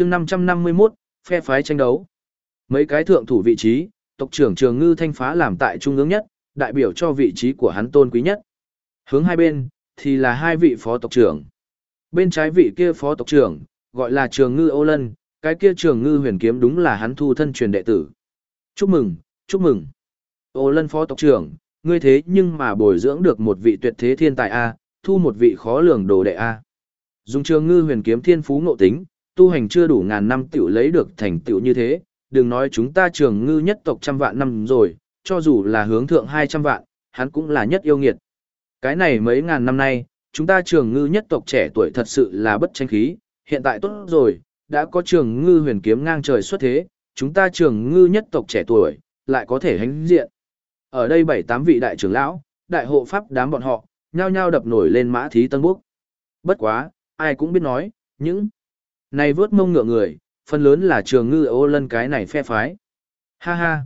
chương 551, phe phái tranh đấu. Mấy cái thượng thủ vị trí, tộc trưởng trường ngư thanh phá làm tại trung ương nhất, đại biểu cho vị trí của hắn tôn quý nhất. Hướng hai bên, thì là hai vị phó tộc trưởng. Bên trái vị kia phó tộc trưởng, gọi là trường ngư ô lân, cái kia trường ngư huyền kiếm đúng là hắn thu thân truyền đệ tử. Chúc mừng, chúc mừng. Ô lân phó tộc trưởng, ngươi thế nhưng mà bồi dưỡng được một vị tuyệt thế thiên tài A, thu một vị khó lường đồ đệ A. Dùng trường ngư huyền kiếm thiên phú ngộ tính, tu hành chưa đủ ngàn năm tiểu lấy được thành tựu như thế, đừng nói chúng ta trường ngư nhất tộc trăm vạn năm rồi, cho dù là hướng thượng hai trăm vạn, hắn cũng là nhất yêu nghiệt. Cái này mấy ngàn năm nay, chúng ta trường ngư nhất tộc trẻ tuổi thật sự là bất tranh khí, hiện tại tốt rồi, đã có trường ngư huyền kiếm ngang trời xuất thế, chúng ta trường ngư nhất tộc trẻ tuổi, lại có thể hánh diện. Ở đây bảy tám vị đại trưởng lão, đại hộ pháp đám bọn họ, nhao nhao đập nổi lên mã thí tân búc. Bất quá, ai cũng biết nói, những này vớt mông ngựa người, phần lớn là trường ngư ô lân cái này phe phái. Ha ha,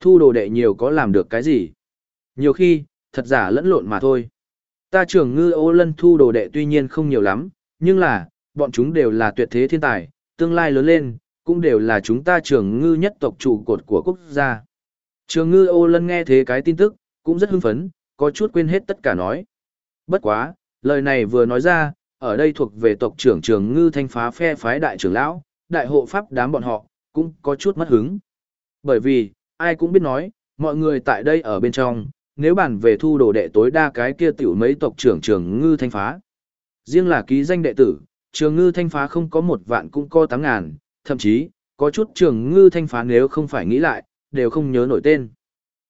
thu đồ đệ nhiều có làm được cái gì? Nhiều khi, thật giả lẫn lộn mà thôi. Ta trường ngư ô lân thu đồ đệ tuy nhiên không nhiều lắm, nhưng là, bọn chúng đều là tuyệt thế thiên tài, tương lai lớn lên, cũng đều là chúng ta trường ngư nhất tộc trụ cột của quốc gia. Trường ngư ô lân nghe thế cái tin tức, cũng rất hưng phấn, có chút quên hết tất cả nói. Bất quá, lời này vừa nói ra, ở đây thuộc về tộc trưởng trường ngư thanh phá phe phái đại trưởng lão, đại hộ pháp đám bọn họ, cũng có chút mất hứng. Bởi vì, ai cũng biết nói, mọi người tại đây ở bên trong, nếu bàn về thu đồ đệ tối đa cái kia tiểu mấy tộc trưởng trường ngư thanh phá. Riêng là ký danh đệ tử, trường ngư thanh phá không có một vạn cũng có tám ngàn, thậm chí, có chút trường ngư thanh phá nếu không phải nghĩ lại, đều không nhớ nổi tên.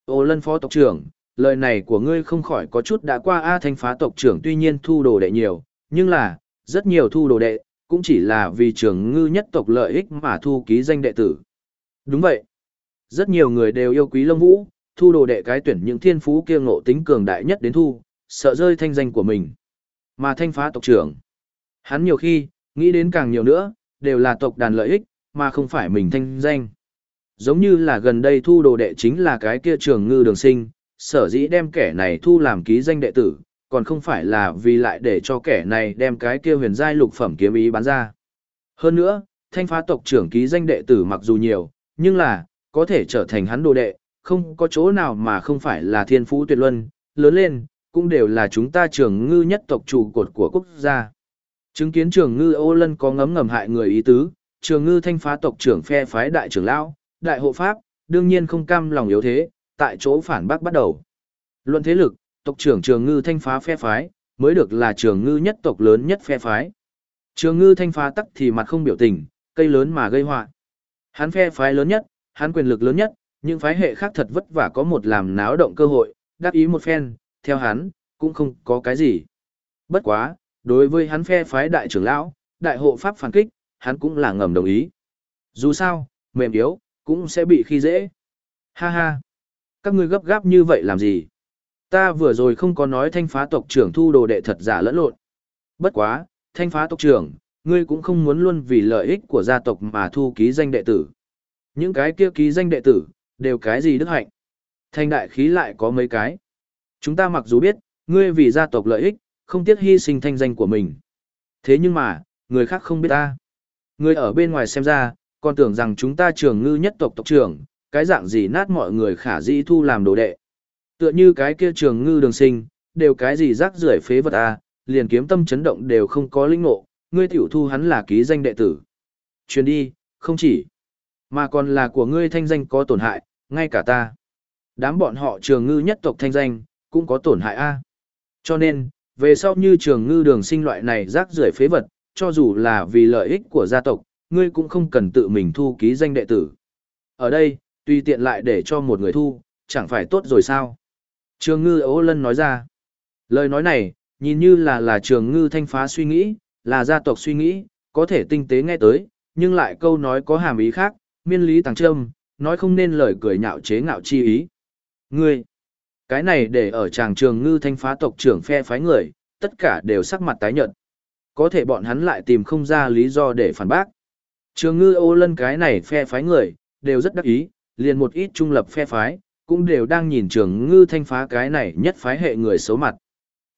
Ô lân phó tộc trưởng, lời này của ngươi không khỏi có chút đã qua A thanh phá tộc trưởng tuy nhiên thu đồ đệ nhiều, nhưng là, rất nhiều thu đồ đệ, cũng chỉ là vì trường ngư nhất tộc lợi ích mà thu ký danh đệ tử. Đúng vậy. Rất nhiều người đều yêu quý lông vũ, thu đồ đệ cái tuyển những thiên phú kia ngộ tính cường đại nhất đến thu, sợ rơi thanh danh của mình. Mà thanh phá tộc trưởng, hắn nhiều khi, nghĩ đến càng nhiều nữa, đều là tộc đàn lợi ích, mà không phải mình thanh danh. Giống như là gần đây thu đồ đệ chính là cái kia trường ngư đường sinh, sở dĩ đem kẻ này thu làm ký danh đệ tử, còn không phải là vì lại để cho kẻ này đem cái kia huyền giai lục phẩm kiếm ý bán ra. Hơn nữa, thanh phá tộc trưởng ký danh đệ tử mặc dù nhiều, nhưng là, có thể trở thành hắn đồ đệ, không có chỗ nào mà không phải là thiên phú tuyệt luân, lớn lên, cũng đều là chúng ta trường ngư nhất tộc trụ cột của quốc gia. Chứng kiến trường ngư ô lân có ngấm ngầm hại người ý tứ, trường ngư thanh phá tộc trưởng phe phái đại trưởng lão, đại hộ pháp, đương nhiên không cam lòng yếu thế, tại chỗ phản bác bắt đầu. Luận thế lực, tộc trưởng trường ngư thanh phá phe phái, mới được là trường ngư nhất tộc lớn nhất phe phái. Trường ngư thanh phá tắc thì mặt không biểu tình, cây lớn mà gây họa. Hắn phe phái lớn nhất, hắn quyền lực lớn nhất, những phái hệ khác thật vất vả có một làm náo động cơ hội, đáp ý một phen, theo hắn, cũng không có cái gì. Bất quá, đối với hắn phe phái đại trưởng lão, đại hộ pháp phản kích, hắn cũng là ngầm đồng ý. Dù sao, mềm yếu, cũng sẽ bị khi dễ. Ha ha, các ngươi gấp gáp như vậy làm gì? Ta vừa rồi không có nói thanh phá tộc trưởng thu đồ đệ thật giả lẫn lộn. Bất quá, thanh phá tộc trưởng, ngươi cũng không muốn luôn vì lợi ích của gia tộc mà thu ký danh đệ tử. Những cái kia ký danh đệ tử, đều cái gì đức hạnh. Thanh đại khí lại có mấy cái. Chúng ta mặc dù biết, ngươi vì gia tộc lợi ích, không tiếc hy sinh thanh danh của mình. Thế nhưng mà, người khác không biết ta. Ngươi ở bên ngoài xem ra, còn tưởng rằng chúng ta trường ngư nhất tộc tộc trưởng, cái dạng gì nát mọi người khả dĩ thu làm đồ đệ. Tựa như cái kia trường ngư đường sinh, đều cái gì rác rưởi phế vật à, liền kiếm tâm chấn động đều không có linh ngộ, ngươi tiểu thu hắn là ký danh đệ tử. Truyền đi, không chỉ, mà còn là của ngươi thanh danh có tổn hại, ngay cả ta. Đám bọn họ trường ngư nhất tộc thanh danh, cũng có tổn hại a. Cho nên, về sau như trường ngư đường sinh loại này rác rưởi phế vật, cho dù là vì lợi ích của gia tộc, ngươi cũng không cần tự mình thu ký danh đệ tử. Ở đây, tùy tiện lại để cho một người thu, chẳng phải tốt rồi sao? Trường ngư ố lân nói ra. Lời nói này, nhìn như là là trường ngư thanh phá suy nghĩ, là gia tộc suy nghĩ, có thể tinh tế nghe tới, nhưng lại câu nói có hàm ý khác, miên lý tàng trâm, nói không nên lời cười nhạo chế ngạo chi ý. Ngươi, cái này để ở tràng trường ngư thanh phá tộc trưởng phe phái người, tất cả đều sắc mặt tái nhợt. Có thể bọn hắn lại tìm không ra lý do để phản bác. Trường ngư ô lân cái này phe phái người, đều rất đắc ý, liền một ít trung lập phe phái, cũng đều đang nhìn trường ngư thanh phá cái này nhất phái hệ người xấu mặt.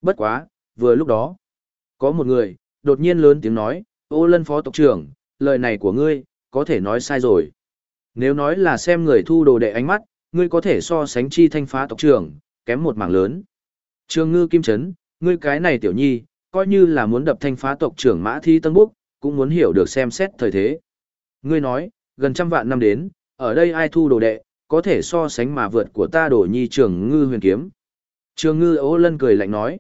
Bất quá, vừa lúc đó, có một người, đột nhiên lớn tiếng nói, ô lân phó tộc trưởng, lời này của ngươi, có thể nói sai rồi. Nếu nói là xem người thu đồ đệ ánh mắt, ngươi có thể so sánh chi thanh phá tộc trưởng, kém một mảng lớn. Trường ngư kim chấn, ngươi cái này tiểu nhi, coi như là muốn đập thanh phá tộc trưởng mã thi tân búc, cũng muốn hiểu được xem xét thời thế. Ngươi nói, gần trăm vạn năm đến, ở đây ai thu đồ đệ, có thể so sánh mà vượt của ta đổ nhi trường ngư huyền kiếm. Trường ngư ố lân cười lạnh nói,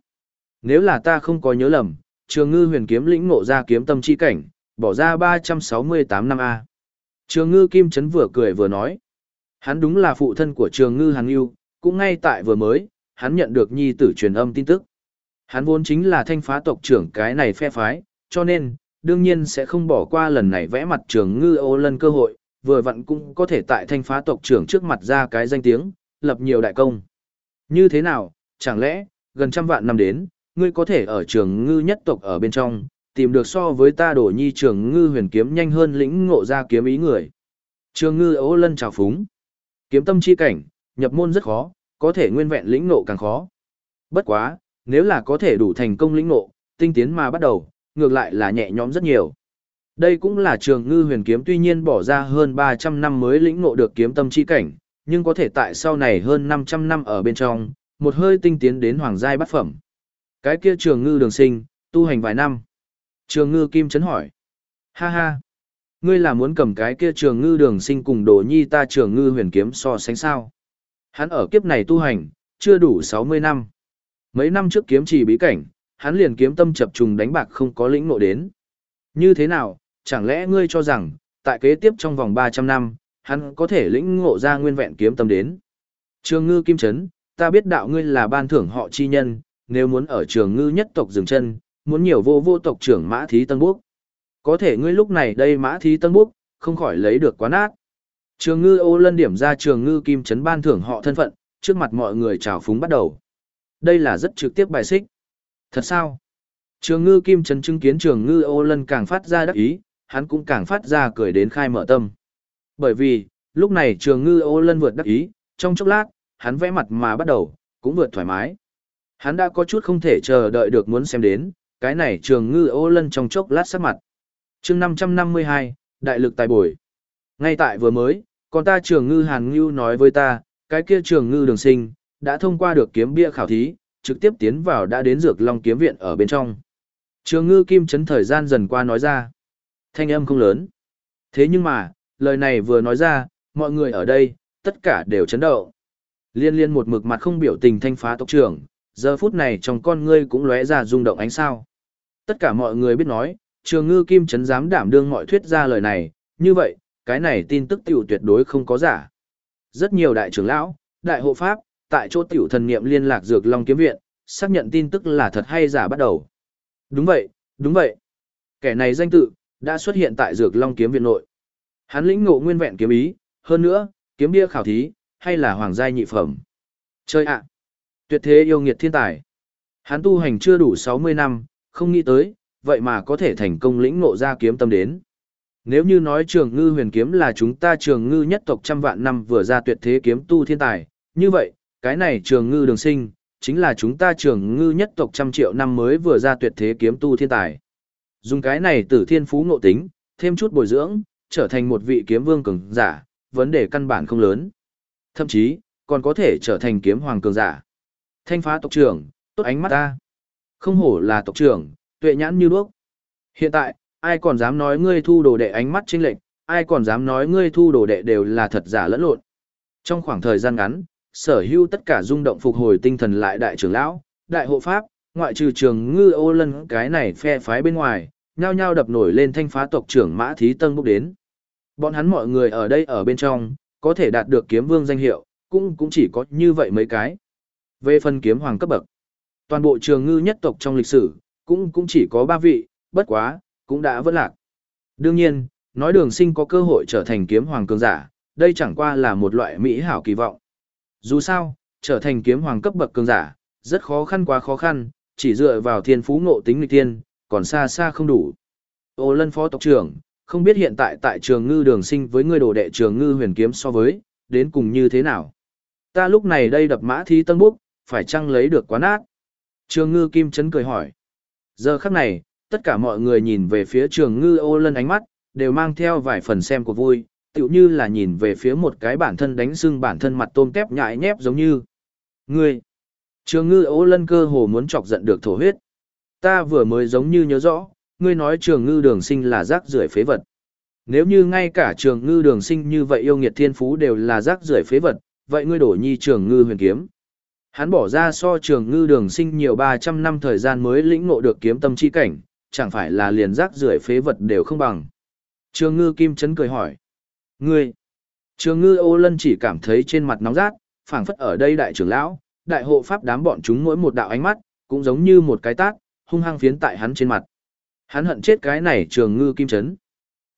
nếu là ta không có nhớ lầm, trường ngư huyền kiếm lĩnh ngộ ra kiếm tâm chi cảnh, bỏ ra 368 năm A. Trường ngư kim chấn vừa cười vừa nói, hắn đúng là phụ thân của trường ngư hàn yêu, cũng ngay tại vừa mới, hắn nhận được nhi tử truyền âm tin tức. Hắn vốn chính là thanh phá tộc trưởng cái này phe phái, cho nên, đương nhiên sẽ không bỏ qua lần này vẽ mặt trường ngư ô lân cơ hội, vừa vặn cũng có thể tại thanh phá tộc trưởng trước mặt ra cái danh tiếng, lập nhiều đại công. Như thế nào, chẳng lẽ, gần trăm vạn năm đến, ngươi có thể ở trường ngư nhất tộc ở bên trong, tìm được so với ta đổ nhi trường ngư huyền kiếm nhanh hơn lĩnh ngộ ra kiếm ý người. Trường ngư ố lân trào phúng. Kiếm tâm chi cảnh, nhập môn rất khó, có thể nguyên vẹn lĩnh ngộ càng khó. Bất quá, nếu là có thể đủ thành công lĩnh ngộ, tinh tiến mà bắt đầu, ngược lại là nhẹ nhõm rất nhiều. Đây cũng là trường ngư huyền kiếm tuy nhiên bỏ ra hơn 300 năm mới lĩnh ngộ được kiếm tâm chi cảnh, nhưng có thể tại sau này hơn 500 năm ở bên trong, một hơi tinh tiến đến hoàng giai bát phẩm. Cái kia trường ngư đường sinh, tu hành vài năm. Trường ngư kim chấn hỏi. Ha ha. Ngươi là muốn cầm cái kia trường ngư đường sinh cùng đồ nhi ta trường ngư huyền kiếm so sánh sao. Hắn ở kiếp này tu hành, chưa đủ 60 năm. Mấy năm trước kiếm trì bí cảnh, hắn liền kiếm tâm chập trùng đánh bạc không có lĩnh ngộ đến. Như thế nào, chẳng lẽ ngươi cho rằng, tại kế tiếp trong vòng 300 năm, hắn có thể lĩnh ngộ ra nguyên vẹn kiếm tâm đến. Trường ngư kim chấn, ta biết đạo ngươi là ban thưởng họ chi nhân, nếu muốn ở trường ngư nhất tộc dừng chân, muốn nhiều vô vô tộc trưởng mã thí tân bốc. Có thể ngươi lúc này đây mã thí tân bốc, không khỏi lấy được quá nát. Trường ngư ô lân điểm ra trường ngư kim chấn ban thưởng họ thân phận, trước mặt mọi người chào phúng bắt đầu. Đây là rất trực tiếp bài xích. Thật sao? Trường ngư kim chấn chứng kiến trường ngư ô lân càng phát ra đắc ý, hắn cũng càng phát ra cười đến khai mở tâm. Bởi vì, lúc này trường ngư ô lân vượt đắc ý, trong chốc lát, hắn vẽ mặt mà bắt đầu, cũng vượt thoải mái. Hắn đã có chút không thể chờ đợi được muốn xem đến, cái này trường ngư ô lân trong chốc lát sắc mặt. chương 552, đại lực tài bồi. Ngay tại vừa mới, còn ta trường ngư hàn ngưu nói với ta, cái kia trường ngư đường sinh, đã thông qua được kiếm bia khảo thí, trực tiếp tiến vào đã đến dược long kiếm viện ở bên trong. Trường ngư kim chấn thời gian dần qua nói ra. Thanh âm không lớn. Thế nhưng mà, lời này vừa nói ra, mọi người ở đây, tất cả đều chấn động. Liên liên một mực mặt không biểu tình thanh phá tộc trưởng, giờ phút này trong con ngươi cũng lóe ra rung động ánh sao. Tất cả mọi người biết nói, trường ngư kim chấn dám đảm đương mọi thuyết ra lời này, như vậy, cái này tin tức tiểu tuyệt đối không có giả. Rất nhiều đại trưởng lão, đại hộ pháp, tại chỗ tiểu thần niệm liên lạc dược long kiếm viện, xác nhận tin tức là thật hay giả bắt đầu. Đúng vậy, đúng vậy. Kẻ này danh tự, đã xuất hiện tại dược long kiếm viện nội. Hắn lĩnh ngộ nguyên vẹn kiếm ý, hơn nữa, kiếm bia khảo thí, hay là hoàng giai nhị phẩm. Chơi ạ! tuyệt thế yêu nghiệt thiên tài. Hắn tu hành chưa đủ 60 năm, không nghĩ tới, vậy mà có thể thành công lĩnh ngộ ra kiếm tâm đến. Nếu như nói trường ngư huyền kiếm là chúng ta trường ngư nhất tộc trăm vạn năm vừa ra tuyệt thế kiếm tu thiên tài, như vậy, cái này trường ngư đường sinh, chính là chúng ta trường ngư nhất tộc trăm triệu năm mới vừa ra tuyệt thế kiếm tu thiên tài. Dùng cái này tử thiên phú ngộ tính, thêm chút bồi dưỡng, trở thành một vị kiếm vương cường giả, vấn đề căn bản không lớn. Thậm chí, còn có thể trở thành kiếm hoàng cường giả. Thanh phá tộc trưởng, tốt ánh mắt ta. Không hổ là tộc trưởng, tuệ nhãn như đuốc. Hiện tại, ai còn dám nói ngươi thu đồ đệ ánh mắt chênh lệch, ai còn dám nói ngươi thu đồ đệ đều là thật giả lẫn lộn. Trong khoảng thời gian ngắn, sở hữu tất cả rung động phục hồi tinh thần lại đại trưởng lão, đại hộ pháp, ngoại trừ trường ngư ô lân cái này phe phái bên ngoài, nhao nhao đập nổi lên thanh phá tộc trưởng mã thí tân bốc đến. Bọn hắn mọi người ở đây ở bên trong, có thể đạt được kiếm vương danh hiệu, cũng cũng chỉ có như vậy mấy cái. Về phần kiếm hoàng cấp bậc, toàn bộ trường ngư nhất tộc trong lịch sử, cũng cũng chỉ có ba vị, bất quá, cũng đã vỡ lạc. Đương nhiên, nói đường sinh có cơ hội trở thành kiếm hoàng cường giả, đây chẳng qua là một loại mỹ hảo kỳ vọng. Dù sao, trở thành kiếm hoàng cấp bậc cường giả, rất khó khăn quá khó khăn, chỉ dựa vào thiên phú ngộ tính nghịch tiên, còn xa xa không đủ. Ô lân phó tộc trưởng, không biết hiện tại tại trường ngư đường sinh với người đồ đệ trường ngư huyền kiếm so với, đến cùng như thế nào. Ta lúc này đây đập mã thi tân búc, phải chăng lấy được quá nát? Trường ngư kim chấn cười hỏi. Giờ khắc này, tất cả mọi người nhìn về phía trường ngư ô lân ánh mắt, đều mang theo vài phần xem của vui, tựu như là nhìn về phía một cái bản thân đánh sưng bản thân mặt tôm tép nhại nhép giống như. Ngươi! Trường ngư ô lân cơ hồ muốn chọc giận được thổ huyết. Ta vừa mới giống như nhớ rõ, ngươi nói trường ngư đường sinh là rác rưởi phế vật. Nếu như ngay cả trường ngư đường sinh như vậy yêu nghiệt thiên phú đều là rác rưởi phế vật, vậy ngươi đổ nhi trường ngư huyền kiếm. Hắn bỏ ra so trường ngư đường sinh nhiều 300 năm thời gian mới lĩnh ngộ được kiếm tâm chi cảnh, chẳng phải là liền rác rưởi phế vật đều không bằng. Trường ngư kim chấn cười hỏi. Ngươi! Trường ngư ô lân chỉ cảm thấy trên mặt nóng rát, phảng phất ở đây đại trưởng lão, đại hộ pháp đám bọn chúng mỗi một đạo ánh mắt, cũng giống như một cái tát, hung hăng phiến tại hắn trên mặt. Hắn hận chết cái này trường ngư kim chấn.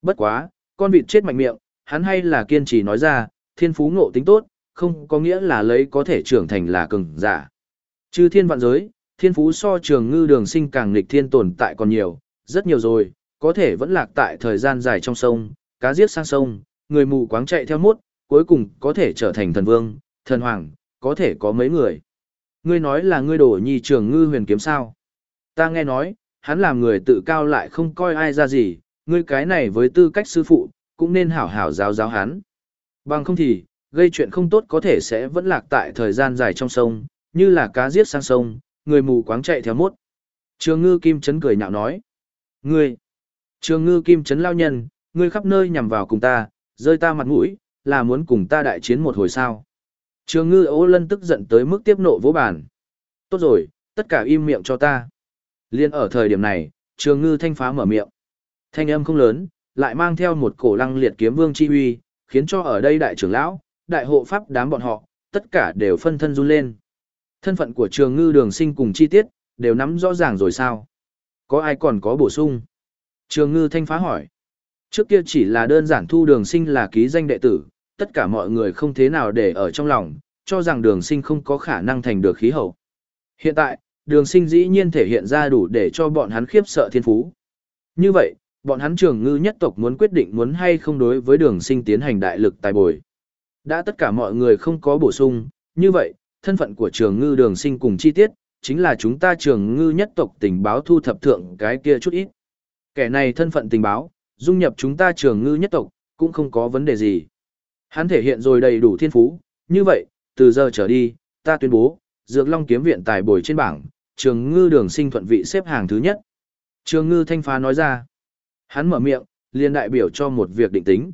Bất quá, con vịt chết mạnh miệng, hắn hay là kiên trì nói ra, thiên phú ngộ tính tốt, không có nghĩa là lấy có thể trưởng thành là cường giả. Chư thiên vạn giới, thiên phú so trường ngư đường sinh càng nghịch thiên tồn tại còn nhiều, rất nhiều rồi, có thể vẫn lạc tại thời gian dài trong sông, cá giết sang sông, người mù quáng chạy theo mốt, cuối cùng có thể trở thành thần vương, thần hoàng, có thể có mấy người. Ngươi nói là ngươi đổ nhi trường ngư huyền kiếm sao? Ta nghe nói, hắn làm người tự cao lại không coi ai ra gì, ngươi cái này với tư cách sư phụ, cũng nên hảo hảo giáo giáo hắn. Bằng không thì, gây chuyện không tốt có thể sẽ vẫn lạc tại thời gian dài trong sông, như là cá giết sang sông, người mù quáng chạy theo mốt. Trường ngư kim chấn cười nhạo nói. Ngươi, trường ngư kim chấn lao nhân, ngươi khắp nơi nhằm vào cùng ta, rơi ta mặt mũi, là muốn cùng ta đại chiến một hồi sao. Trường ngư ố lân tức giận tới mức tiếp nộ vỗ bàn. Tốt rồi, tất cả im miệng cho ta. Liên ở thời điểm này, trường ngư thanh phá mở miệng. Thanh âm không lớn, lại mang theo một cổ lăng liệt kiếm vương chi huy, khiến cho ở đây đại trưởng lão, đại hộ pháp đám bọn họ, tất cả đều phân thân run lên. Thân phận của trường ngư đường sinh cùng chi tiết, đều nắm rõ ràng rồi sao? Có ai còn có bổ sung? Trường ngư thanh phá hỏi. Trước kia chỉ là đơn giản thu đường sinh là ký danh đệ tử, tất cả mọi người không thế nào để ở trong lòng, cho rằng đường sinh không có khả năng thành được khí hậu. Hiện tại, đường sinh dĩ nhiên thể hiện ra đủ để cho bọn hắn khiếp sợ thiên phú. Như vậy, bọn hắn trường ngư nhất tộc muốn quyết định muốn hay không đối với đường sinh tiến hành đại lực tài bồi. Đã tất cả mọi người không có bổ sung, như vậy, thân phận của trường ngư đường sinh cùng chi tiết, chính là chúng ta trường ngư nhất tộc tình báo thu thập thượng cái kia chút ít. Kẻ này thân phận tình báo, dung nhập chúng ta trường ngư nhất tộc, cũng không có vấn đề gì. Hắn thể hiện rồi đầy đủ thiên phú, như vậy, từ giờ trở đi, ta tuyên bố, Dược Long kiếm viện tài bồi trên bảng, trường ngư đường sinh thuận vị xếp hàng thứ nhất. Trường ngư thanh phá nói ra, hắn mở miệng, liền đại biểu cho một việc định tính.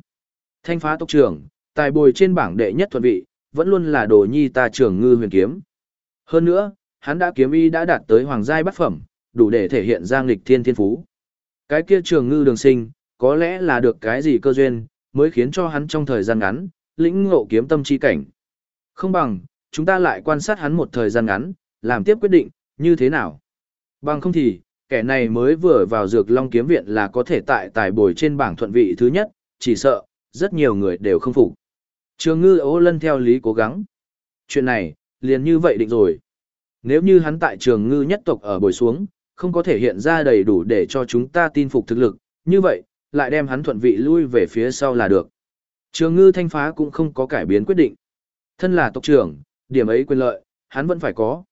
Thanh phá tốc trưởng, tài bồi trên bảng đệ nhất thuận vị, vẫn luôn là đồ nhi ta trường ngư huyền kiếm. Hơn nữa, hắn đã kiếm y đã đạt tới hoàng giai bát phẩm, đủ để thể hiện ra nghịch thiên thiên phú. Cái kia trường ngư đường sinh, có lẽ là được cái gì cơ duyên, mới khiến cho hắn trong thời gian ngắn, lĩnh ngộ kiếm tâm chi cảnh. Không bằng, chúng ta lại quan sát hắn một thời gian ngắn, làm tiếp quyết định, như thế nào. Bằng không thì, kẻ này mới vừa vào dược long kiếm viện là có thể tại tài bồi trên bảng thuận vị thứ nhất, chỉ sợ, rất nhiều người đều không phục. Trường ngư ố lân theo lý cố gắng. Chuyện này, liền như vậy định rồi. Nếu như hắn tại trường ngư nhất tộc ở bồi xuống, không có thể hiện ra đầy đủ để cho chúng ta tin phục thực lực, như vậy, lại đem hắn thuận vị lui về phía sau là được. Trường ngư thanh phá cũng không có cải biến quyết định. Thân là tộc trưởng, điểm ấy quyền lợi, hắn vẫn phải có.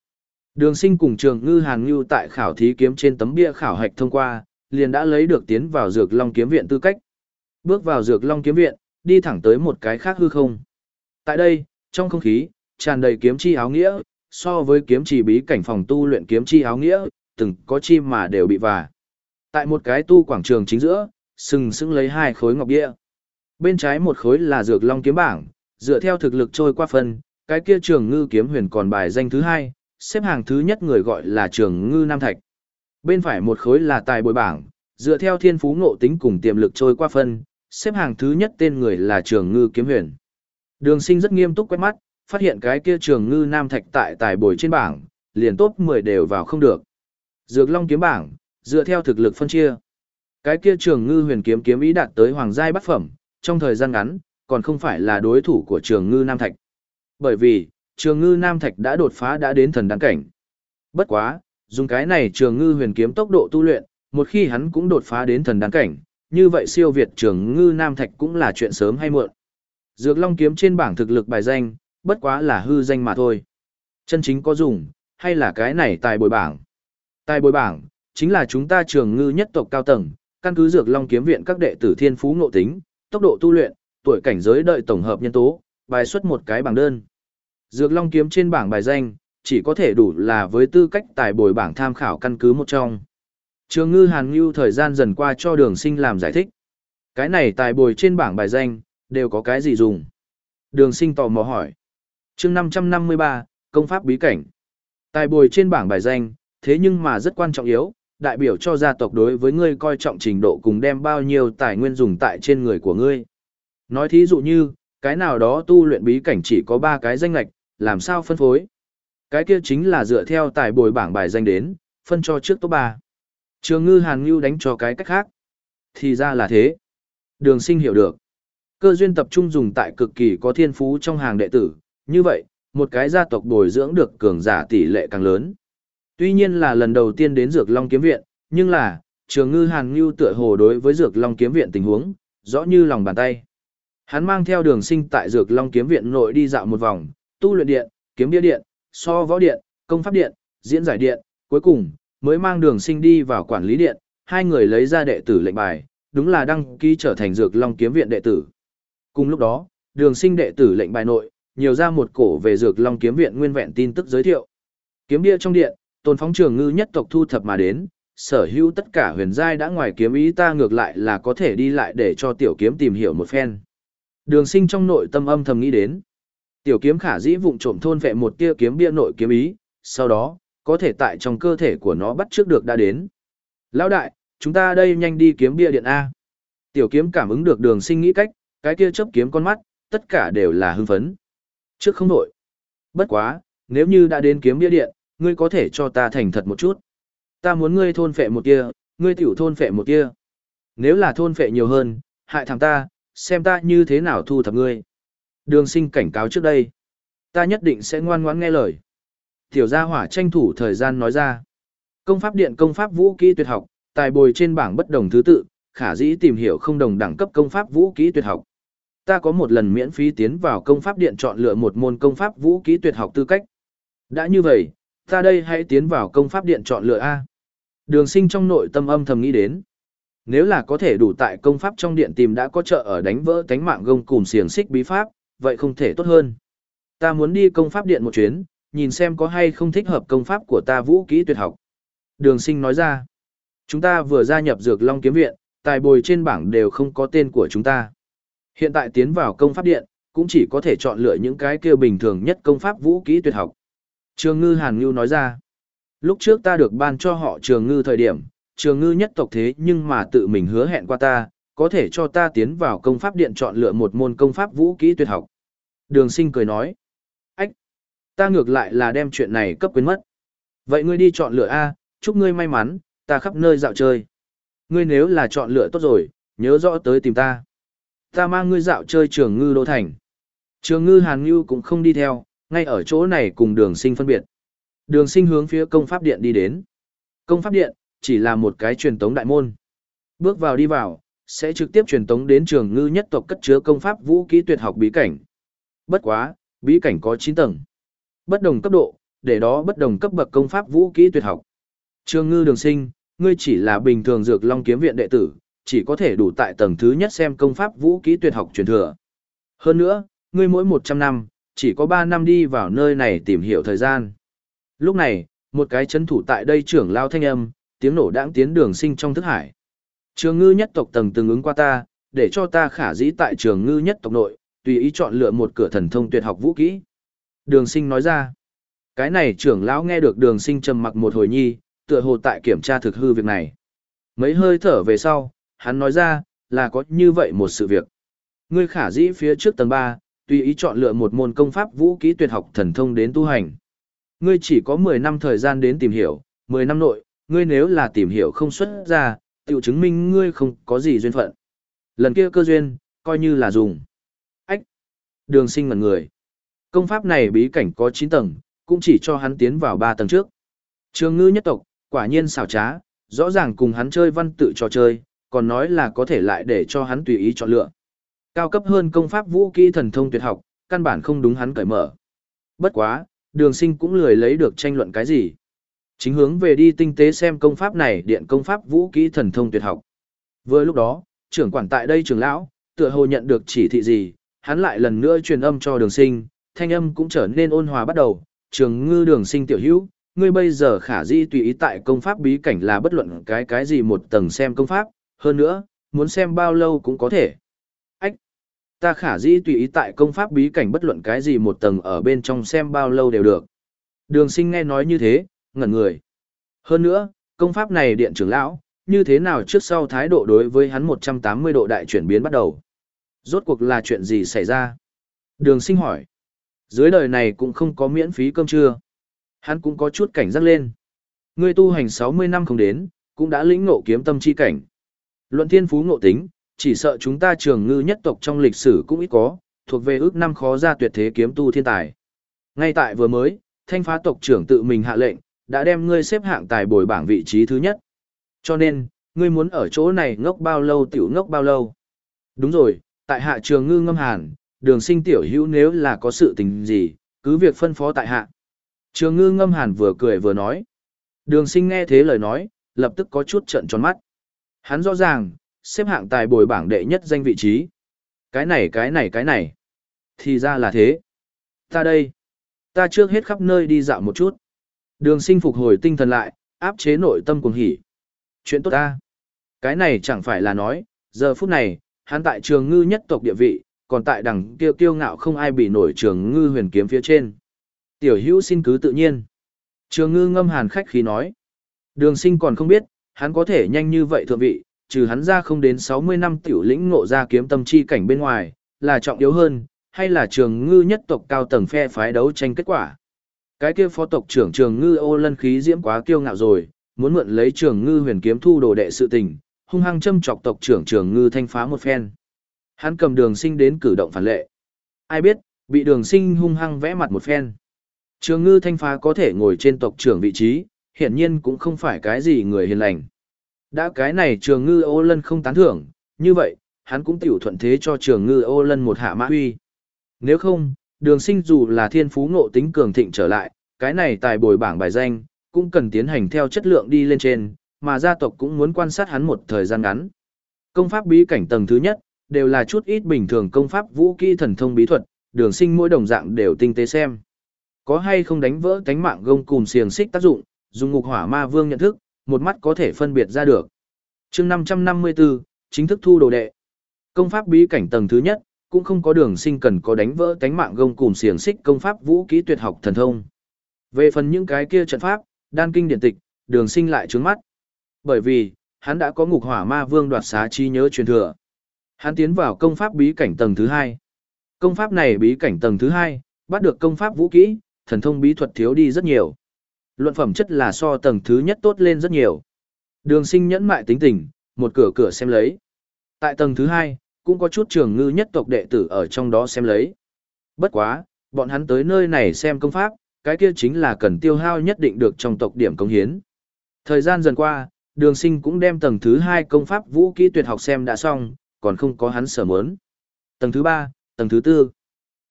Đường sinh cùng trường ngư hàn ngư tại khảo thí kiếm trên tấm bia khảo hạch thông qua, liền đã lấy được tiến vào dược long kiếm viện tư cách. Bước vào dược long kiếm viện, đi thẳng tới một cái khác hư không. Tại đây, trong không khí, tràn đầy kiếm chi áo nghĩa, so với kiếm chi bí cảnh phòng tu luyện kiếm chi áo nghĩa, từng có chim mà đều bị vả. Tại một cái tu quảng trường chính giữa, sừng sững lấy hai khối ngọc bia. Bên trái một khối là dược long kiếm bảng, dựa theo thực lực trôi qua phân, cái kia trường ngư kiếm huyền còn bài danh thứ hai, xếp hàng thứ nhất người gọi là trường ngư nam thạch. Bên phải một khối là tài bồi bảng, dựa theo thiên phú ngộ tính cùng tiềm lực trôi qua phân, xếp hàng thứ nhất tên người là trường ngư kiếm huyền. Đường sinh rất nghiêm túc quét mắt, phát hiện cái kia trường ngư nam thạch tại tài bồi trên bảng, liền top 10 đều vào không được. Dược long kiếm bảng, dựa theo thực lực phân chia. Cái kia trường ngư huyền kiếm kiếm ý đạt tới hoàng giai bát phẩm, trong thời gian ngắn, còn không phải là đối thủ của trường ngư nam thạch. Bởi vì, trường ngư nam thạch đã đột phá đã đến thần đăng cảnh. Bất quá, dùng cái này trường ngư huyền kiếm tốc độ tu luyện, một khi hắn cũng đột phá đến thần đăng cảnh, như vậy siêu việt trường ngư nam thạch cũng là chuyện sớm hay muộn. Dược long kiếm trên bảng thực lực bài danh, bất quá là hư danh mà thôi. Chân chính có dùng, hay là cái này tài bồi bảng. Tài bồi bảng, chính là chúng ta trường ngư nhất tộc cao tầng, căn cứ dược long kiếm viện các đệ tử thiên phú ngộ tính, tốc độ tu luyện, tuổi cảnh giới đợi tổng hợp nhân tố, bài xuất một cái bảng đơn. Dược long kiếm trên bảng bài danh, chỉ có thể đủ là với tư cách tài bồi bảng tham khảo căn cứ một trong. Trường ngư hàn ngưu thời gian dần qua cho đường sinh làm giải thích. Cái này tài bồi trên bảng bài danh, đều có cái gì dùng? Đường sinh tò mò hỏi. chương 553, công pháp bí cảnh. Tài bồi trên bảng bài danh, thế nhưng mà rất quan trọng yếu, đại biểu cho gia tộc đối với ngươi coi trọng trình độ cùng đem bao nhiêu tài nguyên dùng tại trên người của ngươi. Nói thí dụ như, cái nào đó tu luyện bí cảnh chỉ có 3 cái danh lạch, làm sao phân phối? Cái kia chính là dựa theo tài bồi bảng bài danh đến, phân cho trước top 3. Trường ngư hàn ngưu đánh cho cái cách khác. Thì ra là thế. Đường sinh hiểu được. Cơ duyên tập trung dùng tại cực kỳ có thiên phú trong hàng đệ tử. Như vậy, một cái gia tộc bồi dưỡng được cường giả tỷ lệ càng lớn. Tuy nhiên là lần đầu tiên đến Dược Long Kiếm Viện, nhưng là, trường ngư hàn ngưu tựa hồ đối với Dược Long Kiếm Viện tình huống, rõ như lòng bàn tay. Hắn mang theo đường sinh tại Dược Long Kiếm Viện nội đi dạo một vòng, tu luyện điện, kiếm bia điện, so võ điện, công pháp điện, diễn giải điện, cuối cùng, mới mang đường sinh đi vào quản lý điện, hai người lấy ra đệ tử lệnh bài, đúng là đăng ký trở thành Dược Long Kiếm Viện đệ tử. Cùng lúc đó, đường sinh đệ tử lệnh bài nội, nhiều ra một cổ về Dược Long Kiếm Viện nguyên vẹn tin tức giới thiệu. Kiếm bia trong điện, tôn phóng trường ngư nhất tộc thu thập mà đến, sở hữu tất cả huyền giai đã ngoài kiếm ý ta ngược lại là có thể đi lại để cho tiểu kiếm tìm hiểu một phen. Đường sinh trong nội tâm âm thầm nghĩ đến. Tiểu kiếm khả dĩ vụng trộm thôn vẹ một tia kiếm bia nội kiếm ý, sau đó, có thể tại trong cơ thể của nó bắt trước được đã đến. Lão đại, chúng ta đây nhanh đi kiếm bia điện A. Tiểu kiếm cảm ứng được đường sinh nghĩ cách, cái kia chấp kiếm con mắt, tất cả đều là hưng phấn. Trước không đổi. Bất quá, nếu như đã đến kiếm bia điện, ngươi có thể cho ta thành thật một chút. Ta muốn ngươi thôn phệ một kia, ngươi tiểu thôn phệ một kia. Nếu là thôn phệ nhiều hơn, hại thằng ta, xem ta như thế nào thu thập ngươi. Đường sinh cảnh cáo trước đây. Ta nhất định sẽ ngoan ngoãn nghe lời. Tiểu gia hỏa tranh thủ thời gian nói ra. Công pháp điện công pháp vũ kỹ tuyệt học, tài bồi trên bảng bất đồng thứ tự, khả dĩ tìm hiểu không đồng đẳng cấp công pháp vũ kỹ tuyệt học. Ta có một lần miễn phí tiến vào công pháp điện chọn lựa một môn công pháp vũ kỹ tuyệt học tư cách. Đã như vậy, ta đây hãy tiến vào công pháp điện chọn lựa A. Đường sinh trong nội tâm âm thầm nghĩ đến. Nếu là có thể đủ tại công pháp trong điện tìm đã có trợ ở đánh vỡ cánh mạng gông cùng xiềng xích bí pháp, vậy không thể tốt hơn. Ta muốn đi công pháp điện một chuyến, nhìn xem có hay không thích hợp công pháp của ta vũ kỹ tuyệt học. Đường sinh nói ra, chúng ta vừa gia nhập dược long kiếm viện, tài bồi trên bảng đều không có tên của chúng ta. Hiện tại tiến vào công pháp điện, cũng chỉ có thể chọn lựa những cái kêu bình thường nhất công pháp vũ kỹ tuyệt học. Trường ngư Hàn Ngưu nói ra, lúc trước ta được ban cho họ trường ngư thời điểm, trường ngư nhất tộc thế nhưng mà tự mình hứa hẹn qua ta, có thể cho ta tiến vào công pháp điện chọn lựa một môn công pháp vũ kỹ tuyệt học. Đường sinh cười nói, ách, ta ngược lại là đem chuyện này cấp quyến mất. Vậy ngươi đi chọn lựa A, chúc ngươi may mắn, ta khắp nơi dạo chơi. Ngươi nếu là chọn lựa tốt rồi, nhớ rõ tới tìm ta. Ta mang ngươi dạo chơi trường ngư đô thành. Trường ngư Hàn ngư cũng không đi theo, ngay ở chỗ này cùng đường sinh phân biệt. Đường sinh hướng phía công pháp điện đi đến. Công pháp điện, chỉ là một cái truyền tống đại môn. Bước vào đi vào, sẽ trực tiếp truyền tống đến trường ngư nhất tộc cất chứa công pháp vũ kỹ tuyệt học bí cảnh. Bất quá, bí cảnh có 9 tầng. Bất đồng cấp độ, để đó bất đồng cấp bậc công pháp vũ kỹ tuyệt học. Trương ngư đường sinh, ngươi chỉ là bình thường dược long kiếm viện đệ tử, chỉ có thể đủ tại tầng thứ nhất xem công pháp vũ kỹ tuyệt học truyền thừa. Hơn nữa, ngươi mỗi 100 năm, chỉ có 3 năm đi vào nơi này tìm hiểu thời gian. Lúc này, một cái chấn thủ tại đây trưởng lao thanh âm, tiếng nổ đãng tiến đường sinh trong thức hải. Trường ngư nhất tộc tầng từng ứng qua ta, để cho ta khả dĩ tại trường ngư nhất tộc nội, tùy ý chọn lựa một cửa thần thông tuyệt học vũ kỹ. Đường sinh nói ra, cái này trưởng lão nghe được đường sinh trầm mặc một hồi nhi, tựa hồ tại kiểm tra thực hư việc này. Mấy hơi thở về sau, hắn nói ra, là có như vậy một sự việc. Ngươi khả dĩ phía trước tầng 3, tùy ý chọn lựa một môn công pháp vũ kỹ tuyệt học thần thông đến tu hành. Ngươi chỉ có 10 năm thời gian đến tìm hiểu, 10 năm nội, ngươi nếu là tìm hiểu không xuất ra, tự chứng minh ngươi không có gì duyên phận. Lần kia cơ duyên, coi như là dùng. Đường sinh ngần người. Công pháp này bí cảnh có 9 tầng, cũng chỉ cho hắn tiến vào 3 tầng trước. Trường ngư nhất tộc, quả nhiên xảo trá, rõ ràng cùng hắn chơi văn tự trò chơi, còn nói là có thể lại để cho hắn tùy ý chọn lựa. Cao cấp hơn công pháp vũ kỹ thần thông tuyệt học, căn bản không đúng hắn cởi mở. Bất quá, đường sinh cũng lười lấy được tranh luận cái gì. Chính hướng về đi tinh tế xem công pháp này điện công pháp vũ kỹ thần thông tuyệt học. Vừa lúc đó, trưởng quản tại đây trưởng lão, tựa hồ nhận được chỉ thị gì, hắn lại lần nữa truyền âm cho đường sinh, thanh âm cũng trở nên ôn hòa bắt đầu, trường ngư đường sinh tiểu hữu, ngươi bây giờ khả di tùy ý tại công pháp bí cảnh là bất luận cái cái gì một tầng xem công pháp, hơn nữa, muốn xem bao lâu cũng có thể. Ách! Ta khả di tùy ý tại công pháp bí cảnh bất luận cái gì một tầng ở bên trong xem bao lâu đều được. Đường sinh nghe nói như thế, ngẩn người. Hơn nữa, công pháp này điện trưởng lão, như thế nào trước sau thái độ đối với hắn 180 độ đại chuyển biến bắt đầu. Rốt cuộc là chuyện gì xảy ra? Đường sinh hỏi. Dưới đời này cũng không có miễn phí cơm trưa. Hắn cũng có chút cảnh giác lên. Người tu hành 60 năm không đến, cũng đã lĩnh ngộ kiếm tâm chi cảnh. Luận thiên phú ngộ tính, chỉ sợ chúng ta trường ngư nhất tộc trong lịch sử cũng ít có, thuộc về ước năm khó ra tuyệt thế kiếm tu thiên tài. Ngay tại vừa mới, thanh phá tộc trưởng tự mình hạ lệnh, đã đem ngươi xếp hạng tài bồi bảng vị trí thứ nhất. Cho nên, ngươi muốn ở chỗ này ngốc bao lâu tiểu ngốc bao lâu. Đúng rồi, tại hạ trường ngư ngâm hàn, đường sinh tiểu hữu nếu là có sự tình gì, cứ việc phân phó tại hạ. Trường ngư ngâm hàn vừa cười vừa nói. Đường sinh nghe thế lời nói, lập tức có chút trận tròn mắt. Hắn rõ ràng, xếp hạng tài bồi bảng đệ nhất danh vị trí. Cái này cái này cái này. Thì ra là thế. Ta đây. Ta trước hết khắp nơi đi dạo một chút. Đường sinh phục hồi tinh thần lại, áp chế nội tâm cuồng hỉ. Chuyện tốt ta. Cái này chẳng phải là nói, giờ phút này, hắn tại trường ngư nhất tộc địa vị, còn tại đằng kiêu kiêu ngạo không ai bị nổi trường ngư huyền kiếm phía trên. Tiểu hữu xin cứ tự nhiên. Trường ngư ngâm hàn khách khí nói. Đường sinh còn không biết, hắn có thể nhanh như vậy thượng vị, trừ hắn ra không đến 60 năm tiểu lĩnh ngộ ra kiếm tâm chi cảnh bên ngoài, là trọng yếu hơn, hay là trường ngư nhất tộc cao tầng phe phái đấu tranh kết quả. Cái kia phó tộc trưởng trường ngư ô lân khí diễm quá kiêu ngạo rồi, muốn mượn lấy trường ngư huyền kiếm thu đồ đệ sự tình, hung hăng châm chọc tộc trưởng trường ngư thanh phá một phen. Hắn cầm đường sinh đến cử động phản lệ. Ai biết, bị đường sinh hung hăng vẽ mặt một phen. Trường ngư thanh phá có thể ngồi trên tộc trưởng vị trí, hiển nhiên cũng không phải cái gì người hiền lành. Đã cái này trường ngư ô lân không tán thưởng, như vậy, hắn cũng tiểu thuận thế cho trường ngư ô lân một hạ mã huy. Nếu không, đường sinh dù là thiên phú ngộ tính cường thịnh trở lại, cái này tài bồi bảng bài danh, cũng cần tiến hành theo chất lượng đi lên trên, mà gia tộc cũng muốn quan sát hắn một thời gian ngắn. Công pháp bí cảnh tầng thứ nhất, đều là chút ít bình thường công pháp vũ kỹ thần thông bí thuật, đường sinh mỗi đồng dạng đều tinh tế xem. Có hay không đánh vỡ cánh mạng gông cùng xiềng xích tác dụng, dùng ngục hỏa ma vương nhận thức, một mắt có thể phân biệt ra được. chương 554, chính thức thu đồ đệ. Công pháp bí cảnh tầng thứ nhất, cũng không có đường sinh cần có đánh vỡ cánh mạng gông cùng xiềng xích công pháp vũ kỹ tuyệt học thần thông. Về phần những cái kia trận pháp, đan kinh điện tịch, đường sinh lại trướng mắt. Bởi vì, hắn đã có ngục hỏa ma vương đoạt xá chi nhớ truyền thừa. Hắn tiến vào công pháp bí cảnh tầng thứ hai. Công pháp này bí cảnh tầng thứ hai, bắt được công pháp vũ kỹ, thần thông bí thuật thiếu đi rất nhiều. Luận phẩm chất là so tầng thứ nhất tốt lên rất nhiều. Đường sinh nhẫn mại tính tình, một cửa cửa xem lấy. Tại tầng thứ hai, cũng có chút trường ngư nhất tộc đệ tử ở trong đó xem lấy. Bất quá, bọn hắn tới nơi này xem công pháp, cái kia chính là cần tiêu hao nhất định được trong tộc điểm công hiến. Thời gian dần qua, đường sinh cũng đem tầng thứ 2 công pháp vũ kỹ tuyệt học xem đã xong, còn không có hắn sở mớn. Tầng thứ 3, tầng thứ 4,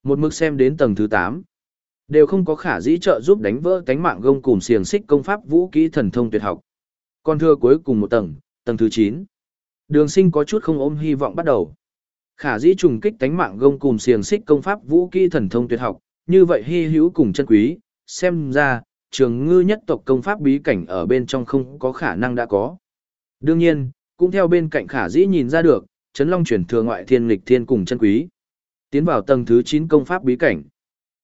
một mức xem đến tầng thứ 8. Đều không có khả dĩ trợ giúp đánh vỡ cánh mạng gông cùng xiềng xích công pháp vũ kỹ thần thông tuyệt học. Còn thưa cuối cùng một tầng, tầng thứ 9. Đường sinh có chút không ôm hy vọng bắt đầu. Khả dĩ trùng kích cánh mạng gông cùng xiềng xích công pháp vũ kỹ thần thông tuyệt học, như vậy hy hữu cùng chân quý, xem ra, trường ngư nhất tộc công pháp bí cảnh ở bên trong không có khả năng đã có. Đương nhiên, cũng theo bên cạnh khả dĩ nhìn ra được, chấn long chuyển thừa ngoại thiên lịch thiên cùng chân quý. Tiến vào tầng thứ 9 công pháp bí cảnh.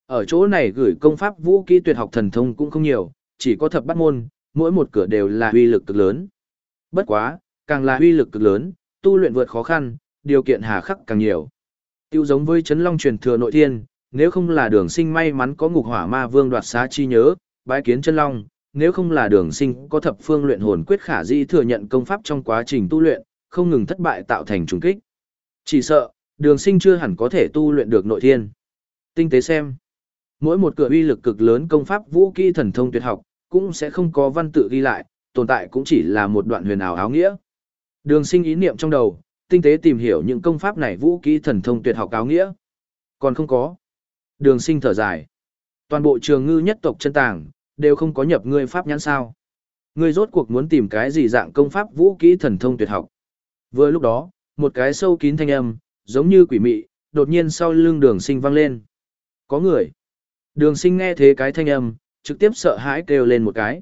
Ở chỗ này gửi công pháp vũ kỹ tuyệt học thần thông cũng không nhiều, chỉ có thập bát môn, mỗi một cửa đều là uy lực cực lớn. Bất quá, càng là uy lực cực lớn, tu luyện vượt khó khăn, điều kiện hà khắc càng nhiều. Tiêu giống với chấn long truyền thừa nội thiên, nếu không là đường sinh may mắn có ngục hỏa ma vương đoạt xá chi nhớ, bái kiến chân long, nếu không là đường sinh có thập phương luyện hồn quyết khả di thừa nhận công pháp trong quá trình tu luyện, không ngừng thất bại tạo thành trùng kích. Chỉ sợ, đường sinh chưa hẳn có thể tu luyện được nội thiên. Tinh tế xem. Mỗi một cửa uy lực cực lớn công pháp vũ kỹ thần thông tuyệt học, cũng sẽ không có văn tự ghi lại, tồn tại cũng chỉ là một đoạn huyền ảo áo nghĩa. Đường sinh ý niệm trong đầu, tinh tế tìm hiểu những công pháp này vũ kỹ thần thông tuyệt học áo nghĩa. Còn không có. Đường sinh thở dài. Toàn bộ trường ngư nhất tộc chân tàng, đều không có nhập ngươi pháp nhãn sao. Ngươi rốt cuộc muốn tìm cái gì dạng công pháp vũ kỹ thần thông tuyệt học. Vừa lúc đó, một cái sâu kín thanh âm, giống như quỷ mị, đột nhiên sau lưng đường sinh vang lên. Có người. Đường sinh nghe thế cái thanh âm, trực tiếp sợ hãi kêu lên một cái.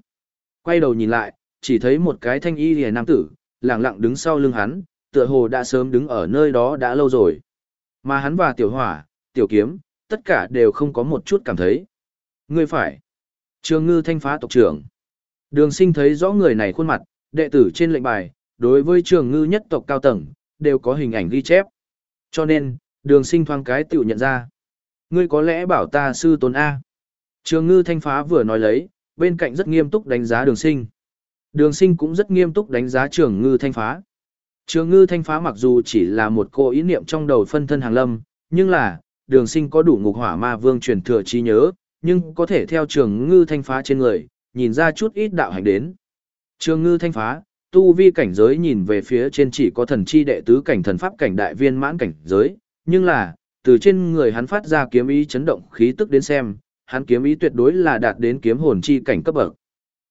Quay đầu nhìn lại, chỉ thấy một cái thanh y hề nam tử, lặng lặng đứng sau lưng hắn, tựa hồ đã sớm đứng ở nơi đó đã lâu rồi. Mà hắn và tiểu hỏa, tiểu kiếm, tất cả đều không có một chút cảm thấy. Ngươi phải. Trường ngư thanh phá tộc trưởng. Đường sinh thấy rõ người này khuôn mặt, đệ tử trên lệnh bài, đối với trường ngư nhất tộc cao tầng, đều có hình ảnh ghi chép. Cho nên, đường sinh thoáng cái tự nhận ra. Ngươi có lẽ bảo ta sư tôn A. Trường ngư thanh phá vừa nói lấy, bên cạnh rất nghiêm túc đánh giá đường sinh. Đường sinh cũng rất nghiêm túc đánh giá trường ngư thanh phá. Trường ngư thanh phá mặc dù chỉ là một cô ý niệm trong đầu phân thân hàng lâm, nhưng là, đường sinh có đủ ngục hỏa ma vương truyền thừa trí nhớ, nhưng có thể theo trường ngư thanh phá trên người, nhìn ra chút ít đạo hành đến. Trường ngư thanh phá, tu vi cảnh giới nhìn về phía trên chỉ có thần chi đệ tứ cảnh thần pháp cảnh đại viên mãn cảnh giới, nhưng là, từ trên người hắn phát ra kiếm ý chấn động khí tức đến xem, hắn kiếm ý tuyệt đối là đạt đến kiếm hồn chi cảnh cấp bậc.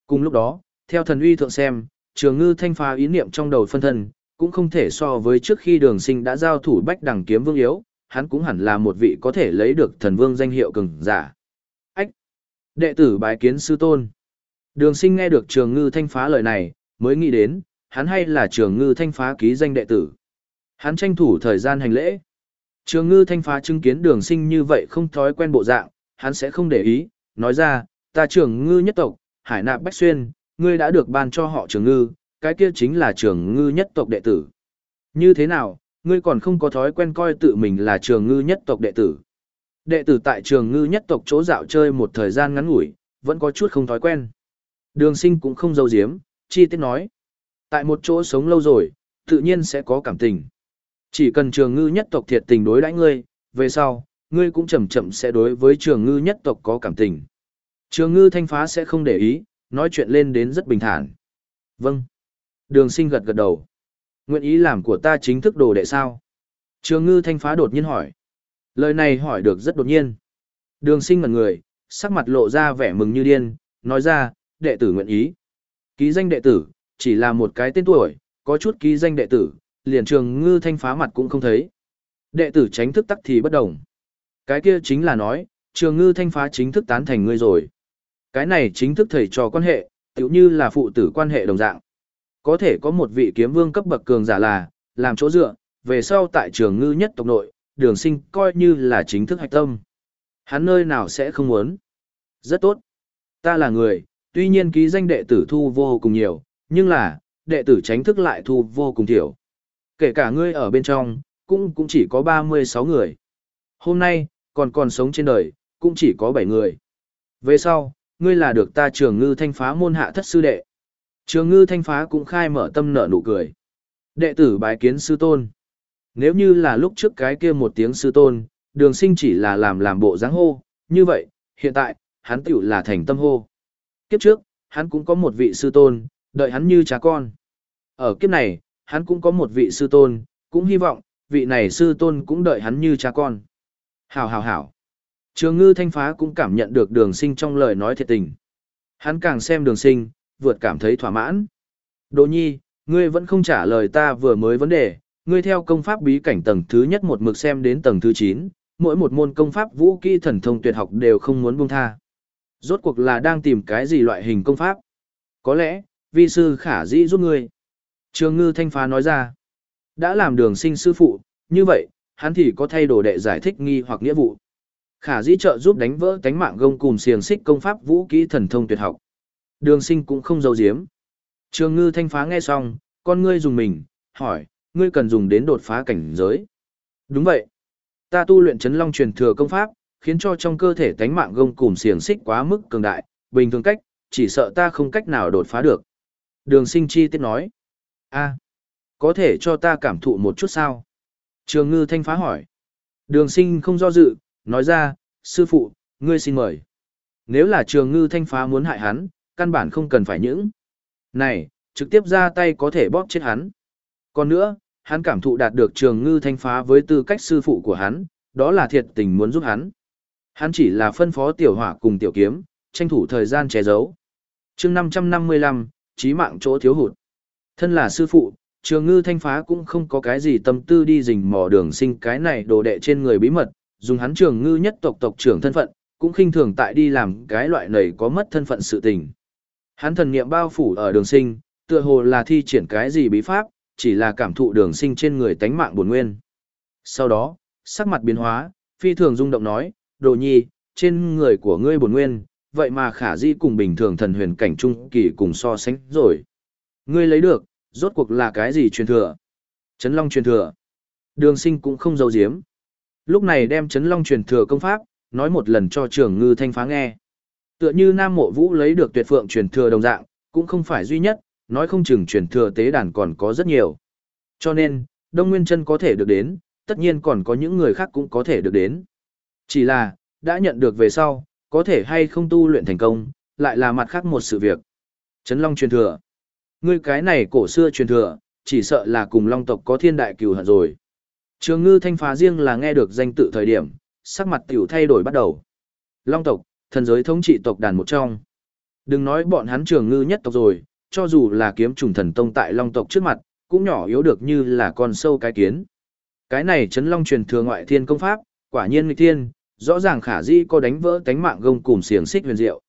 Cùng lúc đó, theo thần uy thượng xem, trường ngư thanh phá ý niệm trong đầu phân thân, cũng không thể so với trước khi đường sinh đã giao thủ bách đẳng kiếm vương yếu, hắn cũng hẳn là một vị có thể lấy được thần vương danh hiệu cường giả. Đệ tử bái kiến sư tôn. Đường sinh nghe được trường ngư thanh phá lời này, mới nghĩ đến, hắn hay là trường ngư thanh phá ký danh đệ tử. Hắn tranh thủ thời gian hành lễ. Trường ngư thanh phá chứng kiến đường sinh như vậy không thói quen bộ dạng, hắn sẽ không để ý, nói ra, ta trường ngư nhất tộc, hải nạp bách xuyên, ngươi đã được ban cho họ trường ngư, cái kia chính là trường ngư nhất tộc đệ tử. Như thế nào, ngươi còn không có thói quen coi tự mình là trường ngư nhất tộc đệ tử. Đệ tử tại trường ngư nhất tộc chỗ dạo chơi một thời gian ngắn ngủi, vẫn có chút không thói quen. Đường sinh cũng không dâu diếm, chi tiết nói. Tại một chỗ sống lâu rồi, tự nhiên sẽ có cảm tình. Chỉ cần trường ngư nhất tộc thiệt tình đối đãi ngươi, về sau, ngươi cũng chậm chậm sẽ đối với trường ngư nhất tộc có cảm tình. Trường ngư thanh phá sẽ không để ý, nói chuyện lên đến rất bình thản. Vâng. Đường sinh gật gật đầu. Nguyện ý làm của ta chính thức đồ đệ sao? Trường ngư thanh phá đột nhiên hỏi. Lời này hỏi được rất đột nhiên. Đường sinh ngần người, sắc mặt lộ ra vẻ mừng như điên, nói ra, đệ tử nguyện ý. Ký danh đệ tử, chỉ là một cái tên tuổi, có chút ký danh đệ tử, liền trường ngư thanh phá mặt cũng không thấy. Đệ tử tránh thức tắc thì bất đồng. Cái kia chính là nói, trường ngư thanh phá chính thức tán thành ngươi rồi. Cái này chính thức thầy trò quan hệ, tiểu như là phụ tử quan hệ đồng dạng. Có thể có một vị kiếm vương cấp bậc cường giả là, làm chỗ dựa, về sau tại trường ngư nhất tộc nội, đường sinh coi như là chính thức hạch tâm. Hắn nơi nào sẽ không muốn. Rất tốt. Ta là người, tuy nhiên ký danh đệ tử thu vô cùng nhiều, nhưng là, đệ tử tránh thức lại thu vô cùng thiểu. Kể cả ngươi ở bên trong, cũng cũng chỉ có 36 người. Hôm nay, còn còn sống trên đời, cũng chỉ có 7 người. Về sau, ngươi là được ta trường ngư thanh phá môn hạ thất sư đệ. Trường ngư thanh phá cũng khai mở tâm nở nụ cười. Đệ tử bái kiến sư tôn. Nếu như là lúc trước cái kia một tiếng sư tôn, đường sinh chỉ là làm làm bộ dáng hô, như vậy, hiện tại, hắn tiểu là thành tâm hô. Kiếp trước, hắn cũng có một vị sư tôn, đợi hắn như cha con. Ở kiếp này, hắn cũng có một vị sư tôn, cũng hy vọng, vị này sư tôn cũng đợi hắn như cha con. Hảo hảo hảo. Trường ngư thanh phá cũng cảm nhận được đường sinh trong lời nói thiệt tình. Hắn càng xem đường sinh, vượt cảm thấy thỏa mãn. Đỗ nhi, ngươi vẫn không trả lời ta vừa mới vấn đề, ngươi theo công pháp bí cảnh tầng thứ nhất một mực xem đến tầng thứ 9, mỗi một môn công pháp vũ kỹ thần thông tuyệt học đều không muốn buông tha. Rốt cuộc là đang tìm cái gì loại hình công pháp? Có lẽ, vi sư khả dĩ giúp ngươi. Trường ngư thanh phá nói ra, đã làm đường sinh sư phụ, như vậy, hắn thì có thay đổi đệ giải thích nghi hoặc nghĩa vụ. Khả dĩ trợ giúp đánh vỡ cánh mạng gông cùng xiềng xích công pháp vũ kỹ thần thông tuyệt học. Đường sinh cũng không giấu giếm. Trường ngư thanh phá nghe xong, con ngươi dùng mình, hỏi, ngươi cần dùng đến đột phá cảnh giới. Đúng vậy. Ta tu luyện chấn long truyền thừa công pháp, khiến cho trong cơ thể tánh mạng gông cùng xiềng xích quá mức cường đại, bình thường cách, chỉ sợ ta không cách nào đột phá được. Đường sinh chi tiết nói. a có thể cho ta cảm thụ một chút sao? Trường ngư thanh phá hỏi. Đường sinh không do dự, nói ra, sư phụ, ngươi xin mời. Nếu là trường ngư thanh phá muốn hại hắn, căn bản không cần phải những. Này, trực tiếp ra tay có thể bóp chết hắn. Còn nữa, hắn cảm thụ đạt được trường ngư thanh phá với tư cách sư phụ của hắn, đó là thiệt tình muốn giúp hắn. Hắn chỉ là phân phó tiểu hỏa cùng tiểu kiếm, tranh thủ thời gian che giấu. chương 555, trí mạng chỗ thiếu hụt. Thân là sư phụ, trường ngư thanh phá cũng không có cái gì tâm tư đi rình mò đường sinh cái này đồ đệ trên người bí mật, dùng hắn trường ngư nhất tộc tộc trưởng thân phận, cũng khinh thường tại đi làm cái loại này có mất thân phận sự tình. Hắn thần niệm bao phủ ở đường sinh, tựa hồ là thi triển cái gì bí pháp, chỉ là cảm thụ đường sinh trên người tánh mạng buồn nguyên. Sau đó, sắc mặt biến hóa, phi thường rung động nói, đồ nhi, trên người của ngươi buồn nguyên, vậy mà khả di cùng bình thường thần huyền cảnh trung kỳ cùng so sánh rồi. Ngươi lấy được, rốt cuộc là cái gì truyền thừa? Trấn Long truyền thừa. Đường sinh cũng không giấu giếm. Lúc này đem Trấn Long truyền thừa công pháp, nói một lần cho trưởng ngư thanh phá nghe. Tựa như Nam Mộ Vũ lấy được tuyệt phượng truyền thừa đồng dạng, cũng không phải duy nhất, nói không chừng truyền thừa tế đàn còn có rất nhiều. Cho nên, Đông Nguyên chân có thể được đến, tất nhiên còn có những người khác cũng có thể được đến. Chỉ là, đã nhận được về sau, có thể hay không tu luyện thành công, lại là mặt khác một sự việc. Trấn Long truyền thừa. Ngươi cái này cổ xưa truyền thừa, chỉ sợ là cùng Long tộc có thiên đại cừu hận rồi. Trường ngư thanh phá riêng là nghe được danh tự thời điểm, sắc mặt tiểu thay đổi bắt đầu. Long tộc, thần giới thống trị tộc đàn một trong. Đừng nói bọn hắn trường ngư nhất tộc rồi, cho dù là kiếm trùng thần tông tại Long tộc trước mặt, cũng nhỏ yếu được như là con sâu cái kiến. Cái này chấn long truyền thừa ngoại thiên công pháp, quả nhiên nghịch thiên, rõ ràng khả di có đánh vỡ tánh mạng gông cùng xiềng xích huyền diệu.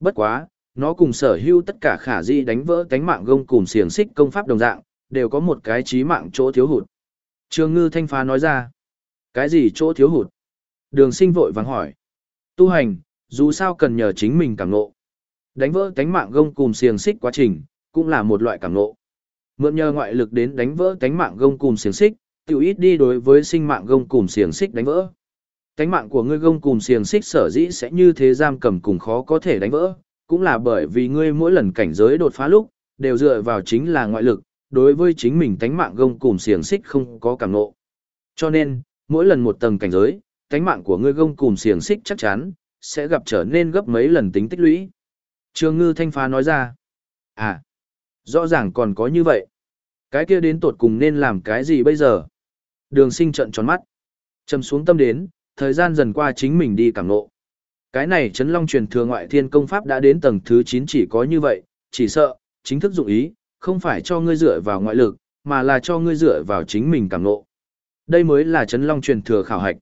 Bất quá, nó cùng sở hữu tất cả khả di đánh vỡ tánh mạng gông cùng xiềng xích công pháp đồng dạng, đều có một cái trí mạng chỗ thiếu hụt. Trường ngư thanh phá nói ra, cái gì chỗ thiếu hụt? Đường sinh vội vàng hỏi. Tu hành, dù sao cần nhờ chính mình cảm ngộ. Đánh vỡ tánh mạng gông cùng xiềng xích quá trình, cũng là một loại cảm ngộ. Mượn nhờ ngoại lực đến đánh vỡ tánh mạng gông cùng xiềng xích, tiểu ít đi đối với sinh mạng gông cùng xiềng xích đánh vỡ. Tánh mạng của ngươi gông cùng xiềng xích sở dĩ sẽ như thế giam cầm cùng khó có thể đánh vỡ, cũng là bởi vì ngươi mỗi lần cảnh giới đột phá lúc, đều dựa vào chính là ngoại lực, đối với chính mình tánh mạng gông cùng xiềng xích không có cảm ngộ. Cho nên, mỗi lần một tầng cảnh giới, tánh mạng của ngươi gông cùng xiềng xích chắc chắn sẽ gặp trở nên gấp mấy lần tính tích lũy. Trường ngư thanh phá nói ra, à, rõ ràng còn có như vậy. Cái kia đến tột cùng nên làm cái gì bây giờ? Đường sinh trận tròn mắt. Trầm xuống tâm đến, thời gian dần qua chính mình đi cảm nộ. Cái này chấn long truyền thừa ngoại thiên công pháp đã đến tầng thứ 9 chỉ có như vậy, chỉ sợ, chính thức dụng ý, không phải cho ngươi dựa vào ngoại lực, mà là cho ngươi dựa vào chính mình cảm nộ. Đây mới là chấn long truyền thừa khảo hạch.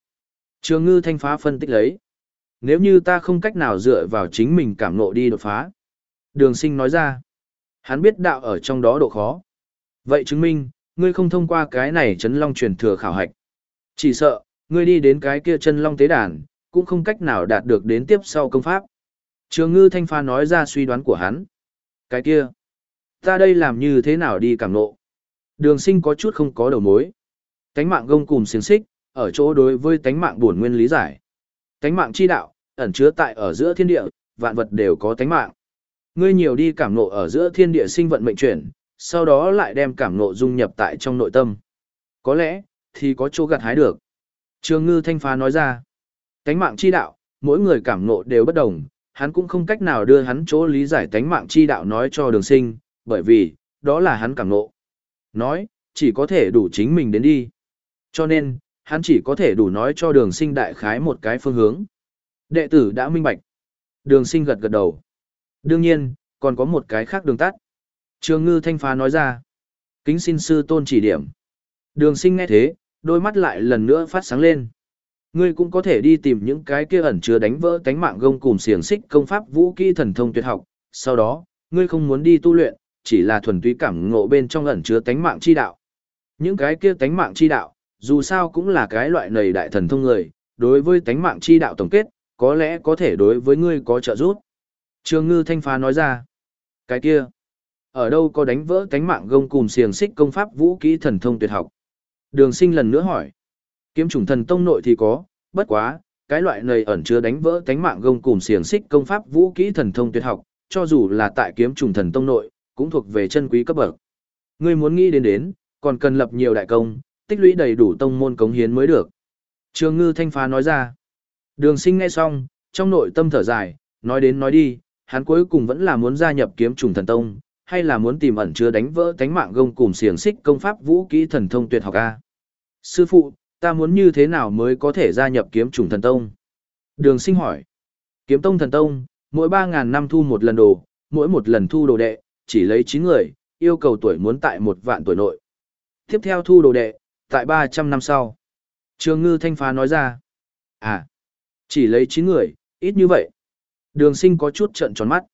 Trường ngư thanh phá phân tích lấy. Nếu như ta không cách nào dựa vào chính mình cảm nộ đi đột phá. Đường sinh nói ra. Hắn biết đạo ở trong đó độ khó. Vậy chứng minh, ngươi không thông qua cái này chấn long truyền thừa khảo hạch. Chỉ sợ, ngươi đi đến cái kia chân long tế đàn, cũng không cách nào đạt được đến tiếp sau công pháp. Trường ngư thanh pha nói ra suy đoán của hắn. Cái kia, ta đây làm như thế nào đi cảm nộ? Đường sinh có chút không có đầu mối. Tánh mạng gông cùng xiềng xích, ở chỗ đối với tánh mạng buồn nguyên lý giải. Tánh mạng chi đạo, ẩn chứa tại ở giữa thiên địa, vạn vật đều có tánh mạng. Ngươi nhiều đi cảm nộ ở giữa thiên địa sinh vận mệnh chuyển, sau đó lại đem cảm nộ dung nhập tại trong nội tâm. Có lẽ, thì có chỗ gặt hái được. Trường ngư thanh phá nói ra, tánh mạng chi đạo, mỗi người cảm nộ đều bất đồng, hắn cũng không cách nào đưa hắn chỗ lý giải tánh mạng chi đạo nói cho đường sinh, bởi vì, đó là hắn cảm nộ. Nói, chỉ có thể đủ chính mình đến đi. Cho nên, hắn chỉ có thể đủ nói cho đường sinh đại khái một cái phương hướng. Đệ tử đã minh bạch. Đường sinh gật gật đầu. Đương nhiên, còn có một cái khác đường tắt. Trường ngư thanh phá nói ra. Kính xin sư tôn chỉ điểm. Đường sinh nghe thế, đôi mắt lại lần nữa phát sáng lên. Ngươi cũng có thể đi tìm những cái kia ẩn chứa đánh vỡ cánh mạng gông cùng xiềng xích công pháp vũ kỹ thần thông tuyệt học. Sau đó, ngươi không muốn đi tu luyện, chỉ là thuần túy cảm ngộ bên trong ẩn chứa tánh mạng chi đạo. Những cái kia tánh mạng chi đạo, dù sao cũng là cái loại nầy đại thần thông người, đối với tánh mạng chi đạo tổng kết, có lẽ có thể đối với ngươi có trợ giúp. Trường ngư thanh phá nói ra, cái kia, ở đâu có đánh vỡ tánh mạng gông cùng xiềng xích công pháp vũ kỹ thần thông tuyệt học? Đường sinh lần nữa hỏi. Kiếm chủng thần tông nội thì có, bất quá, cái loại này ẩn chứa đánh vỡ tánh mạng gông cùng xiềng xích công pháp vũ kỹ thần thông tuyệt học, cho dù là tại kiếm chủng thần tông nội, cũng thuộc về chân quý cấp bậc. Ngươi muốn nghĩ đến đến, còn cần lập nhiều đại công, tích lũy đầy đủ tông môn cống hiến mới được. Trường ngư thanh phá nói ra. Đường sinh nghe xong, trong nội tâm thở dài, nói đến nói đi, hắn cuối cùng vẫn là muốn gia nhập kiếm trùng thần tông, hay là muốn tìm ẩn chứa đánh vỡ tánh mạng gông cùng xiềng xích công pháp vũ kỹ thần thông tuyệt học a sư phụ ta muốn như thế nào mới có thể gia nhập kiếm trùng thần tông đường sinh hỏi kiếm tông thần tông mỗi ba ngàn năm thu một lần đồ mỗi một lần thu đồ đệ chỉ lấy chín người yêu cầu tuổi muốn tại một vạn tuổi nội Tiếp theo thu đồ đệ, tại 300 năm sau. Trường ngư thanh phá nói ra. À, chỉ lấy 9 người, ít như vậy. Đường sinh có chút trận tròn mắt.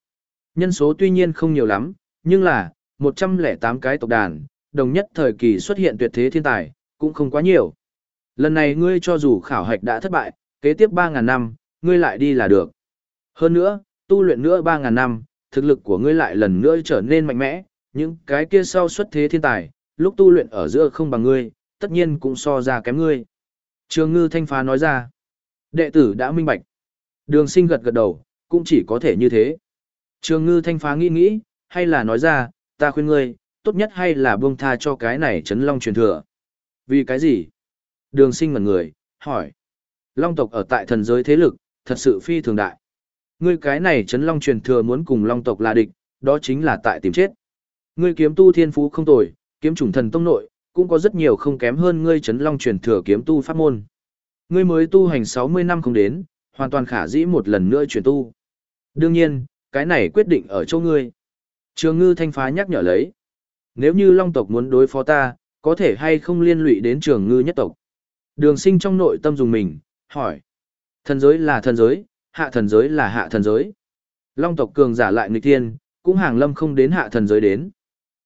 Nhân số tuy nhiên không nhiều lắm, nhưng là, 108 cái tộc đàn, đồng nhất thời kỳ xuất hiện tuyệt thế thiên tài, cũng không quá nhiều. Lần này ngươi cho dù khảo hạch đã thất bại, kế tiếp 3.000 năm, ngươi lại đi là được. Hơn nữa, tu luyện nữa 3.000 năm, thực lực của ngươi lại lần nữa trở nên mạnh mẽ, những cái kia sau xuất thế thiên tài, lúc tu luyện ở giữa không bằng ngươi, tất nhiên cũng so ra kém ngươi. Trường ngư thanh phá nói ra, đệ tử đã minh bạch. Đường sinh gật gật đầu, cũng chỉ có thể như thế. Trường ngư thanh phá nghĩ nghĩ, hay là nói ra, ta khuyên ngươi, tốt nhất hay là buông tha cho cái này chấn long truyền thừa. Vì cái gì? Đường sinh ngần người, hỏi. Long tộc ở tại thần giới thế lực, thật sự phi thường đại. Ngươi cái này chấn long truyền thừa muốn cùng long tộc là địch, đó chính là tại tìm chết. Ngươi kiếm tu thiên phú không tồi, kiếm chủng thần tông nội, cũng có rất nhiều không kém hơn ngươi chấn long truyền thừa kiếm tu pháp môn. Ngươi mới tu hành 60 năm không đến, hoàn toàn khả dĩ một lần nữa chuyển tu. Đương nhiên, cái này quyết định ở chỗ ngươi. Trường ngư thanh phá nhắc nhở lấy. Nếu như long tộc muốn đối phó ta, có thể hay không liên lụy đến trường ngư nhất tộc. Đường sinh trong nội tâm dùng mình, hỏi. Thần giới là thần giới, hạ thần giới là hạ thần giới. Long tộc cường giả lại nghịch thiên, cũng hàng lâm không đến hạ thần giới đến.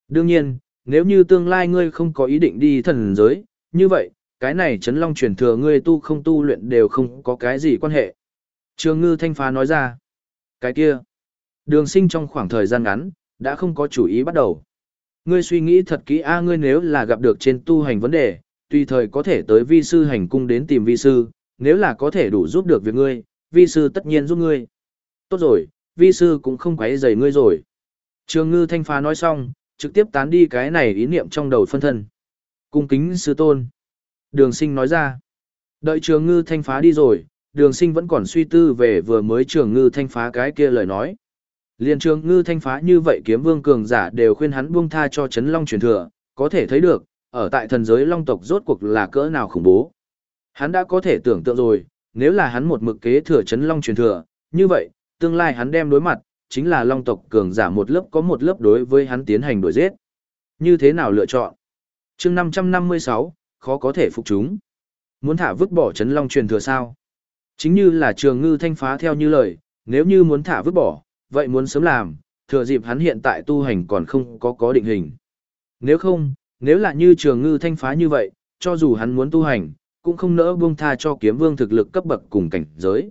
Đương nhiên, nếu như tương lai ngươi không có ý định đi thần giới, như vậy, cái này chấn long truyền thừa ngươi tu không tu luyện đều không có cái gì quan hệ. Trường ngư thanh phá nói ra. Cái kia, đường sinh trong khoảng thời gian ngắn, đã không có chủ ý bắt đầu. Ngươi suy nghĩ thật kỹ a ngươi nếu là gặp được trên tu hành vấn đề, tùy thời có thể tới vi sư hành cung đến tìm vi sư, nếu là có thể đủ giúp được việc ngươi, vi sư tất nhiên giúp ngươi. Tốt rồi, vi sư cũng không quấy rầy ngươi rồi. Trường ngư thanh phá nói xong, trực tiếp tán đi cái này ý niệm trong đầu phân thân. Cung kính sư tôn. Đường sinh nói ra. Đợi trường ngư thanh phá đi rồi, đường sinh vẫn còn suy tư về vừa mới trường ngư thanh phá cái kia lời nói. Liên trường ngư thanh phá như vậy kiếm vương cường giả đều khuyên hắn buông tha cho chấn long truyền thừa, có thể thấy được, ở tại thần giới long tộc rốt cuộc là cỡ nào khủng bố. Hắn đã có thể tưởng tượng rồi, nếu là hắn một mực kế thừa chấn long truyền thừa, như vậy, tương lai hắn đem đối mặt, chính là long tộc cường giả một lớp có một lớp đối với hắn tiến hành đuổi giết. Như thế nào lựa chọn? chương 556, khó có thể phục chúng. Muốn thả vứt bỏ chấn long truyền thừa sao? Chính như là trường ngư thanh phá theo như lời, nếu như muốn thả vứt bỏ, vậy muốn sớm làm, thừa dịp hắn hiện tại tu hành còn không có có định hình. Nếu không, nếu là như trường ngư thanh phá như vậy, cho dù hắn muốn tu hành, cũng không nỡ buông tha cho kiếm vương thực lực cấp bậc cùng cảnh giới.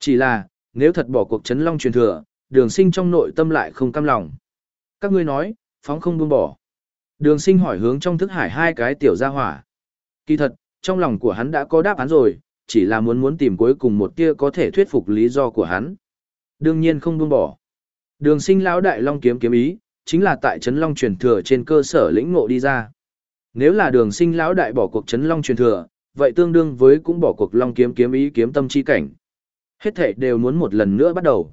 Chỉ là, nếu thật bỏ cuộc chấn long truyền thừa, đường sinh trong nội tâm lại không cam lòng. Các ngươi nói, phóng không buông bỏ. Đường sinh hỏi hướng trong thức hải hai cái tiểu gia hỏa. Kỳ thật, trong lòng của hắn đã có đáp án rồi, chỉ là muốn muốn tìm cuối cùng một tia có thể thuyết phục lý do của hắn. Đương nhiên không buông bỏ. Đường sinh lão đại long kiếm kiếm ý, chính là tại Trấn Long truyền thừa trên cơ sở lĩnh ngộ đi ra. Nếu là đường sinh lão đại bỏ cuộc Trấn Long truyền thừa, vậy tương đương với cũng bỏ cuộc Long kiếm kiếm ý kiếm tâm chi cảnh. Hết thể đều muốn một lần nữa bắt đầu.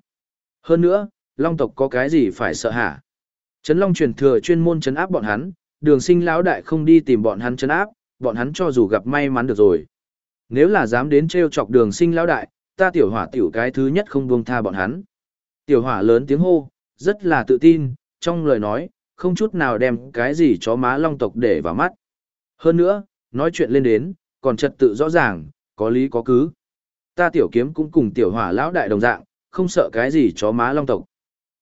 Hơn nữa, Long tộc có cái gì phải sợ hả? Trấn Long truyền thừa chuyên môn trấn áp bọn hắn, đường sinh lão đại không đi tìm bọn hắn trấn áp, bọn hắn cho dù gặp may mắn được rồi. Nếu là dám đến trêu chọc đường sinh lão đại, ta tiểu hỏa tiểu cái thứ nhất không buông tha bọn hắn. Tiểu hỏa lớn tiếng hô, rất là tự tin, trong lời nói, không chút nào đem cái gì chó má long tộc để vào mắt. Hơn nữa, nói chuyện lên đến, còn trật tự rõ ràng, có lý có cứ. Ta tiểu kiếm cũng cùng tiểu hỏa lão đại đồng dạng, không sợ cái gì chó má long tộc.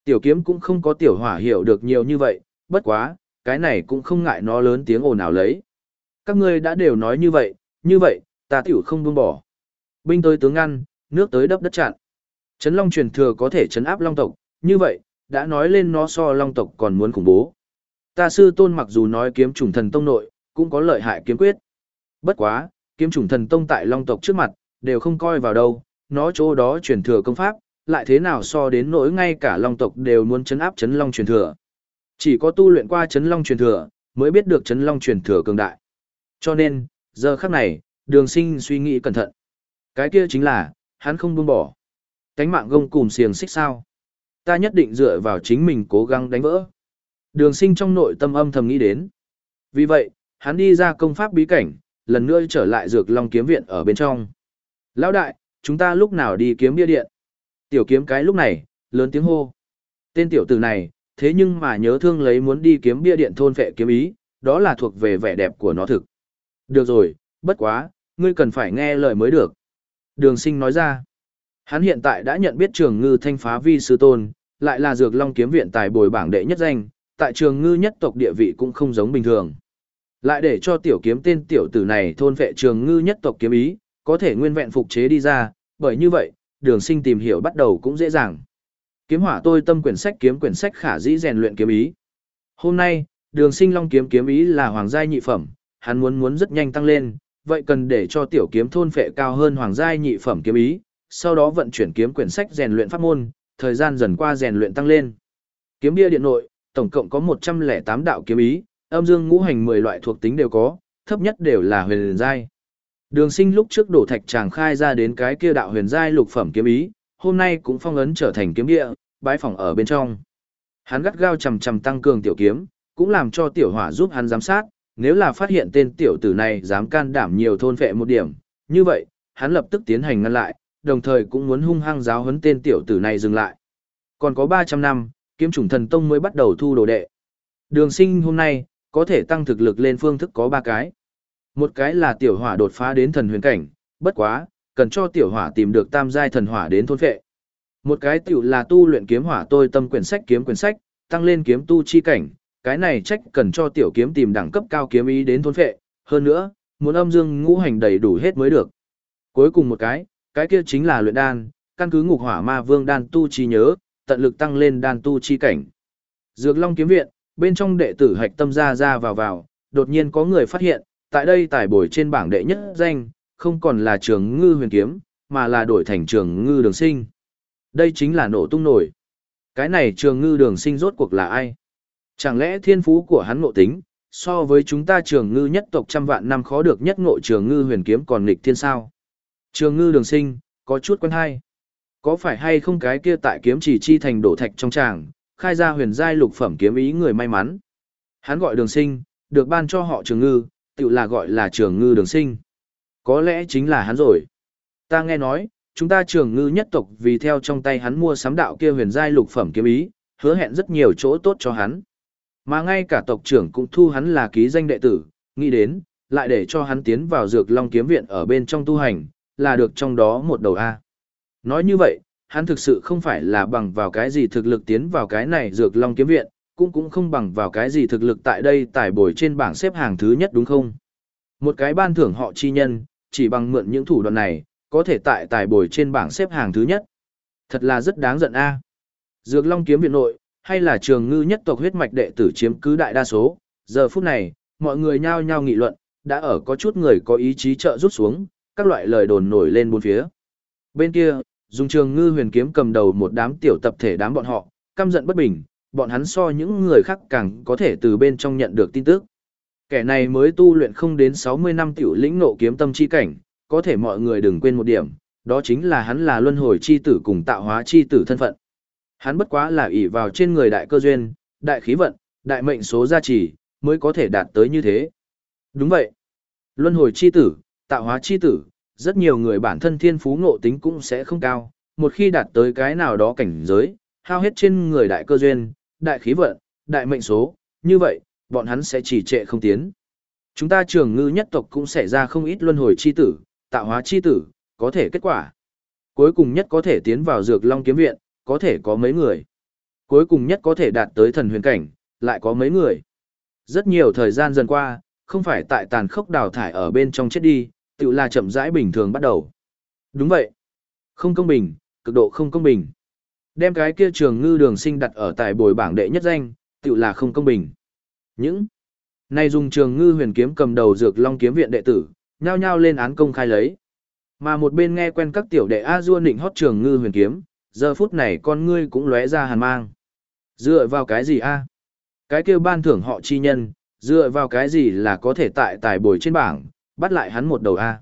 Tiểu kiếm cũng không có tiểu hỏa hiểu được nhiều như vậy, bất quá, cái này cũng không ngại nó lớn tiếng ồn ào lấy. Các ngươi đã đều nói như vậy, như vậy, ta tiểu không buông bỏ. Binh tới tướng ngăn, nước tới đắp đất chặn. Trấn Long truyền thừa có thể trấn áp Long tộc, như vậy, đã nói lên nó so Long tộc còn muốn khủng bố. Ta sư tôn mặc dù nói kiếm trùng thần tông nội, cũng có lợi hại kiếm quyết. Bất quá, kiếm trùng thần tông tại Long tộc trước mặt, đều không coi vào đâu, nó chỗ đó truyền thừa công pháp, lại thế nào so đến nỗi ngay cả Long tộc đều muốn chấn áp chấn Long truyền thừa. Chỉ có tu luyện qua chấn Long truyền thừa, mới biết được chấn Long truyền thừa cường đại. Cho nên, giờ khắc này, đường sinh suy nghĩ cẩn thận. Cái kia chính là, hắn không buông bỏ. Cánh mạng gông cùm xiềng xích sao. Ta nhất định dựa vào chính mình cố gắng đánh vỡ. Đường sinh trong nội tâm âm thầm nghĩ đến. Vì vậy, hắn đi ra công pháp bí cảnh, lần nữa trở lại dược long kiếm viện ở bên trong. Lão đại, chúng ta lúc nào đi kiếm bia điện? Tiểu kiếm cái lúc này, lớn tiếng hô. Tên tiểu tử này, thế nhưng mà nhớ thương lấy muốn đi kiếm bia điện thôn vệ kiếm ý, đó là thuộc về vẻ đẹp của nó thực. Được rồi, bất quá, ngươi cần phải nghe lời mới được. Đường sinh nói ra, hắn hiện tại đã nhận biết trường ngư thanh phá vi sư tôn, lại là dược long kiếm viện tài bồi bảng đệ nhất danh, tại trường ngư nhất tộc địa vị cũng không giống bình thường. Lại để cho tiểu kiếm tên tiểu tử này thôn vệ trường ngư nhất tộc kiếm ý, có thể nguyên vẹn phục chế đi ra, bởi như vậy, đường sinh tìm hiểu bắt đầu cũng dễ dàng. Kiếm hỏa tôi tâm quyển sách kiếm quyển sách khả dĩ rèn luyện kiếm ý. Hôm nay, đường sinh long kiếm kiếm ý là hoàng giai nhị phẩm, hắn muốn muốn rất nhanh tăng lên, vậy cần để cho tiểu kiếm thôn phệ cao hơn hoàng giai nhị phẩm kiếm ý, sau đó vận chuyển kiếm quyển sách rèn luyện pháp môn, thời gian dần qua rèn luyện tăng lên. Kiếm bia điện nội, tổng cộng có 108 đạo kiếm ý, âm dương ngũ hành 10 loại thuộc tính đều có, thấp nhất đều là huyền giai. Đường sinh lúc trước đổ thạch chàng khai ra đến cái kia đạo huyền giai lục phẩm kiếm ý, hôm nay cũng phong ấn trở thành kiếm địa, bái phòng ở bên trong. Hắn gắt gao chầm chầm tăng cường tiểu kiếm, cũng làm cho tiểu hỏa giúp hắn giám sát, nếu là phát hiện tên tiểu tử này dám can đảm nhiều thôn phệ một điểm, như vậy, hắn lập tức tiến hành ngăn lại, đồng thời cũng muốn hung hăng giáo huấn tên tiểu tử này dừng lại. Còn có 300 năm, kiếm chủng thần tông mới bắt đầu thu đồ đệ. Đường sinh hôm nay, có thể tăng thực lực lên phương thức có 3 cái. Một cái là tiểu hỏa đột phá đến thần huyền cảnh, bất quá, cần cho tiểu hỏa tìm được tam giai thần hỏa đến thôn phệ. Một cái tiểu là tu luyện kiếm hỏa tôi tâm quyển sách kiếm quyển sách, tăng lên kiếm tu chi cảnh, cái này trách cần cho tiểu kiếm tìm đẳng cấp cao kiếm ý đến thôn phệ, hơn nữa, muốn âm dương ngũ hành đầy đủ hết mới được. Cuối cùng một cái, cái kia chính là luyện đan, căn cứ ngục hỏa ma vương đan tu chi nhớ, tận lực tăng lên đan tu chi cảnh. Dược Long kiếm viện, bên trong đệ tử hạch tâm ra ra vào vào, đột nhiên có người phát hiện, tại đây tài bồi trên bảng đệ nhất danh, không còn là trường ngư huyền kiếm, mà là đổi thành trường ngư đường sinh. Đây chính là nổ tung nổi. Cái này trường ngư đường sinh rốt cuộc là ai? Chẳng lẽ thiên phú của hắn ngộ tính, so với chúng ta trường ngư nhất tộc trăm vạn năm khó được nhất ngộ trường ngư huyền kiếm còn nghịch thiên sao? Trường ngư đường sinh, có chút quen hay. Có phải hay không cái kia tại kiếm chỉ chi thành đổ thạch trong tràng, khai ra huyền giai lục phẩm kiếm ý người may mắn. Hắn gọi đường sinh, được ban cho họ trường ngư, tự là gọi là trường ngư đường sinh. Có lẽ chính là hắn rồi. Ta nghe nói, chúng ta trường ngư nhất tộc vì theo trong tay hắn mua sắm đạo kia huyền giai lục phẩm kiếm ý, hứa hẹn rất nhiều chỗ tốt cho hắn. Mà ngay cả tộc trưởng cũng thu hắn là ký danh đệ tử, nghĩ đến, lại để cho hắn tiến vào dược long kiếm viện ở bên trong tu hành, là được trong đó một đầu A. Nói như vậy, hắn thực sự không phải là bằng vào cái gì thực lực tiến vào cái này dược long kiếm viện, cũng cũng không bằng vào cái gì thực lực tại đây tải bồi trên bảng xếp hàng thứ nhất đúng không? Một cái ban thưởng họ chi nhân, chỉ bằng mượn những thủ đoạn này, có thể tại tải bồi trên bảng xếp hàng thứ nhất. Thật là rất đáng giận a. Dược Long kiếm viện nội, hay là trường ngư nhất tộc huyết mạch đệ tử chiếm cứ đại đa số, giờ phút này, mọi người nhao nhao nghị luận, đã ở có chút người có ý chí trợ rút xuống, các loại lời đồn nổi lên bốn phía. Bên kia, dùng trường ngư huyền kiếm cầm đầu một đám tiểu tập thể đám bọn họ, căm giận bất bình, bọn hắn so những người khác càng có thể từ bên trong nhận được tin tức. Kẻ này mới tu luyện không đến 60 năm tiểu lĩnh nộ kiếm tâm chi cảnh, có thể mọi người đừng quên một điểm, đó chính là hắn là luân hồi chi tử cùng tạo hóa chi tử thân phận. Hắn bất quá là ỷ vào trên người đại cơ duyên, đại khí vận, đại mệnh số gia trì, mới có thể đạt tới như thế. Đúng vậy. Luân hồi chi tử, tạo hóa chi tử, rất nhiều người bản thân thiên phú ngộ tính cũng sẽ không cao, một khi đạt tới cái nào đó cảnh giới, hao hết trên người đại cơ duyên, đại khí vận, đại mệnh số, như vậy, bọn hắn sẽ chỉ trệ không tiến. Chúng ta trường ngư nhất tộc cũng sẽ ra không ít luân hồi chi tử, tạo hóa chi tử, có thể kết quả. Cuối cùng nhất có thể tiến vào dược long kiếm viện, có thể có mấy người. Cuối cùng nhất có thể đạt tới thần huyền cảnh, lại có mấy người. Rất nhiều thời gian dần qua, không phải tại tàn khốc đào thải ở bên trong chết đi, tự là chậm rãi bình thường bắt đầu. Đúng vậy. Không công bình, cực độ không công bình. Đem cái kia trường ngư đường sinh đặt ở tại bồi bảng đệ nhất danh, tự là không công bình. Những này dùng trường ngư huyền kiếm cầm đầu dược long kiếm viện đệ tử, nhao nhao lên án công khai lấy. Mà một bên nghe quen các tiểu đệ A-dua nịnh hót trường ngư huyền kiếm, giờ phút này con ngươi cũng lóe ra hàn mang. Dựa vào cái gì a? Cái kêu ban thưởng họ chi nhân, dựa vào cái gì là có thể tại tài bồi trên bảng, bắt lại hắn một đầu a?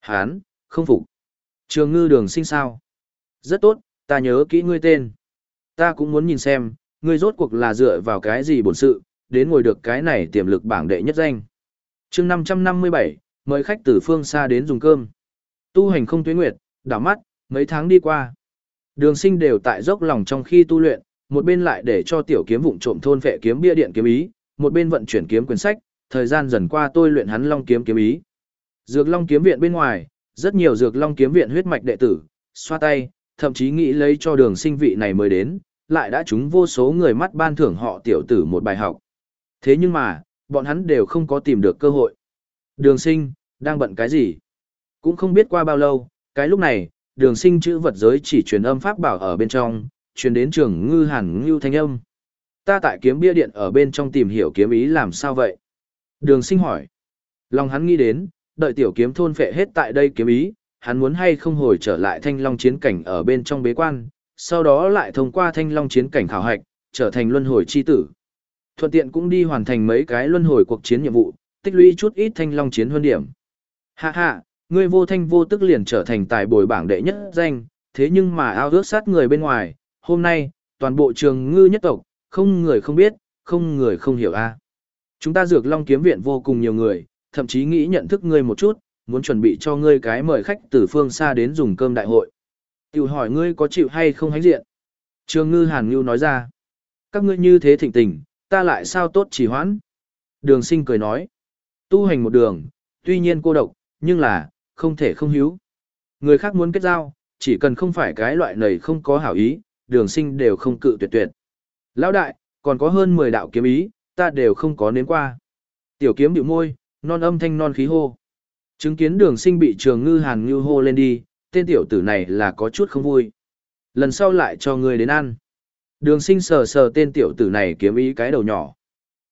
Hán, không phục. Trường ngư đường sinh sao? Rất tốt, ta nhớ kỹ ngươi tên. Ta cũng muốn nhìn xem, ngươi rốt cuộc là dựa vào cái gì bổn sự, đến ngồi được cái này tiềm lực bảng đệ nhất danh. chương 557, mời khách từ phương xa đến dùng cơm. Tu hành không tuyến nguyệt, đảo mắt, mấy tháng đi qua. Đường sinh đều tại dốc lòng trong khi tu luyện, một bên lại để cho tiểu kiếm vụng trộm thôn vệ kiếm bia điện kiếm ý, một bên vận chuyển kiếm quyển sách, thời gian dần qua tôi luyện hắn long kiếm kiếm ý. Dược long kiếm viện bên ngoài, rất nhiều dược long kiếm viện huyết mạch đệ tử, xoa tay, thậm chí nghĩ lấy cho đường sinh vị này mới đến, lại đã trúng vô số người mắt ban thưởng họ tiểu tử một bài học. Thế nhưng mà, bọn hắn đều không có tìm được cơ hội. Đường sinh, đang bận cái gì? Cũng không biết qua bao lâu, cái lúc này, đường sinh chữ vật giới chỉ truyền âm pháp bảo ở bên trong, truyền đến trường ngư hẳn ngưu thanh âm. Ta tại kiếm bia điện ở bên trong tìm hiểu kiếm ý làm sao vậy? Đường sinh hỏi. Lòng hắn nghĩ đến, đợi tiểu kiếm thôn phệ hết tại đây kiếm ý, hắn muốn hay không hồi trở lại thanh long chiến cảnh ở bên trong bế quan, sau đó lại thông qua thanh long chiến cảnh khảo hạch, trở thành luân hồi chi tử. Thuận tiện cũng đi hoàn thành mấy cái luân hồi cuộc chiến nhiệm vụ, tích lũy chút ít thanh long chiến huân điểm. Hạ hạ, ngươi vô thanh vô tức liền trở thành tài bồi bảng đệ nhất danh, thế nhưng mà ao ước sát người bên ngoài, hôm nay, toàn bộ trường ngư nhất tộc, không người không biết, không người không hiểu a. Chúng ta dược long kiếm viện vô cùng nhiều người, thậm chí nghĩ nhận thức ngươi một chút, muốn chuẩn bị cho ngươi cái mời khách từ phương xa đến dùng cơm đại hội. Tiểu hỏi ngươi có chịu hay không hãnh diện. Trường ngư hàn ngưu nói ra. Các ngươi như thế thịnh tình, ta lại sao tốt chỉ hoãn. Đường sinh cười nói. Tu hành một đường, tuy nhiên cô độc, nhưng là, không thể không hiếu. Người khác muốn kết giao, chỉ cần không phải cái loại này không có hảo ý, đường sinh đều không cự tuyệt tuyệt. Lão đại, còn có hơn 10 đạo kiếm ý, ta đều không có nếm qua. Tiểu kiếm điệu môi, non âm thanh non khí hô. Chứng kiến đường sinh bị trường ngư hàn ngư hô lên đi, tên tiểu tử này là có chút không vui. Lần sau lại cho người đến ăn. Đường sinh sờ sờ tên tiểu tử này kiếm ý cái đầu nhỏ.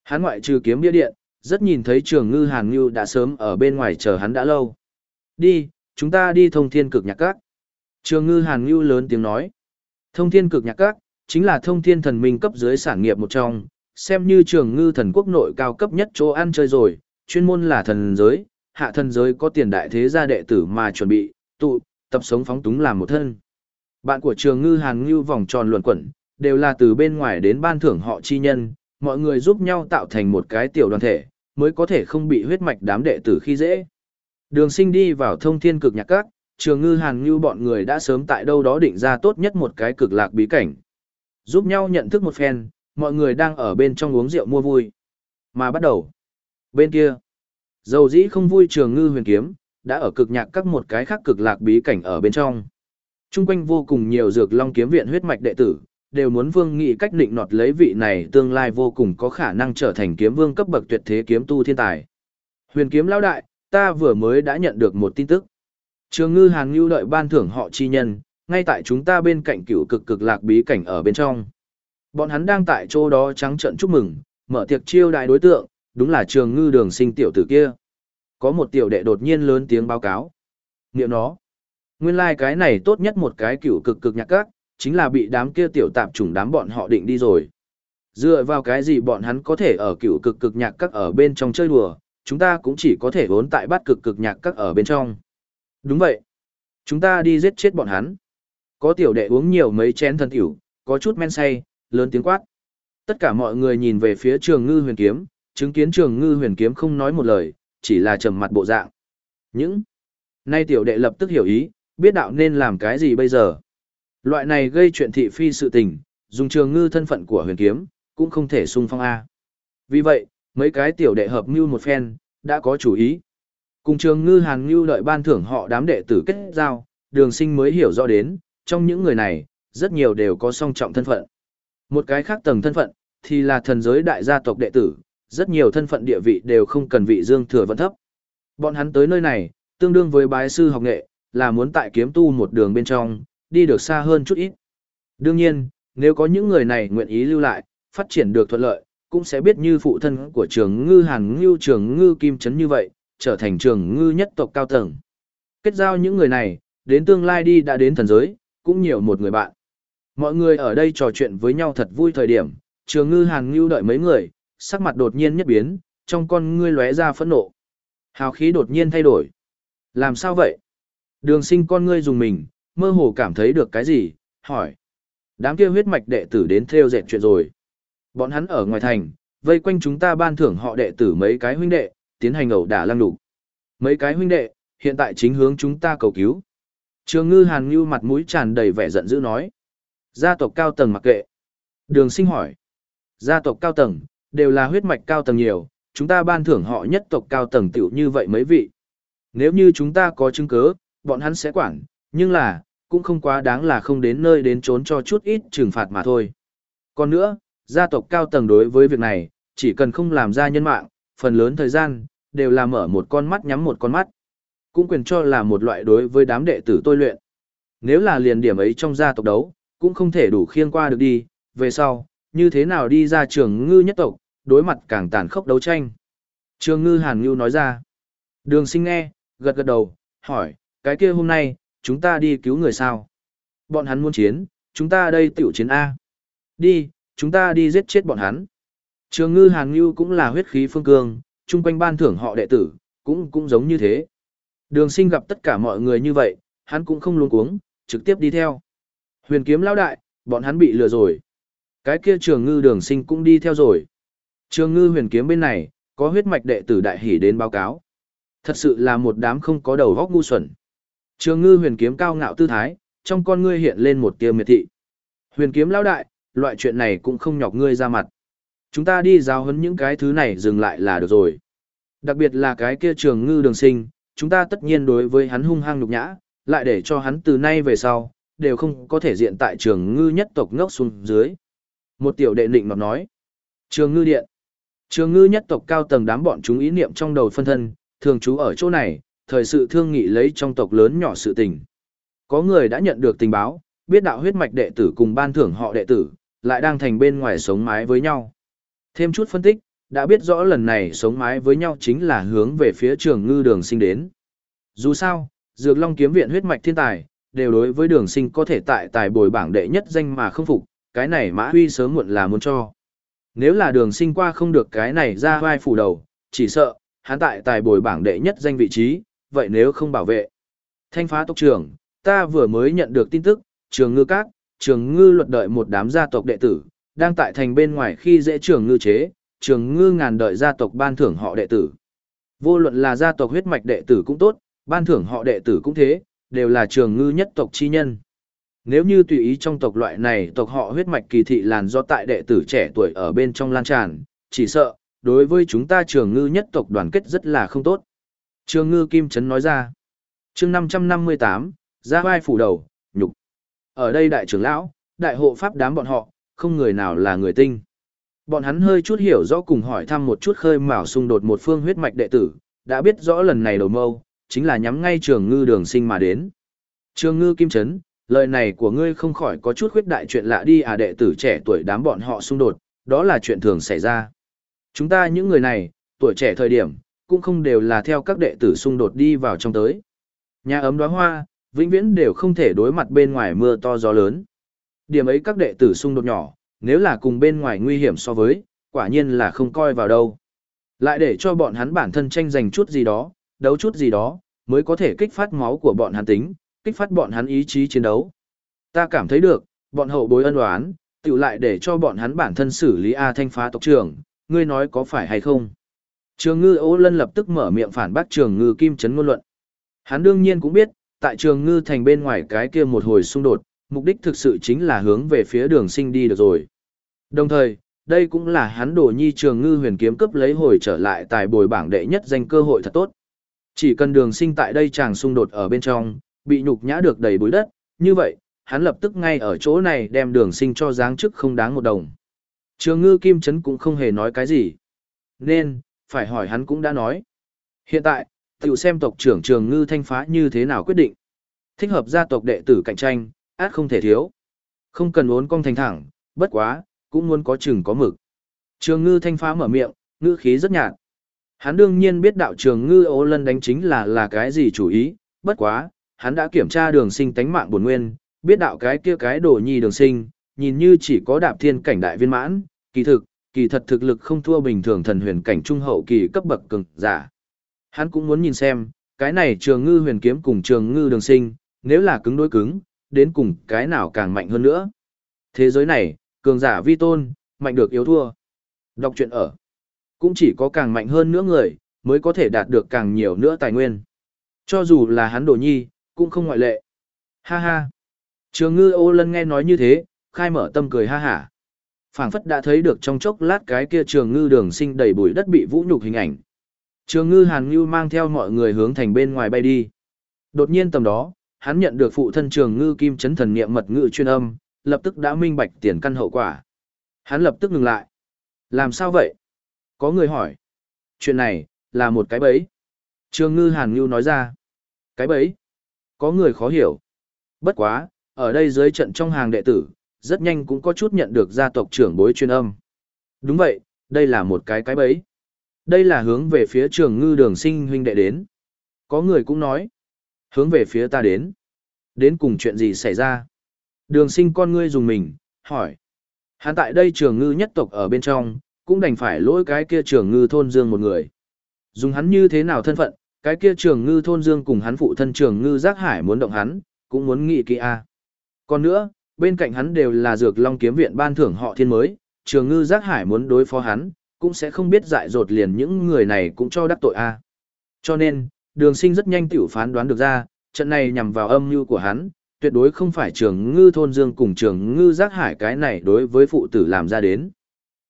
Hắn ngoại trừ kiếm bia điện, rất nhìn thấy trường ngư hàn ngư đã sớm ở bên ngoài chờ hắn đã lâu. Đi, chúng ta đi thông thiên cực nhạc các. Trường ngư hàn ngư lớn tiếng nói. Thông thiên cực nhạc các, chính là thông thiên thần minh cấp dưới sản nghiệp một trong, xem như trường ngư thần quốc nội cao cấp nhất chỗ ăn chơi rồi, chuyên môn là thần giới, hạ thần giới có tiền đại thế gia đệ tử mà chuẩn bị, tụ, tập sống phóng túng làm một thân. Bạn của trường ngư hàn ngư vòng tròn luận quẩn, đều là từ bên ngoài đến ban thưởng họ chi nhân, mọi người giúp nhau tạo thành một cái tiểu đoàn thể, mới có thể không bị huyết mạch đám đệ tử khi dễ. Đường sinh đi vào thông thiên cực nhạc các, trường ngư hàn ngư bọn người đã sớm tại đâu đó định ra tốt nhất một cái cực lạc bí cảnh. Giúp nhau nhận thức một phen, mọi người đang ở bên trong uống rượu mua vui. Mà bắt đầu. Bên kia, dầu dĩ không vui trường ngư huyền kiếm, đã ở cực nhạc các một cái khác cực lạc bí cảnh ở bên trong. Trung quanh vô cùng nhiều dược long kiếm viện huyết mạch đệ tử, đều muốn vương nghị cách định nọt lấy vị này tương lai vô cùng có khả năng trở thành kiếm vương cấp bậc tuyệt thế kiếm tu thiên tài. Huyền kiếm lão đại, ta vừa mới đã nhận được một tin tức. Trường ngư hàng lưu đợi ban thưởng họ chi nhân, ngay tại chúng ta bên cạnh cựu cực cực lạc bí cảnh ở bên trong. Bọn hắn đang tại chỗ đó trắng trận chúc mừng, mở tiệc chiêu đại đối tượng, đúng là trường ngư đường sinh tiểu tử kia. Có một tiểu đệ đột nhiên lớn tiếng báo cáo. Niệm nó. Nguyên lai like cái này tốt nhất một cái cửu cực cực nhạc các, chính là bị đám kia tiểu tạp chủng đám bọn họ định đi rồi. Dựa vào cái gì bọn hắn có thể ở cửu cực cực nhạc các ở bên trong chơi đùa, chúng ta cũng chỉ có thể vốn tại bát cực cực nhạc các ở bên trong. Đúng vậy. Chúng ta đi giết chết bọn hắn. Có tiểu đệ uống nhiều mấy chén thân tiểu, có chút men say, lớn tiếng quát. Tất cả mọi người nhìn về phía trường ngư huyền kiếm, chứng kiến trường ngư huyền kiếm không nói một lời, chỉ là trầm mặt bộ dạng. Những nay tiểu đệ lập tức hiểu ý, biết đạo nên làm cái gì bây giờ. Loại này gây chuyện thị phi sự tình, dùng trường ngư thân phận của huyền kiếm, cũng không thể sung phong A. Vì vậy, mấy cái tiểu đệ hợp mưu một phen, đã có chủ ý. Cùng trường ngư hàn ngưu đợi ban thưởng họ đám đệ tử kết giao, đường sinh mới hiểu rõ đến, trong những người này, rất nhiều đều có song trọng thân phận. Một cái khác tầng thân phận, thì là thần giới đại gia tộc đệ tử, rất nhiều thân phận địa vị đều không cần vị dương thừa vẫn thấp. Bọn hắn tới nơi này, tương đương với bái sư học nghệ, là muốn tại kiếm tu một đường bên trong, đi được xa hơn chút ít. Đương nhiên, nếu có những người này nguyện ý lưu lại, phát triển được thuận lợi, cũng sẽ biết như phụ thân của trường ngư hàn ngưu trường ngư kim chấn như vậy, trở thành trường ngư nhất tộc cao tầng. Kết giao những người này, đến tương lai đi đã đến thần giới, cũng nhiều một người bạn. Mọi người ở đây trò chuyện với nhau thật vui thời điểm, trường ngư hàn ngưu đợi mấy người, sắc mặt đột nhiên nhất biến, trong con ngươi lóe ra phẫn nộ. Hào khí đột nhiên thay đổi. Làm sao vậy? Đường sinh con ngươi dùng mình, mơ hồ cảm thấy được cái gì, hỏi. Đám kia huyết mạch đệ tử đến theo dệt chuyện rồi. Bọn hắn ở ngoài thành, vây quanh chúng ta ban thưởng họ đệ tử mấy cái huynh đệ, tiến hành ẩu đả lăng đủ. Mấy cái huynh đệ, hiện tại chính hướng chúng ta cầu cứu. Trường ngư hàn ngưu mặt mũi tràn đầy vẻ giận dữ nói. Gia tộc cao tầng mặc kệ. Đường sinh hỏi. Gia tộc cao tầng, đều là huyết mạch cao tầng nhiều, chúng ta ban thưởng họ nhất tộc cao tầng tiểu như vậy mấy vị. Nếu như chúng ta có chứng cứ, bọn hắn sẽ quản, nhưng là, cũng không quá đáng là không đến nơi đến trốn cho chút ít trừng phạt mà thôi. Còn nữa, gia tộc cao tầng đối với việc này, chỉ cần không làm ra nhân mạng, phần lớn thời gian, đều là mở một con mắt nhắm một con mắt. Cũng quyền cho là một loại đối với đám đệ tử tôi luyện. Nếu là liền điểm ấy trong gia tộc đấu, cũng không thể đủ khiêng qua được đi, về sau, như thế nào đi ra trường ngư nhất tộc, đối mặt càng tàn khốc đấu tranh. Trường ngư hàn ngưu nói ra. Đường sinh nghe, gật gật đầu, hỏi, cái kia hôm nay, chúng ta đi cứu người sao? Bọn hắn muốn chiến, chúng ta đây tiểu chiến A. Đi, chúng ta đi giết chết bọn hắn. Trường ngư hàn ngưu cũng là huyết khí phương cương, chung quanh ban thưởng họ đệ tử, cũng cũng giống như thế. Đường sinh gặp tất cả mọi người như vậy, hắn cũng không luôn cuống, trực tiếp đi theo. Huyền kiếm lao đại, bọn hắn bị lừa rồi. Cái kia trường ngư đường sinh cũng đi theo rồi. Trường ngư huyền kiếm bên này, có huyết mạch đệ tử đại hỷ đến báo cáo. Thật sự là một đám không có đầu góc ngu xuẩn. Trường ngư huyền kiếm cao ngạo tư thái, trong con ngươi hiện lên một tia miệt thị. Huyền kiếm lao đại, loại chuyện này cũng không nhọc ngươi ra mặt. Chúng ta đi giáo huấn những cái thứ này dừng lại là được rồi. Đặc biệt là cái kia trường ngư đường sinh, chúng ta tất nhiên đối với hắn hung hăng nhục nhã, lại để cho hắn từ nay về sau, đều không có thể diện tại trường ngư nhất tộc ngốc xuống dưới. Một tiểu đệ định mà nói. Trường ngư điện. Trường ngư nhất tộc cao tầng đám bọn chúng ý niệm trong đầu phân thân, thường trú ở chỗ này, thời sự thương nghị lấy trong tộc lớn nhỏ sự tình. Có người đã nhận được tình báo, biết đạo huyết mạch đệ tử cùng ban thưởng họ đệ tử, lại đang thành bên ngoài sống mái với nhau. Thêm chút phân tích, đã biết rõ lần này sống mái với nhau chính là hướng về phía trường ngư đường sinh đến. Dù sao, Dược Long kiếm viện huyết mạch thiên tài, đều đối với đường sinh có thể tại tài bồi bảng đệ nhất danh mà không phục, cái này mã huy sớm muộn là muốn cho. Nếu là đường sinh qua không được cái này ra vai phủ đầu, chỉ sợ, hắn tại tài bồi bảng đệ nhất danh vị trí, vậy nếu không bảo vệ. Thanh phá tộc trưởng, ta vừa mới nhận được tin tức, trường ngư các, trường ngư luật đợi một đám gia tộc đệ tử, đang tại thành bên ngoài khi dễ trường ngư chế, trường ngư ngàn đợi gia tộc ban thưởng họ đệ tử. Vô luận là gia tộc huyết mạch đệ tử cũng tốt, ban thưởng họ đệ tử cũng thế, đều là trường ngư nhất tộc chi nhân. Nếu như tùy ý trong tộc loại này tộc họ huyết mạch kỳ thị làn do tại đệ tử trẻ tuổi ở bên trong lan tràn, chỉ sợ, đối với chúng ta trường ngư nhất tộc đoàn kết rất là không tốt. Trường ngư Kim Trấn nói ra. chương 558, ra vai phủ đầu, nhục. Ở đây đại trưởng lão, đại hộ pháp đám bọn họ, không người nào là người tinh. Bọn hắn hơi chút hiểu rõ cùng hỏi thăm một chút khơi mào xung đột một phương huyết mạch đệ tử, đã biết rõ lần này đầu mâu, chính là nhắm ngay trường ngư đường sinh mà đến. Trường ngư kim chấn, lời này của ngươi không khỏi có chút khuyết đại chuyện lạ đi à đệ tử trẻ tuổi đám bọn họ xung đột, đó là chuyện thường xảy ra. Chúng ta những người này, tuổi trẻ thời điểm, cũng không đều là theo các đệ tử xung đột đi vào trong tới. Nhà ấm đóa hoa, vĩnh viễn đều không thể đối mặt bên ngoài mưa to gió lớn. Điểm ấy các đệ tử xung đột nhỏ, nếu là cùng bên ngoài nguy hiểm so với, quả nhiên là không coi vào đâu. Lại để cho bọn hắn bản thân tranh giành chút gì đó, đấu chút gì đó, mới có thể kích phát máu của bọn hắn tính, kích phát bọn hắn ý chí chiến đấu. Ta cảm thấy được, bọn hậu bối ân oán, tự lại để cho bọn hắn bản thân xử lý A thanh phá tộc trưởng, ngươi nói có phải hay không? Trường ngư ố lân lập tức mở miệng phản bác trường ngư kim chấn ngôn luận. Hắn đương nhiên cũng biết, tại trường ngư thành bên ngoài cái kia một hồi xung đột, mục đích thực sự chính là hướng về phía đường sinh đi được rồi. Đồng thời, đây cũng là hắn đổ nhi trường ngư huyền kiếm cấp lấy hồi trở lại tại bồi bảng đệ nhất danh cơ hội thật tốt. Chỉ cần đường sinh tại đây chàng xung đột ở bên trong, bị nhục nhã được đầy bụi đất, như vậy, hắn lập tức ngay ở chỗ này đem đường sinh cho dáng chức không đáng một đồng. Trường ngư kim chấn cũng không hề nói cái gì. Nên, phải hỏi hắn cũng đã nói. Hiện tại, tiểu xem tộc trưởng trường ngư thanh phá như thế nào quyết định. Thích hợp gia tộc đệ tử cạnh tranh, át không thể thiếu. Không cần uốn cong thành thẳng, bất quá, cũng muốn có chừng có mực. Trường ngư thanh phá mở miệng, ngư khí rất nhạt. Hắn đương nhiên biết đạo trường ngư ố lân đánh chính là là cái gì chủ ý, bất quá, hắn đã kiểm tra đường sinh tánh mạng buồn nguyên, biết đạo cái kia cái đồ nhi đường sinh, nhìn như chỉ có đạp thiên cảnh đại viên mãn, kỳ thực, kỳ thật thực lực không thua bình thường thần huyền cảnh trung hậu kỳ cấp bậc cường giả. Hắn cũng muốn nhìn xem, cái này trường ngư huyền kiếm cùng trường ngư đường sinh, nếu là cứng đối cứng, đến cùng cái nào càng mạnh hơn nữa. Thế giới này, cường giả vi tôn, mạnh được yếu thua. Đọc truyện ở. Cũng chỉ có càng mạnh hơn nữa người, mới có thể đạt được càng nhiều nữa tài nguyên. Cho dù là hắn đồ nhi, cũng không ngoại lệ. Ha ha. Trường ngư ô lân nghe nói như thế, khai mở tâm cười ha hả. phảng phất đã thấy được trong chốc lát cái kia trường ngư đường sinh đầy bụi đất bị vũ nhục hình ảnh. Trường ngư hàn ngư mang theo mọi người hướng thành bên ngoài bay đi. Đột nhiên tầm đó, hắn nhận được phụ thân trường ngư kim chấn thần niệm mật ngữ chuyên âm, lập tức đã minh bạch tiền căn hậu quả. Hắn lập tức ngừng lại. Làm sao vậy? Có người hỏi. Chuyện này, là một cái bẫy. Trường ngư hàn ngư nói ra. Cái bẫy. Có người khó hiểu. Bất quá, ở đây dưới trận trong hàng đệ tử, rất nhanh cũng có chút nhận được gia tộc trưởng bối chuyên âm. Đúng vậy, đây là một cái cái bẫy. Đây là hướng về phía trường ngư đường sinh huynh đệ đến. Có người cũng nói. Hướng về phía ta đến. Đến cùng chuyện gì xảy ra? Đường sinh con ngươi dùng mình, hỏi. Hắn tại đây trường ngư nhất tộc ở bên trong, cũng đành phải lỗi cái kia trường ngư thôn dương một người. Dùng hắn như thế nào thân phận, cái kia trường ngư thôn dương cùng hắn phụ thân trường ngư giác hải muốn động hắn, cũng muốn nghị kỹ a. Còn nữa, bên cạnh hắn đều là dược long kiếm viện ban thưởng họ thiên mới, trường ngư giác hải muốn đối phó hắn, cũng sẽ không biết dại dột liền những người này cũng cho đắc tội a. Cho nên, đường sinh rất nhanh tiểu phán đoán được ra, trận này nhằm vào âm mưu của hắn, tuyệt đối không phải trường ngư thôn dương cùng trường ngư giác hải cái này đối với phụ tử làm ra đến.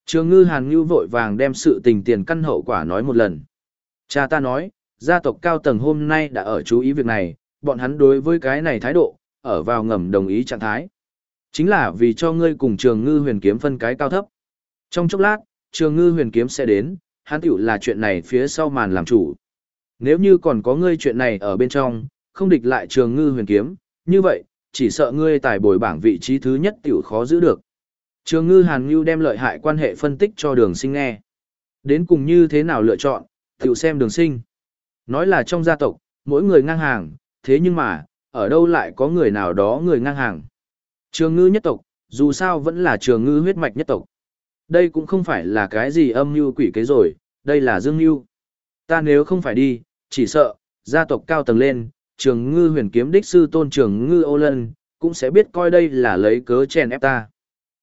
Trường ngư hàn ngư vội vàng đem sự tình tiền căn hậu quả nói một lần. Cha ta nói, gia tộc cao tầng hôm nay đã ở chú ý việc này, bọn hắn đối với cái này thái độ, ở vào ngầm đồng ý trạng thái. Chính là vì cho ngươi cùng trường ngư huyền kiếm phân cái cao thấp. Trong chốc lát, trường ngư huyền kiếm sẽ đến, hắn tiểu là chuyện này phía sau màn làm chủ. Nếu như còn có ngươi chuyện này ở bên trong, không địch lại trường ngư huyền kiếm, như vậy, chỉ sợ ngươi tài bồi bảng vị trí thứ nhất tiểu khó giữ được. Trường ngư hàn ngưu đem lợi hại quan hệ phân tích cho đường sinh nghe. Đến cùng như thế nào lựa chọn, tiểu xem đường sinh. Nói là trong gia tộc, mỗi người ngang hàng, thế nhưng mà, ở đâu lại có người nào đó người ngang hàng. Trường ngư nhất tộc, dù sao vẫn là trường ngư huyết mạch nhất tộc. Đây cũng không phải là cái gì âm mưu quỷ kế rồi, đây là dương mưu. Ta nếu không phải đi, chỉ sợ, gia tộc cao tầng lên, trường ngư huyền kiếm đích sư tôn trường ngư ô lân, cũng sẽ biết coi đây là lấy cớ chèn ép ta.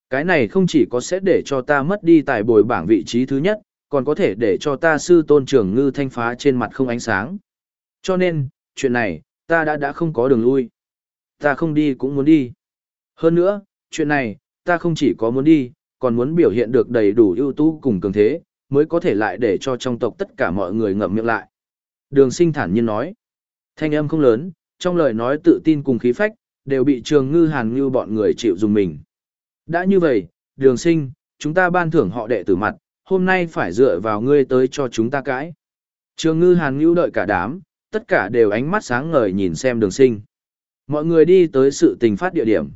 Cái này không chỉ có sẽ để cho ta mất đi tài bồi bảng vị trí thứ nhất, còn có thể để cho ta sư tôn trưởng ngư thanh phá trên mặt không ánh sáng. Cho nên, chuyện này, ta đã đã không có đường lui. Ta không đi cũng muốn đi. Hơn nữa, chuyện này, ta không chỉ có muốn đi, còn muốn biểu hiện được đầy đủ ưu tú cùng cường thế, mới có thể lại để cho trong tộc tất cả mọi người ngậm miệng lại. Đường sinh thản nhiên nói. Thanh âm không lớn, trong lời nói tự tin cùng khí phách, đều bị trường ngư hàn như bọn người chịu dùng mình. Đã như vậy, đường sinh, chúng ta ban thưởng họ đệ tử mặt, hôm nay phải dựa vào ngươi tới cho chúng ta cãi. Trường ngư hàn như đợi cả đám, tất cả đều ánh mắt sáng ngời nhìn xem đường sinh. Mọi người đi tới sự tình phát địa điểm.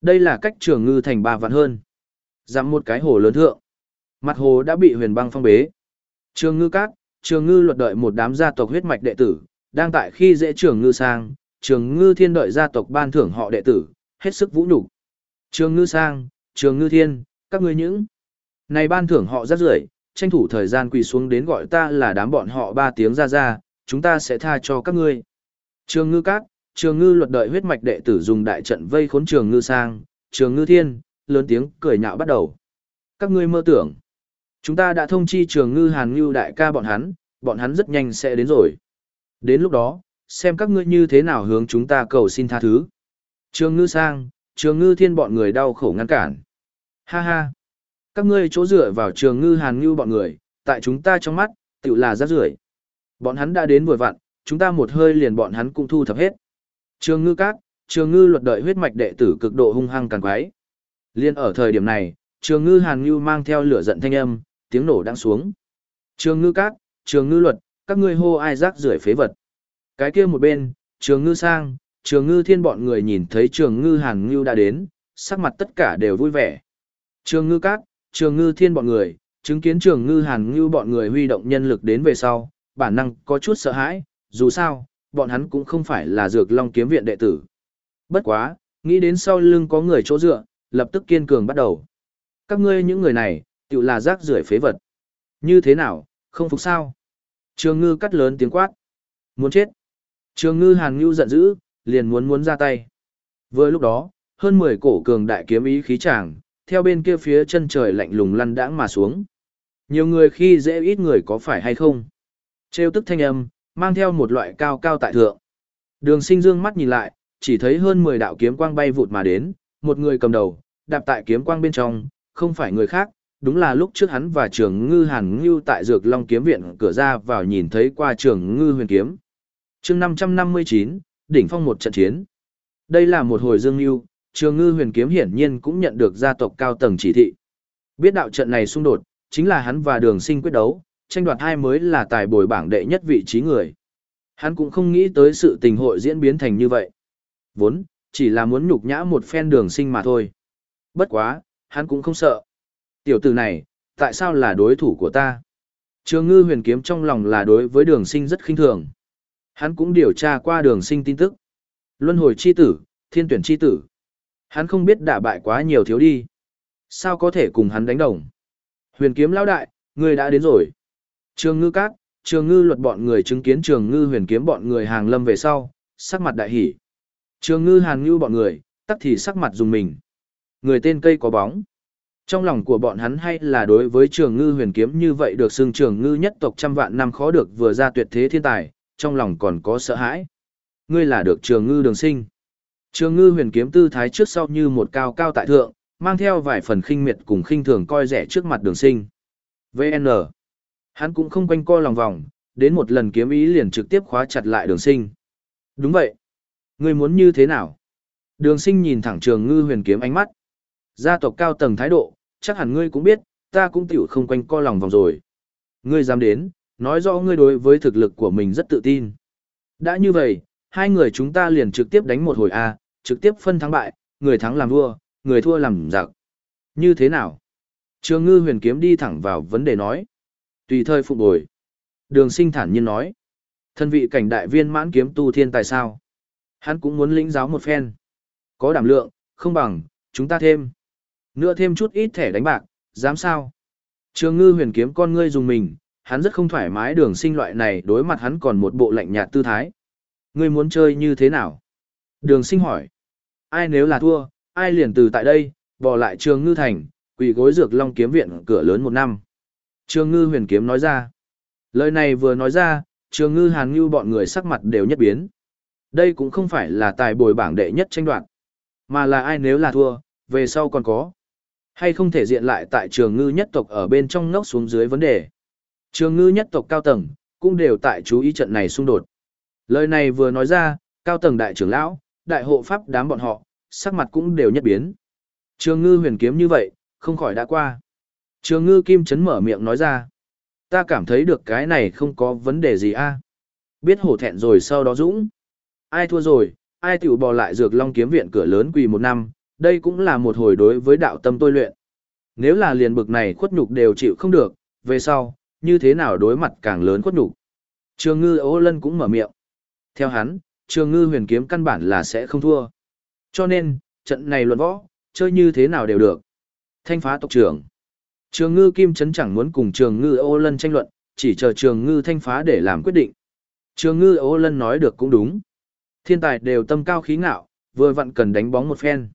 Đây là cách trường ngư thành ba vạn hơn. Dặm một cái hồ lớn thượng. Mặt hồ đã bị huyền băng phong bế. Trường ngư các, trường ngư luật đợi một đám gia tộc huyết mạch đệ tử, đang tại khi dễ trường ngư sang, trường ngư thiên đợi gia tộc ban thưởng họ đệ tử, hết sức vũ nhục Trường ngư sang, trường ngư thiên, các ngươi những. Này ban thưởng họ rất rưởi tranh thủ thời gian quỳ xuống đến gọi ta là đám bọn họ ba tiếng ra ra, chúng ta sẽ tha cho các ngươi. Trường ngư các, trường ngư luật đợi huyết mạch đệ tử dùng đại trận vây khốn trường ngư sang, trường ngư thiên, lớn tiếng cười nhạo bắt đầu. Các ngươi mơ tưởng. Chúng ta đã thông chi trường ngư hàn ngư đại ca bọn hắn, bọn hắn rất nhanh sẽ đến rồi. Đến lúc đó, xem các ngươi như thế nào hướng chúng ta cầu xin tha thứ. Trường ngư sang, trường ngư thiên bọn người đau khổ ngăn cản. Ha ha. Các ngươi chỗ dựa vào trường ngư hàn ngư bọn người, tại chúng ta trong mắt, tự là rác rưởi. Bọn hắn đã đến vừa vặn, chúng ta một hơi liền bọn hắn cũng thu thập hết. Trường ngư cát, trường ngư luật đợi huyết mạch đệ tử cực độ hung hăng càng quái. Liên ở thời điểm này, trường ngư hàn ngư mang theo lửa giận thanh âm, tiếng nổ đang xuống. Trường ngư cát, trường ngư luật, các ngươi hô ai rác rưởi phế vật. Cái kia một bên, trường ngư sang, trường ngư thiên bọn người nhìn thấy trường ngư hàn ngư đã đến, sắc mặt tất cả đều vui vẻ. Trường ngư cát, trường ngư thiên bọn người, chứng kiến trường ngư hàn ngư bọn người huy động nhân lực đến về sau, bản năng có chút sợ hãi, dù sao, bọn hắn cũng không phải là dược long kiếm viện đệ tử. Bất quá, nghĩ đến sau lưng có người chỗ dựa, lập tức kiên cường bắt đầu. Các ngươi những người này, tự là rác rưởi phế vật. Như thế nào, không phục sao? Trường ngư cắt lớn tiếng quát. Muốn chết. Trường ngư hàn ngưu giận dữ, liền muốn muốn ra tay. Vừa lúc đó, hơn 10 cổ cường đại kiếm ý khí tràng, theo bên kia phía chân trời lạnh lùng lăn đãng mà xuống. Nhiều người khi dễ ít người có phải hay không? Trêu tức thanh âm, mang theo một loại cao cao tại thượng. Đường sinh dương mắt nhìn lại, chỉ thấy hơn 10 đạo kiếm quang bay vụt mà đến, một người cầm đầu, đạp tại kiếm quang bên trong, không phải người khác, đúng là lúc trước hắn và trường ngư hàn ngưu tại dược long kiếm viện cửa ra vào nhìn thấy qua trường ngư huyền kiếm. chương 559, đỉnh phong một trận chiến. Đây là một hồi dương ngưu, trường ngư huyền kiếm hiển nhiên cũng nhận được gia tộc cao tầng chỉ thị. Biết đạo trận này xung đột, chính là hắn và đường sinh quyết đấu, tranh đoạt hai mới là tài bồi bảng đệ nhất vị trí người. Hắn cũng không nghĩ tới sự tình hội diễn biến thành như vậy. Vốn, chỉ là muốn nhục nhã một phen đường sinh mà thôi. Bất quá, hắn cũng không sợ. Tiểu tử này, tại sao là đối thủ của ta? Trường ngư huyền kiếm trong lòng là đối với đường sinh rất khinh thường. Hắn cũng điều tra qua đường sinh tin tức. Luân hồi chi tử, thiên tuyển chi tử. Hắn không biết đả bại quá nhiều thiếu đi. Sao có thể cùng hắn đánh đồng? Huyền kiếm lão đại, người đã đến rồi. Trường ngư cát, trường ngư luật bọn người chứng kiến trường ngư huyền kiếm bọn người hàng lâm về sau, sắc mặt đại hỉ Trường ngư hàn ngư bọn người, tắc thì sắc mặt dùng mình. Người tên cây có bóng. Trong lòng của bọn hắn hay là đối với trường ngư huyền kiếm như vậy được xưng trường ngư nhất tộc trăm vạn năm khó được vừa ra tuyệt thế thiên tài, trong lòng còn có sợ hãi. Ngươi là được trường ngư đường sinh. Trường ngư huyền kiếm tư thái trước sau như một cao cao tại thượng, mang theo vài phần khinh miệt cùng khinh thường coi rẻ trước mặt đường sinh. VN. Hắn cũng không quanh co lòng vòng, đến một lần kiếm ý liền trực tiếp khóa chặt lại đường sinh. Đúng vậy. Ngươi muốn như thế nào? Đường sinh nhìn thẳng trường ngư huyền kiếm ánh mắt. Gia tộc cao tầng thái độ, chắc hẳn ngươi cũng biết, ta cũng tiểu không quanh co lòng vòng rồi. Ngươi dám đến, nói rõ ngươi đối với thực lực của mình rất tự tin. Đã như vậy, hai người chúng ta liền trực tiếp đánh một hồi A, trực tiếp phân thắng bại, người thắng làm vua, người thua làm giặc. Như thế nào? Trường ngư huyền kiếm đi thẳng vào vấn đề nói. Tùy thời phục bồi. Đường sinh thản nhiên nói. Thân vị cảnh đại viên mãn kiếm tu thiên tài sao? Hắn cũng muốn lĩnh giáo một phen. Có đảm lượng, không bằng, chúng ta thêm. Nữa thêm chút ít thẻ đánh bạc, dám sao? Trường ngư huyền kiếm con ngươi dùng mình, hắn rất không thoải mái đường sinh loại này đối mặt hắn còn một bộ lạnh nhạt tư thái. Ngươi muốn chơi như thế nào? Đường sinh hỏi. Ai nếu là thua, ai liền từ tại đây, bỏ lại trường ngư thành, quỷ gối dược long kiếm viện cửa lớn một năm. Trường ngư huyền kiếm nói ra. Lời này vừa nói ra, trường ngư hàn ngư bọn người sắc mặt đều nhất biến. Đây cũng không phải là tài bồi bảng đệ nhất tranh đoạn, mà là ai nếu là thua, về sau còn có. Hay không thể diện lại tại trường ngư nhất tộc ở bên trong ngốc xuống dưới vấn đề. Trường ngư nhất tộc cao tầng, cũng đều tại chú ý trận này xung đột. Lời này vừa nói ra, cao tầng đại trưởng lão, đại hộ pháp đám bọn họ, sắc mặt cũng đều nhất biến. Trường ngư huyền kiếm như vậy, không khỏi đã qua. Trường ngư kim chấn mở miệng nói ra. Ta cảm thấy được cái này không có vấn đề gì a Biết hổ thẹn rồi sau đó dũng. Ai thua rồi, ai tiểu bò lại dược long kiếm viện cửa lớn quỳ một năm, đây cũng là một hồi đối với đạo tâm tôi luyện. Nếu là liền bực này khuất nhục đều chịu không được, về sau, như thế nào đối mặt càng lớn khuất nhục. Trường ngư ô lân cũng mở miệng. Theo hắn, trường ngư huyền kiếm căn bản là sẽ không thua. Cho nên, trận này luận võ, chơi như thế nào đều được. Thanh phá tộc trưởng. Trường ngư kim chấn chẳng muốn cùng trường ngư ô lân tranh luận, chỉ chờ trường ngư thanh phá để làm quyết định. Trường ngư ô lân nói được cũng đúng. Thiên tài đều tâm cao khí ngạo, vừa vặn cần đánh bóng một phen.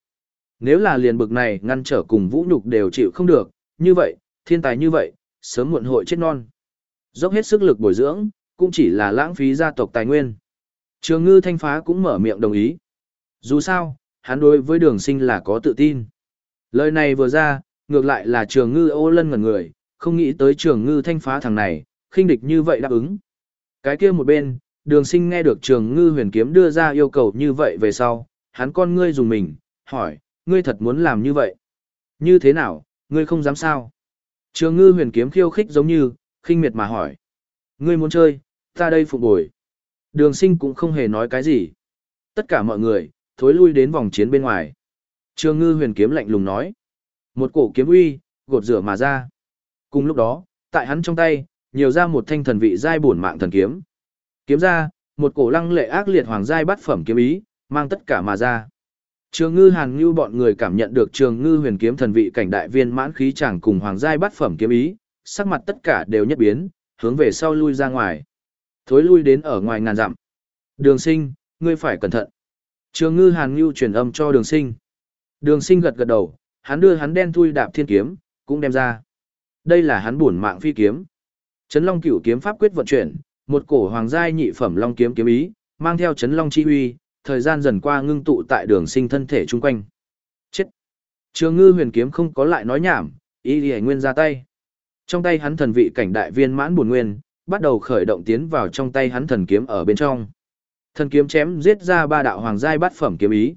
Nếu là liền bực này ngăn trở cùng vũ nhục đều chịu không được, như vậy, thiên tài như vậy, sớm muộn hội chết non. Dốc hết sức lực bồi dưỡng, cũng chỉ là lãng phí gia tộc tài nguyên. Trường ngư thanh phá cũng mở miệng đồng ý. Dù sao, hắn đối với đường sinh là có tự tin. Lời này vừa ra, ngược lại là trường ngư ô lân ngẩn người, không nghĩ tới trường ngư thanh phá thằng này, khinh địch như vậy đáp ứng. Cái kia một bên, đường sinh nghe được trường ngư huyền kiếm đưa ra yêu cầu như vậy về sau, hắn con ngươi dùng mình, hỏi, ngươi thật muốn làm như vậy? Như thế nào, ngươi không dám sao? Trường ngư huyền kiếm khiêu khích giống như, khinh miệt mà hỏi. Ngươi muốn chơi, ta đây phục bồi. Đường sinh cũng không hề nói cái gì. Tất cả mọi người, thối lui đến vòng chiến bên ngoài. Trường ngư huyền kiếm lạnh lùng nói. Một cổ kiếm uy, gột rửa mà ra. Cùng lúc đó, tại hắn trong tay, nhiều ra một thanh thần vị giai bổn mạng thần kiếm. Kiếm ra, một cổ lăng lệ ác liệt hoàng giai bát phẩm kiếm ý, mang tất cả mà ra. Trường ngư hàng như bọn người cảm nhận được trường ngư huyền kiếm thần vị cảnh đại viên mãn khí chẳng cùng hoàng giai bát phẩm kiếm ý, sắc mặt tất cả đều nhất biến, hướng về sau lui ra ngoài. Thối lui đến ở ngoài ngàn dặm. Đường sinh, ngươi phải cẩn thận. Trường ngư hàn ngưu truyền âm cho đường sinh. Đường sinh gật gật đầu, hắn đưa hắn đen thui đạp thiên kiếm, cũng đem ra. Đây là hắn buồn mạng phi kiếm. Trấn Long Cửu kiếm pháp quyết vận chuyển, một cổ hoàng giai nhị phẩm long kiếm kiếm ý, mang theo Trấn Long chi uy, thời gian dần qua ngưng tụ tại đường sinh thân thể chung quanh. Chết! Trường ngư huyền kiếm không có lại nói nhảm, ý liễu nguyên ra tay. Trong tay hắn thần vị cảnh đại viên mãn buồn nguyên, bắt đầu khởi động tiến vào trong tay hắn thần kiếm ở bên trong. Thần kiếm chém giết ra ba đạo hoàng giai bát phẩm kiếm ý.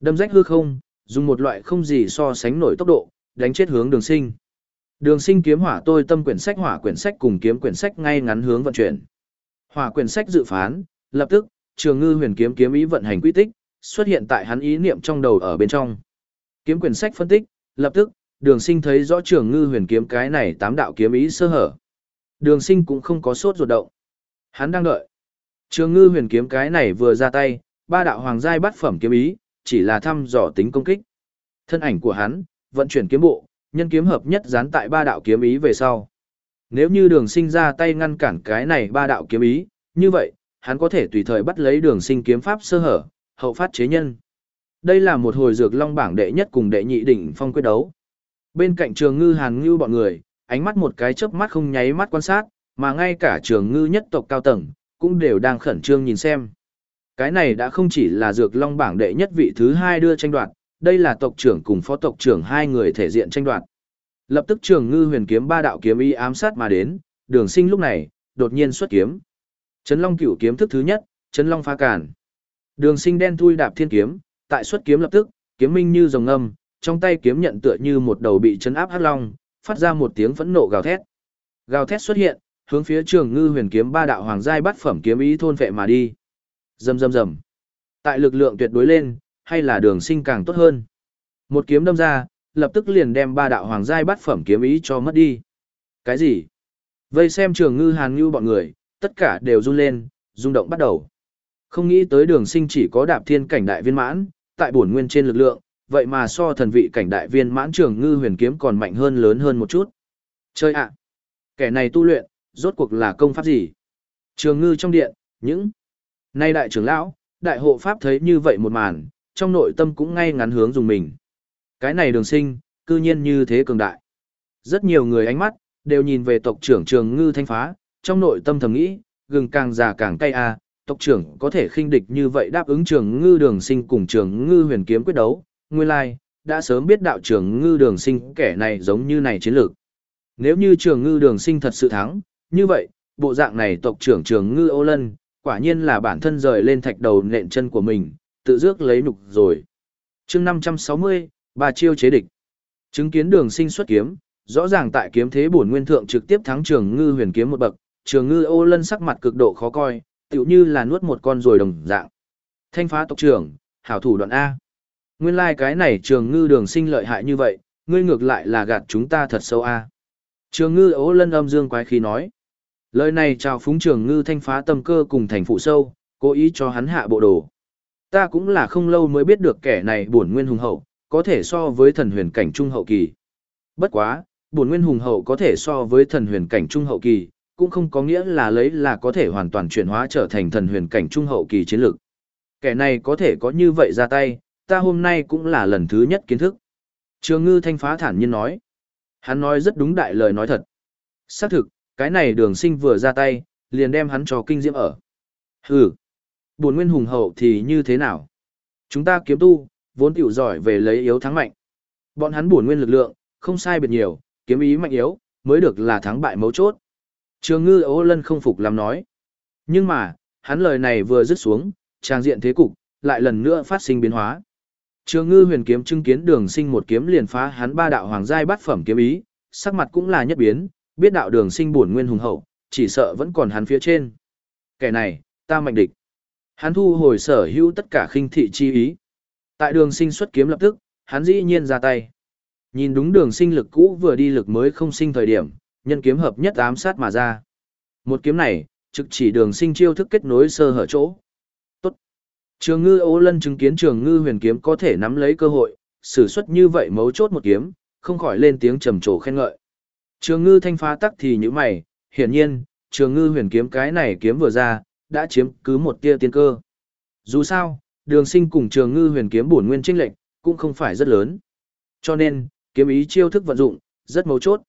Đâm rách hư không, dùng một loại không gì so sánh nổi tốc độ, đánh chết hướng đường sinh. Đường sinh kiếm hỏa tôi tâm quyển sách hỏa quyển sách cùng kiếm quyển sách ngay ngắn hướng vận chuyển. Hỏa quyển sách dự phán, lập tức, trường ngư huyền kiếm kiếm ý vận hành quy tích, xuất hiện tại hắn ý niệm trong đầu ở bên trong. Kiếm quyển sách phân tích, lập tức, đường sinh thấy rõ trường ngư huyền kiếm cái này tám đạo kiếm ý sơ hở. Đường sinh cũng không có sốt ruột động. Hắn đang đợi. Trường ngư huyền kiếm cái này vừa ra tay, ba đạo hoàng giai bắt phẩm kiếm ý, chỉ là thăm dò tính công kích. Thân ảnh của hắn, vận chuyển kiếm bộ, nhân kiếm hợp nhất dán tại ba đạo kiếm ý về sau. Nếu như đường sinh ra tay ngăn cản cái này ba đạo kiếm ý, như vậy, hắn có thể tùy thời bắt lấy đường sinh kiếm pháp sơ hở, hậu phát chế nhân. Đây là một hồi dược long bảng đệ nhất cùng đệ nhị đỉnh phong quyết đấu. Bên cạnh trường ngư hàn ngư bọn người, ánh mắt một cái chớp mắt không nháy mắt quan sát, mà ngay cả trường ngư nhất tộc cao tầng, cũng đều đang khẩn trương nhìn xem. Cái này đã không chỉ là dược long bảng đệ nhất vị thứ hai đưa tranh đoạt, đây là tộc trưởng cùng phó tộc trưởng hai người thể diện tranh đoạt. Lập tức trường ngư huyền kiếm ba đạo kiếm y ám sát mà đến, đường sinh lúc này, đột nhiên xuất kiếm. Trấn Long cửu kiếm thức thứ nhất, Trấn Long phá cản. Đường sinh đen thui đạp thiên kiếm, tại xuất kiếm lập tức, kiếm minh như rồng âm, trong tay kiếm nhận tựa như một đầu bị chấn áp hắc long, phát ra một tiếng phẫn nộ gào thét. Gào thét xuất hiện, hướng phía trường ngư huyền kiếm ba đạo hoàng giai bắt phẩm kiếm ý thôn vệ mà đi. Rầm rầm rầm. Tại lực lượng tuyệt đối lên, hay là đường sinh càng tốt hơn. Một kiếm đâm ra, lập tức liền đem ba đạo hoàng giai bắt phẩm kiếm ý cho mất đi. Cái gì? Vây xem trường ngư hàn ngư bọn người, tất cả đều run lên, rung động bắt đầu. Không nghĩ tới đường sinh chỉ có đạp thiên cảnh đại viên mãn, tại bổn nguyên trên lực lượng, vậy mà so thần vị cảnh đại viên mãn trường ngư huyền kiếm còn mạnh hơn lớn hơn một chút. Chơi ạ! À, kẻ này tu luyện, rốt cuộc là công pháp gì? Trường ngư trong điện, những... Nay đại trưởng lão, đại hộ pháp thấy như vậy một màn, trong nội tâm cũng ngay ngắn hướng dùng mình. Cái này đường sinh, cư nhiên như thế cường đại. Rất nhiều người ánh mắt, đều nhìn về tộc trưởng trường ngư thanh phá, trong nội tâm thầm nghĩ, gừng càng già càng cay à, tộc trưởng có thể khinh địch như vậy đáp ứng trường ngư đường sinh cùng trường ngư huyền kiếm quyết đấu, nguyên lai, đã sớm biết đạo trưởng ngư đường sinh kẻ này giống như này chiến lược. Nếu như trường ngư đường sinh thật sự thắng, như vậy, bộ dạng này tộc trưởng trường ngư ô lân, quả nhiên là bản thân rời lên thạch đầu nện chân của mình, tự dước lấy nục rồi. chương 560, bà chiêu chế địch. Chứng kiến đường sinh xuất kiếm, rõ ràng tại kiếm thế bổn nguyên thượng trực tiếp thắng trường ngư huyền kiếm một bậc, trường ngư ô lân sắc mặt cực độ khó coi, tựu như là nuốt một con rồi đồng dạng. Thanh phá tộc trưởng, hảo thủ đoạn A. Nguyên lai like cái này trường ngư đường sinh lợi hại như vậy, ngươi ngược lại là gạt chúng ta thật sâu A. Trường ngư ố lân âm dương quái khí nói. Lời này chào phúng trường ngư thanh phá tâm cơ cùng thành phụ sâu, cố ý cho hắn hạ bộ đồ. Ta cũng là không lâu mới biết được kẻ này buồn nguyên hùng hậu, có thể so với thần huyền cảnh trung hậu kỳ. Bất quá, buồn nguyên hùng hậu có thể so với thần huyền cảnh trung hậu kỳ, cũng không có nghĩa là lấy là có thể hoàn toàn chuyển hóa trở thành thần huyền cảnh trung hậu kỳ chiến lược. Kẻ này có thể có như vậy ra tay, ta hôm nay cũng là lần thứ nhất kiến thức. Trường ngư thanh phá thản nhiên nói. Hắn nói rất đúng đại lời nói thật. Xác thực, cái này đường sinh vừa ra tay, liền đem hắn cho kinh diễm ở. Hừ, buồn nguyên hùng hậu thì như thế nào? Chúng ta kiếm tu, vốn tiểu giỏi về lấy yếu thắng mạnh. Bọn hắn buồn nguyên lực lượng, không sai biệt nhiều, kiếm ý mạnh yếu, mới được là thắng bại mấu chốt. Trường ngư ố lân không phục làm nói. Nhưng mà, hắn lời này vừa dứt xuống, trang diện thế cục, lại lần nữa phát sinh biến hóa. Trường ngư huyền kiếm chứng kiến đường sinh một kiếm liền phá hắn ba đạo hoàng giai bát phẩm kiếm ý, sắc mặt cũng là nhất biến, biết đạo đường sinh buồn nguyên hùng hậu, chỉ sợ vẫn còn hắn phía trên. Kẻ này, ta mạnh địch. Hắn thu hồi sở hữu tất cả khinh thị chi ý. Tại đường sinh xuất kiếm lập tức, hắn dĩ nhiên ra tay. Nhìn đúng đường sinh lực cũ vừa đi lực mới không sinh thời điểm, nhân kiếm hợp nhất ám sát mà ra. Một kiếm này, trực chỉ đường sinh chiêu thức kết nối sơ hở chỗ. Trường ngư ô lân chứng kiến trường ngư huyền kiếm có thể nắm lấy cơ hội, sử xuất như vậy mấu chốt một kiếm, không khỏi lên tiếng trầm trồ khen ngợi. Trường ngư thanh phá tắc thì như mày, hiển nhiên, trường ngư huyền kiếm cái này kiếm vừa ra, đã chiếm cứ một tia tiên cơ. Dù sao, đường sinh cùng trường ngư huyền kiếm bổn nguyên trinh lệnh, cũng không phải rất lớn. Cho nên, kiếm ý chiêu thức vận dụng, rất mấu chốt.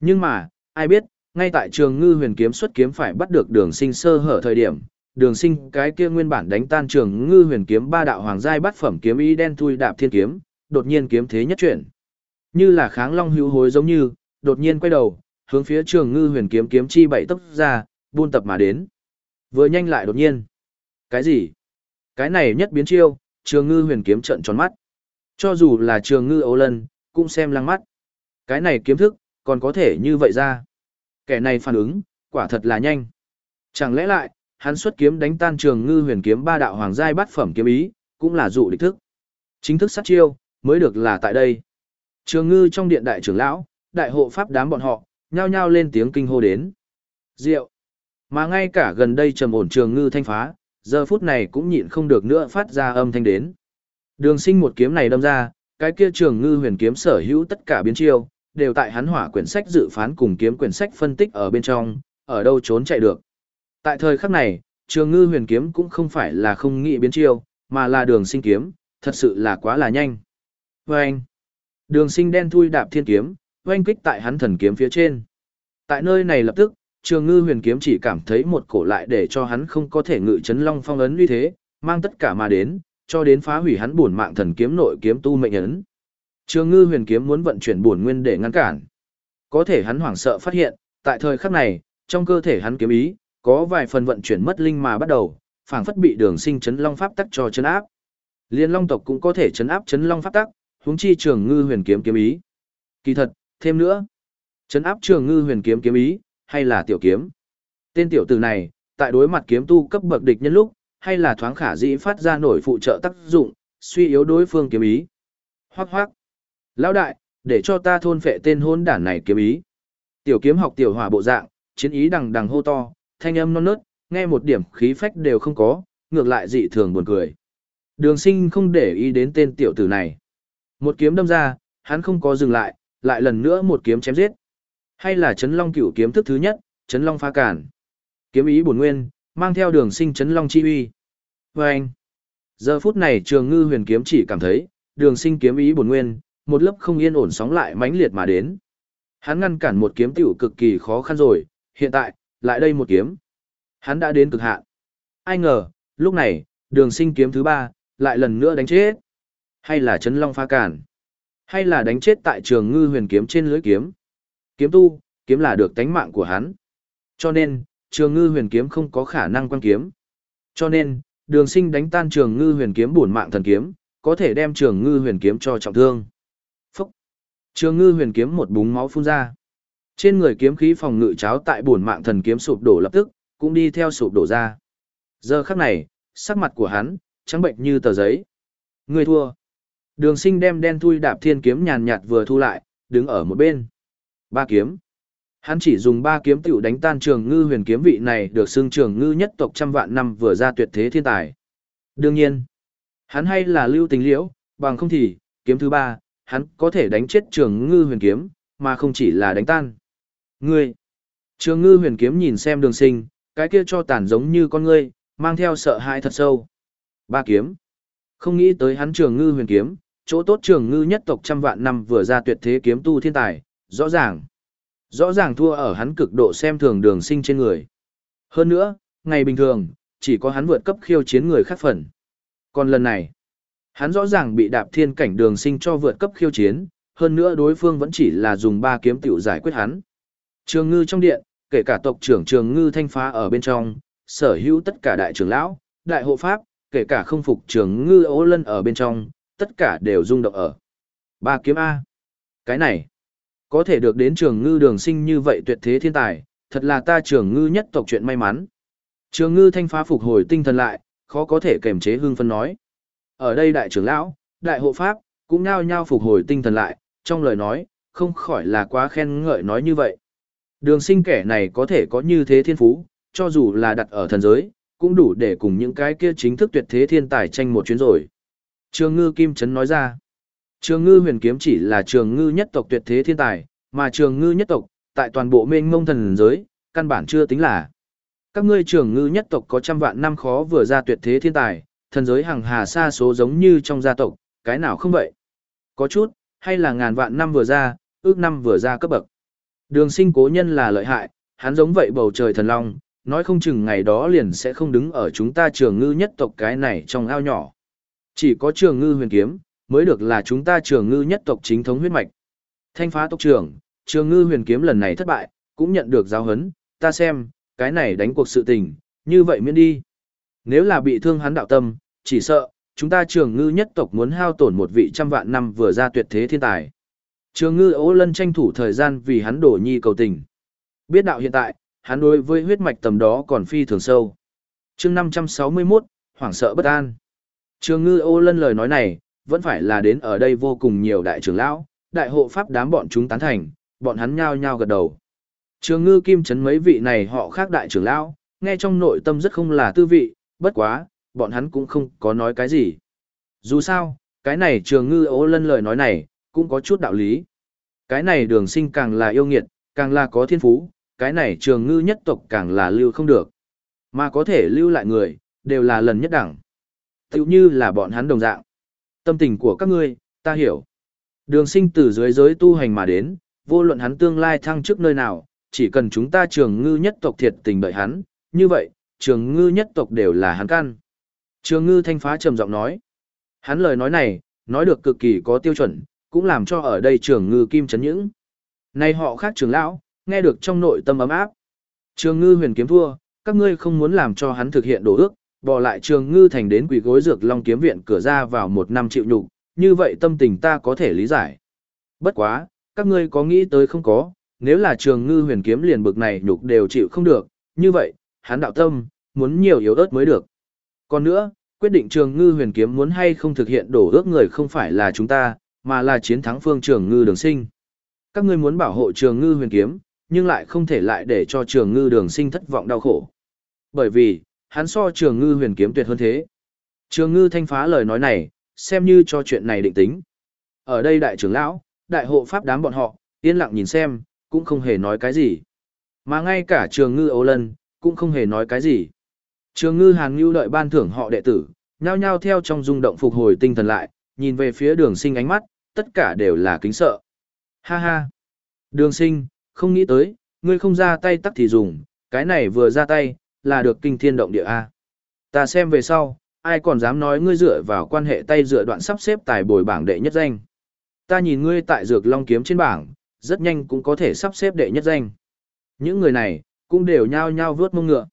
Nhưng mà, ai biết, ngay tại trường ngư huyền kiếm xuất kiếm phải bắt được đường sinh sơ hở thời điểm, đường sinh cái kia nguyên bản đánh tan trường ngư huyền kiếm ba đạo hoàng giai bát phẩm kiếm ý đen thui đạp thiên kiếm, đột nhiên kiếm thế nhất chuyển. Như là kháng long hữu hối giống như, đột nhiên quay đầu, hướng phía trường ngư huyền kiếm kiếm chi bảy tốc ra, buôn tập mà đến. Vừa nhanh lại đột nhiên. Cái gì? Cái này nhất biến chiêu, trường ngư huyền kiếm trận tròn mắt. Cho dù là trường ngư ấu lân, cũng xem lăng mắt. Cái này kiếm thức, còn có thể như vậy ra. Kẻ này phản ứng, quả thật là nhanh. Chẳng lẽ lại, hắn xuất kiếm đánh tan trường ngư huyền kiếm ba đạo hoàng giai bát phẩm kiếm ý, cũng là dụ địch thức. Chính thức sát chiêu, mới được là tại đây. Trường ngư trong điện đại trưởng lão, đại hộ pháp đám bọn họ, nhao nhao lên tiếng kinh hô đến. Diệu. Mà ngay cả gần đây trầm ổn trường ngư thanh phá, giờ phút này cũng nhịn không được nữa phát ra âm thanh đến. Đường sinh một kiếm này đâm ra, cái kia trường ngư huyền kiếm sở hữu tất cả biến chiêu, đều tại hắn hỏa quyển sách dự phán cùng kiếm quyển sách phân tích ở bên trong, ở đâu trốn chạy được. Tại thời khắc này, trường ngư huyền kiếm cũng không phải là không nghĩ biến chiêu, mà là đường sinh kiếm, thật sự là quá là nhanh. Vâng! Đường sinh đen thui đạp thiên kiếm, oanh kích tại hắn thần kiếm phía trên. Tại nơi này lập tức, trường ngư huyền kiếm chỉ cảm thấy một cổ lại để cho hắn không có thể ngự chấn long phong ấn như thế, mang tất cả mà đến, cho đến phá hủy hắn buồn mạng thần kiếm nội kiếm tu mệnh ấn. Trường ngư huyền kiếm muốn vận chuyển buồn nguyên để ngăn cản. Có thể hắn hoảng sợ phát hiện, tại thời khắc này, trong cơ thể hắn kiếm ý, có vài phần vận chuyển mất linh mà bắt đầu, phảng phất bị đường sinh chấn long pháp tắc cho chấn áp. Liên long tộc cũng có thể chấn áp chấn long pháp tắc, huống chi trường ngư huyền kiếm kiếm ý. Kỳ thật, thêm nữa, chấn áp trường ngư huyền kiếm kiếm ý, hay là tiểu kiếm. Tên tiểu tử này, tại đối mặt kiếm tu cấp bậc địch nhân lúc, hay là thoáng khả dĩ phát ra nổi phụ trợ tác dụng, suy yếu đối phương kiếm ý. Hoác hoác. Lão đại, để cho ta thôn phệ tên hôn đản này kiếm ý. Tiểu kiếm học tiểu hỏa bộ dạng, chiến ý đằng đằng hô to, thanh âm non nớt, nghe một điểm khí phách đều không có, ngược lại dị thường buồn cười. Đường sinh không để ý đến tên tiểu tử này. Một kiếm đâm ra, hắn không có dừng lại, lại lần nữa một kiếm chém giết. Hay là chấn long cửu kiếm thức thứ nhất, chấn long phá cản. Kiếm ý bổn nguyên, mang theo đường sinh chấn long chi uy. Vâng! giờ phút này trường ngư huyền kiếm chỉ cảm thấy, đường sinh kiếm ý bổn nguyên, một lớp không yên ổn sóng lại mãnh liệt mà đến. Hắn ngăn cản một kiếm tiểu cực kỳ khó khăn rồi, hiện tại, lại đây một kiếm. Hắn đã đến cực hạn. Ai ngờ, lúc này, đường sinh kiếm thứ ba, lại lần nữa đánh chết. Hay là chấn long phá cản. Hay là đánh chết tại trường ngư huyền kiếm trên lưới kiếm. Kiếm tu, kiếm là được tánh mạng của hắn. Cho nên, trường ngư huyền kiếm không có khả năng quan kiếm. Cho nên, đường sinh đánh tan trường ngư huyền kiếm bổn mạng thần kiếm, có thể đem trường ngư huyền kiếm cho trọng thương. Phúc! Trường ngư huyền kiếm một búng máu phun ra. Trên người kiếm khí phòng ngự cháo tại bổn mạng thần kiếm sụp đổ lập tức, cũng đi theo sụp đổ ra. Giờ khắc này, sắc mặt của hắn, trắng bệnh như tờ giấy. Người thua. Đường sinh đem đen thui đạp thiên kiếm nhàn nhạt vừa thu lại, đứng ở một bên. Ba kiếm. Hắn chỉ dùng ba kiếm tiểu đánh tan trường ngư huyền kiếm vị này được xưng trường ngư nhất tộc trăm vạn năm vừa ra tuyệt thế thiên tài. Đương nhiên, hắn hay là lưu tình liễu, bằng không thì, kiếm thứ ba, hắn có thể đánh chết trường ngư huyền kiếm, mà không chỉ là đánh tan. Ngươi, trường ngư huyền kiếm nhìn xem đường sinh, cái kia cho tàn giống như con ngươi, mang theo sợ hãi thật sâu. Ba kiếm. Không nghĩ tới hắn trường ngư huyền kiếm, chỗ tốt trường ngư nhất tộc trăm vạn năm vừa ra tuyệt thế kiếm tu thiên tài, rõ ràng. Rõ ràng thua ở hắn cực độ xem thường đường sinh trên người. Hơn nữa, ngày bình thường, chỉ có hắn vượt cấp khiêu chiến người khác phần. Còn lần này, hắn rõ ràng bị đạp thiên cảnh đường sinh cho vượt cấp khiêu chiến, hơn nữa đối phương vẫn chỉ là dùng ba kiếm tiểu giải quyết hắn. Trường ngư trong điện, kể cả tộc trưởng trường ngư thanh phá ở bên trong, sở hữu tất cả đại trưởng lão, đại hộ pháp, kể cả không phục trường ngư ố lân ở bên trong, tất cả đều rung động ở. Ba kiếm A. Cái này, có thể được đến trường ngư đường sinh như vậy tuyệt thế thiên tài, thật là ta trường ngư nhất tộc chuyện may mắn. Trường ngư thanh phá phục hồi tinh thần lại, khó có thể kềm chế hương phân nói. Ở đây đại trưởng lão, đại hộ pháp, cũng nhao nhao phục hồi tinh thần lại, trong lời nói, không khỏi là quá khen ngợi nói như vậy. Đường sinh kẻ này có thể có như thế thiên phú, cho dù là đặt ở thần giới, cũng đủ để cùng những cái kia chính thức tuyệt thế thiên tài tranh một chuyến rồi. Trường ngư kim Trấn nói ra, Trường ngư huyền kiếm chỉ là trường ngư nhất tộc tuyệt thế thiên tài, mà trường ngư nhất tộc, tại toàn bộ mênh mông thần giới, căn bản chưa tính là. Các ngươi trường ngư nhất tộc có trăm vạn năm khó vừa ra tuyệt thế thiên tài, thần giới hàng hà xa số giống như trong gia tộc, cái nào không vậy? Có chút, hay là ngàn vạn năm vừa ra, ước năm vừa ra cấp bậc. Đường sinh cố nhân là lợi hại, hắn giống vậy bầu trời thần long, nói không chừng ngày đó liền sẽ không đứng ở chúng ta trường ngư nhất tộc cái này trong ao nhỏ. Chỉ có trường ngư huyền kiếm, mới được là chúng ta trường ngư nhất tộc chính thống huyết mạch. Thanh phá tộc trưởng, trường ngư huyền kiếm lần này thất bại, cũng nhận được giáo hấn, ta xem, cái này đánh cuộc sự tình, như vậy miễn đi. Nếu là bị thương hắn đạo tâm, chỉ sợ, chúng ta trường ngư nhất tộc muốn hao tổn một vị trăm vạn năm vừa ra tuyệt thế thiên tài. Trường ngư ố lân tranh thủ thời gian vì hắn đổ nhi cầu tình. Biết đạo hiện tại, hắn đối với huyết mạch tầm đó còn phi thường sâu. chương 561, hoảng sợ bất an. Trường ngư ô lân lời nói này, vẫn phải là đến ở đây vô cùng nhiều đại trưởng lão, đại hộ pháp đám bọn chúng tán thành, bọn hắn nhao nhao gật đầu. Trường ngư kim chấn mấy vị này họ khác đại trưởng lão, nghe trong nội tâm rất không là tư vị, bất quá, bọn hắn cũng không có nói cái gì. Dù sao, cái này trường ngư ô lân lời nói này, cũng có chút đạo lý. Cái này đường sinh càng là yêu nghiệt, càng là có thiên phú, cái này trường ngư nhất tộc càng là lưu không được. Mà có thể lưu lại người, đều là lần nhất đẳng. Tự như là bọn hắn đồng dạng. Tâm tình của các ngươi, ta hiểu. Đường sinh từ dưới giới tu hành mà đến, vô luận hắn tương lai thăng chức nơi nào, chỉ cần chúng ta trường ngư nhất tộc thiệt tình đợi hắn, như vậy, trường ngư nhất tộc đều là hắn căn. Trường ngư thanh phá trầm giọng nói. Hắn lời nói này, nói được cực kỳ có tiêu chuẩn, cũng làm cho ở đây trường ngư kim chấn những. Này họ khác trường lão, nghe được trong nội tâm ấm áp. Trường ngư huyền kiếm thua, các ngươi không muốn làm cho hắn thực hiện đổ ước, bỏ lại trường ngư thành đến quỷ gối dược long kiếm viện cửa ra vào một năm chịu nhục, như vậy tâm tình ta có thể lý giải. Bất quá, các ngươi có nghĩ tới không có, nếu là trường ngư huyền kiếm liền bực này nhục đều chịu không được, như vậy, hắn đạo tâm, muốn nhiều yếu ớt mới được. Còn nữa, quyết định trường ngư huyền kiếm muốn hay không thực hiện đổ ước người không phải là chúng ta, mà là chiến thắng phương trường ngư đường sinh. Các ngươi muốn bảo hộ trường ngư huyền kiếm, nhưng lại không thể lại để cho trường ngư đường sinh thất vọng đau khổ. Bởi vì, hắn so trường ngư huyền kiếm tuyệt hơn thế. Trường ngư thanh phá lời nói này, xem như cho chuyện này định tính. Ở đây đại trưởng lão, đại hộ pháp đám bọn họ, yên lặng nhìn xem, cũng không hề nói cái gì. Mà ngay cả trường ngư ấu lân, cũng không hề nói cái gì. Trường ngư hàng ngưu đợi ban thưởng họ đệ tử, nhao nhao theo trong rung động phục hồi tinh thần lại, nhìn về phía đường sinh ánh mắt, tất cả đều là kính sợ. Ha ha! Đường sinh, không nghĩ tới, ngươi không ra tay tắc thì dùng, cái này vừa ra tay, là được kinh thiên động địa A. Ta xem về sau, ai còn dám nói ngươi dựa vào quan hệ tay dựa đoạn sắp xếp tài bồi bảng đệ nhất danh. Ta nhìn ngươi tại dược long kiếm trên bảng, rất nhanh cũng có thể sắp xếp đệ nhất danh. Những người này, cũng đều nhao nhao vướt mông ngựa.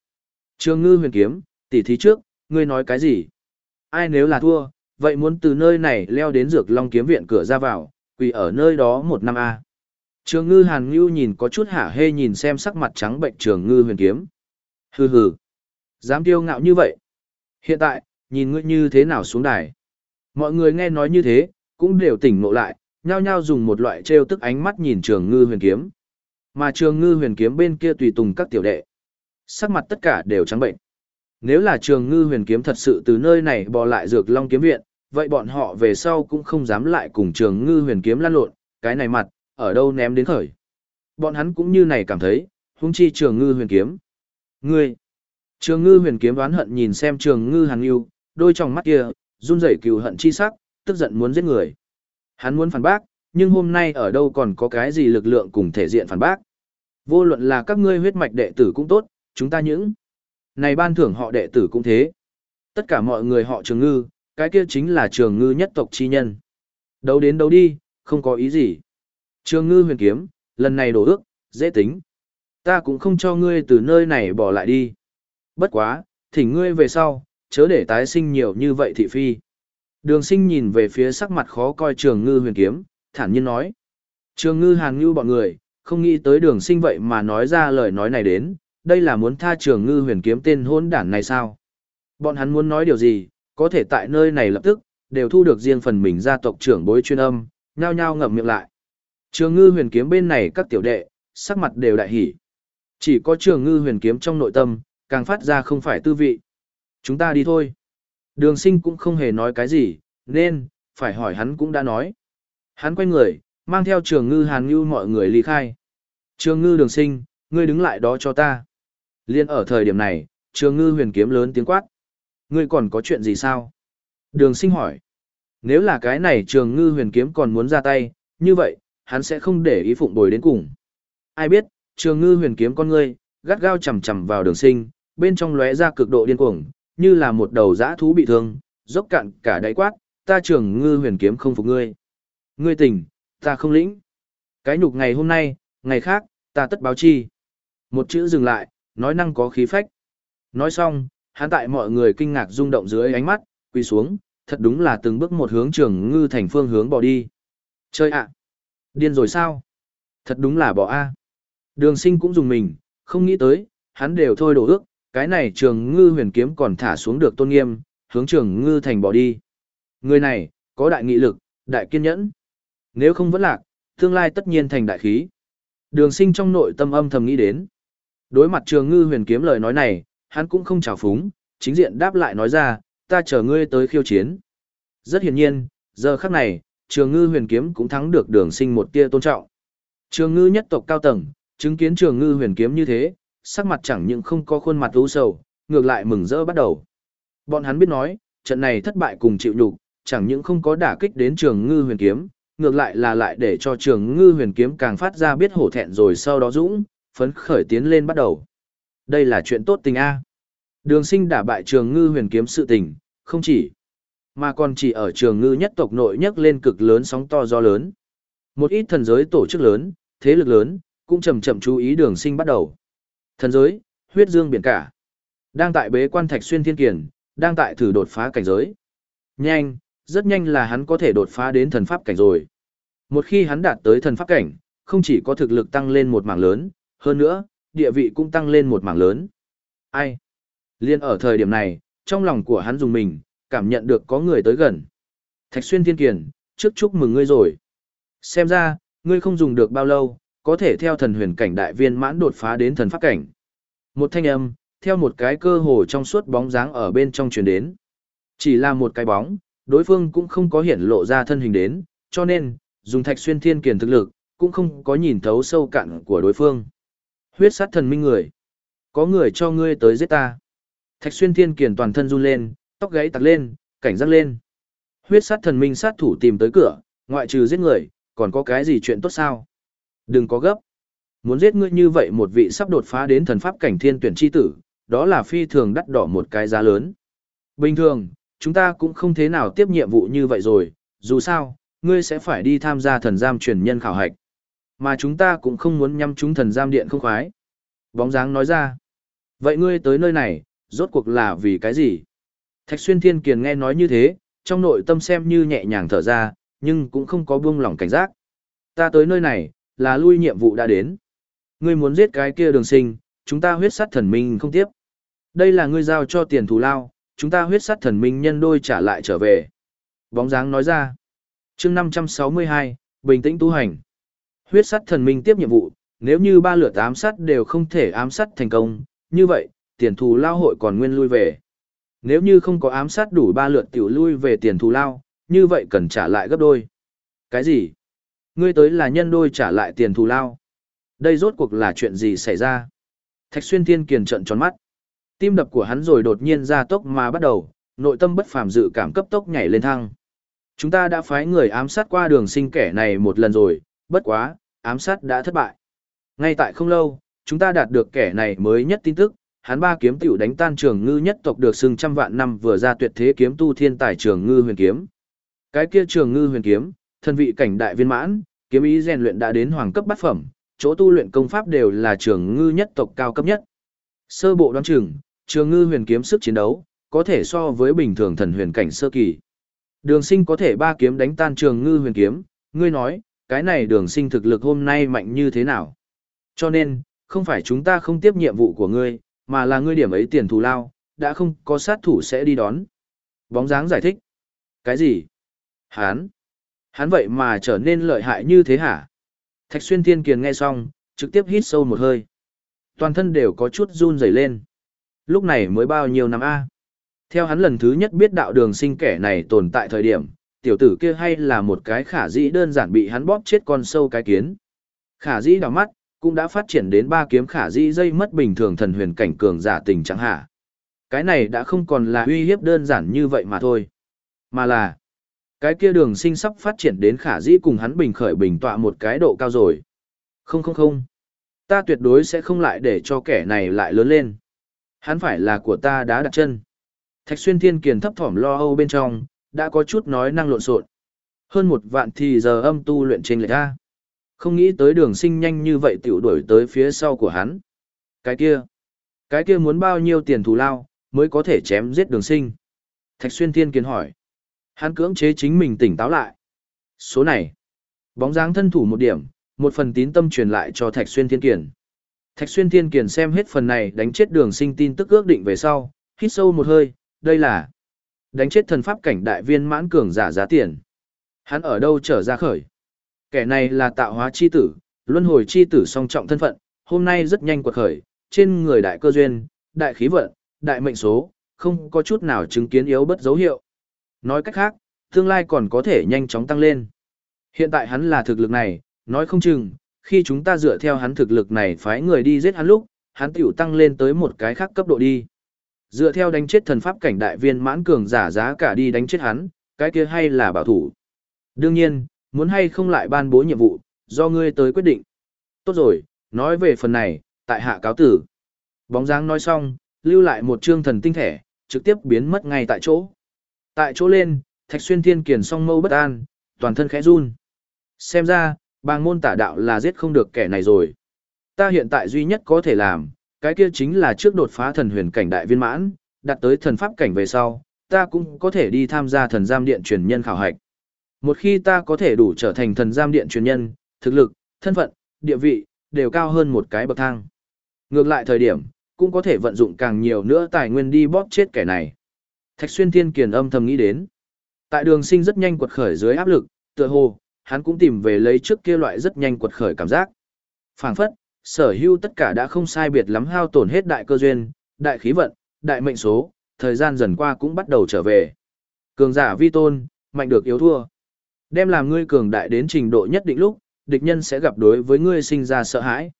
Trường ngư huyền kiếm, tỉ thí trước, ngươi nói cái gì? Ai nếu là thua, vậy muốn từ nơi này leo đến dược long kiếm viện cửa ra vào, quỳ ở nơi đó một năm A. Trường ngư hàn ngưu nhìn có chút hả hê nhìn xem sắc mặt trắng bệnh trường ngư huyền kiếm. Hừ hừ. Dám tiêu ngạo như vậy. Hiện tại, nhìn ngươi như thế nào xuống đài. Mọi người nghe nói như thế, cũng đều tỉnh ngộ lại, nhao nhao dùng một loại trêu tức ánh mắt nhìn trường ngư huyền kiếm. Mà trường ngư huyền kiếm bên kia tùy tùng các tiểu đệ. Sắc mặt tất cả đều trắng bệnh. Nếu là trường ngư huyền kiếm thật sự từ nơi này bỏ lại dược long kiếm viện, vậy bọn họ về sau cũng không dám lại cùng trường ngư huyền kiếm lan lộn, cái này mặt, ở đâu ném đến khởi. Bọn hắn cũng như này cảm thấy, hung chi trường ngư huyền kiếm. Ngươi! Trường ngư huyền kiếm oán hận nhìn xem trường ngư hàn yêu, đôi trong mắt kia, run rẩy cừu hận chi sắc, tức giận muốn giết người. Hắn muốn phản bác, nhưng hôm nay ở đâu còn có cái gì lực lượng cùng thể diện phản bác. Vô luận là các ngươi huyết mạch đệ tử cũng tốt, chúng ta những. Này ban thưởng họ đệ tử cũng thế. Tất cả mọi người họ trường ngư, cái kia chính là trường ngư nhất tộc chi nhân. Đấu đến đấu đi, không có ý gì. Trường ngư huyền kiếm, lần này đổ ước, dễ tính. Ta cũng không cho ngươi từ nơi này bỏ lại đi. Bất quá, thỉnh ngươi về sau, chớ để tái sinh nhiều như vậy thị phi. Đường sinh nhìn về phía sắc mặt khó coi trường ngư huyền kiếm, thản nhiên nói. Trường ngư hàn ngư bọn người, không nghĩ tới đường sinh vậy mà nói ra lời nói này đến, đây là muốn tha trường ngư huyền kiếm tên hôn đản này sao? Bọn hắn muốn nói điều gì, có thể tại nơi này lập tức, đều thu được riêng phần mình gia tộc trưởng bối chuyên âm, nhao nhao ngậm miệng lại. Trường ngư huyền kiếm bên này các tiểu đệ, sắc mặt đều đại hỉ. Chỉ có trường ngư huyền kiếm trong nội tâm, càng phát ra không phải tư vị. Chúng ta đi thôi. Đường sinh cũng không hề nói cái gì, nên, phải hỏi hắn cũng đã nói. Hắn quay người, mang theo trường ngư hàn ngư mọi người ly khai. Trường ngư đường sinh, ngươi đứng lại đó cho ta. Liên ở thời điểm này, trường ngư huyền kiếm lớn tiếng quát. Ngươi còn có chuyện gì sao? Đường sinh hỏi. Nếu là cái này trường ngư huyền kiếm còn muốn ra tay, như vậy, hắn sẽ không để ý phụng bồi đến cùng. Ai biết, trường ngư huyền kiếm con ngươi, gắt gao chầm chầm vào đường sinh, bên trong lóe ra cực độ điên cuồng, như là một đầu dã thú bị thương, dốc cạn cả đáy quát, ta trường ngư huyền kiếm không phục ngươi. Ngươi tỉnh, ta không lĩnh. Cái nhục ngày hôm nay, ngày khác, ta tất báo chi. Một chữ dừng lại, nói năng có khí phách. Nói xong, hắn tại mọi người kinh ngạc rung động dưới ánh mắt, quỳ xuống, thật đúng là từng bước một hướng trường ngư thành phương hướng bỏ đi. Chơi ạ! Điên rồi sao? Thật đúng là bỏ A. Đường sinh cũng dùng mình, không nghĩ tới, hắn đều thôi đổ ước, cái này trường ngư huyền kiếm còn thả xuống được tôn nghiêm, hướng trường ngư thành bỏ đi. Người này, có đại nghị lực, đại kiên nhẫn. Nếu không vẫn lạc, tương lai tất nhiên thành đại khí. Đường sinh trong nội tâm âm thầm nghĩ đến. Đối mặt trường ngư huyền kiếm lời nói này, hắn cũng không trào phúng, chính diện đáp lại nói ra, ta chờ ngươi tới khiêu chiến. Rất hiển nhiên, giờ khắc này, trường ngư huyền kiếm cũng thắng được đường sinh một tia tôn trọng. Trường ngư nhất tộc cao tầng, chứng kiến trường ngư huyền kiếm như thế, sắc mặt chẳng những không có khuôn mặt u sầu, ngược lại mừng rỡ bắt đầu. Bọn hắn biết nói, trận này thất bại cùng chịu nhục, chẳng những không có đả kích đến trường ngư huyền kiếm, ngược lại là lại để cho trường ngư huyền kiếm càng phát ra biết hổ thẹn rồi sau đó dũng, phấn khởi tiến lên bắt đầu. Đây là chuyện tốt tình A. Đường sinh đả bại trường ngư huyền kiếm sự tình, không chỉ, mà còn chỉ ở trường ngư nhất tộc nội nhất lên cực lớn sóng to gió lớn. Một ít thần giới tổ chức lớn, thế lực lớn, cũng chậm chậm chú ý đường sinh bắt đầu. Thần giới, huyết dương biển cả. Đang tại bế quan thạch xuyên thiên kiển, đang tại thử đột phá cảnh giới. Nhanh, rất nhanh là hắn có thể đột phá đến thần pháp cảnh rồi. Một khi hắn đạt tới thần pháp cảnh, không chỉ có thực lực tăng lên một mảng lớn, hơn nữa, địa vị cũng tăng lên một mảng lớn. Ai? Liên ở thời điểm này, trong lòng của hắn dùng mình, cảm nhận được có người tới gần. Thạch xuyên thiên kiển, trước chúc mừng ngươi rồi. Xem ra, ngươi không dùng được bao lâu, có thể theo thần huyền cảnh đại viên mãn đột phá đến thần pháp cảnh. Một thanh âm, theo một cái cơ hồ trong suốt bóng dáng ở bên trong truyền đến. Chỉ là một cái bóng, đối phương cũng không có hiện lộ ra thân hình đến, cho nên, dùng thạch xuyên thiên kiền thực lực, cũng không có nhìn thấu sâu cạn của đối phương. Huyết sát thần minh người. Có người cho ngươi tới giết ta. Thạch xuyên thiên kiền toàn thân run lên, tóc gáy tặc lên, cảnh giác lên. Huyết sát thần minh sát thủ tìm tới cửa, ngoại trừ giết người, còn có cái gì chuyện tốt sao? Đừng có gấp. Muốn giết ngươi như vậy một vị sắp đột phá đến thần pháp cảnh thiên tuyển chi tử, đó là phi thường đắt đỏ một cái giá lớn. Bình thường, chúng ta cũng không thế nào tiếp nhiệm vụ như vậy rồi, dù sao, ngươi sẽ phải đi tham gia thần giam truyền nhân khảo hạch. Mà chúng ta cũng không muốn nhắm chúng thần giam điện không khoái. Bóng dáng nói ra. Vậy ngươi tới nơi này, rốt cuộc là vì cái gì? Thạch xuyên thiên kiền nghe nói như thế, trong nội tâm xem như nhẹ nhàng thở ra, nhưng cũng không có buông lỏng cảnh giác. Ta tới nơi này, là lui nhiệm vụ đã đến. Ngươi muốn giết cái kia đường sinh, chúng ta huyết sát thần minh không tiếp. Đây là ngươi giao cho tiền thù lao, chúng ta huyết sát thần minh nhân đôi trả lại trở về. Bóng dáng nói ra. chương 562, bình tĩnh tu hành. Huyết sắt thần minh tiếp nhiệm vụ, nếu như ba lượt ám sát đều không thể ám sát thành công, như vậy, tiền thù lao hội còn nguyên lui về. Nếu như không có ám sát đủ ba lượt tiểu lui về tiền thù lao, như vậy cần trả lại gấp đôi. Cái gì? Ngươi tới là nhân đôi trả lại tiền thù lao. Đây rốt cuộc là chuyện gì xảy ra? Thạch xuyên thiên kiền trận tròn mắt. Tim đập của hắn rồi đột nhiên ra tốc mà bắt đầu, nội tâm bất phàm dự cảm cấp tốc nhảy lên thăng. Chúng ta đã phái người ám sát qua đường sinh kẻ này một lần rồi, bất quá, ám sát đã thất bại. Ngay tại không lâu, chúng ta đạt được kẻ này mới nhất tin tức, hắn ba kiếm tiểu đánh tan trường ngư nhất tộc được xưng trăm vạn năm vừa ra tuyệt thế kiếm tu thiên tài trường ngư huyền kiếm. Cái kia trường ngư huyền kiếm, thân vị cảnh đại viên mãn, kiếm ý rèn luyện đã đến hoàng cấp bát phẩm, chỗ tu luyện công pháp đều là trường ngư nhất tộc cao cấp nhất. Sơ bộ đoán chừng, trường ngư huyền kiếm sức chiến đấu, có thể so với bình thường thần huyền cảnh sơ kỳ. Đường sinh có thể ba kiếm đánh tan trường ngư huyền kiếm, ngươi nói, cái này đường sinh thực lực hôm nay mạnh như thế nào? Cho nên, không phải chúng ta không tiếp nhiệm vụ của ngươi, mà là ngươi điểm ấy tiền thù lao, đã không có sát thủ sẽ đi đón. Bóng dáng giải thích. Cái gì? Hán? Hán vậy mà trở nên lợi hại như thế hả? Thạch xuyên thiên kiền nghe xong, trực tiếp hít sâu một hơi. Toàn thân đều có chút run rẩy lên. Lúc này mới bao nhiêu năm A. Theo hắn lần thứ nhất biết đạo đường sinh kẻ này tồn tại thời điểm, tiểu tử kia hay là một cái khả dĩ đơn giản bị hắn bóp chết con sâu cái kiến. Khả dĩ đào mắt, cũng đã phát triển đến ba kiếm khả dĩ dây mất bình thường thần huyền cảnh cường giả tình chẳng hạ. Cái này đã không còn là uy hiếp đơn giản như vậy mà thôi. Mà là, cái kia đường sinh sắp phát triển đến khả dĩ cùng hắn bình khởi bình tọa một cái độ cao rồi. Không không không. Ta tuyệt đối sẽ không lại để cho kẻ này lại lớn lên. Hắn phải là của ta đã đặt chân. Thạch xuyên thiên kiền thấp thỏm lo âu bên trong, đã có chút nói năng lộn xộn. Hơn một vạn thì giờ âm tu luyện trên lệch ra. Không nghĩ tới đường sinh nhanh như vậy tiểu đuổi tới phía sau của hắn. Cái kia, cái kia muốn bao nhiêu tiền thù lao, mới có thể chém giết đường sinh. Thạch xuyên thiên kiến hỏi. Hắn cưỡng chế chính mình tỉnh táo lại. Số này, bóng dáng thân thủ một điểm, một phần tín tâm truyền lại cho Thạch xuyên thiên kiền. Thạch xuyên thiên kiền xem hết phần này đánh chết đường sinh tin tức ước định về sau, hít sâu một hơi, đây là đánh chết thần pháp cảnh đại viên mãn cường giả giá tiền. Hắn ở đâu trở ra khởi? Kẻ này là tạo hóa chi tử, luân hồi chi tử song trọng thân phận, hôm nay rất nhanh quật khởi, trên người đại cơ duyên, đại khí vận, đại mệnh số, không có chút nào chứng kiến yếu bất dấu hiệu. Nói cách khác, tương lai còn có thể nhanh chóng tăng lên. Hiện tại hắn là thực lực này, nói không chừng, khi chúng ta dựa theo hắn thực lực này phái người đi giết hắn lúc, hắn tiểu tăng lên tới một cái khác cấp độ đi. Dựa theo đánh chết thần pháp cảnh đại viên mãn cường giả giá cả đi đánh chết hắn, cái kia hay là bảo thủ. Đương nhiên, muốn hay không lại ban bố nhiệm vụ, do ngươi tới quyết định. Tốt rồi, nói về phần này, tại hạ cáo tử. Bóng dáng nói xong, lưu lại một chương thần tinh thể, trực tiếp biến mất ngay tại chỗ. Tại chỗ lên, Thạch Xuyên Thiên Kiền song mâu bất an, toàn thân khẽ run. Xem ra, bàng môn tả đạo là giết không được kẻ này rồi. Ta hiện tại duy nhất có thể làm, cái kia chính là trước đột phá thần huyền cảnh đại viên mãn, đạt tới thần pháp cảnh về sau, ta cũng có thể đi tham gia thần giam điện truyền nhân khảo hạch. Một khi ta có thể đủ trở thành thần giam điện truyền nhân, thực lực, thân phận, địa vị, đều cao hơn một cái bậc thang. Ngược lại thời điểm, cũng có thể vận dụng càng nhiều nữa tài nguyên đi bóp chết kẻ này. Thạch xuyên thiên kiền âm thầm nghĩ đến. Tại đường sinh rất nhanh quật khởi dưới áp lực, tựa hồ, hắn cũng tìm về lấy trước kia loại rất nhanh quật khởi cảm giác. phảng phất, sở hữu tất cả đã không sai biệt lắm hao tổn hết đại cơ duyên, đại khí vận, đại mệnh số, thời gian dần qua cũng bắt đầu trở về. Cường giả vi tôn, mạnh được yếu thua. Đem làm ngươi cường đại đến trình độ nhất định lúc, địch nhân sẽ gặp đối với ngươi sinh ra sợ hãi.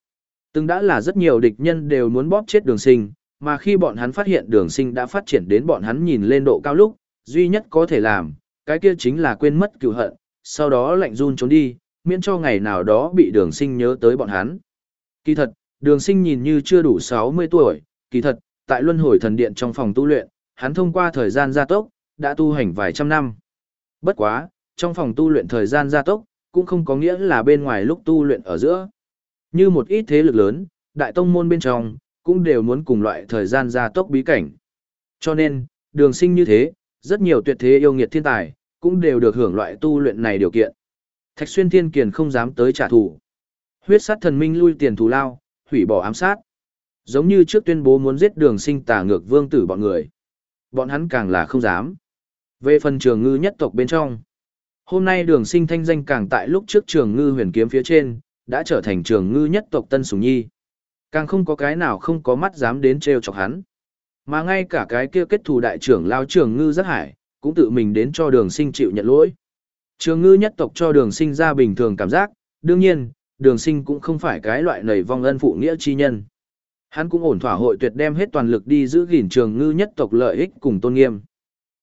Từng đã là rất nhiều địch nhân đều muốn bóp chết đường sinh, mà khi bọn hắn phát hiện đường sinh đã phát triển đến bọn hắn nhìn lên độ cao lúc, duy nhất có thể làm, cái kia chính là quên mất cựu hận, sau đó lạnh run trốn đi, miễn cho ngày nào đó bị đường sinh nhớ tới bọn hắn. Kỳ thật, đường sinh nhìn như chưa đủ 60 tuổi, kỳ thật, tại luân hồi thần điện trong phòng tu luyện, hắn thông qua thời gian gia tốc, đã tu hành vài trăm năm. Bất quá, trong phòng tu luyện thời gian gia tốc, cũng không có nghĩa là bên ngoài lúc tu luyện ở giữa. Như một ít thế lực lớn, đại tông môn bên trong, cũng đều muốn cùng loại thời gian gia tốc bí cảnh. Cho nên, đường sinh như thế, rất nhiều tuyệt thế yêu nghiệt thiên tài, cũng đều được hưởng loại tu luyện này điều kiện. Thạch xuyên thiên kiền không dám tới trả thù. Huyết sát thần minh lui tiền thù lao, hủy bỏ ám sát. Giống như trước tuyên bố muốn giết đường sinh tà ngược vương tử bọn người. Bọn hắn càng là không dám. Về phần trường ngư nhất tộc bên trong. Hôm nay đường sinh thanh danh càng tại lúc trước trường ngư huyền kiếm phía trên, đã trở thành trường ngư nhất tộc Tân Sùng Nhi. Càng không có cái nào không có mắt dám đến trêu chọc hắn. Mà ngay cả cái kia kết thù đại trưởng lao trường ngư rất hải, cũng tự mình đến cho đường sinh chịu nhận lỗi. Trường ngư nhất tộc cho đường sinh ra bình thường cảm giác, đương nhiên, đường sinh cũng không phải cái loại nầy vong ân phụ nghĩa chi nhân. Hắn cũng ổn thỏa hội tuyệt đem hết toàn lực đi giữ gìn trường ngư nhất tộc lợi ích cùng tôn nghiêm.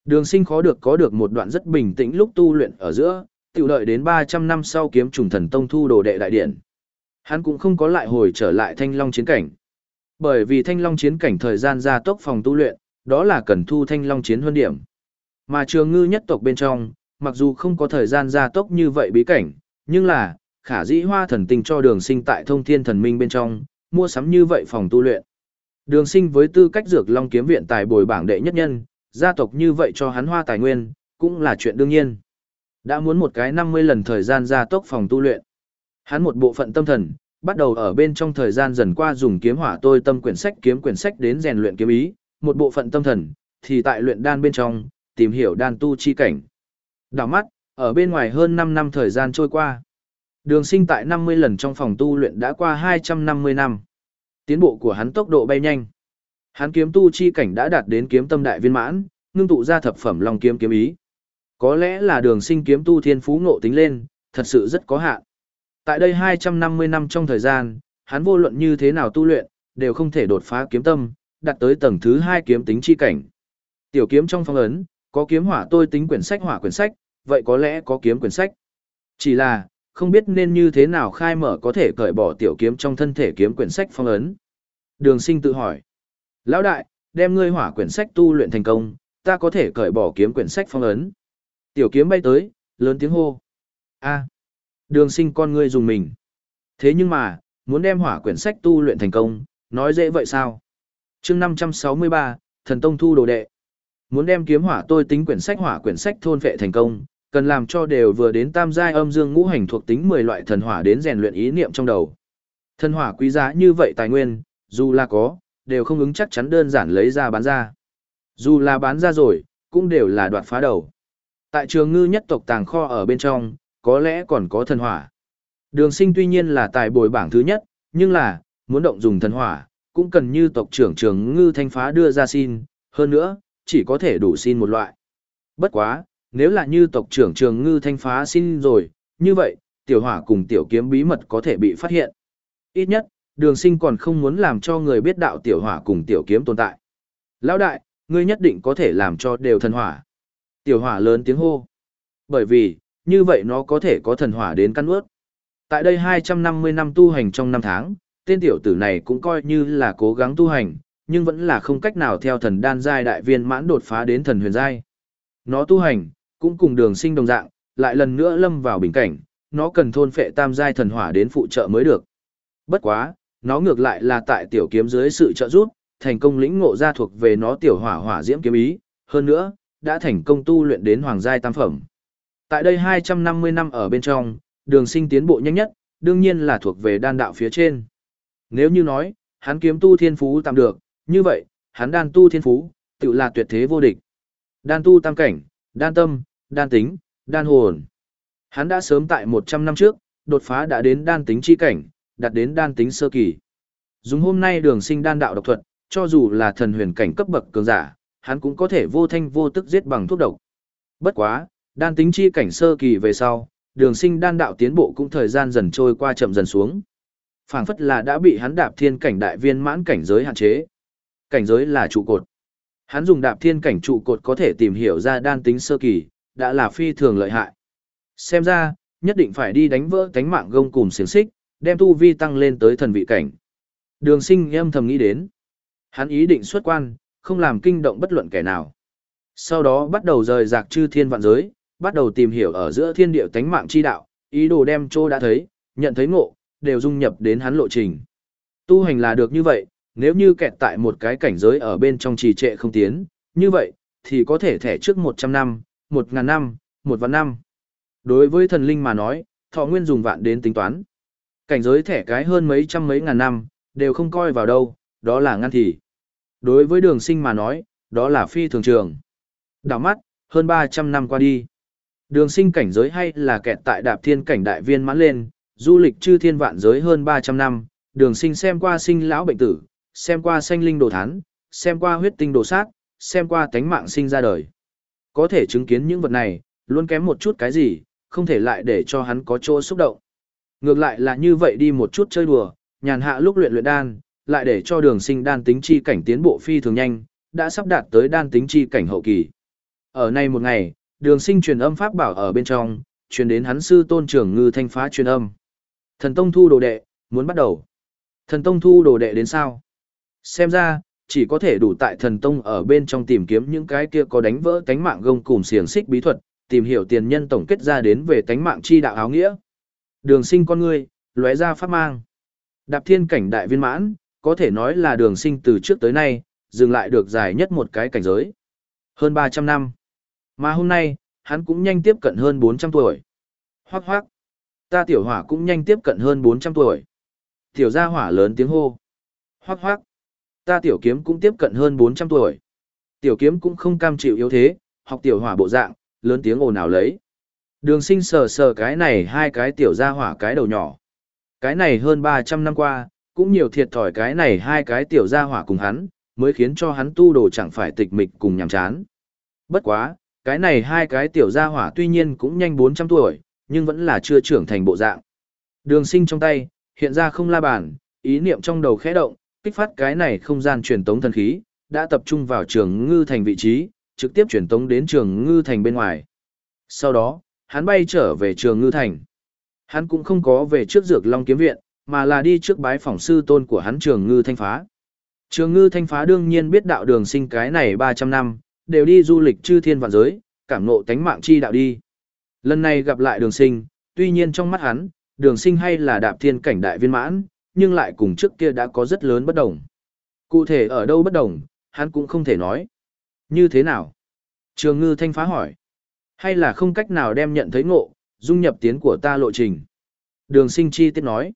Đường sinh khó được có được một đoạn rất bình tĩnh lúc tu luyện ở giữa, tiểu đợi đến 300 năm sau kiếm trùng thần tông thu đồ đệ đại điện. Hắn cũng không có lại hồi trở lại thanh long chiến cảnh. Bởi vì thanh long chiến cảnh thời gian gia tốc phòng tu luyện, đó là cần thu thanh long chiến huân điểm. Mà trường ngư nhất tộc bên trong, mặc dù không có thời gian gia tốc như vậy bí cảnh, nhưng là, khả dĩ hoa thần tinh cho đường sinh tại thông thiên thần minh bên trong, mua sắm như vậy phòng tu luyện. Đường sinh với tư cách dược long kiếm viện tài bồi bảng đệ nhất nhân, gia tộc như vậy cho hắn hoa tài nguyên, cũng là chuyện đương nhiên. Đã muốn một cái 50 lần thời gian gia tốc phòng tu luyện. Hắn một bộ phận tâm thần, bắt đầu ở bên trong thời gian dần qua dùng kiếm hỏa tôi tâm quyển sách kiếm quyển sách đến rèn luyện kiếm ý, một bộ phận tâm thần, thì tại luyện đan bên trong, tìm hiểu đan tu chi cảnh. Đảo mắt, ở bên ngoài hơn 5 năm thời gian trôi qua. Đường sinh tại 50 lần trong phòng tu luyện đã qua 250 năm. Tiến bộ của hắn tốc độ bay nhanh. Hắn kiếm tu chi cảnh đã đạt đến kiếm tâm đại viên mãn, ngưng tụ ra thập phẩm long kiếm kiếm ý. Có lẽ là đường sinh kiếm tu thiên phú ngộ tính lên, thật sự rất có hạn. Tại đây 250 năm trong thời gian, hắn vô luận như thế nào tu luyện, đều không thể đột phá kiếm tâm, đạt tới tầng thứ 2 kiếm tính chi cảnh. Tiểu kiếm trong phong ấn, có kiếm hỏa tôi tính quyển sách hỏa quyển sách, vậy có lẽ có kiếm quyển sách. Chỉ là, không biết nên như thế nào khai mở có thể cởi bỏ tiểu kiếm trong thân thể kiếm quyển sách phong ấn. Đường sinh tự hỏi. Lão đại, đem ngươi hỏa quyển sách tu luyện thành công, ta có thể cởi bỏ kiếm quyển sách phong ấn. Tiểu kiếm bay tới, lớn tiếng hô. A. đường sinh con ngươi dùng mình. Thế nhưng mà, muốn đem hỏa quyển sách tu luyện thành công, nói dễ vậy sao? chương 563, thần tông thu đồ đệ. Muốn đem kiếm hỏa tôi tính quyển sách hỏa quyển sách thôn vệ thành công, cần làm cho đều vừa đến tam giai âm dương ngũ hành thuộc tính 10 loại thần hỏa đến rèn luyện ý niệm trong đầu. Thần hỏa quý giá như vậy tài nguyên, dù là có, đều không ứng chắc chắn đơn giản lấy ra bán ra. Dù là bán ra rồi, cũng đều là đoạt phá đầu. Tại trường ngư nhất tộc tàng kho ở bên trong, có lẽ còn có thần hỏa. Đường sinh tuy nhiên là tài bồi bảng thứ nhất, nhưng là, muốn động dùng thần hỏa, cũng cần như tộc trưởng trường ngư thanh phá đưa ra xin, hơn nữa, chỉ có thể đủ xin một loại. Bất quá, nếu là như tộc trưởng trường ngư thanh phá xin rồi, như vậy, tiểu hỏa cùng tiểu kiếm bí mật có thể bị phát hiện. Ít nhất, đường sinh còn không muốn làm cho người biết đạo tiểu hỏa cùng tiểu kiếm tồn tại. Lão đại, ngươi nhất định có thể làm cho đều thần hỏa. Tiểu hỏa lớn tiếng hô. Bởi vì, như vậy nó có thể có thần hỏa đến căn ướt. Tại đây 250 năm tu hành trong năm tháng, tên tiểu tử này cũng coi như là cố gắng tu hành, nhưng vẫn là không cách nào theo thần đan giai đại viên mãn đột phá đến thần huyền giai. Nó tu hành, cũng cùng đường sinh đồng dạng, lại lần nữa lâm vào bình cảnh, nó cần thôn phệ tam giai thần hỏa đến phụ trợ mới được. Bất quá, nó ngược lại là tại tiểu kiếm dưới sự trợ giúp, thành công lĩnh ngộ ra thuộc về nó tiểu hỏa hỏa diễm kiếm ý, hơn nữa, đã thành công tu luyện đến hoàng giai tam phẩm. Tại đây 250 năm ở bên trong, đường sinh tiến bộ nhanh nhất, đương nhiên là thuộc về đan đạo phía trên. Nếu như nói, hắn kiếm tu thiên phú tạm được, như vậy, hắn đan tu thiên phú, tự là tuyệt thế vô địch. Đan tu tam cảnh, đan tâm, đan tính, đan hồn. Hắn đã sớm tại 100 năm trước, đột phá đã đến đan tính chi cảnh, đạt đến đan tính sơ kỳ. Dùng hôm nay đường sinh đan đạo độc thuật, cho dù là thần huyền cảnh cấp bậc cường giả, hắn cũng có thể vô thanh vô tức giết bằng thuốc độc. Bất quá, đan tính chi cảnh sơ kỳ về sau, đường sinh đan đạo tiến bộ cũng thời gian dần trôi qua chậm dần xuống. phảng phất là đã bị hắn đạp thiên cảnh đại viên mãn cảnh giới hạn chế. Cảnh giới là trụ cột. Hắn dùng đạp thiên cảnh trụ cột có thể tìm hiểu ra đan tính sơ kỳ, đã là phi thường lợi hại. Xem ra, nhất định phải đi đánh vỡ cánh mạng gông cùng xiềng xích, đem tu vi tăng lên tới thần vị cảnh. Đường sinh âm thầm nghĩ đến. Hắn ý định xuất quan, không làm kinh động bất luận kẻ nào. Sau đó bắt đầu rời rạc chư thiên vạn giới, bắt đầu tìm hiểu ở giữa thiên địa tánh mạng chi đạo, ý đồ đem chỗ đã thấy, nhận thấy ngộ, đều dung nhập đến hắn lộ trình. Tu hành là được như vậy, nếu như kẹt tại một cái cảnh giới ở bên trong trì trệ không tiến, như vậy, thì có thể thẻ trước 100 năm, một ngàn năm, một vạn năm. Đối với thần linh mà nói, thọ nguyên dùng vạn đến tính toán. Cảnh giới thẻ cái hơn mấy trăm mấy ngàn năm, đều không coi vào đâu, đó là ngăn thì. Đối với đường sinh mà nói, đó là phi thường trường. Đảo mắt, hơn 300 năm qua đi. Đường sinh cảnh giới hay là kẹt tại đạp thiên cảnh đại viên mãn lên, du lịch chư thiên vạn giới hơn 300 năm, đường sinh xem qua sinh lão bệnh tử, xem qua sanh linh đồ thán, xem qua huyết tinh đồ sát, xem qua tánh mạng sinh ra đời. Có thể chứng kiến những vật này, luôn kém một chút cái gì, không thể lại để cho hắn có chỗ xúc động. Ngược lại là như vậy đi một chút chơi đùa, nhàn hạ lúc luyện luyện đan, lại để cho đường sinh đan tính chi cảnh tiến bộ phi thường nhanh, đã sắp đạt tới đan tính chi cảnh hậu kỳ. Ở nay một ngày, đường sinh truyền âm pháp bảo ở bên trong, truyền đến hắn sư tôn trưởng ngư thanh phá truyền âm. Thần Tông thu đồ đệ, muốn bắt đầu. Thần Tông thu đồ đệ đến sao? Xem ra, chỉ có thể đủ tại thần Tông ở bên trong tìm kiếm những cái kia có đánh vỡ tánh mạng gông cùng xiềng xích bí thuật, tìm hiểu tiền nhân tổng kết ra đến về tánh mạng chi đạo áo nghĩa. Đường sinh con ngươi, lóe ra pháp mang. Đạp thiên cảnh đại viên mãn, có thể nói là đường sinh từ trước tới nay, dừng lại được dài nhất một cái cảnh giới. Hơn 300 năm. Mà hôm nay, hắn cũng nhanh tiếp cận hơn 400 tuổi. Hoác hoác. Ta tiểu hỏa cũng nhanh tiếp cận hơn 400 tuổi. Tiểu gia hỏa lớn tiếng hô. Hoác hoác. Ta tiểu kiếm cũng tiếp cận hơn 400 tuổi. Tiểu kiếm cũng không cam chịu yếu thế, học tiểu hỏa bộ dạng, lớn tiếng ồn ào lấy. Đường sinh sờ sờ cái này hai cái tiểu gia hỏa cái đầu nhỏ. Cái này hơn 300 năm qua, cũng nhiều thiệt thòi cái này hai cái tiểu gia hỏa cùng hắn, mới khiến cho hắn tu đồ chẳng phải tịch mịch cùng nhằm chán. Bất quá, cái này hai cái tiểu gia hỏa tuy nhiên cũng nhanh 400 tuổi, nhưng vẫn là chưa trưởng thành bộ dạng. Đường sinh trong tay, hiện ra không la bàn, ý niệm trong đầu khẽ động, kích phát cái này không gian truyền tống thần khí, đã tập trung vào trường ngư thành vị trí, trực tiếp truyền tống đến trường ngư thành bên ngoài. Sau đó, hắn bay trở về trường ngư thành. Hắn cũng không có về trước dược long kiếm viện, mà là đi trước bái phỏng sư tôn của hắn trường ngư thanh phá. Trường ngư thanh phá đương nhiên biết đạo đường sinh cái này 300 năm, đều đi du lịch chư thiên vạn giới, cảm ngộ tánh mạng chi đạo đi. Lần này gặp lại đường sinh, tuy nhiên trong mắt hắn, đường sinh hay là đạp thiên cảnh đại viên mãn, nhưng lại cùng trước kia đã có rất lớn bất đồng. Cụ thể ở đâu bất đồng, hắn cũng không thể nói. Như thế nào? Trường ngư thanh phá hỏi. Hay là không cách nào đem nhận thấy ngộ, dung nhập tiến của ta lộ trình? Đường sinh chi tiết nói.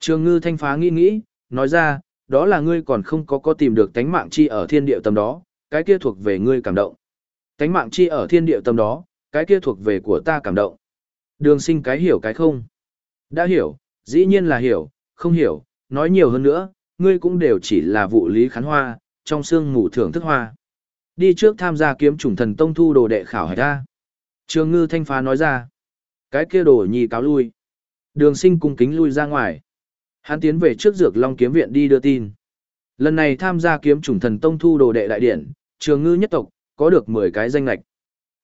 Trường ngư thanh phá nghĩ nghĩ, nói ra, đó là ngươi còn không có có tìm được tánh mạng chi ở thiên địa tầm đó, cái kia thuộc về ngươi cảm động. Tánh mạng chi ở thiên địa tầm đó, cái kia thuộc về của ta cảm động. Đường sinh cái hiểu cái không. Đã hiểu, dĩ nhiên là hiểu, không hiểu, nói nhiều hơn nữa, ngươi cũng đều chỉ là vụ lý khán hoa, trong xương ngủ thưởng thức hoa. Đi trước tham gia kiếm chủng thần tông thu đồ đệ khảo hạch ra. Trường ngư thanh phá nói ra. Cái kia đồ nhì cáo lui. Đường sinh cung kính lui ra ngoài. Hắn tiến về trước dược long kiếm viện đi đưa tin. Lần này tham gia kiếm chủng thần tông thu đồ đệ đại điển, trường ngư nhất tộc, có được 10 cái danh ngạch.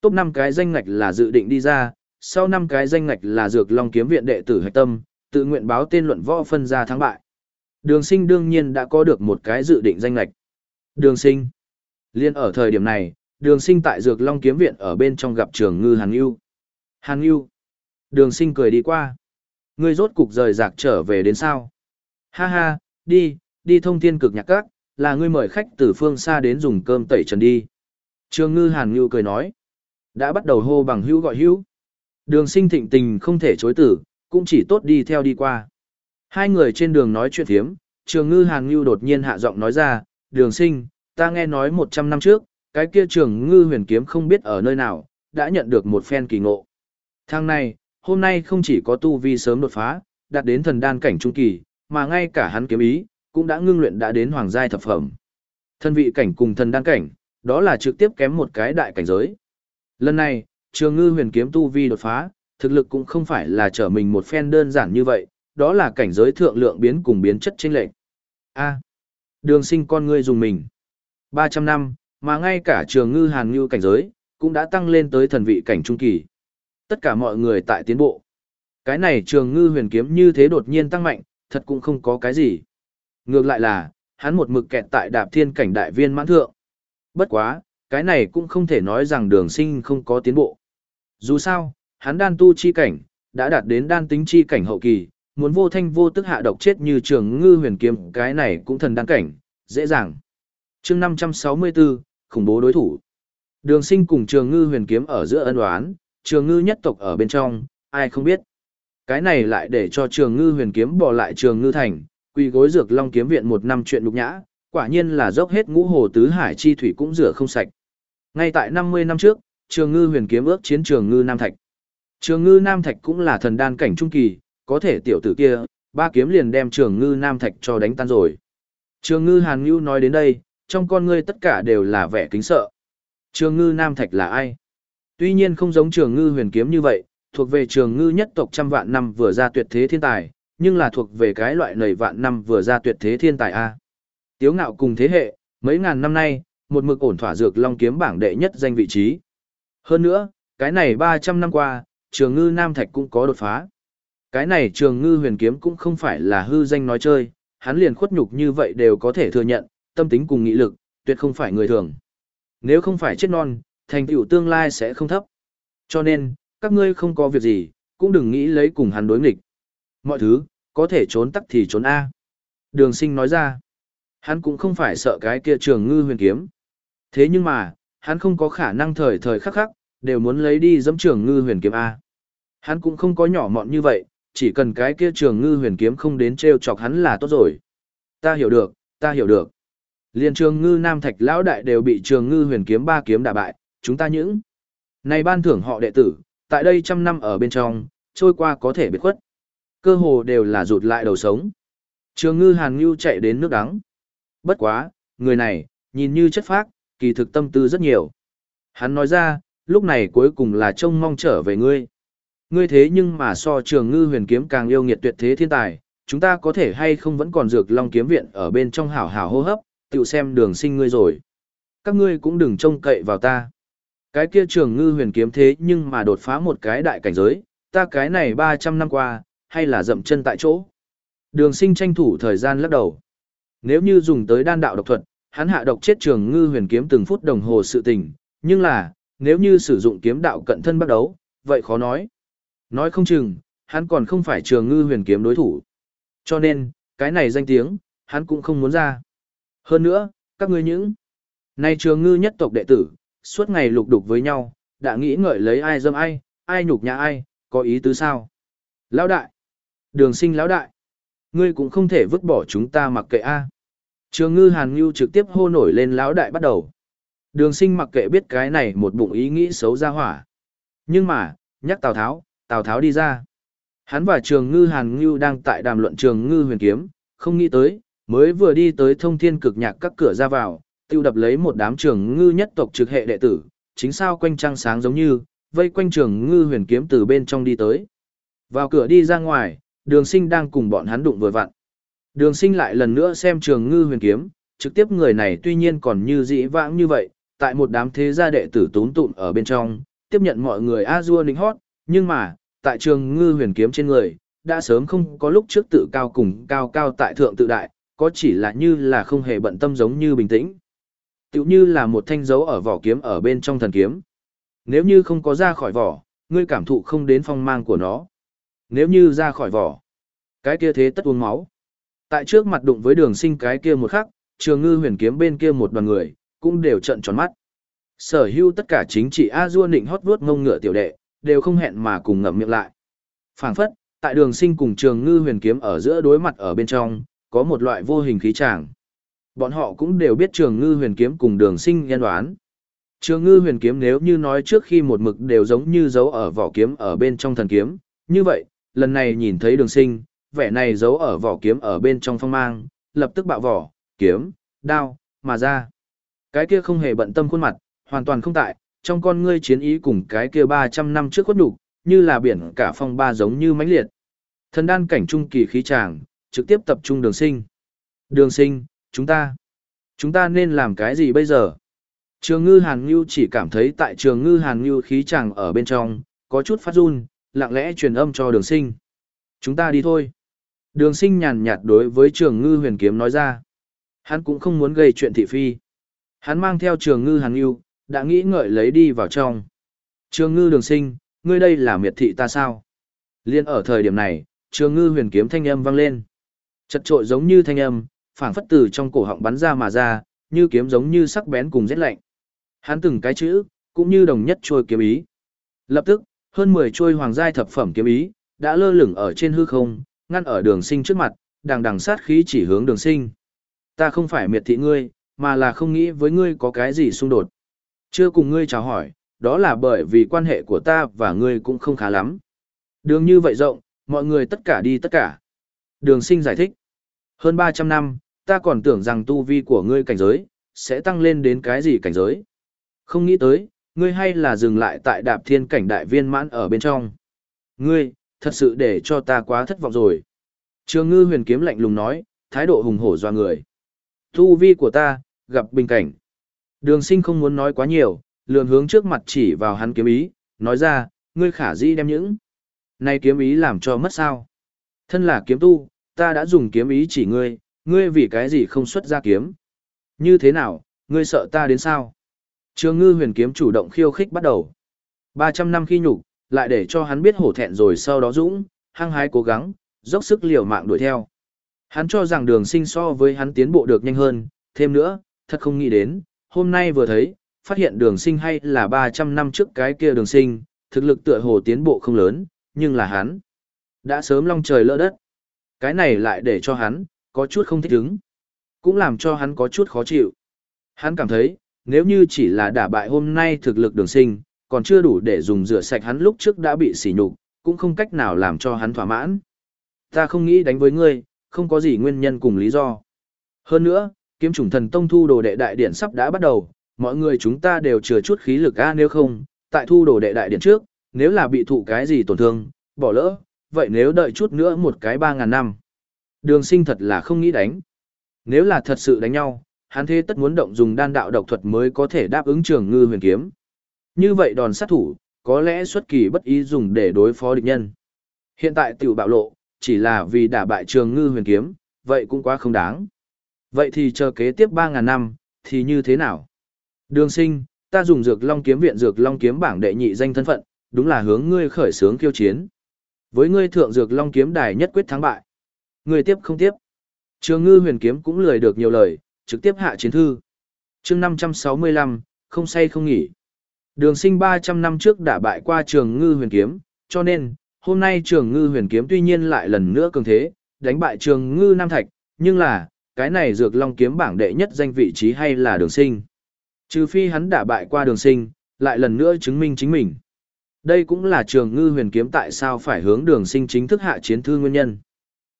Top 5 cái danh ngạch là dự định đi ra, sau 5 cái danh ngạch là dược long kiếm viện đệ tử hạch tâm, tự nguyện báo tên luận võ phân ra thắng bại. Đường sinh đương nhiên đã có được một cái dự định danh lạch. Đường sinh. Liên ở thời điểm này, đường sinh tại dược long kiếm viện ở bên trong gặp trường ngư Hàn Yêu. Hàn Yêu. Đường sinh cười đi qua. Ngươi rốt cục rời rạc trở về đến sao? Ha ha, đi, đi thông thiên cực nhạc các, là ngươi mời khách từ phương xa đến dùng cơm tẩy trần đi. Trường ngư Hàn Yêu cười nói. Đã bắt đầu hô bằng hữu gọi hữu. Đường sinh thịnh tình không thể chối tử, cũng chỉ tốt đi theo đi qua. Hai người trên đường nói chuyện thiếm, trường ngư hàng Ngưu đột nhiên hạ giọng nói ra, đường sinh, ta nghe nói 100 năm trước, cái kia trường ngư huyền kiếm không biết ở nơi nào, đã nhận được một phen kỳ ngộ. Thang này, hôm nay không chỉ có tu vi sớm đột phá, đạt đến thần đan cảnh trung kỳ, mà ngay cả hắn kiếm ý, cũng đã ngưng luyện đã đến hoàng giai thập phẩm. Thân vị cảnh cùng thần đan cảnh, đó là trực tiếp kém một cái đại cảnh giới. Lần này, trường ngư huyền kiếm tu vi đột phá, thực lực cũng không phải là trở mình một phen đơn giản như vậy, đó là cảnh giới thượng lượng biến cùng biến chất chênh lệch. A. đường sinh con ngươi dùng mình. 300 năm, mà ngay cả trường ngư hàn ngư cảnh giới, cũng đã tăng lên tới thần vị cảnh trung kỳ. Tất cả mọi người tại tiến bộ. Cái này trường ngư huyền kiếm như thế đột nhiên tăng mạnh, thật cũng không có cái gì. Ngược lại là, hắn một mực kẹt tại đạp thiên cảnh đại viên mãn thượng. Bất quá, cái này cũng không thể nói rằng đường sinh không có tiến bộ. Dù sao, hắn đan tu chi cảnh, đã đạt đến đan tính chi cảnh hậu kỳ, muốn vô thanh vô tức hạ độc chết như trường ngư huyền kiếm, cái này cũng thần đan cảnh, dễ dàng. chương 564, khủng bố đối thủ. Đường sinh cùng trường ngư huyền kiếm ở giữa ân đoán, trường ngư nhất tộc ở bên trong, ai không biết. Cái này lại để cho trường ngư huyền kiếm bỏ lại trường ngư thành, quỳ gối dược long kiếm viện một năm chuyện đục nhã, quả nhiên là dốc hết ngũ hồ tứ hải chi thủy cũng rửa không sạch. Ngay tại 50 năm trước, trường ngư huyền kiếm ước chiến trường ngư Nam Thạch. Trường ngư Nam Thạch cũng là thần đan cảnh trung kỳ, có thể tiểu tử kia, ba kiếm liền đem trường ngư Nam Thạch cho đánh tan rồi. Trường ngư Hàn Ngưu nói đến đây, trong con ngươi tất cả đều là vẻ kính sợ. Trường ngư Nam Thạch là ai? Tuy nhiên không giống trường ngư huyền kiếm như vậy, thuộc về trường ngư nhất tộc trăm vạn năm vừa ra tuyệt thế thiên tài, nhưng là thuộc về cái loại nầy vạn năm vừa ra tuyệt thế thiên tài A. Tiếu ngạo cùng thế hệ, mấy ngàn năm nay, một mực ổn thỏa dược long kiếm bảng đệ nhất danh vị trí. Hơn nữa, cái này 300 năm qua, trường ngư Nam Thạch cũng có đột phá. Cái này trường ngư huyền kiếm cũng không phải là hư danh nói chơi, hắn liền khuất nhục như vậy đều có thể thừa nhận, tâm tính cùng nghị lực, tuyệt không phải người thường. Nếu không phải chết non, thành tựu tương lai sẽ không thấp. Cho nên, các ngươi không có việc gì, cũng đừng nghĩ lấy cùng hắn đối nghịch. Mọi thứ, có thể trốn tắc thì trốn A. Đường sinh nói ra, hắn cũng không phải sợ cái kia trường ngư huyền kiếm. Thế nhưng mà, hắn không có khả năng thời thời khắc khắc, đều muốn lấy đi dẫm trường ngư huyền kiếm A. Hắn cũng không có nhỏ mọn như vậy, chỉ cần cái kia trường ngư huyền kiếm không đến treo chọc hắn là tốt rồi. Ta hiểu được, ta hiểu được. Liên trường ngư nam thạch lão đại đều bị trường ngư huyền kiếm ba kiếm đả bại, chúng ta những. Này ban thưởng họ đệ tử, tại đây trăm năm ở bên trong, trôi qua có thể biệt khuất. Cơ hồ đều là rụt lại đầu sống. Trường ngư hàn ngưu chạy đến nước đắng. Bất quá, người này, nhìn như chất phác, kỳ thực tâm tư rất nhiều. Hắn nói ra, lúc này cuối cùng là trông mong trở về ngươi. Ngươi thế nhưng mà so trường ngư huyền kiếm càng yêu nghiệt tuyệt thế thiên tài, chúng ta có thể hay không vẫn còn dược long kiếm viện ở bên trong hảo hảo hô hấp, tự xem đường sinh ngươi rồi. Các ngươi cũng đừng trông cậy vào ta. Cái kia trường ngư huyền kiếm thế nhưng mà đột phá một cái đại cảnh giới, ta cái này 300 năm qua, hay là dậm chân tại chỗ. Đường sinh tranh thủ thời gian lắc đầu. Nếu như dùng tới đan đạo độc thuật, hắn hạ độc chết trường ngư huyền kiếm từng phút đồng hồ sự tình, nhưng là, nếu như sử dụng kiếm đạo cận thân bắt đấu, vậy khó nói. Nói không chừng, hắn còn không phải trường ngư huyền kiếm đối thủ. Cho nên, cái này danh tiếng, hắn cũng không muốn ra. Hơn nữa, các ngươi những này trường ngư nhất tộc đệ tử, suốt ngày lục đục với nhau, đã nghĩ ngợi lấy ai dâm ai, ai nhục nhã ai, có ý tứ sao? Lão đại, đường sinh lão đại, ngươi cũng không thể vứt bỏ chúng ta mặc kệ a Trường ngư hàn ngưu trực tiếp hô nổi lên lão đại bắt đầu. Đường sinh mặc kệ biết cái này một bụng ý nghĩ xấu ra hỏa. Nhưng mà, nhắc Tào Tháo, Tào Tháo đi ra. Hắn và trường ngư hàn ngưu đang tại đàm luận trường ngư huyền kiếm, không nghĩ tới, mới vừa đi tới thông thiên cực nhạc các cửa ra vào, tiêu đập lấy một đám trường ngư nhất tộc trực hệ đệ tử, chính sao quanh trăng sáng giống như, vây quanh trường ngư huyền kiếm từ bên trong đi tới. Vào cửa đi ra ngoài, đường sinh đang cùng bọn hắn đụng vừa vặn. Đường sinh lại lần nữa xem trường ngư huyền kiếm, trực tiếp người này tuy nhiên còn như dĩ vãng như vậy, tại một đám thế gia đệ tử tốn tụn ở bên trong, tiếp nhận mọi người A-dua nính hót, nhưng mà, tại trường ngư huyền kiếm trên người, đã sớm không có lúc trước tự cao cùng cao cao tại thượng tự đại, có chỉ là như là không hề bận tâm giống như bình tĩnh. Tiểu như là một thanh dấu ở vỏ kiếm ở bên trong thần kiếm. Nếu như không có ra khỏi vỏ, ngươi cảm thụ không đến phong mang của nó. Nếu như ra khỏi vỏ, cái kia thế tất uống máu. Tại trước mặt đụng với đường sinh cái kia một khắc, trường ngư huyền kiếm bên kia một đoàn người, cũng đều trận tròn mắt. Sở hữu tất cả chính trị A-dua nịnh hót vuốt ngông ngựa tiểu đệ, đều không hẹn mà cùng ngậm miệng lại. phảng phất, tại đường sinh cùng trường ngư huyền kiếm ở giữa đối mặt ở bên trong, có một loại vô hình khí tràng. Bọn họ cũng đều biết trường ngư huyền kiếm cùng đường sinh nhân đoán. Trường ngư huyền kiếm nếu như nói trước khi một mực đều giống như dấu ở vỏ kiếm ở bên trong thần kiếm, như vậy, lần này nhìn thấy đường sinh, vẻ này giấu ở vỏ kiếm ở bên trong phong mang, lập tức bạo vỏ, kiếm, đao, mà ra. Cái kia không hề bận tâm khuôn mặt, hoàn toàn không tại, trong con ngươi chiến ý cùng cái kia 300 năm trước khuất đủ, như là biển cả phong ba giống như mãnh liệt. Thần đan cảnh trung kỳ khí tràng, trực tiếp tập trung đường sinh. Đường sinh, chúng ta, chúng ta nên làm cái gì bây giờ? Trường ngư hàn ngưu chỉ cảm thấy tại trường ngư hàn ngưu khí tràng ở bên trong, có chút phát run, lặng lẽ truyền âm cho đường sinh. Chúng ta đi thôi. Đường sinh nhàn nhạt đối với trường ngư huyền kiếm nói ra. Hắn cũng không muốn gây chuyện thị phi. Hắn mang theo trường ngư hàn yêu, đã nghĩ ngợi lấy đi vào trong. Trường ngư đường sinh, ngươi đây là miệt thị ta sao? Liên ở thời điểm này, trường ngư huyền kiếm thanh âm vang lên. Chật trội giống như thanh âm, phảng phất từ trong cổ họng bắn ra mà ra, như kiếm giống như sắc bén cùng rét lạnh. Hắn từng cái chữ, cũng như đồng nhất trôi kiếm ý. Lập tức, hơn 10 trôi hoàng giai thập phẩm kiếm ý, đã lơ lửng ở trên hư không, ngăn ở đường sinh trước mặt, đằng đằng sát khí chỉ hướng đường sinh. Ta không phải miệt thị ngươi, mà là không nghĩ với ngươi có cái gì xung đột. Chưa cùng ngươi chào hỏi, đó là bởi vì quan hệ của ta và ngươi cũng không khá lắm. Đường như vậy rộng, mọi người tất cả đi tất cả. Đường sinh giải thích. Hơn 300 năm, ta còn tưởng rằng tu vi của ngươi cảnh giới, sẽ tăng lên đến cái gì cảnh giới. Không nghĩ tới, ngươi hay là dừng lại tại đạp thiên cảnh đại viên mãn ở bên trong. Ngươi, thật sự để cho ta quá thất vọng rồi. Trường ngư huyền kiếm lạnh lùng nói, thái độ hùng hổ doa người. Tu vi của ta, gặp bình cảnh. Đường sinh không muốn nói quá nhiều, lường hướng trước mặt chỉ vào hắn kiếm ý, nói ra, ngươi khả dĩ đem những. Này kiếm ý làm cho mất sao. Thân là kiếm tu, ta đã dùng kiếm ý chỉ ngươi, ngươi vì cái gì không xuất ra kiếm. Như thế nào, ngươi sợ ta đến sao? Trường ngư huyền kiếm chủ động khiêu khích bắt đầu. 300 năm khi nhục, lại để cho hắn biết hổ thẹn rồi sau đó dũng, hăng hái cố gắng, dốc sức liều mạng đuổi theo. Hắn cho rằng đường sinh so với hắn tiến bộ được nhanh hơn, thêm nữa, thật không nghĩ đến, hôm nay vừa thấy, phát hiện đường sinh hay là 300 năm trước cái kia đường sinh, thực lực tựa hồ tiến bộ không lớn, nhưng là hắn. Đã sớm long trời lỡ đất. Cái này lại để cho hắn, có chút không thích ứng. Cũng làm cho hắn có chút khó chịu. Hắn cảm thấy, nếu như chỉ là đả bại hôm nay thực lực đường sinh, còn chưa đủ để dùng rửa sạch hắn lúc trước đã bị sỉ nhục, cũng không cách nào làm cho hắn thỏa mãn. Ta không nghĩ đánh với ngươi, không có gì nguyên nhân cùng lý do. Hơn nữa, kiếm chủng thần tông thu đồ đệ đại điển sắp đã bắt đầu, mọi người chúng ta đều chừa chút khí lực a nếu không, tại thu đồ đệ đại điển trước, nếu là bị thụ cái gì tổn thương, bỏ lỡ, vậy nếu đợi chút nữa một cái ba ngàn năm. Đường sinh thật là không nghĩ đánh. Nếu là thật sự đánh nhau, hắn thế tất muốn động dùng đan đạo độc thuật mới có thể đáp ứng trường ngư huyền kiếm. Như vậy đòn sát thủ, có lẽ xuất kỳ bất ý dùng để đối phó địch nhân. Hiện tại tiểu bạo lộ, chỉ là vì đả bại trường ngư huyền kiếm, vậy cũng quá không đáng. Vậy thì chờ kế tiếp 3.000 năm, thì như thế nào? Đường sinh, ta dùng dược long kiếm viện dược long kiếm bảng đệ nhị danh thân phận, đúng là hướng ngươi khởi sướng khiêu chiến. Với ngươi thượng dược long kiếm đài nhất quyết thắng bại. Ngươi tiếp không tiếp. Trường ngư huyền kiếm cũng lười được nhiều lời, trực tiếp hạ chiến thư. chương 565, không say không nghỉ. Đường sinh 300 năm trước đã bại qua trường ngư huyền kiếm, cho nên, hôm nay trường ngư huyền kiếm tuy nhiên lại lần nữa cường thế, đánh bại trường ngư nam thạch, nhưng là, cái này dược long kiếm bảng đệ nhất danh vị trí hay là đường sinh. Trừ phi hắn đã bại qua đường sinh, lại lần nữa chứng minh chính mình. Đây cũng là trường ngư huyền kiếm tại sao phải hướng đường sinh chính thức hạ chiến thư nguyên nhân.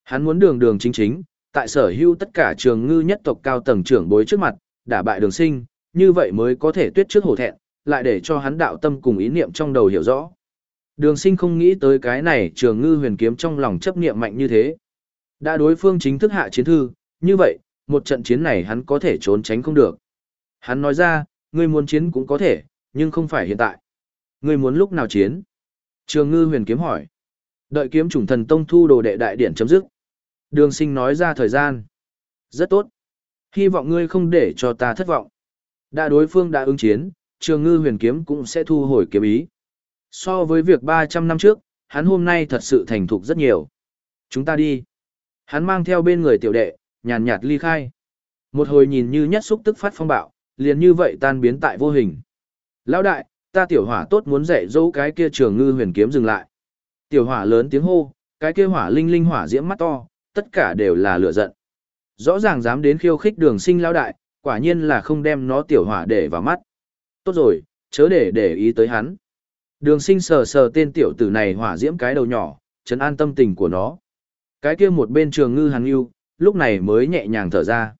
Hắn muốn đường đường chính chính, tại sở hữu tất cả trường ngư nhất tộc cao tầng trưởng bối trước mặt, đả bại đường sinh, như vậy mới có thể tuyết trước hổ thẹn, lại để cho hắn đạo tâm cùng ý niệm trong đầu hiểu rõ. Đường sinh không nghĩ tới cái này trường ngư huyền kiếm trong lòng chấp niệm mạnh như thế. Đã đối phương chính thức hạ chiến thư, như vậy, một trận chiến này hắn có thể trốn tránh không được. Hắn nói ra, ngươi muốn chiến cũng có thể, nhưng không phải hiện tại. Ngươi muốn lúc nào chiến? Trường ngư huyền kiếm hỏi. Đợi kiếm chủng thần tông thu đồ đệ đại điển chấm dứt. Đường sinh nói ra thời gian. Rất tốt. Hy vọng ngươi không để cho ta thất vọng. Đã đối phương đã ứng chiến, trường ngư huyền kiếm cũng sẽ thu hồi kiếm ý. So với việc 300 năm trước, hắn hôm nay thật sự thành thục rất nhiều. Chúng ta đi. Hắn mang theo bên người tiểu đệ, nhàn nhạt ly khai. Một hồi nhìn như nhất xúc tức phát phong bạo, liền như vậy tan biến tại vô hình. Lão đại, ta tiểu hỏa tốt muốn dạy dỗ cái kia trường ngư huyền kiếm dừng lại. Tiểu hỏa lớn tiếng hô, cái kia hỏa linh linh hỏa diễm mắt to, tất cả đều là lửa giận. Rõ ràng dám đến khiêu khích đường sinh lão đại, quả nhiên là không đem nó tiểu hỏa để vào mắt. Tốt rồi, chớ để để ý tới hắn. Đường sinh sờ sờ tên tiểu tử này hỏa diễm cái đầu nhỏ, trấn an tâm tình của nó. Cái kia một bên trường ngư hàng yêu, lúc này mới nhẹ nhàng thở ra.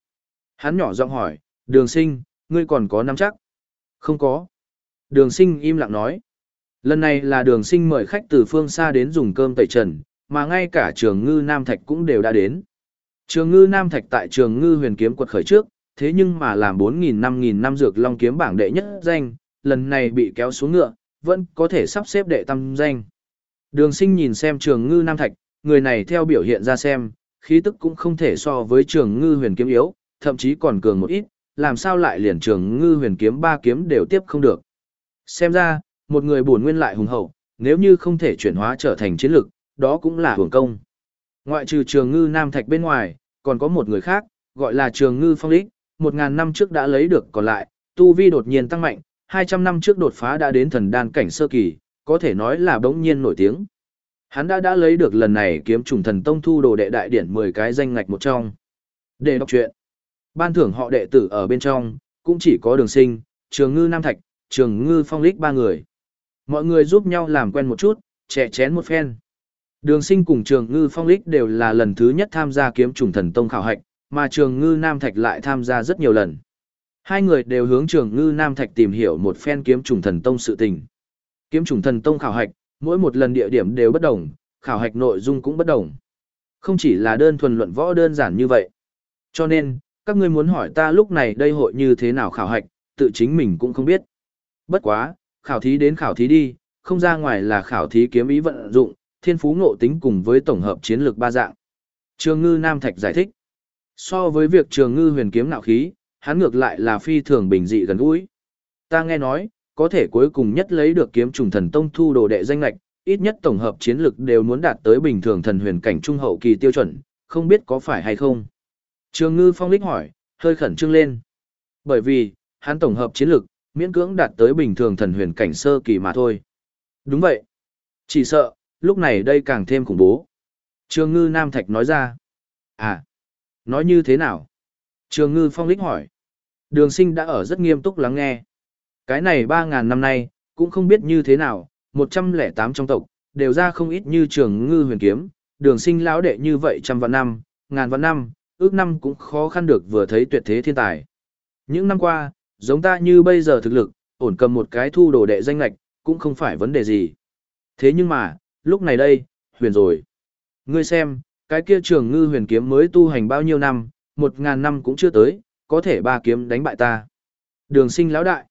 Hắn nhỏ giọng hỏi, đường sinh, ngươi còn có nắm chắc? Không có. Đường sinh im lặng nói. Lần này là đường sinh mời khách từ phương xa đến dùng cơm tẩy trần, mà ngay cả trường ngư Nam Thạch cũng đều đã đến. Trường ngư Nam Thạch tại trường ngư huyền kiếm quật khởi trước, thế nhưng mà làm 4.000-5.000 năm dược long kiếm bảng đệ nhất danh, lần này bị kéo xuống ngựa, vẫn có thể sắp xếp đệ tam danh. Đường sinh nhìn xem trường ngư Nam Thạch, người này theo biểu hiện ra xem, khí tức cũng không thể so với trường ngư huyền kiếm yếu, thậm chí còn cường một ít, làm sao lại liền trường ngư huyền kiếm ba kiếm đều tiếp không được. Xem ra, một người buồn nguyên lại hùng hậu, nếu như không thể chuyển hóa trở thành chiến lực, đó cũng là hưởng công. Ngoại trừ trường ngư Nam Thạch bên ngoài, còn có một người khác, gọi là trường ngư phong lích, một ngàn năm trước đã lấy được còn lại, tu vi đột nhiên tăng mạnh, hai trăm năm trước đột phá đã đến thần đan cảnh sơ kỳ, có thể nói là bỗng nhiên nổi tiếng. Hắn đã đã lấy được lần này kiếm trùng thần tông thu đồ đệ đại điển 10 cái danh ngạch một trong. Để đọc chuyện. Ban thưởng họ đệ tử ở bên trong, cũng chỉ có đường sinh, trường ngư Nam Thạch, trường ngư phong lích ba người. Mọi người giúp nhau làm quen một chút, trẻ chén một phen. Đường sinh cùng trường ngư phong lích đều là lần thứ nhất tham gia kiếm trùng thần tông khảo hạch, mà trường ngư Nam Thạch lại tham gia rất nhiều lần. Hai người đều hướng trường ngư Nam Thạch tìm hiểu một phen kiếm trùng thần tông sự tình. Kiếm trùng thần tông khảo hạch, mỗi một lần địa điểm đều bất đồng, khảo hạch nội dung cũng bất đồng. Không chỉ là đơn thuần luận võ đơn giản như vậy. Cho nên, các ngươi muốn hỏi ta lúc này đây hội như thế nào khảo hạch, tự chính mình cũng không biết. Bất quá, khảo thí đến khảo thí đi, không ra ngoài là khảo thí kiếm ý vận dụng, thiên phú ngộ tính cùng với tổng hợp chiến lược ba dạng. Trường ngư Nam Thạch giải thích. So với việc trường ngư huyền kiếm nạo khí, hắn ngược lại là phi thường bình dị gần gũi. Ta nghe nói, có thể cuối cùng nhất lấy được kiếm trùng thần tông thu đồ đệ danh lạch, ít nhất tổng hợp chiến lực đều muốn đạt tới bình thường thần huyền cảnh trung hậu kỳ tiêu chuẩn, không biết có phải hay không. Trường ngư phong lích hỏi, hơi khẩn trương lên. Bởi vì, hắn tổng hợp chiến lực, miễn cưỡng đạt tới bình thường thần huyền cảnh sơ kỳ mà thôi. Đúng vậy. Chỉ sợ, lúc này đây càng thêm khủng bố. Trường ngư Nam Thạch nói ra. À, nói như thế nào? Trường ngư phong lích hỏi. Đường sinh đã ở rất nghiêm túc lắng nghe. Cái này 3.000 năm nay, cũng không biết như thế nào, 108 trong tộc, đều ra không ít như trường ngư huyền kiếm, đường sinh lão đệ như vậy trăm vạn năm, ngàn vạn năm, ước năm cũng khó khăn được vừa thấy tuyệt thế thiên tài. Những năm qua, giống ta như bây giờ thực lực, ổn cầm một cái thu đồ đệ danh lạch, cũng không phải vấn đề gì. Thế nhưng mà, lúc này đây, huyền rồi. Ngươi xem, cái kia trường ngư huyền kiếm mới tu hành bao nhiêu năm, một ngàn năm cũng chưa tới, có thể ba kiếm đánh bại ta. Đường sinh lão đại.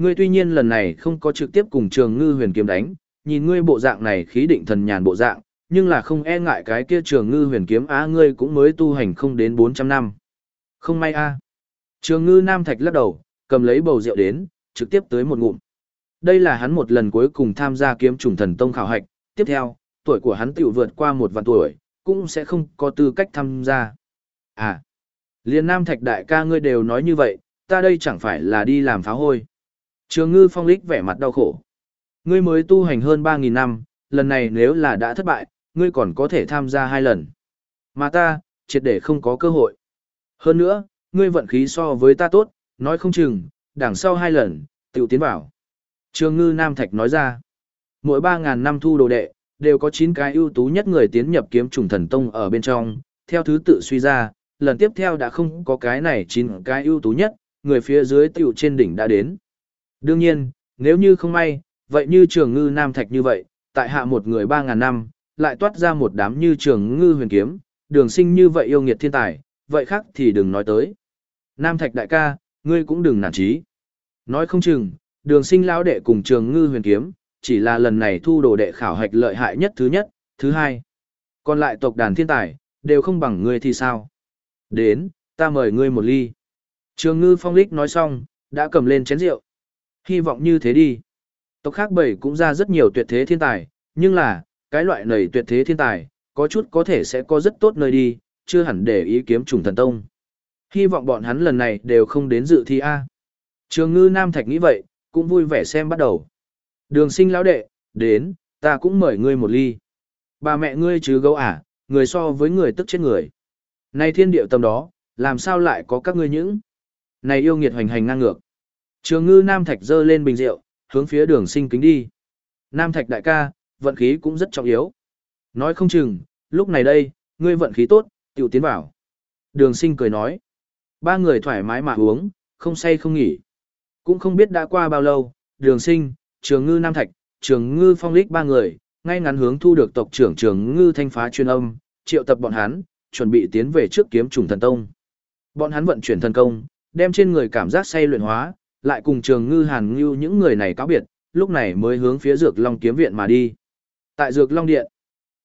Ngươi tuy nhiên lần này không có trực tiếp cùng trường ngư huyền kiếm đánh, nhìn ngươi bộ dạng này khí định thần nhàn bộ dạng, nhưng là không e ngại cái kia trường ngư huyền kiếm á ngươi cũng mới tu hành không đến 400 năm. Không may a Trường ngư nam thạch lắc đầu, cầm lấy bầu rượu đến, trực tiếp tới một ngụm. Đây là hắn một lần cuối cùng tham gia kiếm trùng thần tông khảo hạch, tiếp theo, tuổi của hắn tiểu vượt qua một vạn tuổi, cũng sẽ không có tư cách tham gia. À, liền nam thạch đại ca ngươi đều nói như vậy, ta đây chẳng phải là đi làm phá hôi. Trường ngư phong lích vẻ mặt đau khổ. Ngươi mới tu hành hơn 3.000 năm, lần này nếu là đã thất bại, ngươi còn có thể tham gia hai lần. Mà ta, triệt để không có cơ hội. Hơn nữa, ngươi vận khí so với ta tốt, nói không chừng, đằng sau hai lần, tiểu tiến vào. Trường ngư Nam Thạch nói ra, mỗi 3.000 năm thu đồ đệ, đều có 9 cái ưu tú nhất người tiến nhập kiếm trùng thần tông ở bên trong, theo thứ tự suy ra, lần tiếp theo đã không có cái này 9 cái ưu tú nhất, người phía dưới tiểu trên đỉnh đã đến. Đương nhiên, nếu như không may, vậy như trường ngư Nam Thạch như vậy, tại hạ một người 3.000 năm, lại toát ra một đám như trường ngư huyền kiếm, đường sinh như vậy yêu nghiệt thiên tài, vậy khác thì đừng nói tới. Nam Thạch đại ca, ngươi cũng đừng nản trí. Nói không chừng, đường sinh lão đệ cùng trường ngư huyền kiếm, chỉ là lần này thu đồ đệ khảo hạch lợi hại nhất thứ nhất, thứ hai. Còn lại tộc đàn thiên tài, đều không bằng ngươi thì sao? Đến, ta mời ngươi một ly. Trường ngư phong lích nói xong, đã cầm lên chén rượu. Hy vọng như thế đi. Tộc khác bảy cũng ra rất nhiều tuyệt thế thiên tài, nhưng là, cái loại này tuyệt thế thiên tài, có chút có thể sẽ có rất tốt nơi đi, chưa hẳn để ý kiếm trùng thần tông. Hy vọng bọn hắn lần này đều không đến dự thi A. Trường ngư Nam Thạch nghĩ vậy, cũng vui vẻ xem bắt đầu. Đường sinh lão đệ, đến, ta cũng mời ngươi một ly. Bà mẹ ngươi chứ gấu à, người so với người tức chết người. Này thiên điệu tâm đó, làm sao lại có các ngươi những? Này yêu nghiệt hoành hành ngang ngược. Trường ngư Nam Thạch dơ lên bình rượu, hướng phía đường sinh kính đi. Nam Thạch đại ca, vận khí cũng rất trọng yếu. Nói không chừng, lúc này đây, ngươi vận khí tốt, tiểu tiến vào. Đường sinh cười nói. Ba người thoải mái mà uống, không say không nghỉ. Cũng không biết đã qua bao lâu, đường sinh, trường ngư Nam Thạch, trường ngư phong lích ba người, ngay ngắn hướng thu được tộc trưởng trường ngư thanh phá chuyên âm, triệu tập bọn hắn, chuẩn bị tiến về trước kiếm trùng thần tông. Bọn hắn vận chuyển thần công, đem trên người cảm giác say luyện hóa, lại cùng trường ngư hàn ngưu những người này cáo biệt, lúc này mới hướng phía dược long kiếm viện mà đi. Tại dược long điện,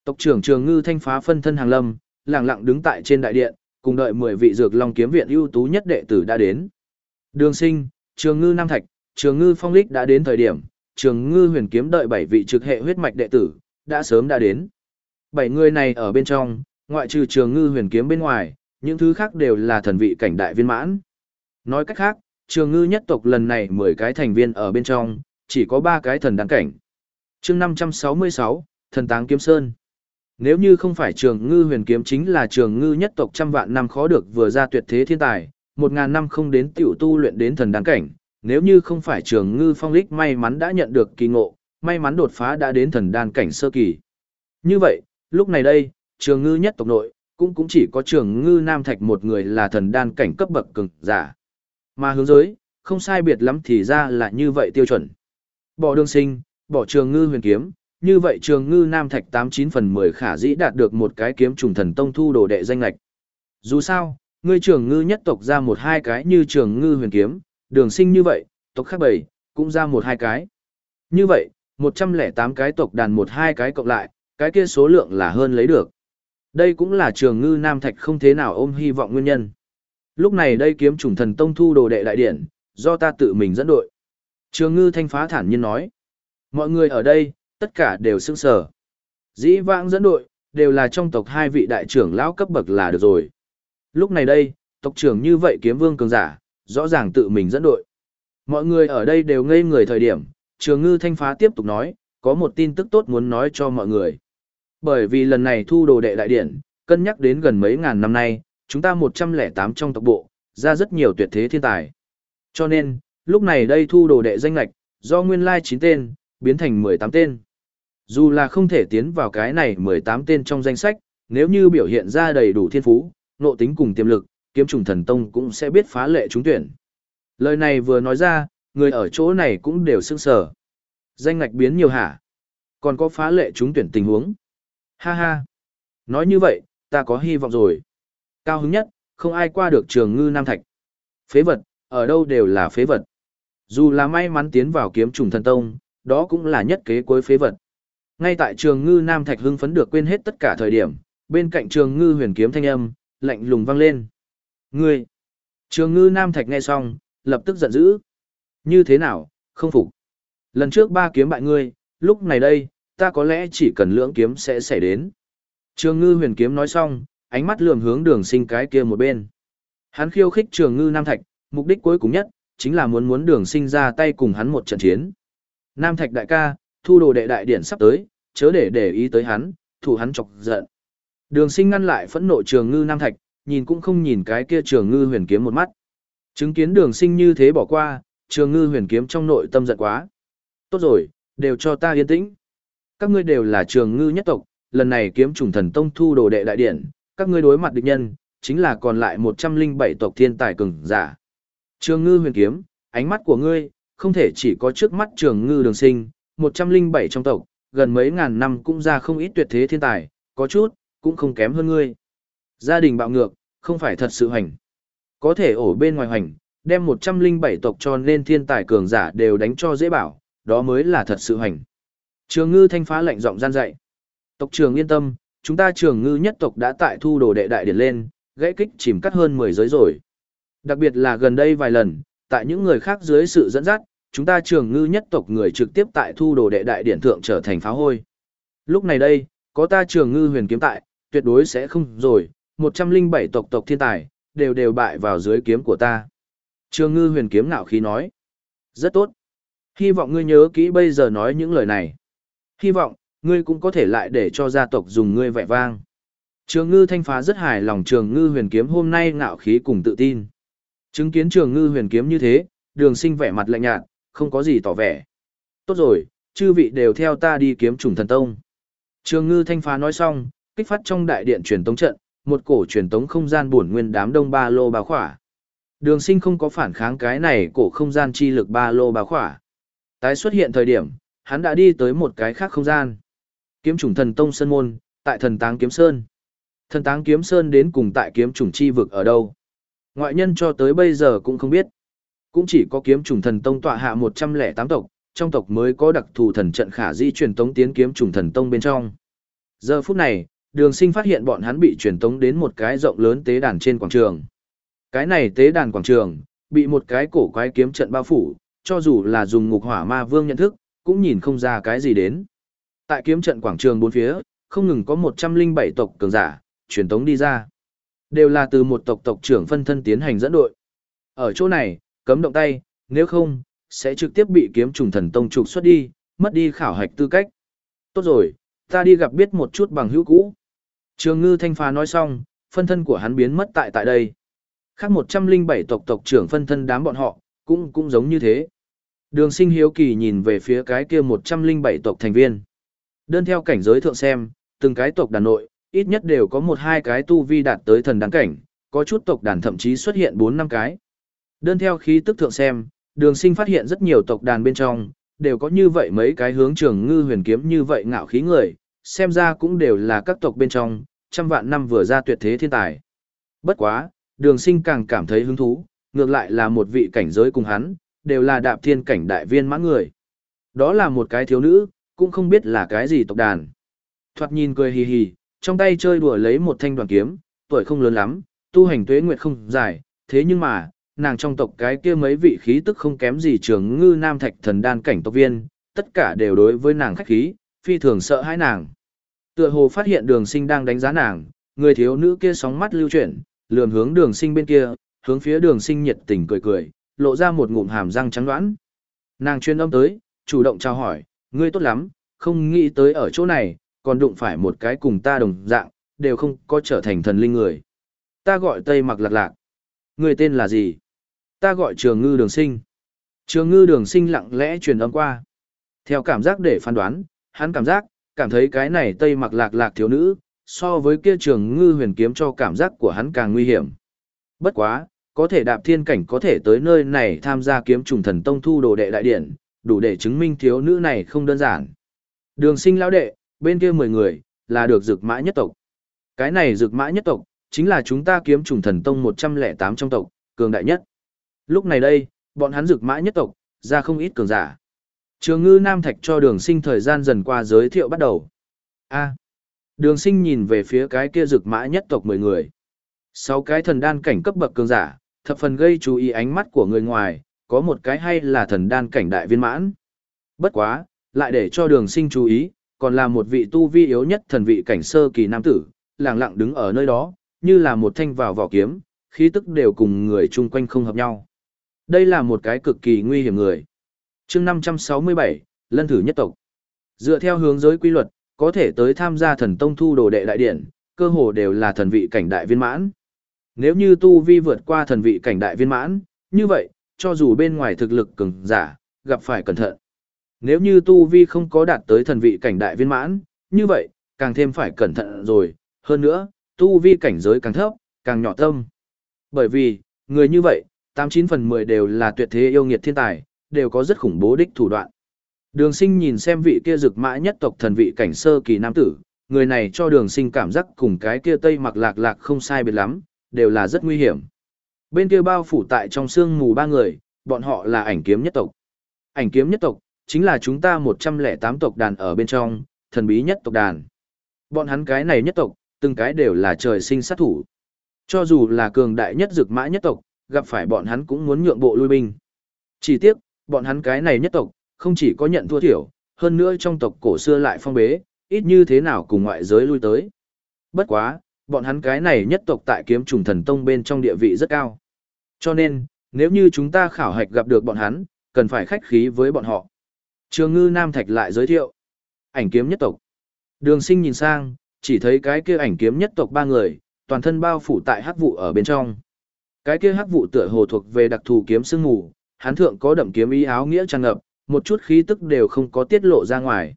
tộc trưởng trường ngư thanh phá phân thân hàng lâm, lặng lặng đứng tại trên đại điện, cùng đợi 10 vị dược long kiếm viện ưu tú nhất đệ tử đã đến. Đường sinh, trường ngư nam thạch, trường ngư phong lích đã đến thời điểm, trường ngư huyền kiếm đợi 7 vị trực hệ huyết mạch đệ tử, đã sớm đã đến. 7 người này ở bên trong, ngoại trừ trường ngư huyền kiếm bên ngoài, những thứ khác đều là thần vị cảnh đại viên mãn. Nói cách khác, trường ngư nhất tộc lần này 10 cái thành viên ở bên trong, chỉ có 3 cái thần đáng cảnh. chương 566, thần táng kiếm sơn. Nếu như không phải trường ngư huyền kiếm chính là trường ngư nhất tộc trăm vạn năm khó được vừa ra tuyệt thế thiên tài, một ngàn năm không đến tiểu tu luyện đến thần đáng cảnh, nếu như không phải trường ngư phong lích may mắn đã nhận được kỳ ngộ, may mắn đột phá đã đến thần đan cảnh sơ kỳ. Như vậy, lúc này đây, trường ngư nhất tộc nội, cũng cũng chỉ có trường ngư nam thạch một người là thần đan cảnh cấp bậc cường giả. Mà hướng giới, không sai biệt lắm thì ra là như vậy tiêu chuẩn. Bỏ đường sinh, bỏ trường ngư huyền kiếm, như vậy trường ngư nam thạch 89 phần 10 khả dĩ đạt được một cái kiếm trùng thần tông thu đồ đệ danh lạch. Dù sao, ngươi trường ngư nhất tộc ra một hai cái như trường ngư huyền kiếm, đường sinh như vậy, tộc khác bảy, cũng ra một hai cái. Như vậy, 108 cái tộc đàn một hai cái cộng lại, cái kia số lượng là hơn lấy được. Đây cũng là trường ngư nam thạch không thế nào ôm hy vọng nguyên nhân. Lúc này đây kiếm trùng thần tông thu đồ đệ đại điển, do ta tự mình dẫn đội. Trường ngư thanh phá thản nhiên nói. Mọi người ở đây, tất cả đều sững sờ. Dĩ vãng dẫn đội, đều là trong tộc hai vị đại trưởng lão cấp bậc là được rồi. Lúc này đây, tộc trưởng như vậy kiếm vương cường giả, rõ ràng tự mình dẫn đội. Mọi người ở đây đều ngây người thời điểm, trường ngư thanh phá tiếp tục nói, có một tin tức tốt muốn nói cho mọi người. Bởi vì lần này thu đồ đệ đại điển, cân nhắc đến gần mấy ngàn năm nay, chúng ta 108 trong tộc bộ, ra rất nhiều tuyệt thế thiên tài. Cho nên, lúc này đây thu đồ đệ danh lạch, do nguyên lai 9 tên, biến thành 18 tên. Dù là không thể tiến vào cái này 18 tên trong danh sách, nếu như biểu hiện ra đầy đủ thiên phú, nộ tính cùng tiềm lực, kiếm trùng thần tông cũng sẽ biết phá lệ trúng tuyển. Lời này vừa nói ra, người ở chỗ này cũng đều sững sờ. Danh ngạch biến nhiều hả? Còn có phá lệ trúng tuyển tình huống. Ha ha. Nói như vậy, ta có hy vọng rồi. Cao hứng nhất, không ai qua được trường ngư Nam Thạch. Phế vật, ở đâu đều là phế vật. Dù là may mắn tiến vào kiếm trùng thần tông, đó cũng là nhất kế cuối phế vật. Ngay tại trường ngư Nam Thạch hưng phấn được quên hết tất cả thời điểm, bên cạnh trường ngư huyền kiếm thanh âm, lạnh lùng vang lên. Ngươi! Trường ngư Nam Thạch nghe xong, lập tức giận dữ. Như thế nào, không phục. Lần trước ba kiếm bại ngươi, lúc này đây, ta có lẽ chỉ cần lưỡng kiếm sẽ xảy đến. Trường ngư huyền kiếm nói xong, ánh mắt lườm hướng đường sinh cái kia một bên. Hắn khiêu khích trường ngư Nam Thạch, mục đích cuối cùng nhất, chính là muốn muốn đường sinh ra tay cùng hắn một trận chiến. Nam Thạch đại ca, thu đồ đệ đại điển sắp tới, chớ để để ý tới hắn, thủ hắn chọc giận. Đường sinh ngăn lại phẫn nộ trường ngư Nam Thạch, nhìn cũng không nhìn cái kia trường ngư huyền kiếm một mắt. Chứng kiến đường sinh như thế bỏ qua, trường ngư huyền kiếm trong nội tâm giận quá. Tốt rồi, đều cho ta yên tĩnh. Các ngươi đều là trường ngư nhất tộc, lần này kiếm trùng thần tông thu đồ đệ đại điển, các ngươi đối mặt địch nhân, chính là còn lại 107 tộc thiên tài cường giả. Trường ngư huyền kiếm, ánh mắt của ngươi, không thể chỉ có trước mắt trường ngư đường sinh, 107 trong tộc, gần mấy ngàn năm cũng ra không ít tuyệt thế thiên tài, có chút, cũng không kém hơn ngươi. Gia đình bạo ngược, không phải thật sự hành. Có thể ổ bên ngoài hành, đem 107 tộc cho nên thiên tài cường giả đều đánh cho dễ bảo, đó mới là thật sự hành. Trường ngư thanh phá lệnh giọng gian dạy. Tộc trường yên tâm, chúng ta trường ngư nhất tộc đã tại thu đồ đệ đại điển lên, gãy kích chìm cắt hơn 10 giới rồi. Đặc biệt là gần đây vài lần, tại những người khác dưới sự dẫn dắt, chúng ta trường ngư nhất tộc người trực tiếp tại thu đồ đệ đại điển thượng trở thành pháo hôi. Lúc này đây, có ta trường ngư huyền kiếm tại, tuyệt đối sẽ không rồi, 107 tộc tộc thiên tài, đều đều bại vào dưới kiếm của ta. Trường ngư huyền kiếm nạo khí nói. Rất tốt. Hy vọng ngươi nhớ kỹ bây giờ nói những lời này. Hy vọng, ngươi cũng có thể lại để cho gia tộc dùng ngươi vẻ vang. Trường ngư thanh phá rất hài lòng trường ngư huyền kiếm hôm nay ngạo khí cùng tự tin. Chứng kiến trường ngư huyền kiếm như thế, đường sinh vẻ mặt lạnh nhạt, không có gì tỏ vẻ. Tốt rồi, chư vị đều theo ta đi kiếm trùng thần tông. Trường ngư thanh phá nói xong, kích phát trong đại điện truyền tống trận, một cổ truyền tống không gian buồn nguyên đám đông ba lô bá khỏa. Đường sinh không có phản kháng cái này cổ không gian chi lực ba lô bá khỏa. Tái xuất hiện thời điểm, hắn đã đi tới một cái khác không gian. Kiếm trùng thần tông sơn môn, tại thần táng kiếm sơn. Thần táng kiếm sơn đến cùng tại kiếm trùng chi vực ở đâu. Ngoại nhân cho tới bây giờ cũng không biết. Cũng chỉ có kiếm trùng thần tông tọa hạ 108 tộc, trong tộc mới có đặc thù thần trận khả di truyền tống tiến kiếm trùng thần tông bên trong. Giờ phút này, đường sinh phát hiện bọn hắn bị truyền tống đến một cái rộng lớn tế đàn trên quảng trường. Cái này tế đàn quảng trường, bị một cái cổ quái kiếm trận bao phủ, cho dù là dùng ngục hỏa ma vương nhận thức, cũng nhìn không ra cái gì đến. Tại kiếm trận quảng trường bốn phía, không ngừng có 107 tộc cường giả, truyền tống đi ra. Đều là từ một tộc tộc trưởng phân thân tiến hành dẫn đội. Ở chỗ này, cấm động tay, nếu không, sẽ trực tiếp bị kiếm trùng thần tông trục xuất đi, mất đi khảo hạch tư cách. Tốt rồi, ta đi gặp biết một chút bằng hữu cũ. Trường ngư thanh phá nói xong, phân thân của hắn biến mất tại tại đây. Khác 107 tộc tộc trưởng phân thân đám bọn họ, cũng cũng giống như thế. Đường sinh hiếu kỳ nhìn về phía cái kia 107 tộc thành viên. Đơn theo cảnh giới thượng xem, từng cái tộc đàn nội, ít nhất đều có một hai cái tu vi đạt tới thần đáng cảnh, có chút tộc đàn thậm chí xuất hiện 4 năm cái. Đơn theo khí tức thượng xem, đường sinh phát hiện rất nhiều tộc đàn bên trong, đều có như vậy mấy cái hướng trường ngư huyền kiếm như vậy ngạo khí người, xem ra cũng đều là các tộc bên trong, trăm vạn năm vừa ra tuyệt thế thiên tài. Bất quá, đường sinh càng cảm thấy hứng thú, ngược lại là một vị cảnh giới cùng hắn, đều là đạp thiên cảnh đại viên mãn người. Đó là một cái thiếu nữ, cũng không biết là cái gì tộc đàn. Thoạt nhìn cười hì hì, trong tay chơi đùa lấy một thanh đoàn kiếm, tuổi không lớn lắm, tu hành tuế nguyệt không dài, thế nhưng mà, nàng trong tộc cái kia mấy vị khí tức không kém gì trường ngư nam thạch thần đan cảnh tộc viên, tất cả đều đối với nàng khách khí, phi thường sợ hãi nàng. Tựa hồ phát hiện đường sinh đang đánh giá nàng, người thiếu nữ kia sóng mắt lưu chuyển, lườm hướng đường sinh bên kia, hướng phía đường sinh nhiệt tình cười cười, lộ ra một ngụm hàm răng trắng đoán. Nàng chuyên âm tới, chủ động chào hỏi, ngươi tốt lắm, không nghĩ tới ở chỗ này, còn đụng phải một cái cùng ta đồng dạng, đều không có trở thành thần linh người. Ta gọi Tây Mặc Lạc Lạc. Người tên là gì? Ta gọi Trường Ngư Đường Sinh. Trường Ngư Đường Sinh lặng lẽ truyền âm qua. Theo cảm giác để phán đoán, hắn cảm giác, cảm thấy cái này Tây Mặc Lạc Lạc thiếu nữ, so với kia Trường Ngư huyền kiếm cho cảm giác của hắn càng nguy hiểm. Bất quá, có thể đạp thiên cảnh có thể tới nơi này tham gia kiếm trùng thần tông thu đồ đệ đại điển, đủ để chứng minh thiếu nữ này không đơn giản. Đường sinh lão đệ, bên kia 10 người, là được dược mã nhất tộc. Cái này dược mã nhất tộc, chính là chúng ta kiếm trùng thần tông 108 trong tộc, cường đại nhất. Lúc này đây, bọn hắn dược mã nhất tộc, ra không ít cường giả. Trường ngư Nam Thạch cho đường sinh thời gian dần qua giới thiệu bắt đầu. a đường sinh nhìn về phía cái kia dược mã nhất tộc 10 người. Sáu cái thần đan cảnh cấp bậc cường giả, thập phần gây chú ý ánh mắt của người ngoài, có một cái hay là thần đan cảnh đại viên mãn. Bất quá, lại để cho đường sinh chú ý, còn là một vị tu vi yếu nhất thần vị cảnh sơ kỳ nam tử, lặng lặng đứng ở nơi đó, như là một thanh vào vỏ kiếm, khí tức đều cùng người chung quanh không hợp nhau. Đây là một cái cực kỳ nguy hiểm người. chương 567, lân thử nhất tộc. Dựa theo hướng giới quy luật, có thể tới tham gia thần tông thu đồ đệ đại điển, cơ hồ đều là thần vị cảnh đại viên mãn. Nếu như tu vi vượt qua thần vị cảnh đại viên mãn, như vậy, cho dù bên ngoài thực lực cường giả, gặp phải cẩn thận. Nếu như tu vi không có đạt tới thần vị cảnh đại viên mãn, như vậy, càng thêm phải cẩn thận rồi. Hơn nữa, tu vi cảnh giới càng thấp, càng nhỏ tâm. Bởi vì, người như vậy, 89 phần 10 đều là tuyệt thế yêu nghiệt thiên tài, đều có rất khủng bố đích thủ đoạn. Đường sinh nhìn xem vị kia rực mã nhất tộc thần vị cảnh sơ kỳ nam tử, người này cho đường sinh cảm giác cùng cái kia tây mặc lạc lạc không sai biệt lắm, đều là rất nguy hiểm. Bên kia bao phủ tại trong xương mù ba người, bọn họ là ảnh kiếm nhất tộc. Ảnh kiếm nhất tộc, chính là chúng ta 108 tộc đàn ở bên trong, thần bí nhất tộc đàn. Bọn hắn cái này nhất tộc, từng cái đều là trời sinh sát thủ. Cho dù là cường đại nhất dược mã nhất tộc, gặp phải bọn hắn cũng muốn nhượng bộ lui binh. Chỉ tiếc, bọn hắn cái này nhất tộc, không chỉ có nhận thua thiểu, hơn nữa trong tộc cổ xưa lại phong bế, ít như thế nào cùng ngoại giới lui tới. Bất quá, bọn hắn cái này nhất tộc tại kiếm trùng thần tông bên trong địa vị rất cao. Cho nên, nếu như chúng ta khảo hạch gặp được bọn hắn, cần phải khách khí với bọn họ. Trường ngư Nam Thạch lại giới thiệu. Ảnh kiếm nhất tộc. Đường sinh nhìn sang, chỉ thấy cái kia ảnh kiếm nhất tộc ba người, toàn thân bao phủ tại hắc vụ ở bên trong. Cái kia hắc vụ tựa hồ thuộc về đặc thù kiếm sương ngủ, hắn thượng có đậm kiếm ý áo nghĩa tràn ngập, một chút khí tức đều không có tiết lộ ra ngoài.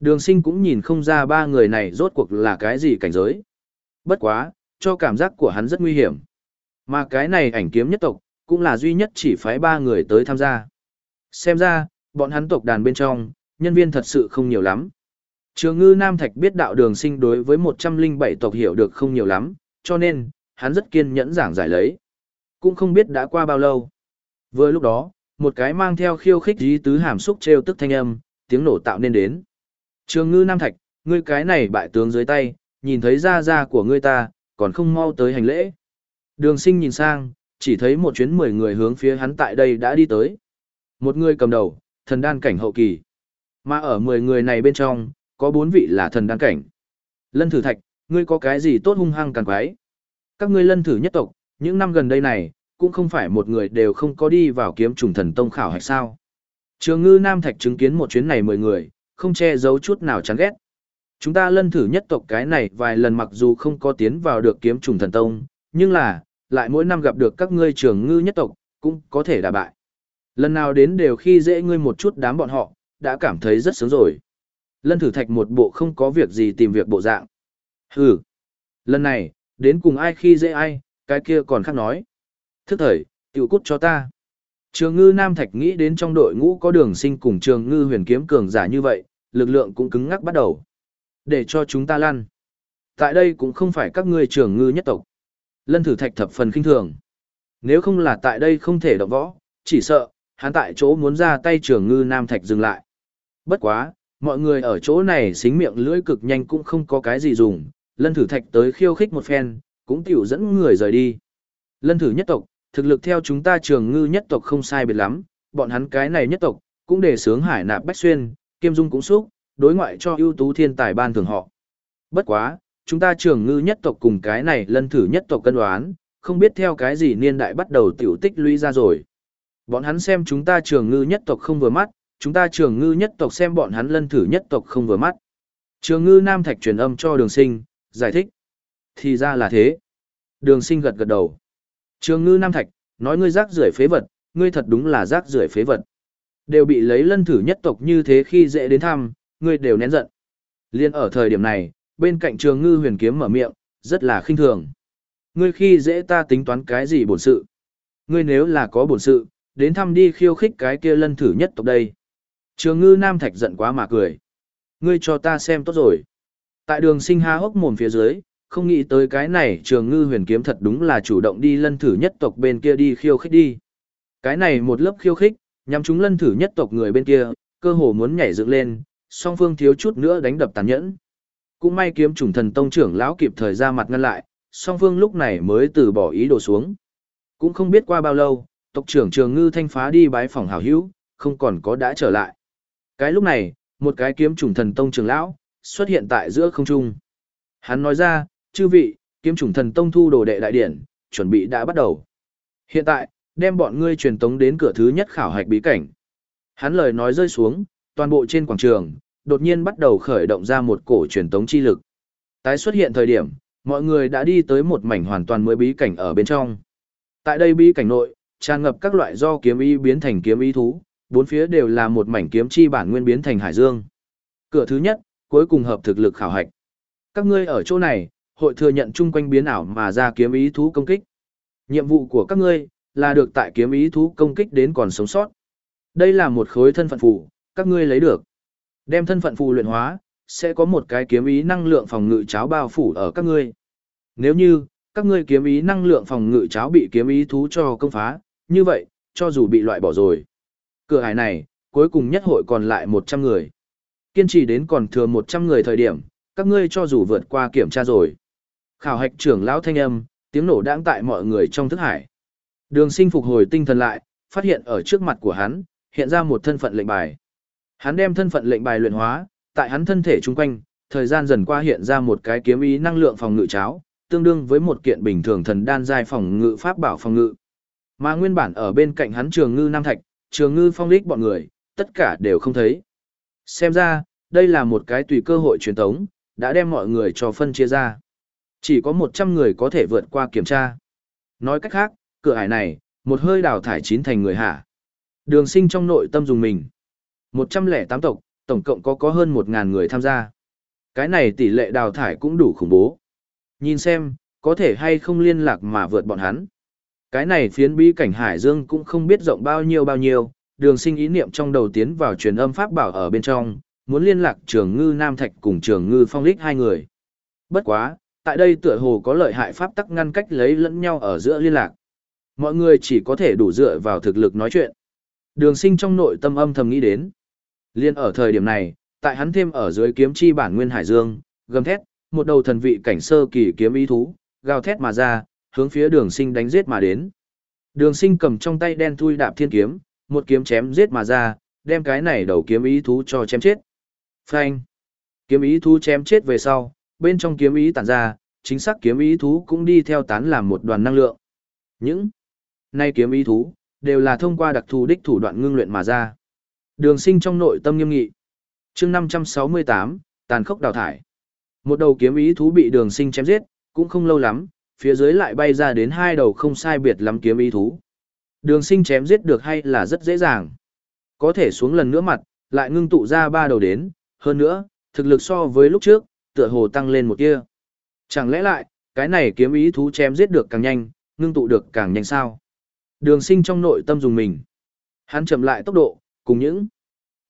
Đường sinh cũng nhìn không ra ba người này rốt cuộc là cái gì cảnh giới. Bất quá, cho cảm giác của hắn rất nguy hiểm. Mà cái này ảnh kiếm nhất tộc, cũng là duy nhất chỉ phái ba người tới tham gia. Xem ra, bọn hắn tộc đàn bên trong, nhân viên thật sự không nhiều lắm. Trường ngư Nam Thạch biết đạo đường sinh đối với 107 tộc hiểu được không nhiều lắm, cho nên, hắn rất kiên nhẫn giảng giải lấy. Cũng không biết đã qua bao lâu. Vừa lúc đó, một cái mang theo khiêu khích dí tứ hàm xúc treo tức thanh âm, tiếng nổ tạo nên đến. Trường ngư Nam Thạch, ngươi cái này bại tướng dưới tay, nhìn thấy da da của ngươi ta, còn không mau tới hành lễ. Đường sinh nhìn sang, chỉ thấy một chuyến 10 người hướng phía hắn tại đây đã đi tới. Một người cầm đầu, thần đan cảnh hậu kỳ. Mà ở 10 người này bên trong, có 4 vị là thần đan cảnh. Lân thử thạch, ngươi có cái gì tốt hung hăng càng quái? Các ngươi lân thử nhất tộc, những năm gần đây này, cũng không phải một người đều không có đi vào kiếm trùng thần tông khảo hay sao. Trường ngư Nam Thạch chứng kiến một chuyến này 10 người, không che giấu chút nào chán ghét. Chúng ta lân thử nhất tộc cái này vài lần mặc dù không có tiến vào được kiếm trùng thần tông, nhưng là, lại mỗi năm gặp được các ngươi trường ngư nhất tộc, cũng có thể đả bại. Lần nào đến đều khi dễ ngươi một chút đám bọn họ, đã cảm thấy rất sướng rồi. Lân thử thạch một bộ không có việc gì tìm việc bộ dạng. Hừ. Lần này, đến cùng ai khi dễ ai, cái kia còn khác nói. Thức thời, tiểu cút cho ta. Trường ngư Nam Thạch nghĩ đến trong đội ngũ có đường sinh cùng trường ngư huyền kiếm cường giả như vậy, lực lượng cũng cứng ngắc bắt đầu. Để cho chúng ta lăn. Tại đây cũng không phải các ngươi trưởng ngư nhất tộc. Lân thử thạch thập phần kinh thường. Nếu không là tại đây không thể động võ, chỉ sợ, hắn tại chỗ muốn ra tay trưởng ngư Nam Thạch dừng lại. Bất quá, mọi người ở chỗ này xính miệng lưỡi cực nhanh cũng không có cái gì dùng, lân thử thạch tới khiêu khích một phen, cũng tiểu dẫn người rời đi. Lân thử nhất tộc, thực lực theo chúng ta trường ngư nhất tộc không sai biệt lắm, bọn hắn cái này nhất tộc, cũng để sướng hải nạp bách xuyên, kiêm dung cũng xúc, đối ngoại cho ưu tú thiên tài ban thường họ. Bất quá, chúng ta trường ngư nhất tộc cùng cái này lân thử nhất tộc cân đoán, không biết theo cái gì niên đại bắt đầu tiểu tích lũy ra rồi. Bọn hắn xem chúng ta trường ngư nhất tộc không vừa mắt, chúng ta trường ngư nhất tộc xem bọn hắn lân thử nhất tộc không vừa mắt. Trường ngư Nam Thạch truyền âm cho đường sinh, giải thích. Thì ra là thế. Đường sinh gật gật đầu. Trường ngư Nam Thạch, nói ngươi rác rưởi phế vật, ngươi thật đúng là rác rưởi phế vật. Đều bị lấy lân thử nhất tộc như thế khi dễ đến thăm, ngươi đều nén giận. Liên ở thời điểm này, bên cạnh trường ngư huyền kiếm mở miệng, rất là khinh thường. Ngươi khi dễ ta tính toán cái gì bổn sự. Ngươi nếu là có bổn sự, đến thăm đi khiêu khích cái kia lân thử nhất tộc đây. Trường ngư Nam Thạch giận quá mà cười. Ngươi cho ta xem tốt rồi. Tại đường sinh ha hốc mồm phía dưới, không nghĩ tới cái này trường ngư huyền kiếm thật đúng là chủ động đi lân thử nhất tộc bên kia đi khiêu khích đi. Cái này một lớp khiêu khích, nhằm chúng lân thử nhất tộc người bên kia, cơ hồ muốn nhảy dựng lên, song phương thiếu chút nữa đánh đập tàn nhẫn. Cũng may kiếm trùng thần tông trưởng lão kịp thời ra mặt ngăn lại, song phương lúc này mới từ bỏ ý đồ xuống. Cũng không biết qua bao lâu, Tộc trưởng trường ngư thanh phá đi bái phòng hảo hữu, không còn có đã trở lại. Cái lúc này, một cái kiếm trùng thần tông trưởng lão, xuất hiện tại giữa không trung. Hắn nói ra, chư vị, kiếm trùng thần tông thu đồ đệ đại điển, chuẩn bị đã bắt đầu. Hiện tại, đem bọn ngươi truyền tống đến cửa thứ nhất khảo hạch bí cảnh. Hắn lời nói rơi xuống, toàn bộ trên quảng trường, đột nhiên bắt đầu khởi động ra một cổ truyền tống chi lực. Tái xuất hiện thời điểm, mọi người đã đi tới một mảnh hoàn toàn mới bí cảnh ở bên trong. Tại đây bí cảnh nội, tràn ngập các loại do kiếm y biến thành kiếm y thú, bốn phía đều là một mảnh kiếm chi bản nguyên biến thành hải dương. Cửa thứ nhất, cuối cùng hợp thực lực khảo hạch. Các ngươi ở chỗ này, hội thừa nhận chung quanh biến ảo mà ra kiếm ý thú công kích. Nhiệm vụ của các ngươi là được tại kiếm ý thú công kích đến còn sống sót. Đây là một khối thân phận phù, các ngươi lấy được. Đem thân phận phù luyện hóa, sẽ có một cái kiếm ý năng lượng phòng ngự cháo bao phủ ở các ngươi. Nếu như các ngươi kiếm ý năng lượng phòng ngự cháo bị kiếm ý thú cho công phá, như vậy, cho dù bị loại bỏ rồi. Cửa hải này, cuối cùng nhất hội còn lại 100 người. Kiên trì đến còn thừa 100 người thời điểm, các ngươi cho dù vượt qua kiểm tra rồi. Khảo hạch trưởng lão thanh âm, tiếng nổ đang tại mọi người trong thức hải. Đường sinh phục hồi tinh thần lại, phát hiện ở trước mặt của hắn, hiện ra một thân phận lệnh bài. Hắn đem thân phận lệnh bài luyện hóa, tại hắn thân thể chung quanh, thời gian dần qua hiện ra một cái kiếm ý năng lượng phòng ngự cháo, tương đương với một kiện bình thường thần đan giai phòng ngự pháp bảo phòng ngự. Mà nguyên bản ở bên cạnh hắn trường ngư nam thạch, trường ngư phong Lịch bọn người, tất cả đều không thấy. Xem ra, đây là một cái tùy cơ hội truyền thống, đã đem mọi người cho phân chia ra. Chỉ có 100 người có thể vượt qua kiểm tra. Nói cách khác, cửa ải này, một hơi đào thải chín thành người hạ. Đường sinh trong nội tâm dùng mình. 108 tộc, tổng cộng có có hơn 1.000 người tham gia. Cái này tỷ lệ đào thải cũng đủ khủng bố. Nhìn xem, có thể hay không liên lạc mà vượt bọn hắn. Cái này phiến bí cảnh Hải Dương cũng không biết rộng bao nhiêu bao nhiêu, đường sinh ý niệm trong đầu tiến vào truyền âm pháp bảo ở bên trong, muốn liên lạc trường ngư Nam Thạch cùng trường ngư phong lích hai người. Bất quá, tại đây tựa hồ có lợi hại pháp tắc ngăn cách lấy lẫn nhau ở giữa liên lạc. Mọi người chỉ có thể đủ dựa vào thực lực nói chuyện. Đường sinh trong nội tâm âm thầm nghĩ đến. Liên ở thời điểm này, tại hắn thêm ở dưới kiếm chi bản nguyên hải dương, gầm thét, một đầu thần vị cảnh sơ kỳ kiếm ý thú, gào thét mà ra, hướng phía đường sinh đánh giết mà đến. Đường sinh cầm trong tay đen thui đạp thiên kiếm, một kiếm chém giết mà ra, đem cái này đầu kiếm ý thú cho chém chết. Phanh! Kiếm ý thú chém chết về sau, bên trong kiếm ý tản ra, chính xác kiếm ý thú cũng đi theo tán làm một đoàn năng lượng. Những nay kiếm ý thú, đều là thông qua đặc thù đích thủ đoạn ngưng luyện mà ra. Đường sinh trong nội tâm nghiêm nghị. chương 568, tàn khốc đào thải. Một đầu kiếm ý thú bị đường sinh chém giết, cũng không lâu lắm, phía dưới lại bay ra đến hai đầu không sai biệt lắm kiếm ý thú. Đường sinh chém giết được hay là rất dễ dàng. Có thể xuống lần nữa mặt, lại ngưng tụ ra ba đầu đến, hơn nữa, thực lực so với lúc trước, tựa hồ tăng lên một kia. Chẳng lẽ lại, cái này kiếm ý thú chém giết được càng nhanh, ngưng tụ được càng nhanh sao? Đường sinh trong nội tâm dùng mình. Hắn chậm lại tốc độ, cùng những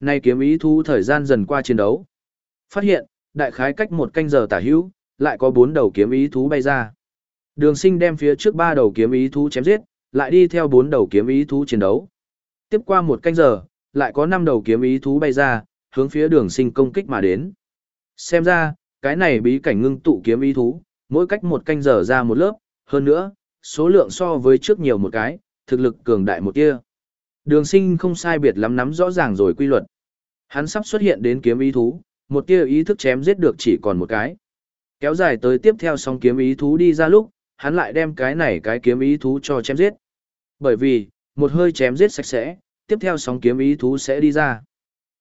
nay kiếm ý thú thời gian dần qua chiến đấu. Phát hiện, đại khái cách một canh giờ tả hữu, lại có bốn đầu kiếm ý thú bay ra. Đường sinh đem phía trước ba đầu kiếm ý thú chém giết, lại đi theo bốn đầu kiếm ý thú chiến đấu. Tiếp qua một canh giờ, lại có năm đầu kiếm ý thú bay ra, hướng phía đường sinh công kích mà đến. Xem ra, cái này bí cảnh ngưng tụ kiếm ý thú, mỗi cách một canh giờ ra một lớp, hơn nữa, số lượng so với trước nhiều một cái, thực lực cường đại một kia. Đường sinh không sai biệt lắm nắm rõ ràng rồi quy luật. Hắn sắp xuất hiện đến kiếm ý thú, một tia ý thức chém giết được chỉ còn một cái. Kéo dài tới tiếp theo xong kiếm ý thú đi ra lúc, hắn lại đem cái này cái kiếm ý thú cho chém giết. Bởi vì, một hơi chém giết sạch sẽ, tiếp theo sóng kiếm ý thú sẽ đi ra.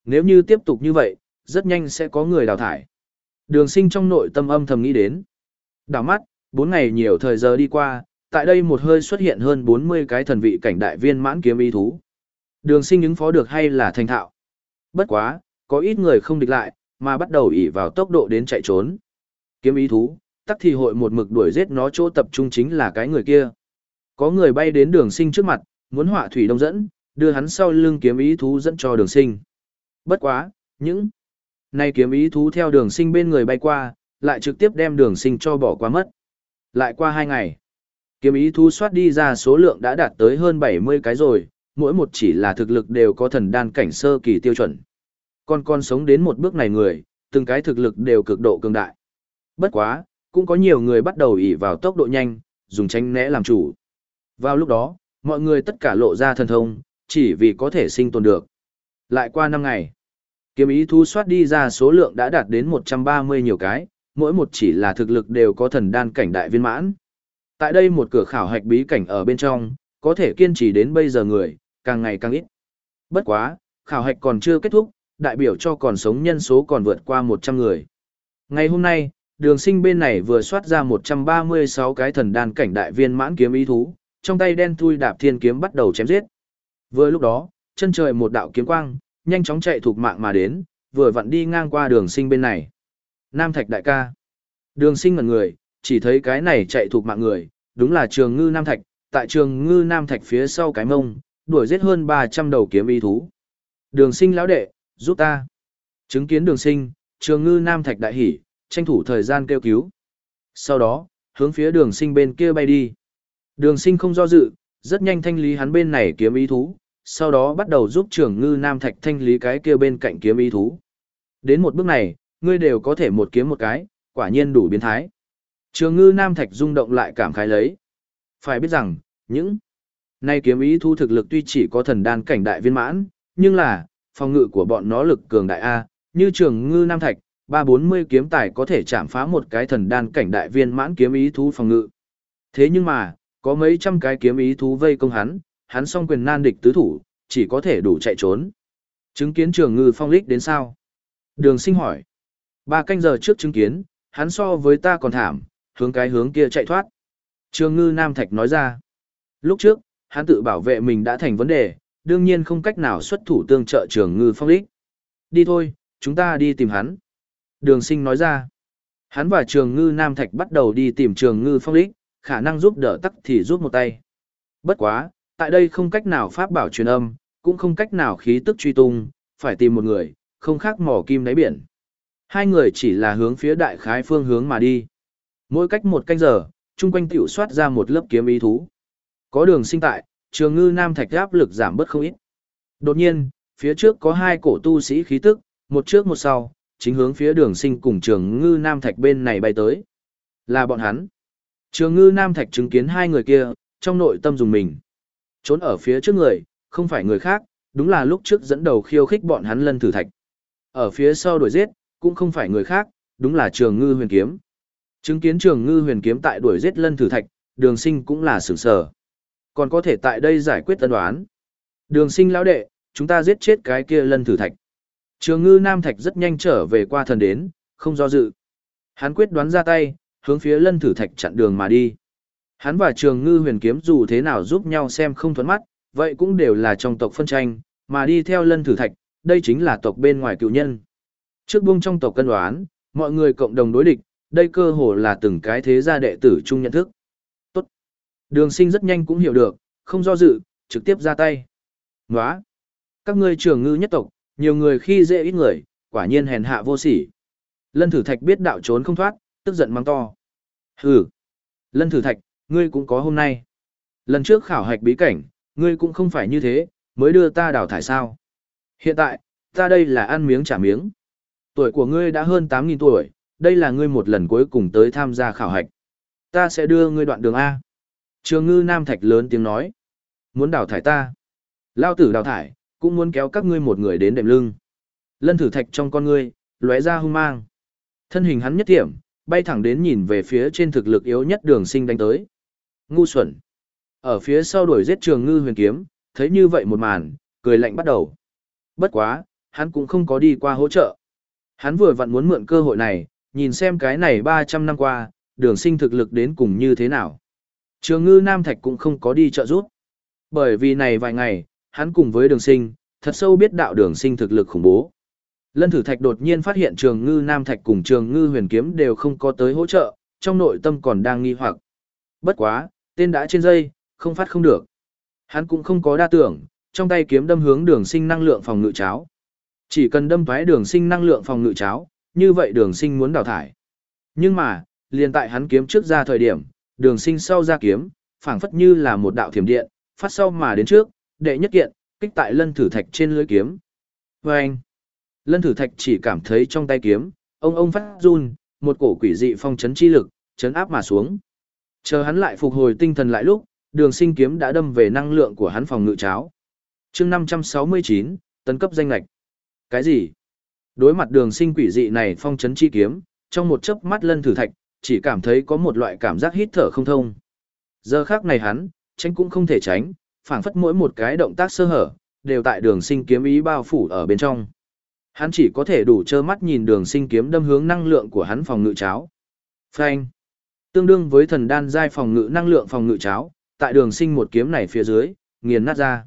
Nếu như tiếp tục như vậy, rất nhanh sẽ có người đào thải. Đường sinh trong nội tâm âm thầm nghĩ đến. Đào mắt, 4 ngày nhiều thời giờ đi qua, tại đây một hơi xuất hiện hơn 40 cái thần vị cảnh đại viên mãn kiếm ý thú. Đường sinh ứng phó được hay là thành thạo. Bất quá, có ít người không địch lại, mà bắt đầu ỉ vào tốc độ đến chạy trốn. Kiếm ý thú, tắc thì hội một mực đuổi giết nó chỗ tập trung chính là cái người kia. Có người bay đến đường sinh trước mặt, muốn họa thủy đông dẫn, đưa hắn sau lưng kiếm ý thú dẫn cho đường sinh. Bất quá, những nay kiếm ý thú theo đường sinh bên người bay qua, lại trực tiếp đem đường sinh cho bỏ qua mất. Lại qua hai ngày, kiếm ý thú soát đi ra số lượng đã đạt tới hơn 70 cái rồi, mỗi một chỉ là thực lực đều có thần đan cảnh sơ kỳ tiêu chuẩn. Còn con sống đến một bước này người, từng cái thực lực đều cực độ cường đại. Bất quá, cũng có nhiều người bắt đầu ỷ vào tốc độ nhanh, dùng tránh né làm chủ. Vào lúc đó, mọi người tất cả lộ ra thần thông, chỉ vì có thể sinh tồn được. Lại qua 5 ngày, kiếm ý thu soát đi ra số lượng đã đạt đến 130 nhiều cái, mỗi một chỉ là thực lực đều có thần đan cảnh đại viên mãn. Tại đây một cửa khảo hạch bí cảnh ở bên trong, có thể kiên trì đến bây giờ người, càng ngày càng ít. Bất quá, khảo hạch còn chưa kết thúc, đại biểu cho còn sống nhân số còn vượt qua 100 người. Ngày hôm nay, đường sinh bên này vừa soát ra 136 cái thần đan cảnh đại viên mãn kiếm ý thú, trong tay đen thui đạp thiên kiếm bắt đầu chém giết. Vừa lúc đó, chân trời một đạo kiếm quang, nhanh chóng chạy thuộc mạng mà đến, vừa vặn đi ngang qua đường sinh bên này. Nam Thạch đại ca. Đường sinh ngần người, chỉ thấy cái này chạy thuộc mạng người, đúng là trường ngư Nam Thạch, tại trường ngư Nam Thạch phía sau cái mông, đuổi giết hơn 300 đầu kiếm y thú. Đường sinh lão đệ, giúp ta. Chứng kiến đường sinh, trường ngư Nam Thạch đại hỉ, tranh thủ thời gian kêu cứu. Sau đó, hướng phía đường sinh bên kia bay đi. Đường sinh không do dự, rất nhanh thanh lý hắn bên này kiếm ý thú, sau đó bắt đầu giúp trường ngư Nam Thạch thanh lý cái kia bên cạnh kiếm ý thú. Đến một bước này, ngươi đều có thể một kiếm một cái, quả nhiên đủ biến thái. Trường ngư Nam Thạch rung động lại cảm khái lấy. Phải biết rằng, những nay kiếm ý thú thực lực tuy chỉ có thần đan cảnh đại viên mãn, nhưng là, phòng ngự của bọn nó lực cường đại A, như trường ngư Nam Thạch, ba bốn mươi kiếm tài có thể chạm phá một cái thần đan cảnh đại viên mãn kiếm ý thú phòng ngự. Thế nhưng mà, có mấy trăm cái kiếm ý thú vây công hắn, hắn song quyền nan địch tứ thủ, chỉ có thể đủ chạy trốn. Chứng kiến trường ngư phong lích đến sao? Đường sinh hỏi. Ba canh giờ trước chứng kiến, hắn so với ta còn thảm, hướng cái hướng kia chạy thoát. Trường ngư Nam Thạch nói ra. Lúc trước, hắn tự bảo vệ mình đã thành vấn đề, đương nhiên không cách nào xuất thủ tương trợ trường ngư phong lích. Đi thôi, chúng ta đi tìm hắn. Đường sinh nói ra. Hắn và trường ngư Nam Thạch bắt đầu đi tìm trường ngư phong lích, khả năng giúp đỡ tắc thì giúp một tay. Bất quá, tại đây không cách nào pháp bảo truyền âm, cũng không cách nào khí tức truy tung, phải tìm một người, không khác mỏ kim đáy biển. Hai người chỉ là hướng phía đại khái phương hướng mà đi. Mỗi cách một canh giờ, chung quanh tiểu soát ra một lớp kiếm ý thú. Có đường sinh tại, trường ngư nam thạch áp lực giảm bớt không ít. Đột nhiên, phía trước có hai cổ tu sĩ khí tức, một trước một sau, chính hướng phía đường sinh cùng trường ngư nam thạch bên này bay tới. Là bọn hắn. Trường ngư nam thạch chứng kiến hai người kia, trong nội tâm dùng mình. Trốn ở phía trước người, không phải người khác, đúng là lúc trước dẫn đầu khiêu khích bọn hắn lân thử thạch. Ở phía sau đuổi giết, cũng không phải người khác, đúng là trường ngư huyền kiếm. Chứng kiến trường ngư huyền kiếm tại đuổi giết lân thử thạch, đường sinh cũng là sửng sở. Còn có thể tại đây giải quyết tân đoán. Đường sinh lão đệ, chúng ta giết chết cái kia lân thử thạch. Trường ngư nam thạch rất nhanh trở về qua thần đến, không do dự. Hắn quyết đoán ra tay, hướng phía lân thử thạch chặn đường mà đi. Hắn và trường ngư huyền kiếm dù thế nào giúp nhau xem không thuẫn mắt, vậy cũng đều là trong tộc phân tranh, mà đi theo lân thử thạch, đây chính là tộc bên ngoài cựu nhân. Trước buông trong tộc cân đoán, mọi người cộng đồng đối địch, đây cơ hồ là từng cái thế gia đệ tử chung nhận thức. Đường sinh rất nhanh cũng hiểu được, không do dự, trực tiếp ra tay. Nóa. Các ngươi trường ngư nhất tộc, nhiều người khi dễ ít người, quả nhiên hèn hạ vô sỉ. Lân thử thạch biết đạo trốn không thoát, tức giận mang to. Hừ. Lân thử thạch, ngươi cũng có hôm nay. Lần trước khảo hạch bí cảnh, ngươi cũng không phải như thế, mới đưa ta đào thải sao. Hiện tại, ta đây là ăn miếng trả miếng. Tuổi của ngươi đã hơn 8.000 tuổi, đây là ngươi một lần cuối cùng tới tham gia khảo hạch. Ta sẽ đưa ngươi đoạn đường A. Trường ngư Nam Thạch lớn tiếng nói. Muốn đào thải ta. Lao tử đào thải, cũng muốn kéo các ngươi một người đến đệm lưng. Lân thử thạch trong con ngươi, lóe ra hung mang. Thân hình hắn nhất tiệm, bay thẳng đến nhìn về phía trên thực lực yếu nhất đường sinh đánh tới. Ngu xuẩn. Ở phía sau đuổi giết trường ngư huyền kiếm, thấy như vậy một màn, cười lạnh bắt đầu. Bất quá, hắn cũng không có đi qua hỗ trợ. Hắn vừa vặn muốn mượn cơ hội này, nhìn xem cái này 300 năm qua, đường sinh thực lực đến cùng như thế nào. Trường ngư Nam Thạch cũng không có đi trợ giúp. Bởi vì này vài ngày, hắn cùng với đường sinh, thật sâu biết đạo đường sinh thực lực khủng bố. Lân thử thạch đột nhiên phát hiện trường ngư Nam Thạch cùng trường ngư huyền kiếm đều không có tới hỗ trợ, trong nội tâm còn đang nghi hoặc. Bất quá, tên đã trên dây, không phát không được. Hắn cũng không có đa tưởng, trong tay kiếm đâm hướng đường sinh năng lượng phòng ngự cháo. Chỉ cần đâm thoái đường sinh năng lượng phòng ngự cháo, như vậy đường sinh muốn đào thải. Nhưng mà, liền tại hắn kiếm trước ra thời điểm, đường sinh sau ra kiếm, phảng phất như là một đạo thiểm điện, phát sau mà đến trước, đệ nhất kiện, kích tại lân thử thạch trên lưới kiếm. Và anh, lân thử thạch chỉ cảm thấy trong tay kiếm, ông ông phát run, một cổ quỷ dị phong chấn chi lực, chấn áp mà xuống. Chờ hắn lại phục hồi tinh thần lại lúc, đường sinh kiếm đã đâm về năng lượng của hắn phòng ngự cháo. chương 569, tấn cấp danh lạch. Cái gì? Đối mặt đường sinh quỷ dị này phong chấn chi kiếm, trong một chớp mắt lân thử thạch, chỉ cảm thấy có một loại cảm giác hít thở không thông. Giờ khác này hắn, tránh cũng không thể tránh, phản phất mỗi một cái động tác sơ hở, đều tại đường sinh kiếm ý bao phủ ở bên trong. Hắn chỉ có thể đủ trơ mắt nhìn đường sinh kiếm đâm hướng năng lượng của hắn phòng ngự cháo. Phanh. Tương đương với thần đan giai phòng ngự năng lượng phòng ngự cháo, tại đường sinh một kiếm này phía dưới, nghiền nát ra.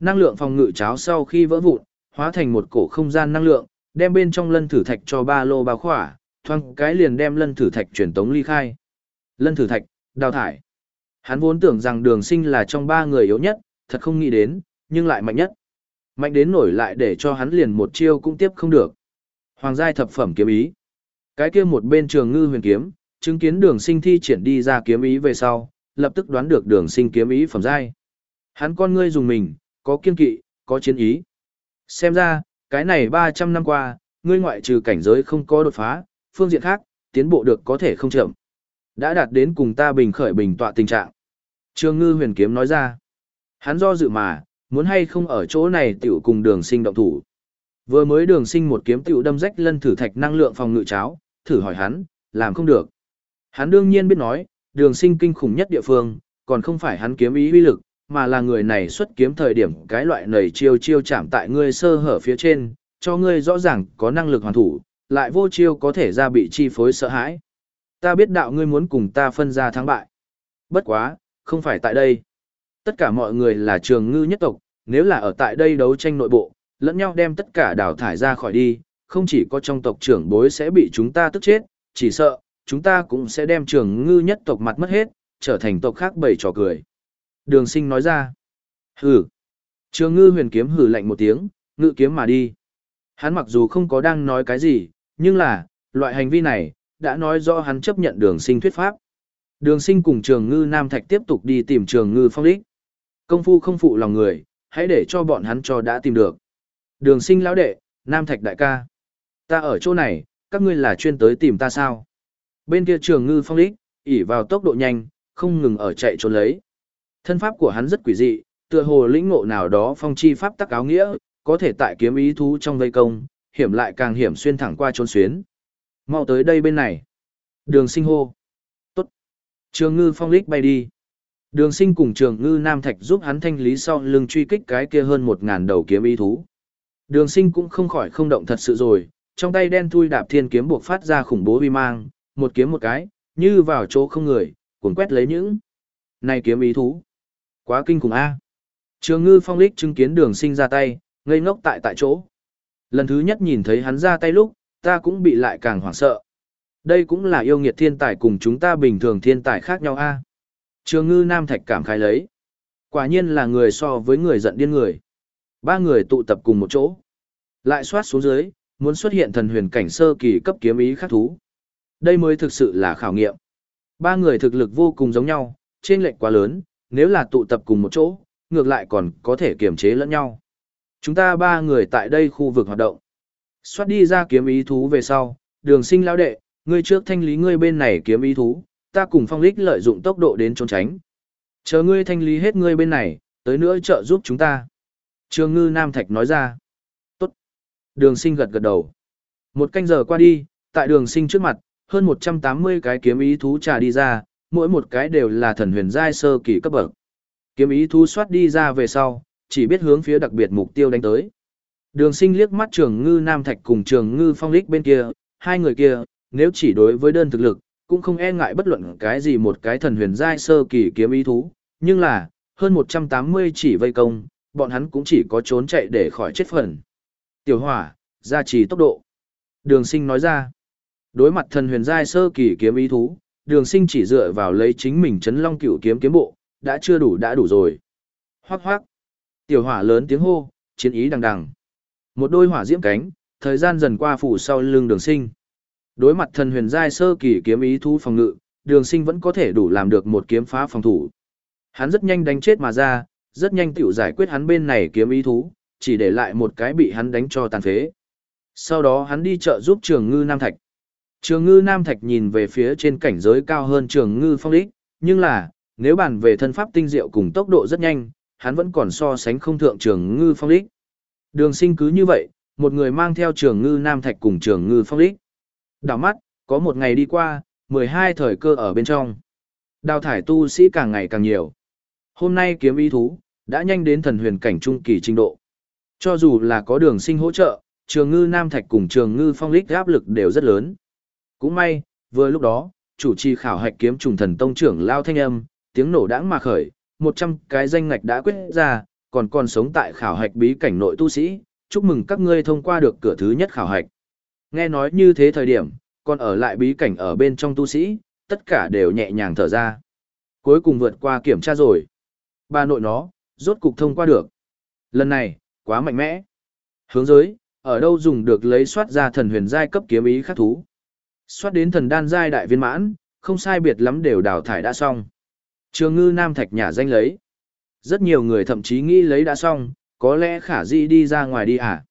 Năng lượng phòng ngự cháo sau khi vỡ vụn, hóa thành một cổ không gian năng lượng, đem bên trong lân thử thạch cho ba lô bao khỏa, thoang cái liền đem lân thử thạch truyền tống ly khai. Lân thử thạch, đào thải. Hắn vốn tưởng rằng đường sinh là trong ba người yếu nhất, thật không nghĩ đến, nhưng lại mạnh nhất. Mạnh đến nổi lại để cho hắn liền một chiêu cũng tiếp không được. Hoàng giai thập phẩm kiếm ý. Cái kia một bên trường ngư huyền kiếm, chứng kiến đường sinh thi triển đi ra kiếm ý về sau, lập tức đoán được đường sinh kiếm ý phẩm giai. Hắn con ngươi dùng mình, có kiên kỵ, có chiến ý. Xem ra, cái này 300 năm qua, ngươi ngoại trừ cảnh giới không có đột phá, phương diện khác, tiến bộ được có thể không chậm. Đã đạt đến cùng ta bình khởi bình tọa tình trạng. Trương Ngư huyền kiếm nói ra. Hắn do dự mà, muốn hay không ở chỗ này tiểu cùng đường sinh động thủ. Vừa mới đường sinh một kiếm tiểu đâm rách lân thử thạch năng lượng phòng ngự cháo, thử hỏi hắn, làm không được. Hắn đương nhiên biết nói, đường sinh kinh khủng nhất địa phương, còn không phải hắn kiếm ý uy lực, mà là người này xuất kiếm thời điểm cái loại nầy chiêu chiêu chạm tại ngươi sơ hở phía trên, cho ngươi rõ ràng có năng lực hoàn thủ, lại vô chiêu có thể ra bị chi phối sợ hãi. Ta biết đạo ngươi muốn cùng ta phân ra thắng bại. Bất quá, không phải tại đây. Tất cả mọi người là trường ngư nhất tộc, nếu là ở tại đây đấu tranh nội bộ, lẫn nhau đem tất cả đào thải ra khỏi đi, không chỉ có trong tộc trưởng bối sẽ bị chúng ta tức chết, chỉ sợ, chúng ta cũng sẽ đem trường ngư nhất tộc mặt mất hết, trở thành tộc khác bầy trò cười. Đường sinh nói ra, hừ, trường ngư huyền kiếm hừ lạnh một tiếng, ngự kiếm mà đi. Hắn mặc dù không có đang nói cái gì, nhưng là, loại hành vi này, đã nói rõ hắn chấp nhận đường sinh thuyết pháp. Đường sinh cùng trường ngư Nam Thạch tiếp tục đi tìm trường ngư phong đích. Công phu không phụ lòng người, hãy để cho bọn hắn cho đã tìm được. Đường sinh lão đệ, Nam Thạch đại ca. Ta ở chỗ này, các ngươi là chuyên tới tìm ta sao? Bên kia trường ngư phong đích, ỉ vào tốc độ nhanh, không ngừng ở chạy trốn lấy. Thân pháp của hắn rất quỷ dị, tựa hồ lĩnh ngộ nào đó phong chi pháp tắc áo nghĩa, có thể tại kiếm ý thú trong vây công, hiểm lại càng hiểm xuyên thẳng qua trốn xuyến. Mau tới đây bên này. Đường sinh hô. Tốt. Trường ngư phong lích bay đi. Đường sinh cùng trường ngư nam thạch giúp hắn thanh lý sau lưng truy kích cái kia hơn một ngàn đầu kiếm ý thú. Đường sinh cũng không khỏi không động thật sự rồi, trong tay đen thui đạp thiên kiếm buộc phát ra khủng bố vi mang, một kiếm một cái, như vào chỗ không người, cuốn quét lấy những. Này kiếm ý thú. Quá kinh khủng A. Trường ngư phong lích chứng kiến đường sinh ra tay, ngây ngốc tại tại chỗ. Lần thứ nhất nhìn thấy hắn ra tay lúc, ta cũng bị lại càng hoảng sợ. Đây cũng là yêu nghiệt thiên tài cùng chúng ta bình thường thiên tài khác nhau a. Trường ngư nam thạch cảm khai lấy. Quả nhiên là người so với người giận điên người. Ba người tụ tập cùng một chỗ. Lại soát xuống dưới, muốn xuất hiện thần huyền cảnh sơ kỳ cấp kiếm ý khắc thú. Đây mới thực sự là khảo nghiệm. Ba người thực lực vô cùng giống nhau, trên lệnh quá lớn, nếu là tụ tập cùng một chỗ, ngược lại còn có thể kiềm chế lẫn nhau. Chúng ta ba người tại đây khu vực hoạt động. Xoát đi ra kiếm ý thú về sau, đường sinh lão đệ, ngươi trước thanh lý ngươi bên này kiếm ý thú, ta cùng phong lích lợi dụng tốc độ đến trốn tránh. Chờ ngươi thanh lý hết ngươi bên này, tới nữa trợ giúp chúng ta. Trường ngư Nam Thạch nói ra. Tốt. Đường sinh gật gật đầu. Một canh giờ qua đi, tại đường sinh trước mặt, hơn 180 cái kiếm ý thú trà đi ra, mỗi một cái đều là thần huyền giai sơ kỳ cấp bậc. Kiếm ý thú xoát đi ra về sau, chỉ biết hướng phía đặc biệt mục tiêu đánh tới. Đường sinh liếc mắt trường ngư Nam Thạch cùng trường ngư phong lích bên kia, hai người kia, nếu chỉ đối với đơn thực lực, cũng không e ngại bất luận cái gì một cái thần huyền giai sơ kỳ kiếm ý thú, nhưng là, hơn 180 chỉ vây công, bọn hắn cũng chỉ có trốn chạy để khỏi chết phần. Tiểu hỏa, gia trì tốc độ. Đường sinh nói ra, đối mặt thần huyền giai sơ kỳ kiếm ý thú, đường sinh chỉ dựa vào lấy chính mình chấn long cửu kiếm kiếm bộ, đã chưa đủ đã đủ rồi. Hoác hoác. Tiểu hỏa lớn tiếng hô, chiến ý đằng đằng. Một đôi hỏa diễm cánh, thời gian dần qua phủ sau lưng đường sinh. Đối mặt thần huyền giai sơ kỳ kiếm ý thú phòng ngự, đường sinh vẫn có thể đủ làm được một kiếm phá phòng thủ. Hắn rất nhanh đánh chết mà ra, rất nhanh tiểu giải quyết hắn bên này kiếm ý thú, chỉ để lại một cái bị hắn đánh cho tàn phế. Sau đó hắn đi chợ giúp trường ngư Nam Thạch. Trường ngư Nam Thạch nhìn về phía trên cảnh giới cao hơn trường ngư phong đích, nhưng là, Nếu bàn về thân pháp tinh diệu cùng tốc độ rất nhanh, hắn vẫn còn so sánh không thượng trường ngư phong đích. Đường sinh cứ như vậy, một người mang theo trường ngư nam thạch cùng trường ngư phong đích. Đảo mắt, có một ngày đi qua, 12 thời cơ ở bên trong. Đào thải tu sĩ càng ngày càng nhiều. Hôm nay kiếm ý thú, đã nhanh đến thần huyền cảnh trung kỳ trình độ. Cho dù là có đường sinh hỗ trợ, trường ngư nam thạch cùng trường ngư phong lích áp lực đều rất lớn. Cũng may, vừa lúc đó, chủ trì khảo hạch kiếm trùng thần tông trưởng lao thanh âm, tiếng nổ đãng mà khởi, 100 cái danh ngạch đã quyết ra, còn còn sống tại khảo hạch bí cảnh nội tu sĩ, chúc mừng các ngươi thông qua được cửa thứ nhất khảo hạch. Nghe nói như thế thời điểm, còn ở lại bí cảnh ở bên trong tu sĩ, tất cả đều nhẹ nhàng thở ra. Cuối cùng vượt qua kiểm tra rồi. Ba nội nó, rốt cục thông qua được. Lần này, quá mạnh mẽ. Hướng giới, ở đâu dùng được lấy soát ra thần huyền giai cấp kiếm ý khắc thú. Soát đến thần đan giai đại viên mãn, không sai biệt lắm đều đào thải đã xong. Trường ngư nam thạch nhà danh lấy. Rất nhiều người thậm chí nghĩ lấy đã xong, có lẽ khả di đi ra ngoài đi à.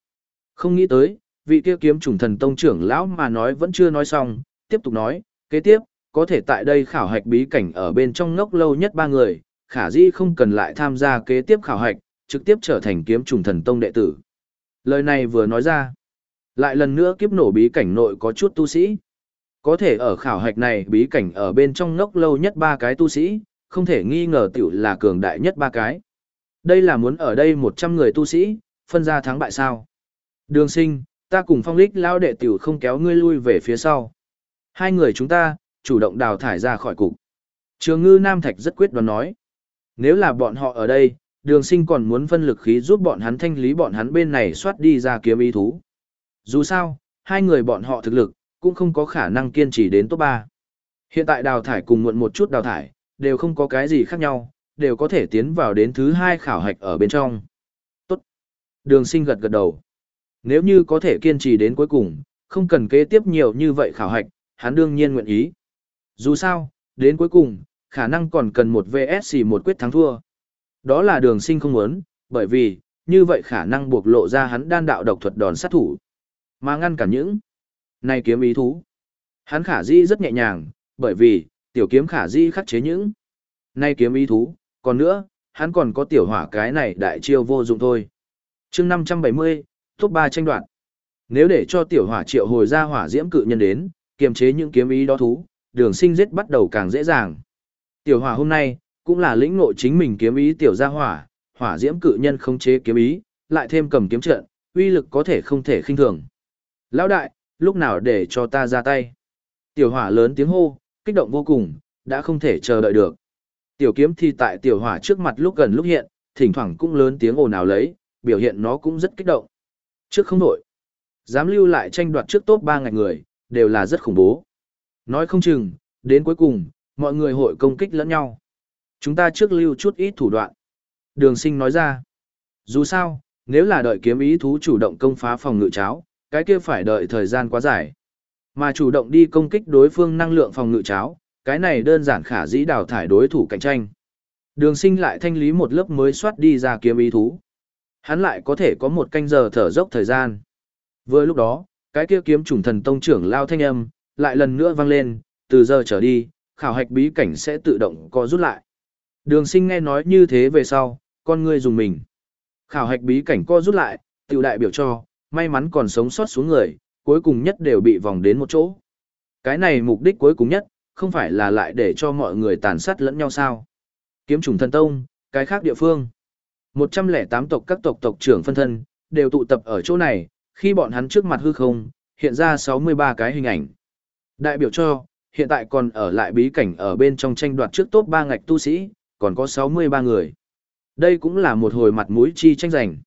Không nghĩ tới, vị kia kiếm trùng thần tông trưởng lão mà nói vẫn chưa nói xong, tiếp tục nói, kế tiếp, có thể tại đây khảo hạch bí cảnh ở bên trong ngốc lâu nhất ba người, khả di không cần lại tham gia kế tiếp khảo hạch, trực tiếp trở thành kiếm trùng thần tông đệ tử. Lời này vừa nói ra, lại lần nữa kiếp nổ bí cảnh nội có chút tu sĩ. Có thể ở khảo hạch này bí cảnh ở bên trong ngốc lâu nhất ba cái tu sĩ, không thể nghi ngờ tiểu là cường đại nhất ba cái. Đây là muốn ở đây 100 người tu sĩ, phân ra thắng bại sao. Đường sinh, ta cùng phong lích lao đệ tiểu không kéo ngươi lui về phía sau. Hai người chúng ta, chủ động đào thải ra khỏi cục. Trường ngư Nam Thạch rất quyết đoán nói. Nếu là bọn họ ở đây, đường sinh còn muốn phân lực khí giúp bọn hắn thanh lý bọn hắn bên này soát đi ra kiếm ý thú. Dù sao, hai người bọn họ thực lực, cũng không có khả năng kiên trì đến top 3. Hiện tại đào thải cùng muộn một chút đào thải, đều không có cái gì khác nhau, đều có thể tiến vào đến thứ hai khảo hạch ở bên trong. Tốt. Đường sinh gật gật đầu. Nếu như có thể kiên trì đến cuối cùng, không cần kế tiếp nhiều như vậy khảo hạch, hắn đương nhiên nguyện ý. Dù sao, đến cuối cùng, khả năng còn cần một VSC một quyết thắng thua. Đó là đường sinh không muốn, bởi vì, như vậy khả năng buộc lộ ra hắn đan đạo độc thuật đòn sát thủ. Mà ngăn cản những này kiếm ý thú. Hắn khả di rất nhẹ nhàng, bởi vì, tiểu kiếm khả di khắc chế những nay kiếm ý thú. Còn nữa, hắn còn có tiểu hỏa cái này đại chiêu vô dụng thôi. chương 570, top 3 tranh đoạn. Nếu để cho tiểu hỏa triệu hồi ra hỏa diễm cự nhân đến, kiềm chế những kiếm ý đó thú, đường sinh giết bắt đầu càng dễ dàng. Tiểu hỏa hôm nay, cũng là lĩnh ngộ chính mình kiếm ý tiểu gia hỏa, hỏa diễm cự nhân không chế kiếm ý, lại thêm cầm kiếm trận, uy lực có thể không thể khinh thường. Lão đại, lúc nào để cho ta ra tay? Tiểu hỏa lớn tiếng hô, kích động vô cùng, đã không thể chờ đợi được. Tiểu kiếm thì tại tiểu hỏa trước mặt lúc gần lúc hiện, thỉnh thoảng cũng lớn tiếng ồn ào lấy, biểu hiện nó cũng rất kích động. Trước không nổi, dám lưu lại tranh đoạt trước top 3 ngày người, đều là rất khủng bố. Nói không chừng, đến cuối cùng, mọi người hội công kích lẫn nhau. Chúng ta trước lưu chút ít thủ đoạn. Đường sinh nói ra. Dù sao, nếu là đợi kiếm ý thú chủ động công phá phòng ngự cháo, cái kia phải đợi thời gian quá dài. Mà chủ động đi công kích đối phương năng lượng phòng ngự cháo, cái này đơn giản khả dĩ đào thải đối thủ cạnh tranh. Đường sinh lại thanh lý một lớp mới soát đi ra kiếm ý thú. Hắn lại có thể có một canh giờ thở dốc thời gian. Vừa lúc đó, cái kia kiếm chủng thần tông trưởng lao thanh âm, lại lần nữa vang lên, từ giờ trở đi, khảo hạch bí cảnh sẽ tự động có rút lại. Đường sinh nghe nói như thế về sau, con ngươi dùng mình. Khảo hạch bí cảnh co rút lại, tiểu đại biểu cho, may mắn còn sống sót xuống người, cuối cùng nhất đều bị vòng đến một chỗ. Cái này mục đích cuối cùng nhất, không phải là lại để cho mọi người tàn sát lẫn nhau sao. Kiếm trùng thân tông, cái khác địa phương. 108 tộc các tộc tộc trưởng phân thân, đều tụ tập ở chỗ này, khi bọn hắn trước mặt hư không, hiện ra 63 cái hình ảnh. Đại biểu cho, hiện tại còn ở lại bí cảnh ở bên trong tranh đoạt trước top 3 ngạch tu sĩ, còn có 63 người. Đây cũng là một hồi mặt mũi chi tranh giành.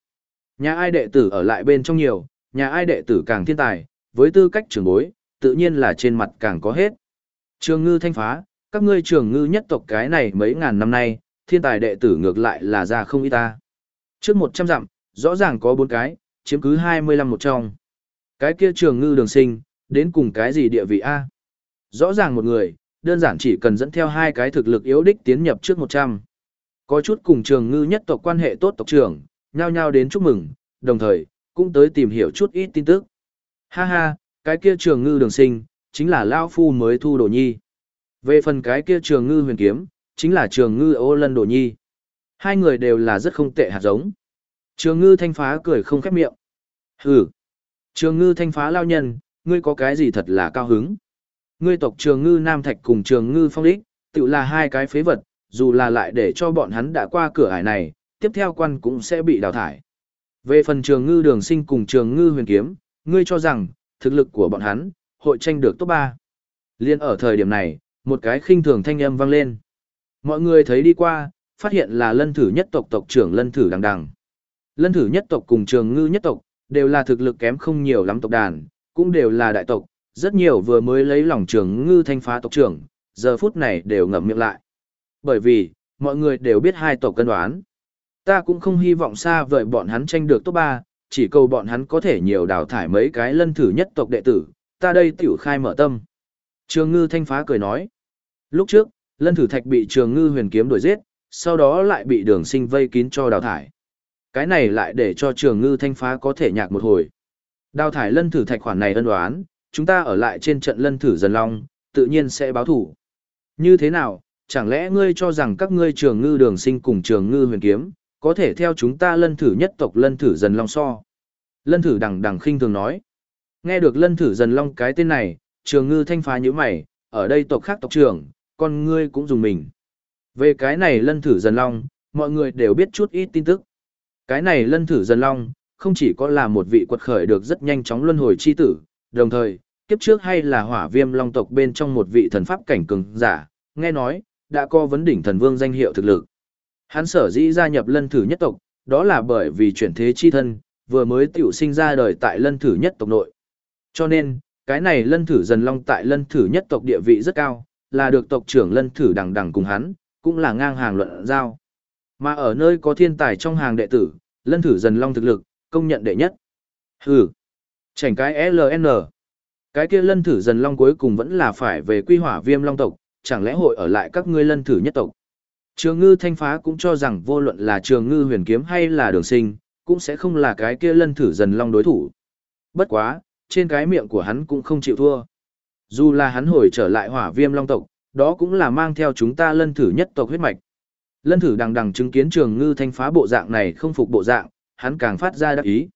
Nhà ai đệ tử ở lại bên trong nhiều, nhà ai đệ tử càng thiên tài, với tư cách trưởng bối, tự nhiên là trên mặt càng có hết. Trường ngư thanh phá, các ngươi trường ngư nhất tộc cái này mấy ngàn năm nay, thiên tài đệ tử ngược lại là ra không ít ta. Trước 100 dặm, rõ ràng có 4 cái, chiếm cứ 25 một trong. Cái kia trường ngư đường sinh, đến cùng cái gì địa vị A? Rõ ràng một người, đơn giản chỉ cần dẫn theo hai cái thực lực yếu đích tiến nhập trước 100. Có chút cùng trường ngư nhất tộc quan hệ tốt tộc trưởng, nhao nhao đến chúc mừng, đồng thời, cũng tới tìm hiểu chút ít tin tức. Ha ha, cái kia trường ngư đường sinh, chính là Lao Phu mới thu đồ nhi. Về phần cái kia trường ngư huyền kiếm, chính là trường ngư ô lân đồ nhi. Hai người đều là rất không tệ hạt giống. Trường ngư thanh phá cười không khép miệng. Hừ. Trường ngư thanh phá lao nhân, ngươi có cái gì thật là cao hứng. Ngươi tộc trường ngư nam thạch cùng trường ngư phong đích, tự là hai cái phế vật, dù là lại để cho bọn hắn đã qua cửa ải này, tiếp theo quan cũng sẽ bị đào thải. Về phần trường ngư đường sinh cùng trường ngư huyền kiếm, ngươi cho rằng, thực lực của bọn hắn, hội tranh được top 3. Liên ở thời điểm này, một cái khinh thường thanh âm vang lên. Mọi người thấy đi qua, phát hiện là lân thử nhất tộc tộc trưởng lân thử đằng đằng. Lân thử nhất tộc cùng trường ngư nhất tộc, đều là thực lực kém không nhiều lắm tộc đàn, cũng đều là đại tộc, rất nhiều vừa mới lấy lòng trường ngư thanh phá tộc trưởng, giờ phút này đều ngậm miệng lại. Bởi vì, mọi người đều biết hai tộc cân đoán. Ta cũng không hy vọng xa vời bọn hắn tranh được top 3, chỉ cầu bọn hắn có thể nhiều đào thải mấy cái lân thử nhất tộc đệ tử, ta đây tiểu khai mở tâm. Trường ngư thanh phá cười nói. Lúc trước, lân thử thạch bị trường ngư huyền kiếm đuổi giết, sau đó lại bị đường sinh vây kín cho đào thải. Cái này lại để cho trường ngư thanh phá có thể nhạc một hồi. Đào thải lân thử thạch khoản này ân đoán, chúng ta ở lại trên trận lân thử dần long, tự nhiên sẽ báo thủ. Như thế nào, chẳng lẽ ngươi cho rằng các ngươi trường ngư đường sinh cùng trường ngư huyền kiếm, có thể theo chúng ta lân thử nhất tộc lân thử dần long so. Lân thử đằng đằng khinh thường nói. Nghe được lân thử dần long cái tên này, trường ngư thanh phá như mày, ở đây tộc khác tộc trưởng, con ngươi cũng dùng mình. Về cái này lân thử dần long, mọi người đều biết chút ít tin tức. Cái này lân thử dần long, không chỉ có là một vị quật khởi được rất nhanh chóng luân hồi chi tử, đồng thời, kiếp trước hay là hỏa viêm long tộc bên trong một vị thần pháp cảnh cường giả, nghe nói, đã có vấn đỉnh thần vương danh hiệu thực lực. Hắn sở dĩ gia nhập lân thử nhất tộc, đó là bởi vì chuyển thế chi thân, vừa mới tiểu sinh ra đời tại lân thử nhất tộc nội. Cho nên, cái này lân thử dần long tại lân thử nhất tộc địa vị rất cao, là được tộc trưởng lân thử đằng đằng cùng hắn, cũng là ngang hàng luận giao. Mà ở nơi có thiên tài trong hàng đệ tử, lân thử dần long thực lực, công nhận đệ nhất. Hừ, chảnh cái LN. Cái kia lân thử dần long cuối cùng vẫn là phải về quy hỏa viêm long tộc, chẳng lẽ hội ở lại các ngươi lân thử nhất tộc. Trường ngư thanh phá cũng cho rằng vô luận là trường ngư huyền kiếm hay là đường sinh, cũng sẽ không là cái kia lân thử dần long đối thủ. Bất quá, trên cái miệng của hắn cũng không chịu thua. Dù là hắn hồi trở lại hỏa viêm long tộc, đó cũng là mang theo chúng ta lân thử nhất tộc huyết mạch. Lân thử đằng đằng chứng kiến trường ngư thanh phá bộ dạng này không phục bộ dạng, hắn càng phát ra đắc ý.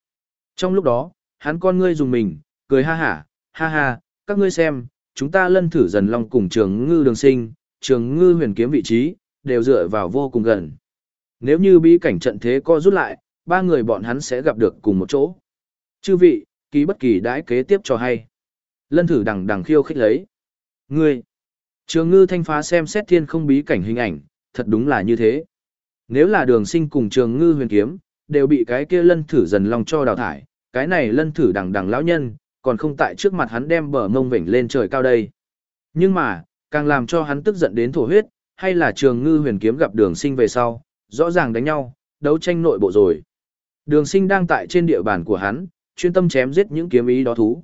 Trong lúc đó, hắn con ngươi dùng mình, cười ha hả, ha ha, các ngươi xem, chúng ta lân thử dần long cùng trường ngư đường sinh, trường ngư huyền kiếm vị trí, đều dựa vào vô cùng gần. Nếu như bí cảnh trận thế co rút lại, ba người bọn hắn sẽ gặp được cùng một chỗ. Chư vị, ký bất kỳ đãi kế tiếp cho hay. Lân thử đằng đằng khiêu khích lấy. Ngươi, trường ngư thanh phá xem xét thiên không bí cảnh hình ảnh, thật đúng là như thế. Nếu là đường sinh cùng trường ngư huyền kiếm, đều bị cái kia lân thử dần lòng cho đào thải, cái này lân thử đằng đằng lão nhân, còn không tại trước mặt hắn đem bờ mông vểnh lên trời cao đây. Nhưng mà, càng làm cho hắn tức giận đến thổ huyết, hay là trường ngư huyền kiếm gặp đường sinh về sau, rõ ràng đánh nhau, đấu tranh nội bộ rồi. Đường sinh đang tại trên địa bàn của hắn, chuyên tâm chém giết những kiếm ý đó thú.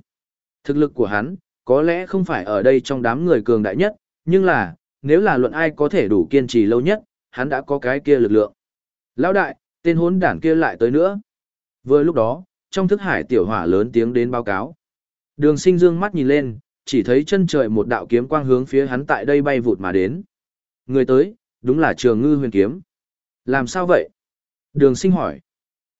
Thực lực của hắn, có lẽ không phải ở đây trong đám người cường đại nhất, nhưng là, nếu là luận ai có thể đủ kiên trì lâu nhất, hắn đã có cái kia lực lượng. Lão đại, tên hốn đản kia lại tới nữa. Vừa lúc đó, trong thức hải tiểu hỏa lớn tiếng đến báo cáo. Đường sinh dương mắt nhìn lên, chỉ thấy chân trời một đạo kiếm quang hướng phía hắn tại đây bay vụt mà đến. Người tới, đúng là trường ngư huyền kiếm. Làm sao vậy? Đường sinh hỏi.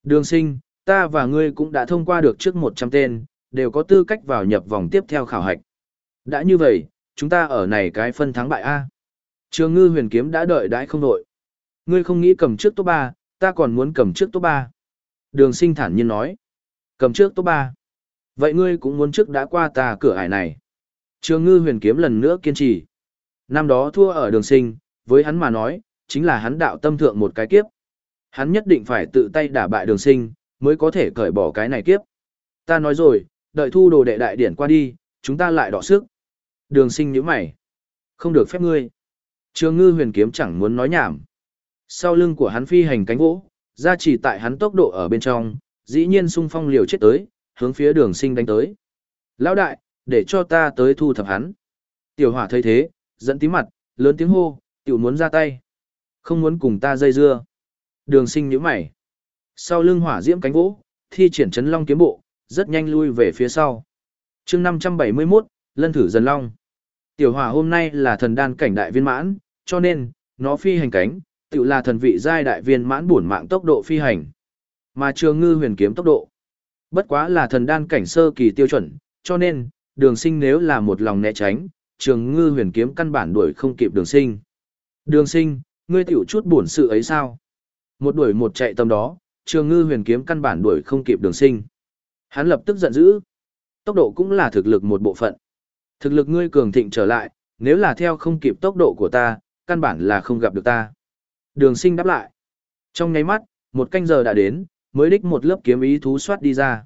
Đường sinh, ta và ngươi cũng đã thông qua được trước 100 tên, đều có tư cách vào nhập vòng tiếp theo khảo hạch. Đã như vậy, chúng ta ở này cái phân thắng bại A. Trường ngư huyền kiếm đã đợi đãi không đội. Ngươi không nghĩ cầm trước top 3, ta còn muốn cầm trước top 3. Đường sinh thản nhiên nói. Cầm trước top 3. Vậy ngươi cũng muốn trước đã qua ta cửa ải này. Trường ngư huyền kiếm lần nữa kiên trì. Năm đó thua ở đường sinh, với hắn mà nói, chính là hắn đạo tâm thượng một cái kiếp. Hắn nhất định phải tự tay đả bại đường sinh, mới có thể cởi bỏ cái này kiếp. Ta nói rồi, đợi thu đồ đệ đại điển qua đi, chúng ta lại đọ sức. Đường sinh như mày. Không được phép ngươi. Trường ngư huyền kiếm chẳng muốn nói nhảm. Sau lưng của hắn phi hành cánh vỗ, ra chỉ tại hắn tốc độ ở bên trong, dĩ nhiên sung phong liều chết tới, hướng phía đường sinh đánh tới. Lão đại, để cho ta tới thu thập hắn. Tiểu hỏa thấy thế, dẫn tí mặt, lớn tiếng hô, tiểu muốn ra tay. Không muốn cùng ta dây dưa. Đường sinh nhíu mày. Sau lưng hỏa diễm cánh vỗ, thi triển chấn long kiếm bộ, rất nhanh lui về phía sau. chương 571, lân thử dần long. Tiểu hỏa hôm nay là thần đan cảnh đại viên mãn, cho nên, nó phi hành cánh, tự là thần vị giai đại viên mãn bổn mạng tốc độ phi hành. Mà trường ngư huyền kiếm tốc độ, bất quá là thần đan cảnh sơ kỳ tiêu chuẩn, cho nên, đường sinh nếu là một lòng né tránh, trường ngư huyền kiếm căn bản đuổi không kịp đường sinh. Đường sinh, ngươi tiểu chút buồn sự ấy sao? Một đuổi một chạy tầm đó, trường ngư huyền kiếm căn bản đuổi không kịp đường sinh. Hắn lập tức giận dữ. Tốc độ cũng là thực lực một bộ phận. Thực lực ngươi cường thịnh trở lại, nếu là theo không kịp tốc độ của ta, căn bản là không gặp được ta. Đường sinh đáp lại. Trong nháy mắt, một canh giờ đã đến, mới đích một lớp kiếm ý thú soát đi ra.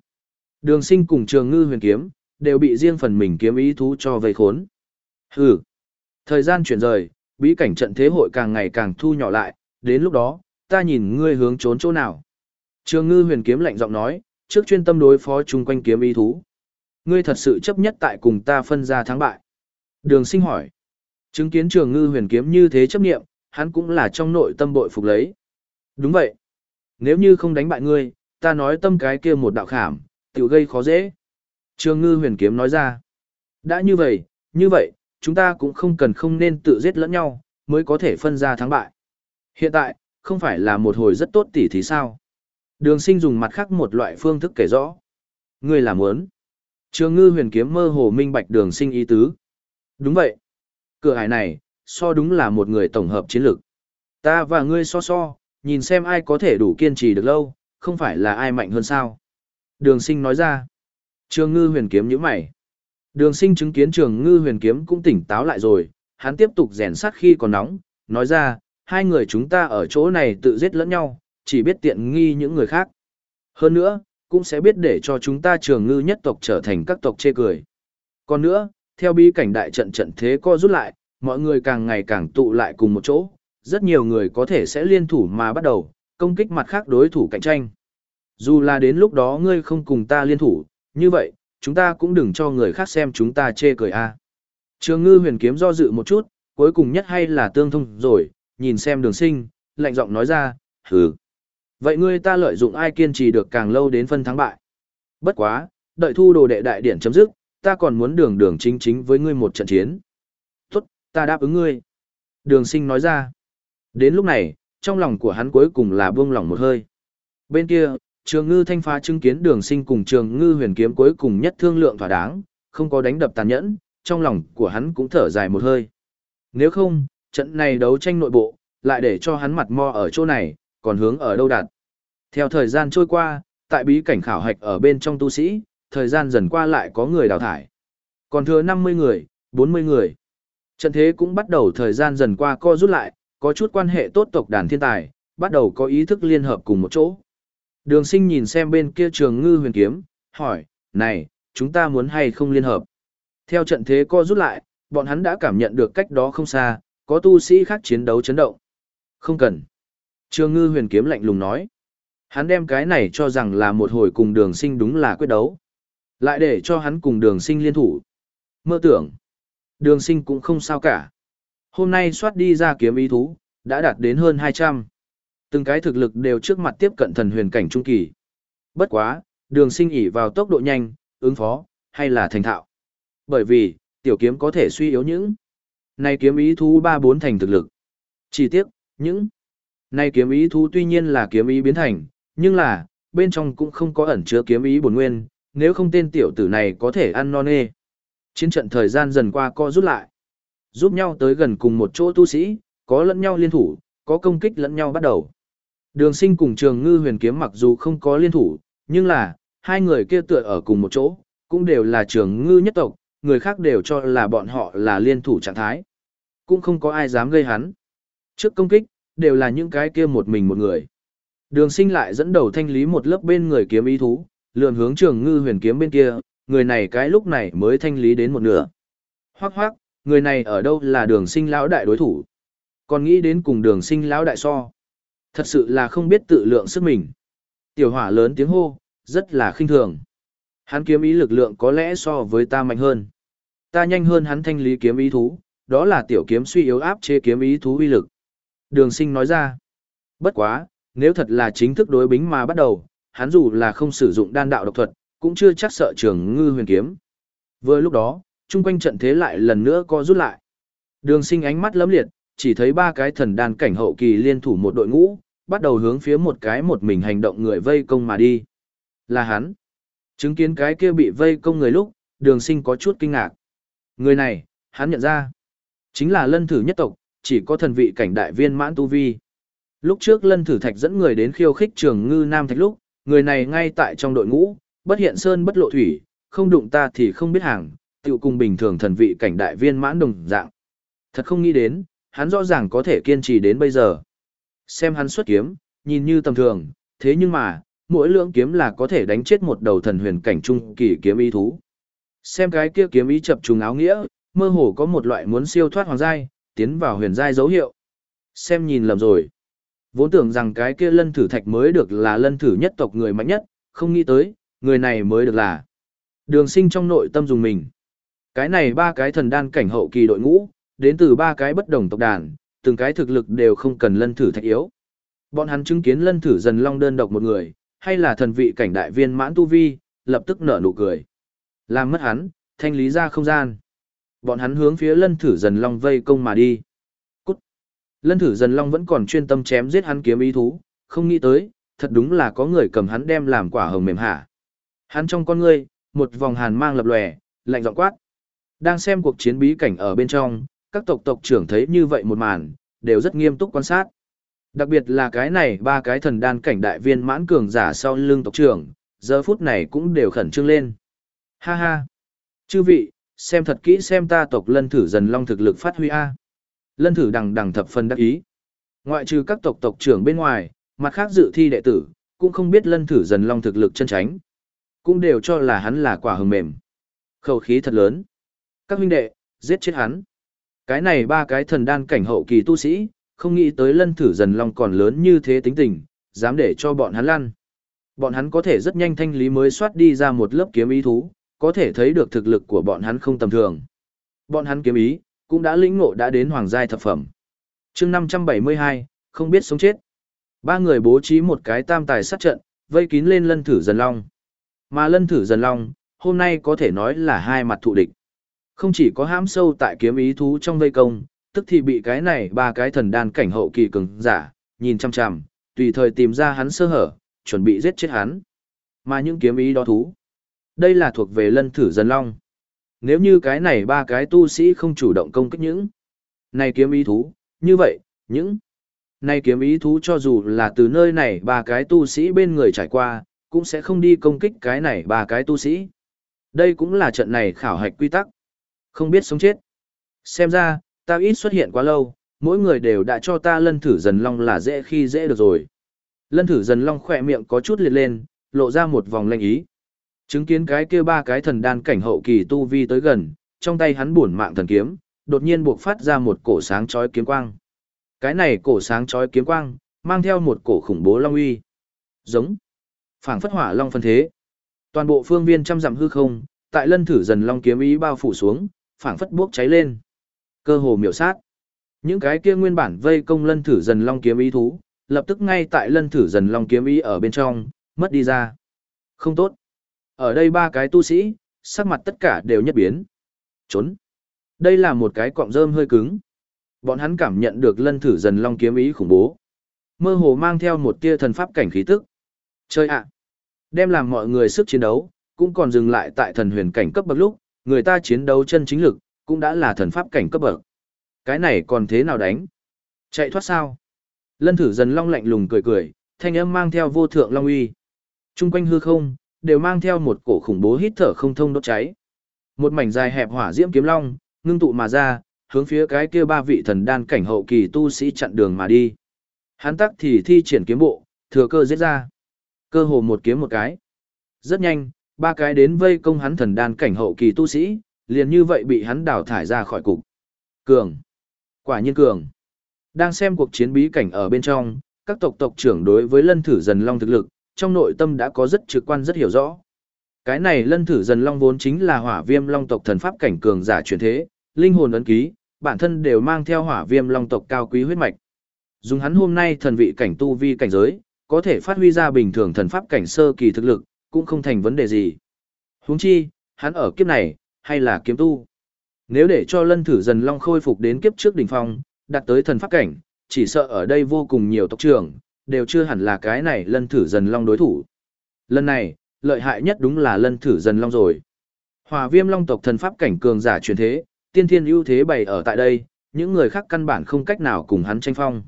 Đường sinh cùng trường ngư huyền kiếm, đều bị riêng phần mình kiếm ý thú cho vây khốn. Hừ. Thời gian chuyển rời, bí cảnh trận thế hội càng ngày càng thu nhỏ lại, đến lúc đó, ta nhìn ngươi hướng trốn chỗ nào. Trường ngư huyền kiếm lạnh giọng nói, trước chuyên tâm đối phó chung quanh kiếm ý thú. Ngươi thật sự chấp nhất tại cùng ta phân ra thắng bại. Đường sinh hỏi. Chứng kiến trường ngư huyền kiếm như thế chấp nghiệm, hắn cũng là trong nội tâm bội phục lấy. Đúng vậy. Nếu như không đánh bại ngươi, ta nói tâm cái kia một đạo khảm, tiểu gây khó dễ. Trường ngư huyền kiếm nói ra. Đã như vậy, như vậy, chúng ta cũng không cần không nên tự giết lẫn nhau, mới có thể phân ra thắng bại. Hiện tại, không phải là một hồi rất tốt tỉ thì sao? Đường sinh dùng mặt khác một loại phương thức kể rõ. Ngươi làm muốn. Trường ngư huyền kiếm mơ hồ minh bạch đường sinh ý tứ. Đúng vậy. Cửa hải này, so đúng là một người tổng hợp chiến lược. Ta và ngươi so so, nhìn xem ai có thể đủ kiên trì được lâu, không phải là ai mạnh hơn sao. Đường sinh nói ra. Trường ngư huyền kiếm như mày. Đường sinh chứng kiến trường ngư huyền kiếm cũng tỉnh táo lại rồi, hắn tiếp tục rèn sát khi còn nóng, nói ra, hai người chúng ta ở chỗ này tự giết lẫn nhau, chỉ biết tiện nghi những người khác. Hơn nữa, cũng sẽ biết để cho chúng ta trường ngư nhất tộc trở thành các tộc chê cười. Còn nữa, theo bí cảnh đại trận trận thế co rút lại, mọi người càng ngày càng tụ lại cùng một chỗ, rất nhiều người có thể sẽ liên thủ mà bắt đầu, công kích mặt khác đối thủ cạnh tranh. Dù là đến lúc đó ngươi không cùng ta liên thủ, như vậy, chúng ta cũng đừng cho người khác xem chúng ta chê cười a. Trường ngư huyền kiếm do dự một chút, cuối cùng nhất hay là tương thông rồi, nhìn xem đường sinh, lạnh giọng nói ra, hừ. Vậy ngươi ta lợi dụng ai kiên trì được càng lâu đến phân thắng bại. Bất quá, đợi thu đồ đệ đại điển chấm dứt, ta còn muốn đường đường chính chính với ngươi một trận chiến. Tốt, ta đáp ứng ngươi. Đường sinh nói ra. Đến lúc này, trong lòng của hắn cuối cùng là buông lòng một hơi. Bên kia, trường ngư thanh phá chứng kiến đường sinh cùng trường ngư huyền kiếm cuối cùng nhất thương lượng thỏa đáng, không có đánh đập tàn nhẫn, trong lòng của hắn cũng thở dài một hơi. Nếu không, trận này đấu tranh nội bộ, lại để cho hắn mặt mo ở chỗ này, còn hướng ở đâu đạt. Theo thời gian trôi qua, tại bí cảnh khảo hạch ở bên trong tu sĩ, thời gian dần qua lại có người đào thải. Còn thừa 50 người, 40 người. Trận thế cũng bắt đầu thời gian dần qua co rút lại, có chút quan hệ tốt tộc đàn thiên tài, bắt đầu có ý thức liên hợp cùng một chỗ. Đường sinh nhìn xem bên kia trường ngư huyền kiếm, hỏi, này, chúng ta muốn hay không liên hợp? Theo trận thế co rút lại, bọn hắn đã cảm nhận được cách đó không xa, có tu sĩ khác chiến đấu chấn động. Không cần. Trường ngư huyền kiếm lạnh lùng nói. Hắn đem cái này cho rằng là một hồi cùng đường sinh đúng là quyết đấu. Lại để cho hắn cùng đường sinh liên thủ. Mơ tưởng. Đường sinh cũng không sao cả. Hôm nay soát đi ra kiếm ý thú, đã đạt đến hơn 200. Từng cái thực lực đều trước mặt tiếp cận thần huyền cảnh trung kỳ. Bất quá, đường sinh ỉ vào tốc độ nhanh, ứng phó, hay là thành thạo. Bởi vì, tiểu kiếm có thể suy yếu những. Này kiếm ý thú 3-4 thành thực lực. Chỉ tiếc, những. Này kiếm ý thú tuy nhiên là kiếm ý biến thành, nhưng là, bên trong cũng không có ẩn chứa kiếm ý bổn nguyên, nếu không tên tiểu tử này có thể ăn non nê. Chiến trận thời gian dần qua co rút lại. Giúp nhau tới gần cùng một chỗ tu sĩ, có lẫn nhau liên thủ, có công kích lẫn nhau bắt đầu. Đường sinh cùng trường ngư huyền kiếm mặc dù không có liên thủ, nhưng là, hai người kia tựa ở cùng một chỗ, cũng đều là trường ngư nhất tộc, người khác đều cho là bọn họ là liên thủ trạng thái. Cũng không có ai dám gây hắn. Trước công kích, đều là những cái kia một mình một người. Đường sinh lại dẫn đầu thanh lý một lớp bên người kiếm ý thú, lượn hướng trường ngư huyền kiếm bên kia, người này cái lúc này mới thanh lý đến một nửa. Hoác hoác, người này ở đâu là đường sinh lão đại đối thủ. Còn nghĩ đến cùng đường sinh lão đại so. Thật sự là không biết tự lượng sức mình. Tiểu hỏa lớn tiếng hô, rất là khinh thường. Hắn kiếm ý lực lượng có lẽ so với ta mạnh hơn. Ta nhanh hơn hắn thanh lý kiếm ý thú, đó là tiểu kiếm suy yếu áp chế kiếm ý thú uy lực. Đường sinh nói ra. Bất quá, nếu thật là chính thức đối bính mà bắt đầu, hắn dù là không sử dụng đan đạo độc thuật, cũng chưa chắc sợ trường ngư huyền kiếm. Vừa lúc đó, chung quanh trận thế lại lần nữa co rút lại. Đường sinh ánh mắt lấm liệt, chỉ thấy ba cái thần đan cảnh hậu kỳ liên thủ một đội ngũ, bắt đầu hướng phía một cái một mình hành động người vây công mà đi. Là hắn. Chứng kiến cái kia bị vây công người lúc, đường sinh có chút kinh ngạc. Người này, hắn nhận ra. Chính là lân thử nhất tộc, chỉ có thần vị cảnh đại viên mãn tu vi. Lúc trước lân thử thạch dẫn người đến khiêu khích trường ngư nam thạch lúc, người này ngay tại trong đội ngũ, bất hiện sơn bất lộ thủy, không đụng ta thì không biết hàng, tiểu cùng bình thường thần vị cảnh đại viên mãn đồng dạng. Thật không nghĩ đến, hắn rõ ràng có thể kiên trì đến bây giờ. Xem hắn xuất kiếm, nhìn như tầm thường, thế nhưng mà, mỗi lưỡng kiếm là có thể đánh chết một đầu thần huyền cảnh trung kỳ kiếm ý thú. Xem cái kia kiếm ý chập trùng áo nghĩa, mơ hồ có một loại muốn siêu thoát hoàng giai, tiến vào huyền giai dấu hiệu. Xem nhìn lầm rồi. Vốn tưởng rằng cái kia lân thử thạch mới được là lân thử nhất tộc người mạnh nhất, không nghĩ tới, người này mới được là. Đường sinh trong nội tâm dùng mình. Cái này ba cái thần đan cảnh hậu kỳ đội ngũ, đến từ ba cái bất đồng tộc đàn, từng cái thực lực đều không cần lân thử thạch yếu. Bọn hắn chứng kiến lân thử dần long đơn độc một người, hay là thần vị cảnh đại viên mãn tu vi, lập tức nở nụ cười. Làm mất hắn, thanh lý ra không gian. Bọn hắn hướng phía lân thử dần long vây công mà đi. Cút. Lân thử dần long vẫn còn chuyên tâm chém giết hắn kiếm ý thú, không nghĩ tới, thật đúng là có người cầm hắn đem làm quả hồng mềm hạ. Hắn trong con ngươi, một vòng hàn mang lập lòe, lạnh giọng quát. Đang xem cuộc chiến bí cảnh ở bên trong, các tộc tộc trưởng thấy như vậy một màn, đều rất nghiêm túc quan sát. Đặc biệt là cái này ba cái thần đan cảnh đại viên mãn cường giả sau lưng tộc trưởng, giờ phút này cũng đều khẩn trương lên. Ha ha! Chư vị, xem thật kỹ xem ta tộc lân thử dần long thực lực phát huy A. Lân thử đằng đằng thập phần đắc ý. Ngoại trừ các tộc tộc trưởng bên ngoài, mặt khác dự thi đệ tử, cũng không biết lân thử dần long thực lực chân tránh. Cũng đều cho là hắn là quả hừng mềm. Khẩu khí thật lớn. Các huynh đệ, giết chết hắn. Cái này ba cái thần đan cảnh hậu kỳ tu sĩ, không nghĩ tới lân thử dần long còn lớn như thế tính tình, dám để cho bọn hắn lăn. Bọn hắn có thể rất nhanh thanh lý mới soát đi ra một lớp kiếm ý thú, có thể thấy được thực lực của bọn hắn không tầm thường. Bọn hắn kiếm ý, cũng đã lĩnh ngộ đã đến hoàng giai thập phẩm. chương 572, không biết sống chết. Ba người bố trí một cái tam tài sát trận, vây kín lên lân thử dần long. Mà lân thử dần long, hôm nay có thể nói là hai mặt thụ địch. Không chỉ có hãm sâu tại kiếm ý thú trong vây công, tức thì bị cái này ba cái thần đan cảnh hậu kỳ cường giả, nhìn chăm chăm, tùy thời tìm ra hắn sơ hở, chuẩn bị giết chết hắn. Mà những kiếm ý đó thú, đây là thuộc về lân thử dân long. Nếu như cái này ba cái tu sĩ không chủ động công kích những này kiếm ý thú, như vậy, những này kiếm ý thú cho dù là từ nơi này ba cái tu sĩ bên người trải qua, cũng sẽ không đi công kích cái này ba cái tu sĩ. Đây cũng là trận này khảo hạch quy tắc. Không biết sống chết. Xem ra, ta ít xuất hiện quá lâu, mỗi người đều đã cho ta lân thử dần long là dễ khi dễ được rồi. Lân thử dần long khỏe miệng có chút liệt lên, lộ ra một vòng lanh ý. Chứng kiến cái kia ba cái thần đan cảnh hậu kỳ tu vi tới gần, trong tay hắn buồn mạng thần kiếm, đột nhiên buộc phát ra một cổ sáng chói kiếm quang. Cái này cổ sáng chói kiếm quang, mang theo một cổ khủng bố long uy. Giống. phảng phất hỏa long phân thế. Toàn bộ phương viên trăm dặm hư không, tại lân thử dần long kiếm ý bao phủ xuống, phảng phất bốc cháy lên. Cơ hồ miểu sát. Những cái kia nguyên bản vây công lân thử dần long kiếm ý thú, lập tức ngay tại lân thử dần long kiếm ý ở bên trong, mất đi ra. Không tốt. Ở đây ba cái tu sĩ, sắc mặt tất cả đều nhất biến. Trốn. Đây là một cái cọng rơm hơi cứng. Bọn hắn cảm nhận được lân thử dần long kiếm ý khủng bố. Mơ hồ mang theo một tia thần pháp cảnh khí tức. Chơi ạ. Đem làm mọi người sức chiến đấu, cũng còn dừng lại tại thần huyền cảnh cấp bậc lúc, người ta chiến đấu chân chính lực, cũng đã là thần pháp cảnh cấp bậc. Cái này còn thế nào đánh? Chạy thoát sao? Lân thử dần long lạnh lùng cười cười, thanh âm mang theo vô thượng long uy. Trung quanh hư không, đều mang theo một cổ khủng bố hít thở không thông đốt cháy. Một mảnh dài hẹp hỏa diễm kiếm long, ngưng tụ mà ra, hướng phía cái kia ba vị thần đan cảnh hậu kỳ tu sĩ chặn đường mà đi. Hắn tắc thì thi triển kiếm bộ, thừa cơ giết ra. Cơ hồ một kiếm một cái. Rất nhanh, ba cái đến vây công hắn thần đan cảnh hậu kỳ tu sĩ, liền như vậy bị hắn đào thải ra khỏi cục. Cường. Quả nhiên cường. Đang xem cuộc chiến bí cảnh ở bên trong, các tộc tộc trưởng đối với lân thử dần long thực lực, trong nội tâm đã có rất trực quan rất hiểu rõ. Cái này lân thử dần long vốn chính là hỏa viêm long tộc thần pháp cảnh cường giả truyền thế, linh hồn ấn ký, bản thân đều mang theo hỏa viêm long tộc cao quý huyết mạch. Dùng hắn hôm nay thần vị cảnh tu vi cảnh giới, có thể phát huy ra bình thường thần pháp cảnh sơ kỳ thực lực, cũng không thành vấn đề gì. Huống chi, hắn ở kiếp này, hay là kiếm tu. Nếu để cho lân thử dần long khôi phục đến kiếp trước đỉnh phong, đạt tới thần pháp cảnh, chỉ sợ ở đây vô cùng nhiều tộc trưởng, đều chưa hẳn là cái này lân thử dần long đối thủ. Lần này, lợi hại nhất đúng là lân thử dần long rồi. Hòa viêm long tộc thần pháp cảnh cường giả truyền thế, tiên thiên ưu thế bày ở tại đây, những người khác căn bản không cách nào cùng hắn tranh phong.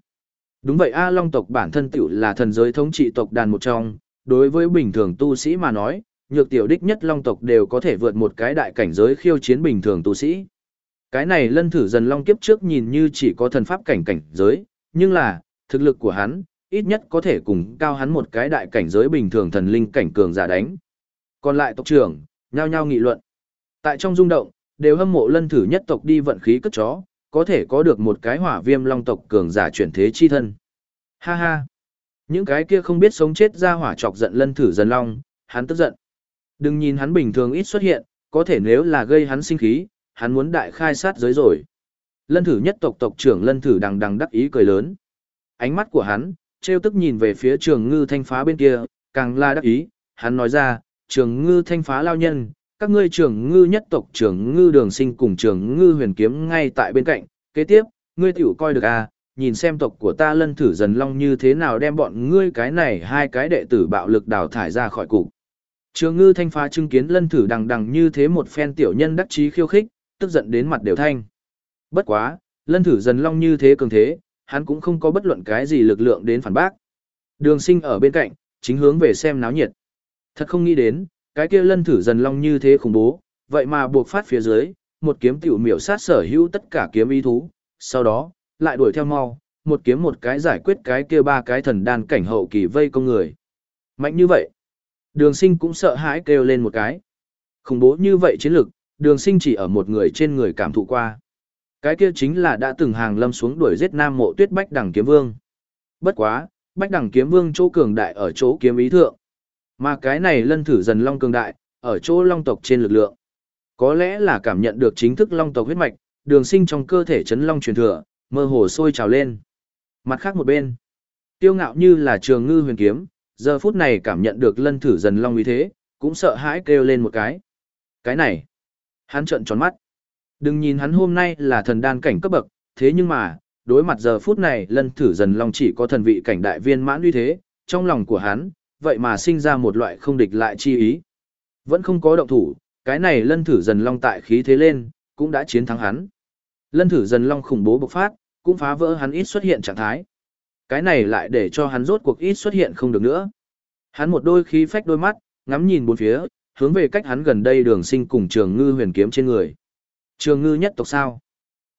Đúng vậy A Long tộc bản thân tiểu là thần giới thống trị tộc đàn một trong, đối với bình thường tu sĩ mà nói, nhược tiểu đích nhất Long tộc đều có thể vượt một cái đại cảnh giới khiêu chiến bình thường tu sĩ. Cái này lân thử dần Long kiếp trước nhìn như chỉ có thần pháp cảnh cảnh giới, nhưng là, thực lực của hắn, ít nhất có thể cùng cao hắn một cái đại cảnh giới bình thường thần linh cảnh cường giả đánh. Còn lại tộc trưởng, nhao nhao nghị luận. Tại trong rung động, đều hâm mộ lân thử nhất tộc đi vận khí cất chó, có thể có được một cái hỏa viêm long tộc cường giả chuyển thế chi thân. Ha ha! Những cái kia không biết sống chết ra hỏa chọc giận lân thử dần long, hắn tức giận. Đừng nhìn hắn bình thường ít xuất hiện, có thể nếu là gây hắn sinh khí, hắn muốn đại khai sát giới rồi. Lân thử nhất tộc tộc trưởng lân thử đằng đằng đắc ý cười lớn. Ánh mắt của hắn, treo tức nhìn về phía trường ngư thanh phá bên kia, càng là đắc ý, hắn nói ra, trường ngư thanh phá lao nhân, các ngươi Trường ngư nhất tộc trưởng ngư đường sinh cùng Trường ngư huyền kiếm ngay tại bên cạnh, kế tiếp, ngươi tiểu coi được à, nhìn xem tộc của ta lân thử dần long như thế nào đem bọn ngươi cái này hai cái đệ tử bạo lực đào thải ra khỏi cục. Trường ngư thanh phá chứng kiến lân thử đằng đằng như thế một phen tiểu nhân đắc chí khiêu khích, tức giận đến mặt đều thanh. Bất quá, lân thử dần long như thế cường thế, hắn cũng không có bất luận cái gì lực lượng đến phản bác. Đường sinh ở bên cạnh, chính hướng về xem náo nhiệt. Thật không nghĩ đến, cái kia lân thử dần long như thế khủng bố, vậy mà buộc phát phía dưới, một kiếm tiểu miểu sát sở hữu tất cả kiếm ý thú, sau đó, lại đuổi theo mau, một kiếm một cái giải quyết cái kia ba cái thần đan cảnh hậu kỳ vây công người. Mạnh như vậy, đường sinh cũng sợ hãi kêu lên một cái. Khủng bố như vậy chiến lực, đường sinh chỉ ở một người trên người cảm thụ qua. Cái kia chính là đã từng hàng lâm xuống đuổi giết nam mộ tuyết bách đẳng kiếm vương. Bất quá, bách đẳng kiếm vương chỗ cường đại ở chỗ kiếm ý thượng. Mà cái này lân thử dần long cường đại, ở chỗ long tộc trên lực lượng. Có lẽ là cảm nhận được chính thức long tộc huyết mạch, đường sinh trong cơ thể chấn long truyền thừa, mơ hồ sôi trào lên. Mặt khác một bên, tiêu ngạo như là trường ngư huyền kiếm, giờ phút này cảm nhận được lân thử dần long uy thế, cũng sợ hãi kêu lên một cái. Cái này, hắn trợn tròn mắt. Đừng nhìn hắn hôm nay là thần đan cảnh cấp bậc, thế nhưng mà, đối mặt giờ phút này lân thử dần long chỉ có thần vị cảnh đại viên mãn uy thế, trong lòng của hắn, vậy mà sinh ra một loại không địch lại chi ý. Vẫn không có động thủ, cái này lân thử dần long tại khí thế lên, cũng đã chiến thắng hắn. Lân thử dần long khủng bố bộc phát, cũng phá vỡ hắn ít xuất hiện trạng thái. Cái này lại để cho hắn rốt cuộc ít xuất hiện không được nữa. Hắn một đôi khí phách đôi mắt, ngắm nhìn bốn phía, hướng về cách hắn gần đây đường sinh cùng trường ngư huyền kiếm trên người. Trường ngư nhất tộc sao?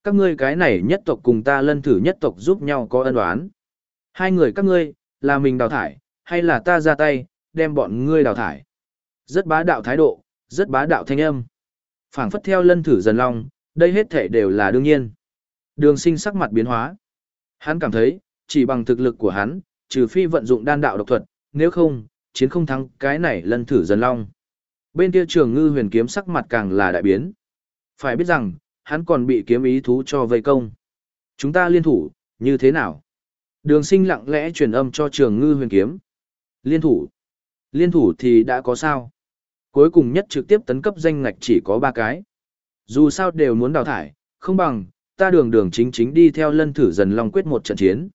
Các ngươi cái này nhất tộc cùng ta lân thử nhất tộc giúp nhau có ân oán. Hai người các ngươi, là mình đào thải, hay là ta ra tay, đem bọn ngươi đào thải. Rất bá đạo thái độ, rất bá đạo thanh âm. phảng phất theo lân thử dần long, đây hết thể đều là đương nhiên. Đường sinh sắc mặt biến hóa. Hắn cảm thấy, chỉ bằng thực lực của hắn, trừ phi vận dụng đan đạo độc thuật, nếu không, chiến không thắng cái này lần thử dần long. Bên kia trường ngư huyền kiếm sắc mặt càng là đại biến. Phải biết rằng, hắn còn bị kiếm ý thú cho vây công. Chúng ta liên thủ, như thế nào? Đường sinh lặng lẽ truyền âm cho trường ngư huyền kiếm. Liên thủ. Liên thủ thì đã có sao? Cuối cùng nhất trực tiếp tấn cấp danh ngạch chỉ có 3 cái. Dù sao đều muốn đào thải, không bằng, ta đường đường chính chính đi theo lân thử dần long quyết một trận chiến.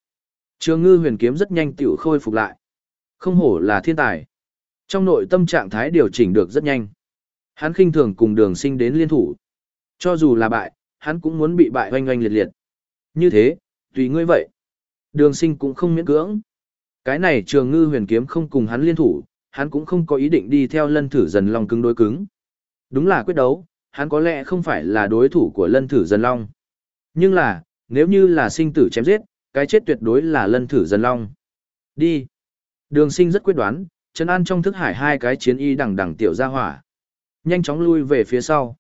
Trường ngư huyền kiếm rất nhanh tiểu khôi phục lại. Không hổ là thiên tài. Trong nội tâm trạng thái điều chỉnh được rất nhanh. Hắn khinh thường cùng đường sinh đến liên thủ. Cho dù là bại, hắn cũng muốn bị bại oanh oanh liệt liệt. Như thế, tùy ngươi vậy. Đường sinh cũng không miễn cưỡng. Cái này trường ngư huyền kiếm không cùng hắn liên thủ, hắn cũng không có ý định đi theo lân thử dần lòng cứng đối cứng. Đúng là quyết đấu, hắn có lẽ không phải là đối thủ của lân thử dần long. Nhưng là, nếu như là sinh tử chém giết, cái chết tuyệt đối là lân thử dần long. Đi. Đường sinh rất quyết đoán, chân an trong thức hải hai cái chiến y đằng đằng tiểu ra hỏa. Nhanh chóng lui về phía sau.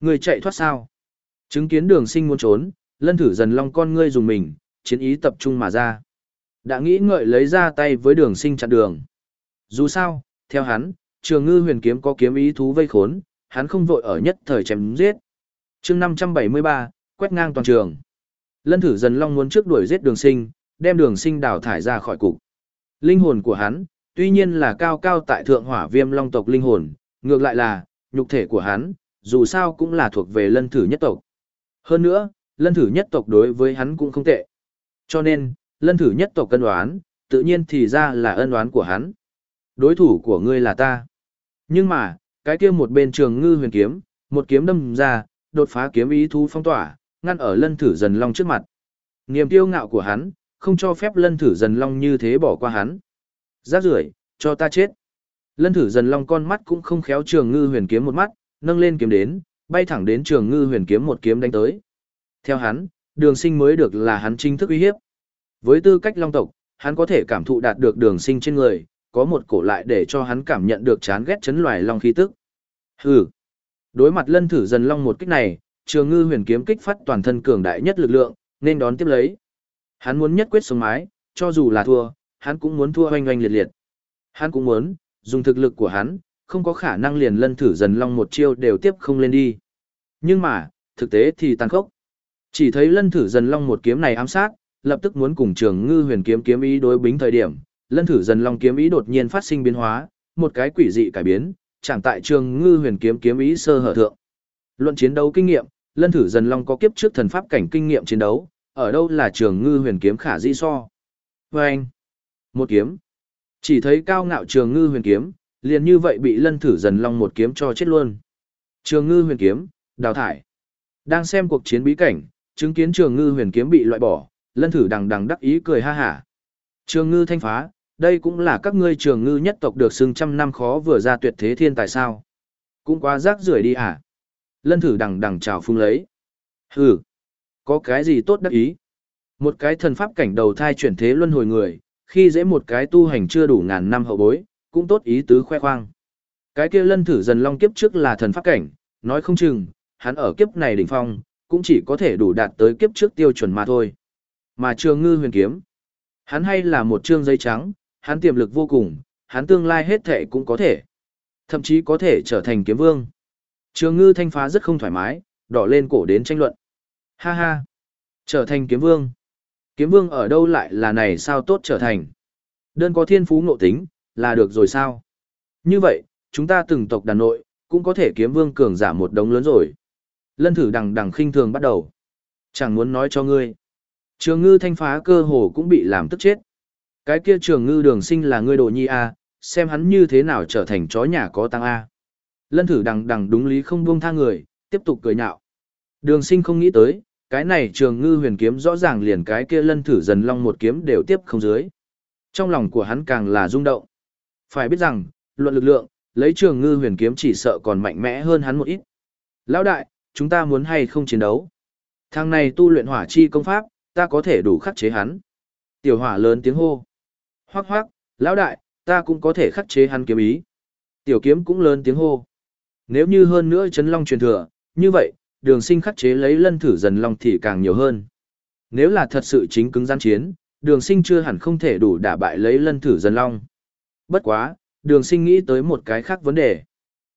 Người chạy thoát sao? Chứng kiến đường sinh muốn trốn, lân thử dần long con ngươi dùng mình, chiến ý tập trung mà ra. Đã nghĩ ngợi lấy ra tay với đường sinh chặn đường. Dù sao, theo hắn, trường ngư huyền kiếm có kiếm ý thú vây khốn, hắn không vội ở nhất thời chém giết. chương 573, quét ngang toàn trường. Lân thử dần long muốn trước đuổi giết đường sinh, đem đường sinh đào thải ra khỏi cục. Linh hồn của hắn, tuy nhiên là cao cao tại thượng hỏa viêm long tộc linh hồn, ngược lại là, nhục thể của hắn, dù sao cũng là thuộc về lân thử nhất tộc. Hơn nữa, lân thử nhất tộc đối với hắn cũng không tệ. Cho nên, lân thử nhất tộc cân đoán, tự nhiên thì ra là ân đoán của hắn. Đối thủ của ngươi là ta. Nhưng mà, cái kia một bên trường ngư huyền kiếm, một kiếm đâm ra, đột phá kiếm ý thú phong tỏa, ngăn ở lân thử dần long trước mặt. Niềm tiêu ngạo của hắn, không cho phép lân thử dần long như thế bỏ qua hắn. Rác rưởi, cho ta chết. Lân thử dần long con mắt cũng không khéo trường ngư huyền kiếm một mắt, nâng lên kiếm đến, bay thẳng đến trường ngư huyền kiếm một kiếm đánh tới. Theo hắn, đường sinh mới được là hắn chính thức uy hiếp. Với tư cách long tộc, hắn có thể cảm thụ đạt được đường sinh trên người, có một cổ lại để cho hắn cảm nhận được chán ghét chấn loài long khí tức. Hừ. Đối mặt lân thử dần long một kích này, trường ngư huyền kiếm kích phát toàn thân cường đại nhất lực lượng, nên đón tiếp lấy. Hắn muốn nhất quyết sống mái, cho dù là thua, hắn cũng muốn thua oanh oanh liệt liệt. Hắn cũng muốn, dùng thực lực của hắn, không có khả năng liền lân thử dần long một chiêu đều tiếp không lên đi. Nhưng mà, thực tế thì tàn khốc. Chỉ thấy lân thử dần long một kiếm này ám sát, lập tức muốn cùng trường ngư huyền kiếm kiếm ý đối bính thời điểm, lân thử dần long kiếm ý đột nhiên phát sinh biến hóa, một cái quỷ dị cải biến, chẳng tại trường ngư huyền kiếm kiếm ý sơ hở thượng. Luận chiến đấu kinh nghiệm, lân thử dần long có kiếp trước thần pháp cảnh kinh nghiệm chiến đấu, ở đâu là trường ngư huyền kiếm khả dĩ so. Và anh, một kiếm, chỉ thấy cao ngạo trường ngư huyền kiếm, liền như vậy bị lân thử dần long một kiếm cho chết luôn. Trường ngư huyền kiếm, đào thải. Đang xem cuộc chiến bí cảnh, chứng kiến trường ngư huyền kiếm bị loại bỏ, lân thử đằng đằng đắc ý cười ha hả. Trường ngư thanh phá, đây cũng là các ngươi trường ngư nhất tộc được xưng trăm năm khó vừa ra tuyệt thế thiên tài sao. Cũng quá rác rưởi đi à Lân thử đằng đằng chào phung lấy. Hừ, có cái gì tốt đắc ý? Một cái thần pháp cảnh đầu thai chuyển thế luân hồi người, khi dễ một cái tu hành chưa đủ ngàn năm hậu bối, cũng tốt ý tứ khoe khoang. Cái kia lân thử dần long kiếp trước là thần pháp cảnh, nói không chừng, hắn ở kiếp này đỉnh phong, cũng chỉ có thể đủ đạt tới kiếp trước tiêu chuẩn mà thôi. Mà trường ngư huyền kiếm, hắn hay là một trương giấy trắng, hắn tiềm lực vô cùng, hắn tương lai hết thể cũng có thể. Thậm chí có thể trở thành kiếm vương. Trường ngư thanh phá rất không thoải mái, đỏ lên cổ đến tranh luận. Ha ha, trở thành kiếm vương. Kiếm vương ở đâu lại là này sao tốt trở thành. Đơn có thiên phú ngộ tính, là được rồi sao? Như vậy, chúng ta từng tộc đàn nội, cũng có thể kiếm vương cường giả một đống lớn rồi. Lân thử đằng đằng khinh thường bắt đầu. Chẳng muốn nói cho ngươi. Trường ngư thanh phá cơ hồ cũng bị làm tức chết. Cái kia trường ngư đường sinh là ngươi đồ nhi A, xem hắn như thế nào trở thành chó nhà có tăng A. Lân thử đằng đằng đúng lý không buông tha người, tiếp tục cười nhạo. Đường sinh không nghĩ tới, cái này trường ngư huyền kiếm rõ ràng liền cái kia lân thử dần long một kiếm đều tiếp không dưới. Trong lòng của hắn càng là rung động. Phải biết rằng, luận lực lượng, lấy trường ngư huyền kiếm chỉ sợ còn mạnh mẽ hơn hắn một ít. Lão đại, chúng ta muốn hay không chiến đấu? Thằng này tu luyện hỏa chi công pháp, ta có thể đủ khắc chế hắn. Tiểu hỏa lớn tiếng hô. Hoác hoác, lão đại, ta cũng có thể khắc chế hắn kiếm ý. Tiểu kiếm cũng lớn tiếng hô. Nếu như hơn nữa chấn long truyền thừa, như vậy, đường sinh khắc chế lấy lân thử dần long thì càng nhiều hơn. Nếu là thật sự chính cứng gian chiến, đường sinh chưa hẳn không thể đủ đả bại lấy lân thử dần long. Bất quá, đường sinh nghĩ tới một cái khác vấn đề.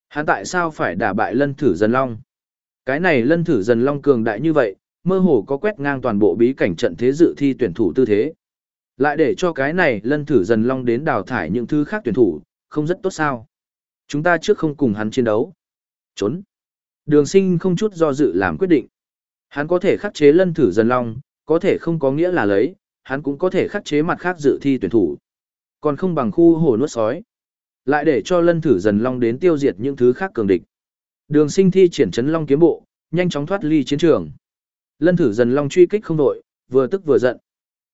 Hắn tại sao phải đả bại lân thử dần long? Cái này lân thử dần long cường đại như vậy, mơ hồ có quét ngang toàn bộ bí cảnh trận thế dự thi tuyển thủ tư thế. Lại để cho cái này lân thử dần long đến đào thải những thứ khác tuyển thủ, không rất tốt sao. Chúng ta trước không cùng hắn chiến đấu. Trốn. Đường sinh không chút do dự làm quyết định. Hắn có thể khắc chế lân thử dần long, có thể không có nghĩa là lấy, hắn cũng có thể khắc chế mặt khác dự thi tuyển thủ. Còn không bằng khu hồ nuốt sói. Lại để cho lân thử dần long đến tiêu diệt những thứ khác cường địch. Đường sinh thi triển chấn long kiếm bộ, nhanh chóng thoát ly chiến trường. Lân thử dần long truy kích không đội, vừa tức vừa giận.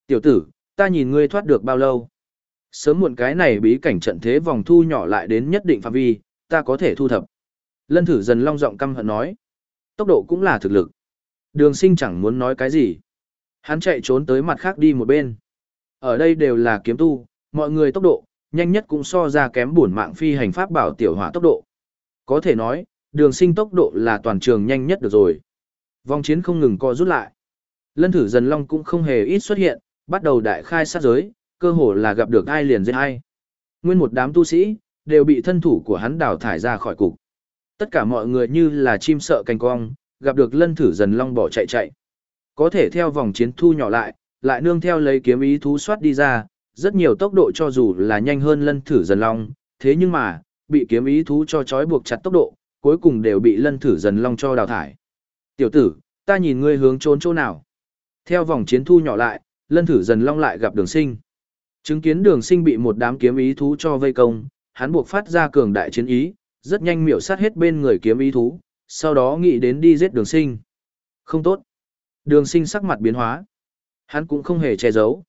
Tiểu tử, ta nhìn ngươi thoát được bao lâu. Sớm muộn cái này bí cảnh trận thế vòng thu nhỏ lại đến nhất định phạm vi, ta có thể thu thập. Lân thử dần long giọng căm hận nói. Tốc độ cũng là thực lực. Đường sinh chẳng muốn nói cái gì. Hắn chạy trốn tới mặt khác đi một bên. Ở đây đều là kiếm tu, mọi người tốc độ, nhanh nhất cũng so ra kém buồn mạng phi hành pháp bảo tiểu hỏa tốc độ. Có thể nói, đường sinh tốc độ là toàn trường nhanh nhất được rồi. Vòng chiến không ngừng co rút lại. Lân thử dần long cũng không hề ít xuất hiện, bắt đầu đại khai sát giới, cơ hồ là gặp được ai liền giết ai. Nguyên một đám tu sĩ, đều bị thân thủ của hắn đào thải ra khỏi cục. Tất cả mọi người như là chim sợ cành cong, gặp được lân thử dần long bỏ chạy chạy. Có thể theo vòng chiến thu nhỏ lại, lại nương theo lấy kiếm ý thú soát đi ra, rất nhiều tốc độ cho dù là nhanh hơn lân thử dần long, thế nhưng mà, bị kiếm ý thú cho trói buộc chặt tốc độ, cuối cùng đều bị lân thử dần long cho đào thải. Tiểu tử, ta nhìn ngươi hướng trốn chỗ nào. Theo vòng chiến thu nhỏ lại, lân thử dần long lại gặp đường sinh. Chứng kiến đường sinh bị một đám kiếm ý thú cho vây công, hắn buộc phát ra cường đại chiến ý, rất nhanh miểu sát hết bên người kiếm ý thú, sau đó nghĩ đến đi giết đường sinh. Không tốt. Đường sinh sắc mặt biến hóa. Hắn cũng không hề che giấu.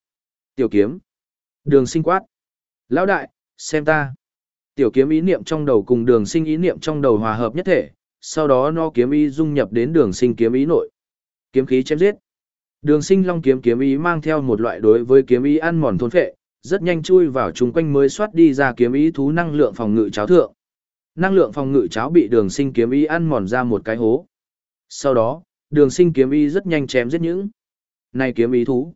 Tiểu kiếm. Đường sinh quát. Lão đại, xem ta. Tiểu kiếm ý niệm trong đầu cùng đường sinh ý niệm trong đầu hòa hợp nhất thể, sau đó nó kiếm ý dung nhập đến đường sinh kiếm ý nội. Kiếm khí chém giết. Đường sinh long kiếm kiếm ý mang theo một loại đối với kiếm ý ăn mòn thôn phệ, rất nhanh chui vào chung quanh mới xoát đi ra kiếm ý thú năng lượng phòng ngự cháo thượng. Năng lượng phòng ngự cháo bị đường sinh kiếm ý ăn mòn ra một cái hố. Sau đó, đường sinh kiếm ý rất nhanh chém giết những. Này kiếm ý thú.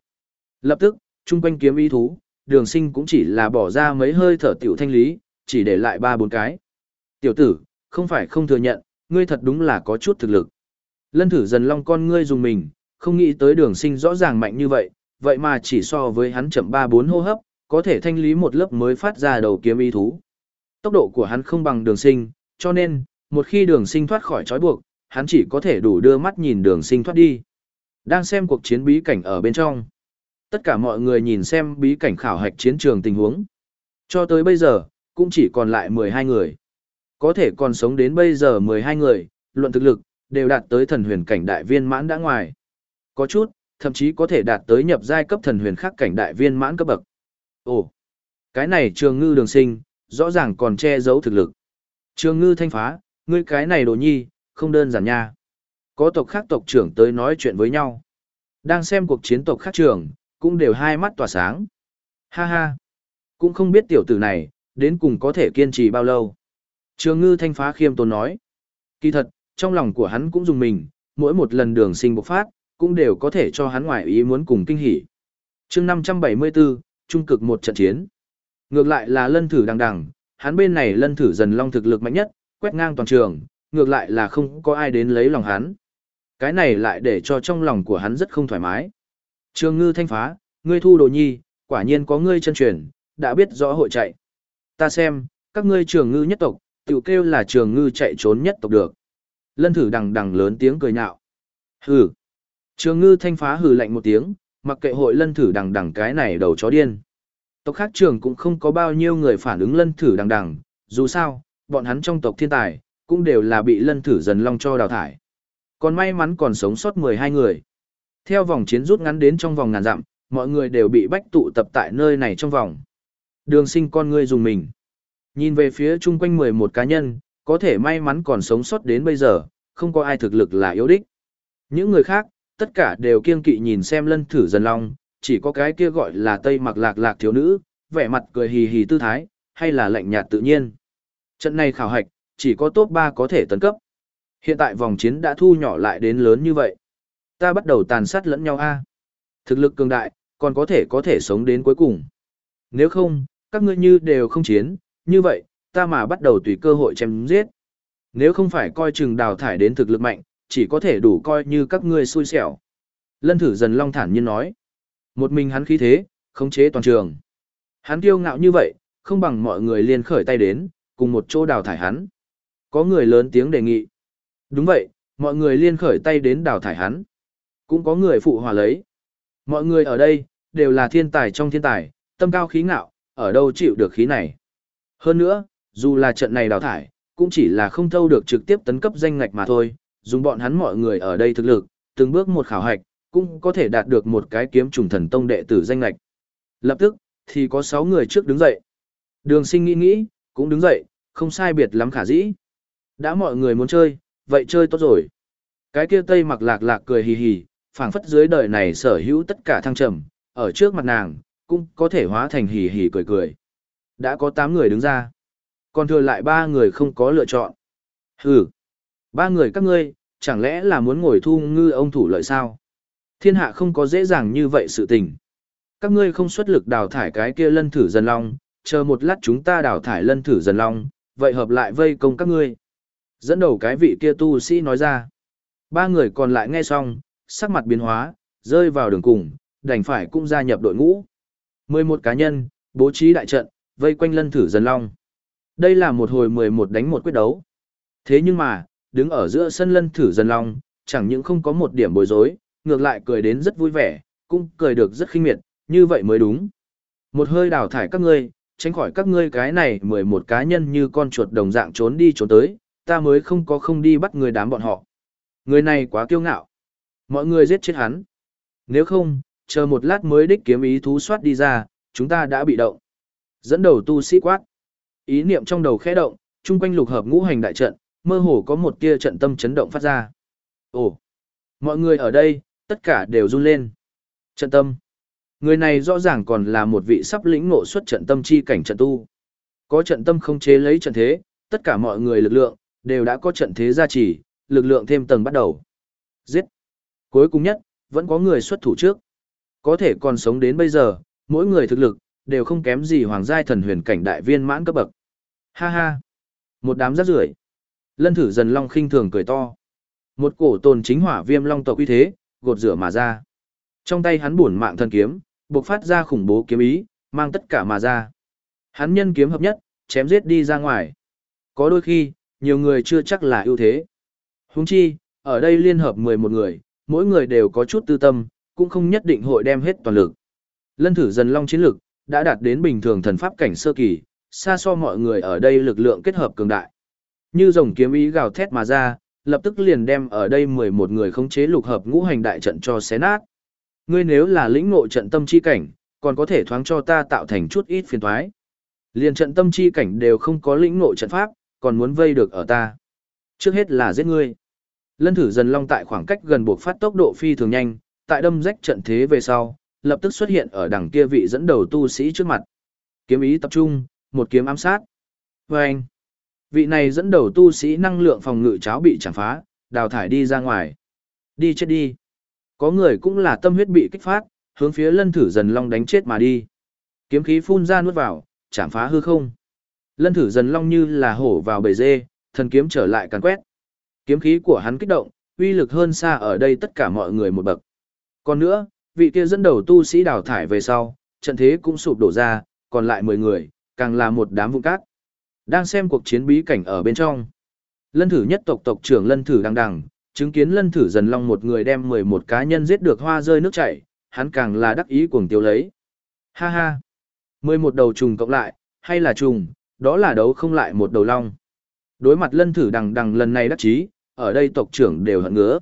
Lập tức, chung quanh kiếm ý thú, đường sinh cũng chỉ là bỏ ra mấy hơi thở tiểu thanh lý, chỉ để lại ba bốn cái. Tiểu tử, không phải không thừa nhận, ngươi thật đúng là có chút thực lực. Lân thử dần long con ngươi dùng mình, không nghĩ tới đường sinh rõ ràng mạnh như vậy, vậy mà chỉ so với hắn chậm ba bốn hô hấp, có thể thanh lý một lớp mới phát ra đầu kiếm ý thú. Tốc độ của hắn không bằng đường sinh, cho nên, một khi đường sinh thoát khỏi trói buộc, hắn chỉ có thể đủ đưa mắt nhìn đường sinh thoát đi. Đang xem cuộc chiến bí cảnh ở bên trong. Tất cả mọi người nhìn xem bí cảnh khảo hạch chiến trường tình huống. Cho tới bây giờ, cũng chỉ còn lại 12 người. Có thể còn sống đến bây giờ 12 người, luận thực lực, đều đạt tới thần huyền cảnh đại viên mãn đã ngoài. Có chút, thậm chí có thể đạt tới nhập giai cấp thần huyền khác cảnh đại viên mãn cấp bậc. Ồ, cái này trường ngư đường sinh, rõ ràng còn che giấu thực lực. Trường ngư thanh phá, ngươi cái này đồ nhi, không đơn giản nha. Có tộc khác tộc trưởng tới nói chuyện với nhau. Đang xem cuộc chiến tộc khác trưởng, cũng đều hai mắt tỏa sáng. Ha ha, cũng không biết tiểu tử này, đến cùng có thể kiên trì bao lâu. Trường ngư thanh phá khiêm tốn nói. Kỳ thật, trong lòng của hắn cũng dùng mình, mỗi một lần đường sinh bộc phát, cũng đều có thể cho hắn ngoại ý muốn cùng kinh hỉ. chương 574, trung cực một trận chiến. Ngược lại là lân thử đằng đằng, hắn bên này lân thử dần long thực lực mạnh nhất, quét ngang toàn trường, ngược lại là không có ai đến lấy lòng hắn. Cái này lại để cho trong lòng của hắn rất không thoải mái. Trường ngư thanh phá, ngươi thu đồ nhi, quả nhiên có ngươi chân truyền, đã biết rõ hội chạy. Ta xem, các ngươi trường ngư nhất tộc, tiểu kêu là trường ngư chạy trốn nhất tộc được. Lân thử đằng đằng lớn tiếng cười nhạo. Hừ. Trường ngư thanh phá hừ lạnh một tiếng, mặc kệ hội lân thử đằng đằng cái này đầu chó điên. Tộc khác trường cũng không có bao nhiêu người phản ứng lân thử đằng đằng, dù sao, bọn hắn trong tộc thiên tài, cũng đều là bị lân thử dần long cho đào thải. Còn may mắn còn sống sót 12 người. Theo vòng chiến rút ngắn đến trong vòng ngàn dặm, mọi người đều bị bách tụ tập tại nơi này trong vòng. Đường sinh con ngươi dùng mình. Nhìn về phía chung quanh 11 cá nhân, có thể may mắn còn sống sót đến bây giờ, không có ai thực lực là yếu đích. Những người khác, tất cả đều kiên kỵ nhìn xem lân thử dần long, chỉ có cái kia gọi là tây mặc lạc lạc thiếu nữ, vẻ mặt cười hì hì tư thái, hay là lạnh nhạt tự nhiên. Trận này khảo hạch, chỉ có top 3 có thể tấn cấp. Hiện tại vòng chiến đã thu nhỏ lại đến lớn như vậy. Ta bắt đầu tàn sát lẫn nhau a. Thực lực cường đại, còn có thể có thể sống đến cuối cùng. Nếu không, các ngươi như đều không chiến, như vậy, ta mà bắt đầu tùy cơ hội chém giết. Nếu không phải coi chừng đào thải đến thực lực mạnh, chỉ có thể đủ coi như các ngươi xui xẻo. Lân thử dần long thản nhiên nói. Một mình hắn khí thế, khống chế toàn trường. Hắn kiêu ngạo như vậy, không bằng mọi người liên khởi tay đến, cùng một chỗ đào thải hắn. Có người lớn tiếng đề nghị. Đúng vậy, mọi người liên khởi tay đến đào thải hắn. Cũng có người phụ hòa lấy. Mọi người ở đây, đều là thiên tài trong thiên tài, tâm cao khí ngạo, ở đâu chịu được khí này. Hơn nữa, dù là trận này đào thải, cũng chỉ là không thâu được trực tiếp tấn cấp danh ngạch mà thôi, dùng bọn hắn mọi người ở đây thực lực, từng bước một khảo hạch, cũng có thể đạt được một cái kiếm trùng thần tông đệ tử danh lạch. Lập tức, thì có 6 người trước đứng dậy. Đường sinh nghĩ nghĩ, cũng đứng dậy, không sai biệt lắm khả dĩ. Đã mọi người muốn chơi, vậy chơi tốt rồi. Cái kia tây mặc lạc lạc cười hì hì, phảng phất dưới đời này sở hữu tất cả thăng trầm, ở trước mặt nàng, cũng có thể hóa thành hì hì cười cười. Đã có 8 người đứng ra. Còn thừa lại ba người không có lựa chọn. Hừ, ba người các ngươi, chẳng lẽ là muốn ngồi thu ngư ông thủ lợi sao? Thiên hạ không có dễ dàng như vậy sự tình. Các ngươi không xuất lực đào thải cái kia lân thử dần long, chờ một lát chúng ta đào thải lân thử dần long, vậy hợp lại vây công các ngươi. Dẫn đầu cái vị kia tu sĩ nói ra. Ba người còn lại nghe xong, sắc mặt biến hóa, rơi vào đường cùng, đành phải cũng gia nhập đội ngũ. 11 cá nhân, bố trí đại trận, vây quanh lân thử dần long. Đây là một hồi 11 đánh một quyết đấu. Thế nhưng mà, đứng ở giữa sân lân thử dần long, chẳng những không có một điểm bối rối, ngược lại cười đến rất vui vẻ, cũng cười được rất khinh miệt, như vậy mới đúng. Một hơi đào thải các ngươi, tránh khỏi các ngươi cái này mười một cá nhân như con chuột đồng dạng trốn đi trốn tới, ta mới không có không đi bắt người đám bọn họ. Người này quá kiêu ngạo. Mọi người giết chết hắn. Nếu không, chờ một lát mới đích kiếm ý thú soát đi ra, chúng ta đã bị động. Dẫn đầu tu sĩ quát. Ý niệm trong đầu khẽ động, chung quanh lục hợp ngũ hành đại trận, mơ hồ có một tia trận tâm chấn động phát ra. Ồ, mọi người ở đây, tất cả đều run lên. Trận tâm. Người này rõ ràng còn là một vị sắp lĩnh ngộ xuất trận tâm chi cảnh trận tu. Có trận tâm không chế lấy trận thế, tất cả mọi người lực lượng, đều đã có trận thế gia trì, lực lượng thêm tầng bắt đầu. Giết. Cuối cùng nhất, vẫn có người xuất thủ trước. Có thể còn sống đến bây giờ, mỗi người thực lực, đều không kém gì hoàng giai thần huyền cảnh đại viên mãn cấp bậc. Ha ha. Một đám rác rưởi. Lân thử dần long khinh thường cười to. Một cổ tồn chính hỏa viêm long tộc uy thế, gột rửa mà ra. Trong tay hắn buồn mạng thần kiếm, bộc phát ra khủng bố kiếm ý, mang tất cả mà ra. Hắn nhân kiếm hợp nhất, chém giết đi ra ngoài. Có đôi khi, nhiều người chưa chắc là ưu thế. Huống chi, ở đây liên hợp 11 người, mỗi người đều có chút tư tâm, cũng không nhất định hội đem hết toàn lực. Lân thử dần long chiến lực, đã đạt đến bình thường thần pháp cảnh sơ kỳ, xa so mọi người ở đây lực lượng kết hợp cường đại. Như rồng kiếm ý gào thét mà ra, lập tức liền đem ở đây 11 người khống chế lục hợp ngũ hành đại trận cho xé nát. Ngươi nếu là lĩnh ngộ trận tâm chi cảnh, còn có thể thoáng cho ta tạo thành chút ít phiền toái. Liền trận tâm chi cảnh đều không có lĩnh ngộ trận pháp, còn muốn vây được ở ta. Trước hết là giết ngươi. Lân thử dần long tại khoảng cách gần buộc phát tốc độ phi thường nhanh, tại đâm rách trận thế về sau, lập tức xuất hiện ở đằng kia vị dẫn đầu tu sĩ trước mặt. Kiếm ý tập trung, một kiếm ám sát. Vâng! anh, vị này dẫn đầu tu sĩ năng lượng phòng ngự cháo bị chẳng phá, đào thải đi ra ngoài. Đi chết đi. Có người cũng là tâm huyết bị kích phát, hướng phía lân thử dần long đánh chết mà đi. Kiếm khí phun ra nuốt vào, chạm phá hư không. Lân thử dần long như là hổ vào bầy dê, thần kiếm trở lại càn quét. Kiếm khí của hắn kích động, uy lực hơn xa ở đây tất cả mọi người một bậc. Còn nữa, vị kia dẫn đầu tu sĩ đào thải về sau, trận thế cũng sụp đổ ra, còn lại 10 người, càng là một đám vụn cát. Đang xem cuộc chiến bí cảnh ở bên trong. Lân thử nhất tộc tộc trưởng lân thử đằng đằng, chứng kiến lân thử dần long một người đem 11 cá nhân giết được hoa rơi nước chảy, hắn càng là đắc ý cuồng tiêu lấy. Ha ha! 11 đầu trùng cộng lại, hay là trùng, đó là đấu không lại một đầu long. Đối mặt lân thử đằng đằng lần này đắc chí, ở đây tộc trưởng đều hận ngứa.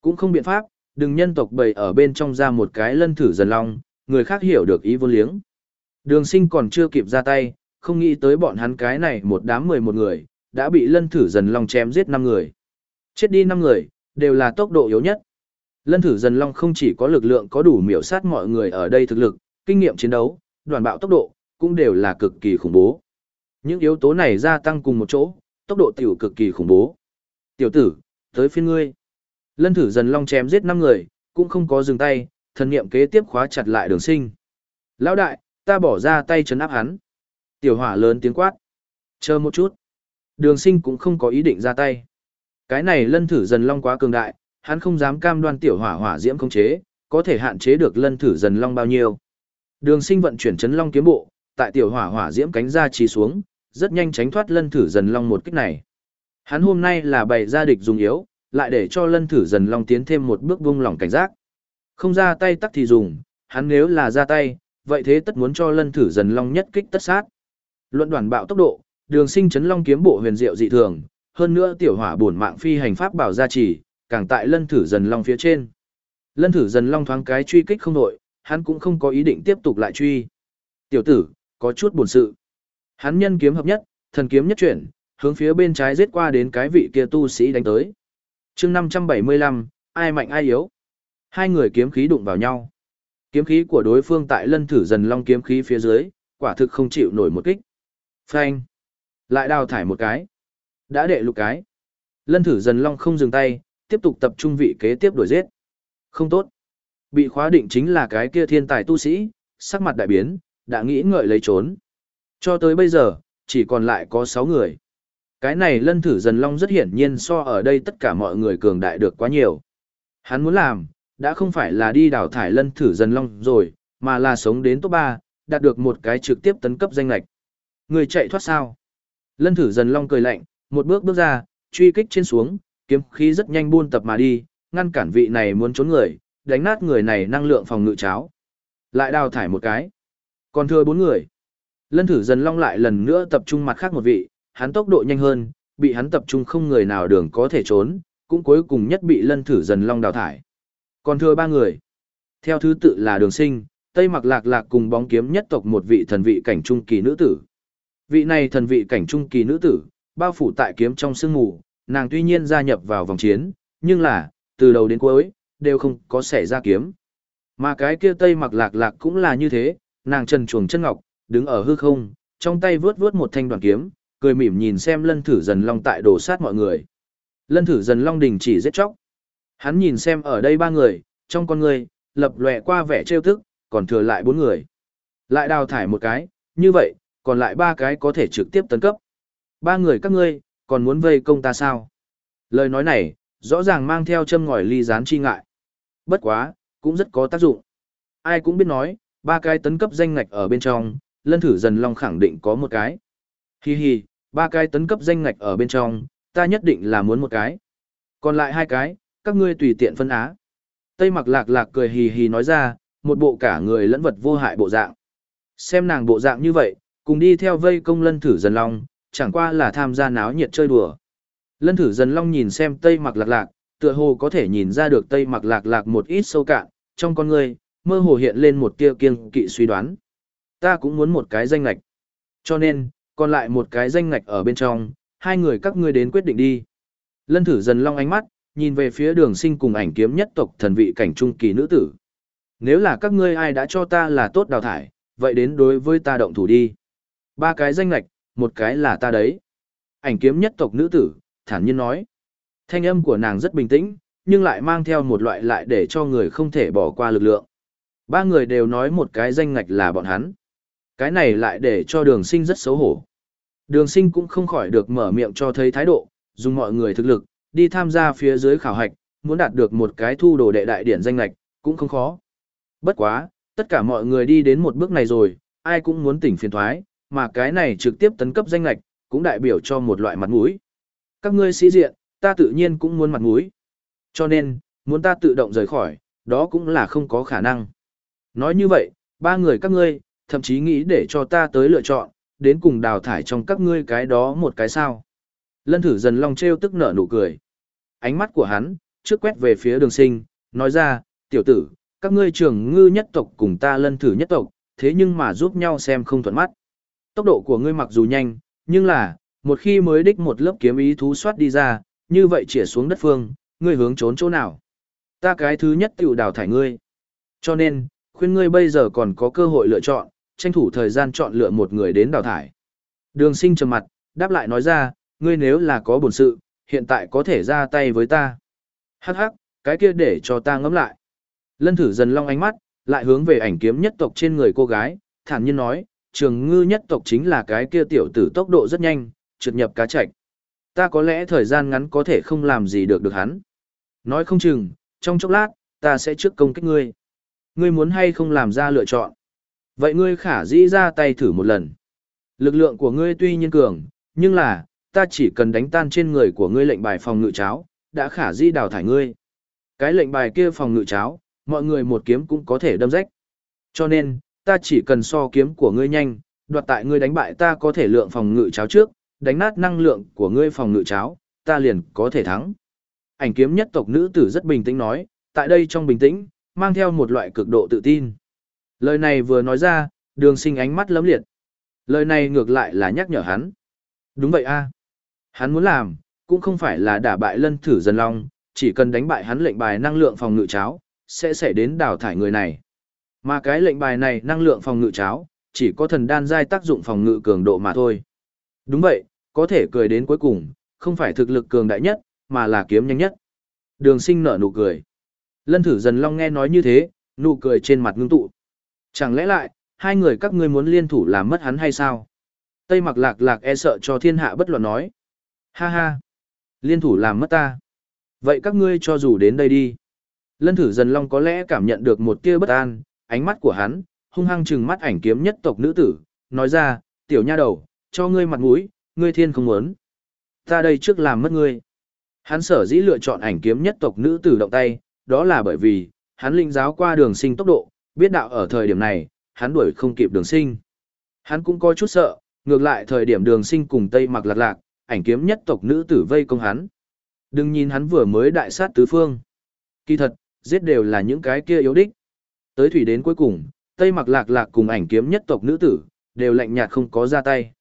Cũng không biện pháp, đừng nhân tộc bầy ở bên trong ra một cái lân thử dần long, người khác hiểu được ý vô liếng. Đường sinh còn chưa kịp ra tay, không nghĩ tới bọn hắn cái này một đám 11 người, đã bị lân thử dần long chém giết 5 người. Chết đi 5 người, đều là tốc độ yếu nhất. Lân thử dần long không chỉ có lực lượng có đủ miểu sát mọi người ở đây thực lực, kinh nghiệm chiến đấu, đoàn bạo tốc độ, cũng đều là cực kỳ khủng bố. Những yếu tố này gia tăng cùng một chỗ, tốc độ tiểu cực kỳ khủng bố. Tiểu tử, tới phiên ngươi. Lân thử dần long chém giết 5 người, cũng không có dừng tay, thần niệm kế tiếp khóa chặt lại đường sinh. Lão đại, ta bỏ ra tay chấn áp hắn. Tiểu hỏa lớn tiếng quát. Chờ một chút. Đường sinh cũng không có ý định ra tay. Cái này lân thử dần long quá cường đại, hắn không dám cam đoan tiểu hỏa hỏa diễm không chế, có thể hạn chế được lân thử dần long bao nhiêu. Đường sinh vận chuyển chấn long kiếm bộ, tại tiểu hỏa hỏa diễm cánh ra trì xuống, rất nhanh tránh thoát lân thử dần long một kích này. Hắn hôm nay là bày ra địch dùng yếu, lại để cho lân thử dần long tiến thêm một bước vung lòng cảnh giác. Không ra tay tắc thì dùng, hắn nếu là ra tay, vậy thế tất muốn cho lân thử dần long nhất kích tất sát. Luận đoàn bạo tốc độ, đường sinh chấn long kiếm bộ huyền diệu dị thường, hơn nữa tiểu hỏa bổn mạng phi hành pháp bảo gia trì, càng tại lân thử dần long phía trên. Lân thử dần long thoáng cái truy kích không đội, hắn cũng không có ý định tiếp tục lại truy. Tiểu tử, có chút buồn sự. Hắn nhân kiếm hợp nhất, thần kiếm nhất chuyển, hướng phía bên trái giết qua đến cái vị kia tu sĩ đánh tới. chương 575, ai mạnh ai yếu. Hai người kiếm khí đụng vào nhau. Kiếm khí của đối phương tại lân thử dần long kiếm khí phía dưới, quả thực không chịu nổi một kích. Phanh. Lại đào thải một cái. Đã đệ lục cái. Lân thử dần long không dừng tay, tiếp tục tập trung vị kế tiếp đuổi giết. Không tốt. Bị khóa định chính là cái kia thiên tài tu sĩ, sắc mặt đại biến, đã nghĩ ngợi lấy trốn. Cho tới bây giờ, chỉ còn lại có 6 người. Cái này lân thử dần long rất hiển nhiên so ở đây tất cả mọi người cường đại được quá nhiều. Hắn muốn làm, đã không phải là đi đào thải lân thử dần long rồi, mà là sống đến top 3, đạt được một cái trực tiếp tấn cấp danh lạch. Người chạy thoát sao? Lân thử dần long cười lạnh, một bước bước ra, truy kích trên xuống, kiếm khí rất nhanh buôn tập mà đi, ngăn cản vị này muốn trốn người, đánh nát người này năng lượng phòng ngự cháo. Lại đào thải một cái. Còn thừa bốn người. Lân thử dần long lại lần nữa tập trung mặt khác một vị, hắn tốc độ nhanh hơn, bị hắn tập trung không người nào đường có thể trốn, cũng cuối cùng nhất bị lân thử dần long đào thải. Còn thừa ba người. Theo thứ tự là đường sinh, Tây mặc lạc lạc cùng bóng kiếm nhất tộc một vị thần vị cảnh trung kỳ nữ tử. Vị này thần vị cảnh trung kỳ nữ tử, bao phủ tại kiếm trong sương mù, nàng tuy nhiên gia nhập vào vòng chiến, nhưng là, từ đầu đến cuối, đều không có xảy ra kiếm. Mà cái kia Tây mặc lạc lạc cũng là như thế, nàng trần chuồng chân ngọc, đứng ở hư không, trong tay vướt vướt một thanh đoàn kiếm, cười mỉm nhìn xem lân thử dần long tại đổ sát mọi người. Lân thử dần long đình chỉ giết chóc. Hắn nhìn xem ở đây ba người, trong con người, lập lòe qua vẻ trêu thức, còn thừa lại bốn người. Lại đào thải một cái, như vậy, còn lại ba cái có thể trực tiếp tấn cấp. Ba người các ngươi, còn muốn vây công ta sao? Lời nói này, rõ ràng mang theo châm ngòi ly gián chi ngại. Bất quá, cũng rất có tác dụng. Ai cũng biết nói, ba cái tấn cấp danh ngạch ở bên trong, lân thử dần long khẳng định có một cái. Hi hi, ba cái tấn cấp danh ngạch ở bên trong, ta nhất định là muốn một cái. Còn lại hai cái, các ngươi tùy tiện phân á. Tây mặc lạc lạc cười hì hì nói ra, một bộ cả người lẫn vật vô hại bộ dạng. Xem nàng bộ dạng như vậy, cùng đi theo vây công lân thử dần long, chẳng qua là tham gia náo nhiệt chơi đùa. Lân thử dần long nhìn xem Tây mặc lạc lạc, tựa hồ có thể nhìn ra được Tây mặc lạc lạc một ít sâu cạn, trong con người, mơ hồ hiện lên một tia kiêng kỵ suy đoán. Ta cũng muốn một cái danh ngạch. Cho nên, còn lại một cái danh ngạch ở bên trong, hai người các ngươi đến quyết định đi. Lân thử dần long ánh mắt, nhìn về phía đường sinh cùng ảnh kiếm nhất tộc thần vị cảnh trung kỳ nữ tử. Nếu là các ngươi ai đã cho ta là tốt đào thải, vậy đến đối với ta động thủ đi. Ba cái danh lạch, một cái là ta đấy. Ảnh kiếm nhất tộc nữ tử, thản nhiên nói. Thanh âm của nàng rất bình tĩnh, nhưng lại mang theo một loại lại để cho người không thể bỏ qua lực lượng. Ba người đều nói một cái danh ngạch là bọn hắn. Cái này lại để cho đường sinh rất xấu hổ. Đường sinh cũng không khỏi được mở miệng cho thấy thái độ, dùng mọi người thực lực, đi tham gia phía dưới khảo hạch, muốn đạt được một cái thu đồ đệ đại điển danh lạch, cũng không khó. Bất quá, tất cả mọi người đi đến một bước này rồi, ai cũng muốn tỉnh phiền thoái, mà cái này trực tiếp tấn cấp danh lệch, cũng đại biểu cho một loại mặt mũi. Các ngươi sĩ diện, ta tự nhiên cũng muốn mặt mũi. Cho nên, muốn ta tự động rời khỏi, đó cũng là không có khả năng. Nói như vậy, ba người các ngươi, thậm chí nghĩ để cho ta tới lựa chọn, đến cùng đào thải trong các ngươi cái đó một cái sao. Lân thử dần long treo tức nở nụ cười. Ánh mắt của hắn, trước quét về phía đường sinh, nói ra, tiểu tử, các ngươi trưởng ngư nhất tộc cùng ta lân thử nhất tộc, thế nhưng mà giúp nhau xem không thuận mắt. Tốc độ của ngươi mặc dù nhanh, nhưng là, một khi mới đích một lớp kiếm ý thú soát đi ra, như vậy chĩa xuống đất phương, ngươi hướng trốn chỗ nào. Ta cái thứ nhất tiểu đào thải ngươi. Cho nên, khuyên ngươi bây giờ còn có cơ hội lựa chọn, tranh thủ thời gian chọn lựa một người đến đào thải. Đường sinh trầm mặt, đáp lại nói ra, ngươi nếu là có bổn sự, hiện tại có thể ra tay với ta. Hắc hắc, cái kia để cho ta ngẫm lại. Lân thử dần long ánh mắt, lại hướng về ảnh kiếm nhất tộc trên người cô gái, thản nhiên nói, trường ngư nhất tộc chính là cái kia tiểu tử tốc độ rất nhanh, trượt nhập cá chạch. Ta có lẽ thời gian ngắn có thể không làm gì được được hắn. Nói không chừng, trong chốc lát, ta sẽ trước công kích ngươi. Ngươi muốn hay không làm ra lựa chọn. Vậy ngươi khả dĩ ra tay thử một lần. Lực lượng của ngươi tuy nhiên cường, nhưng là, ta chỉ cần đánh tan trên người của ngươi lệnh bài phòng ngự cháo, đã khả dĩ đào thải ngươi. Cái lệnh bài kia phòng ngự cháo, mọi người một kiếm cũng có thể đâm rách. Cho nên, ta chỉ cần so kiếm của ngươi nhanh, đoạt tại ngươi đánh bại ta có thể lượng phòng ngự cháo trước, đánh nát năng lượng của ngươi phòng ngự cháo, ta liền có thể thắng. Ảnh kiếm nhất tộc nữ tử rất bình tĩnh nói, tại đây trong bình tĩnh, mang theo một loại cực độ tự tin. Lời này vừa nói ra, đường sinh ánh mắt lấm liệt. Lời này ngược lại là nhắc nhở hắn. Đúng vậy a Hắn muốn làm, cũng không phải là đả bại lân thử dân long, chỉ cần đánh bại hắn lệnh bài năng lượng phòng ngự cháo, sẽ xảy đến đào thải người này. Mà cái lệnh bài này năng lượng phòng ngự cháo, chỉ có thần đan giai tác dụng phòng ngự cường độ mà thôi. Đúng vậy, có thể cười đến cuối cùng, không phải thực lực cường đại nhất, mà là kiếm nhanh nhất. Đường sinh nở nụ cười. Lân thử dần long nghe nói như thế, nụ cười trên mặt ngưng tụ. Chẳng lẽ lại, hai người các ngươi muốn liên thủ làm mất hắn hay sao? Tây mặc lạc lạc e sợ cho thiên hạ bất luận nói. Ha ha! Liên thủ làm mất ta. Vậy các ngươi cho dù đến đây đi. Lân thử dần long có lẽ cảm nhận được một tia bất an, ánh mắt của hắn, hung hăng trừng mắt ảnh kiếm nhất tộc nữ tử, nói ra, tiểu nha đầu, cho ngươi mặt mũi, ngươi thiên không muốn. Ta đây trước làm mất ngươi. Hắn sở dĩ lựa chọn ảnh kiếm nhất tộc nữ tử động tay, đó là bởi vì, hắn linh giáo qua đường sinh tốc độ, biết đạo ở thời điểm này, hắn đuổi không kịp đường sinh. Hắn cũng có chút sợ, ngược lại thời điểm đường sinh cùng Tây mặc lạc lạc, ảnh kiếm nhất tộc nữ tử vây công hắn. Đừng nhìn hắn vừa mới đại sát tứ phương. Kỳ thật, giết đều là những cái kia yếu đích. Tới thủy đến cuối cùng, Tây mặc lạc lạc cùng ảnh kiếm nhất tộc nữ tử, đều lạnh nhạt không có ra tay.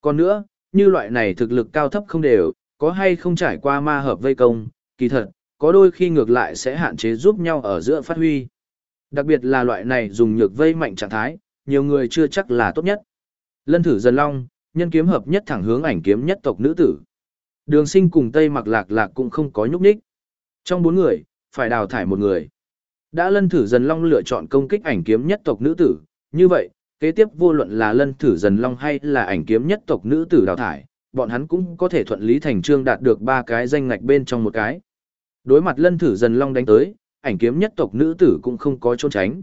Còn nữa, như loại này thực lực cao thấp không đều, có hay không trải qua ma hợp vây công, kỳ thật, có đôi khi ngược lại sẽ hạn chế giúp nhau ở giữa phát huy. Đặc biệt là loại này dùng nhược vây mạnh trạng thái, nhiều người chưa chắc là tốt nhất. Lân thử dần long, nhân kiếm hợp nhất thẳng hướng ảnh kiếm nhất tộc nữ tử. Đường sinh cùng Tây mặc lạc lạc cũng không có nhúc nhích. Trong bốn người, phải đào thải một người. Đã lân thử dần long lựa chọn công kích ảnh kiếm nhất tộc nữ tử, như vậy, kế tiếp vô luận là lân thử dần long hay là ảnh kiếm nhất tộc nữ tử đào thải, bọn hắn cũng có thể thuận lý thành trương đạt được ba cái danh ngạch bên trong một cái. Đối mặt lân thử dần long đánh tới, ảnh kiếm nhất tộc nữ tử cũng không có trốn tránh.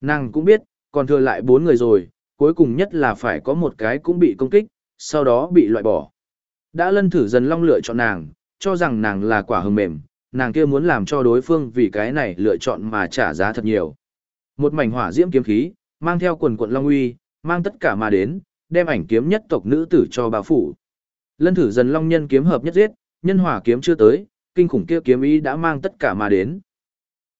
Nàng cũng biết, còn thừa lại bốn người rồi, cuối cùng nhất là phải có một cái cũng bị công kích, sau đó bị loại bỏ. Đã lân thử dần long lựa chọn nàng, cho rằng nàng là quả hầm mềm, nàng kia muốn làm cho đối phương vì cái này lựa chọn mà trả giá thật nhiều. Một mảnh hỏa diễm kiếm khí, mang theo quần quận long uy, mang tất cả mà đến, đem ảnh kiếm nhất tộc nữ tử cho bà phủ. Lân thử dần long nhân kiếm hợp nhất giết, nhân hỏa kiếm chưa tới, kinh khủng kia kiếm ý đã mang tất cả mà đến.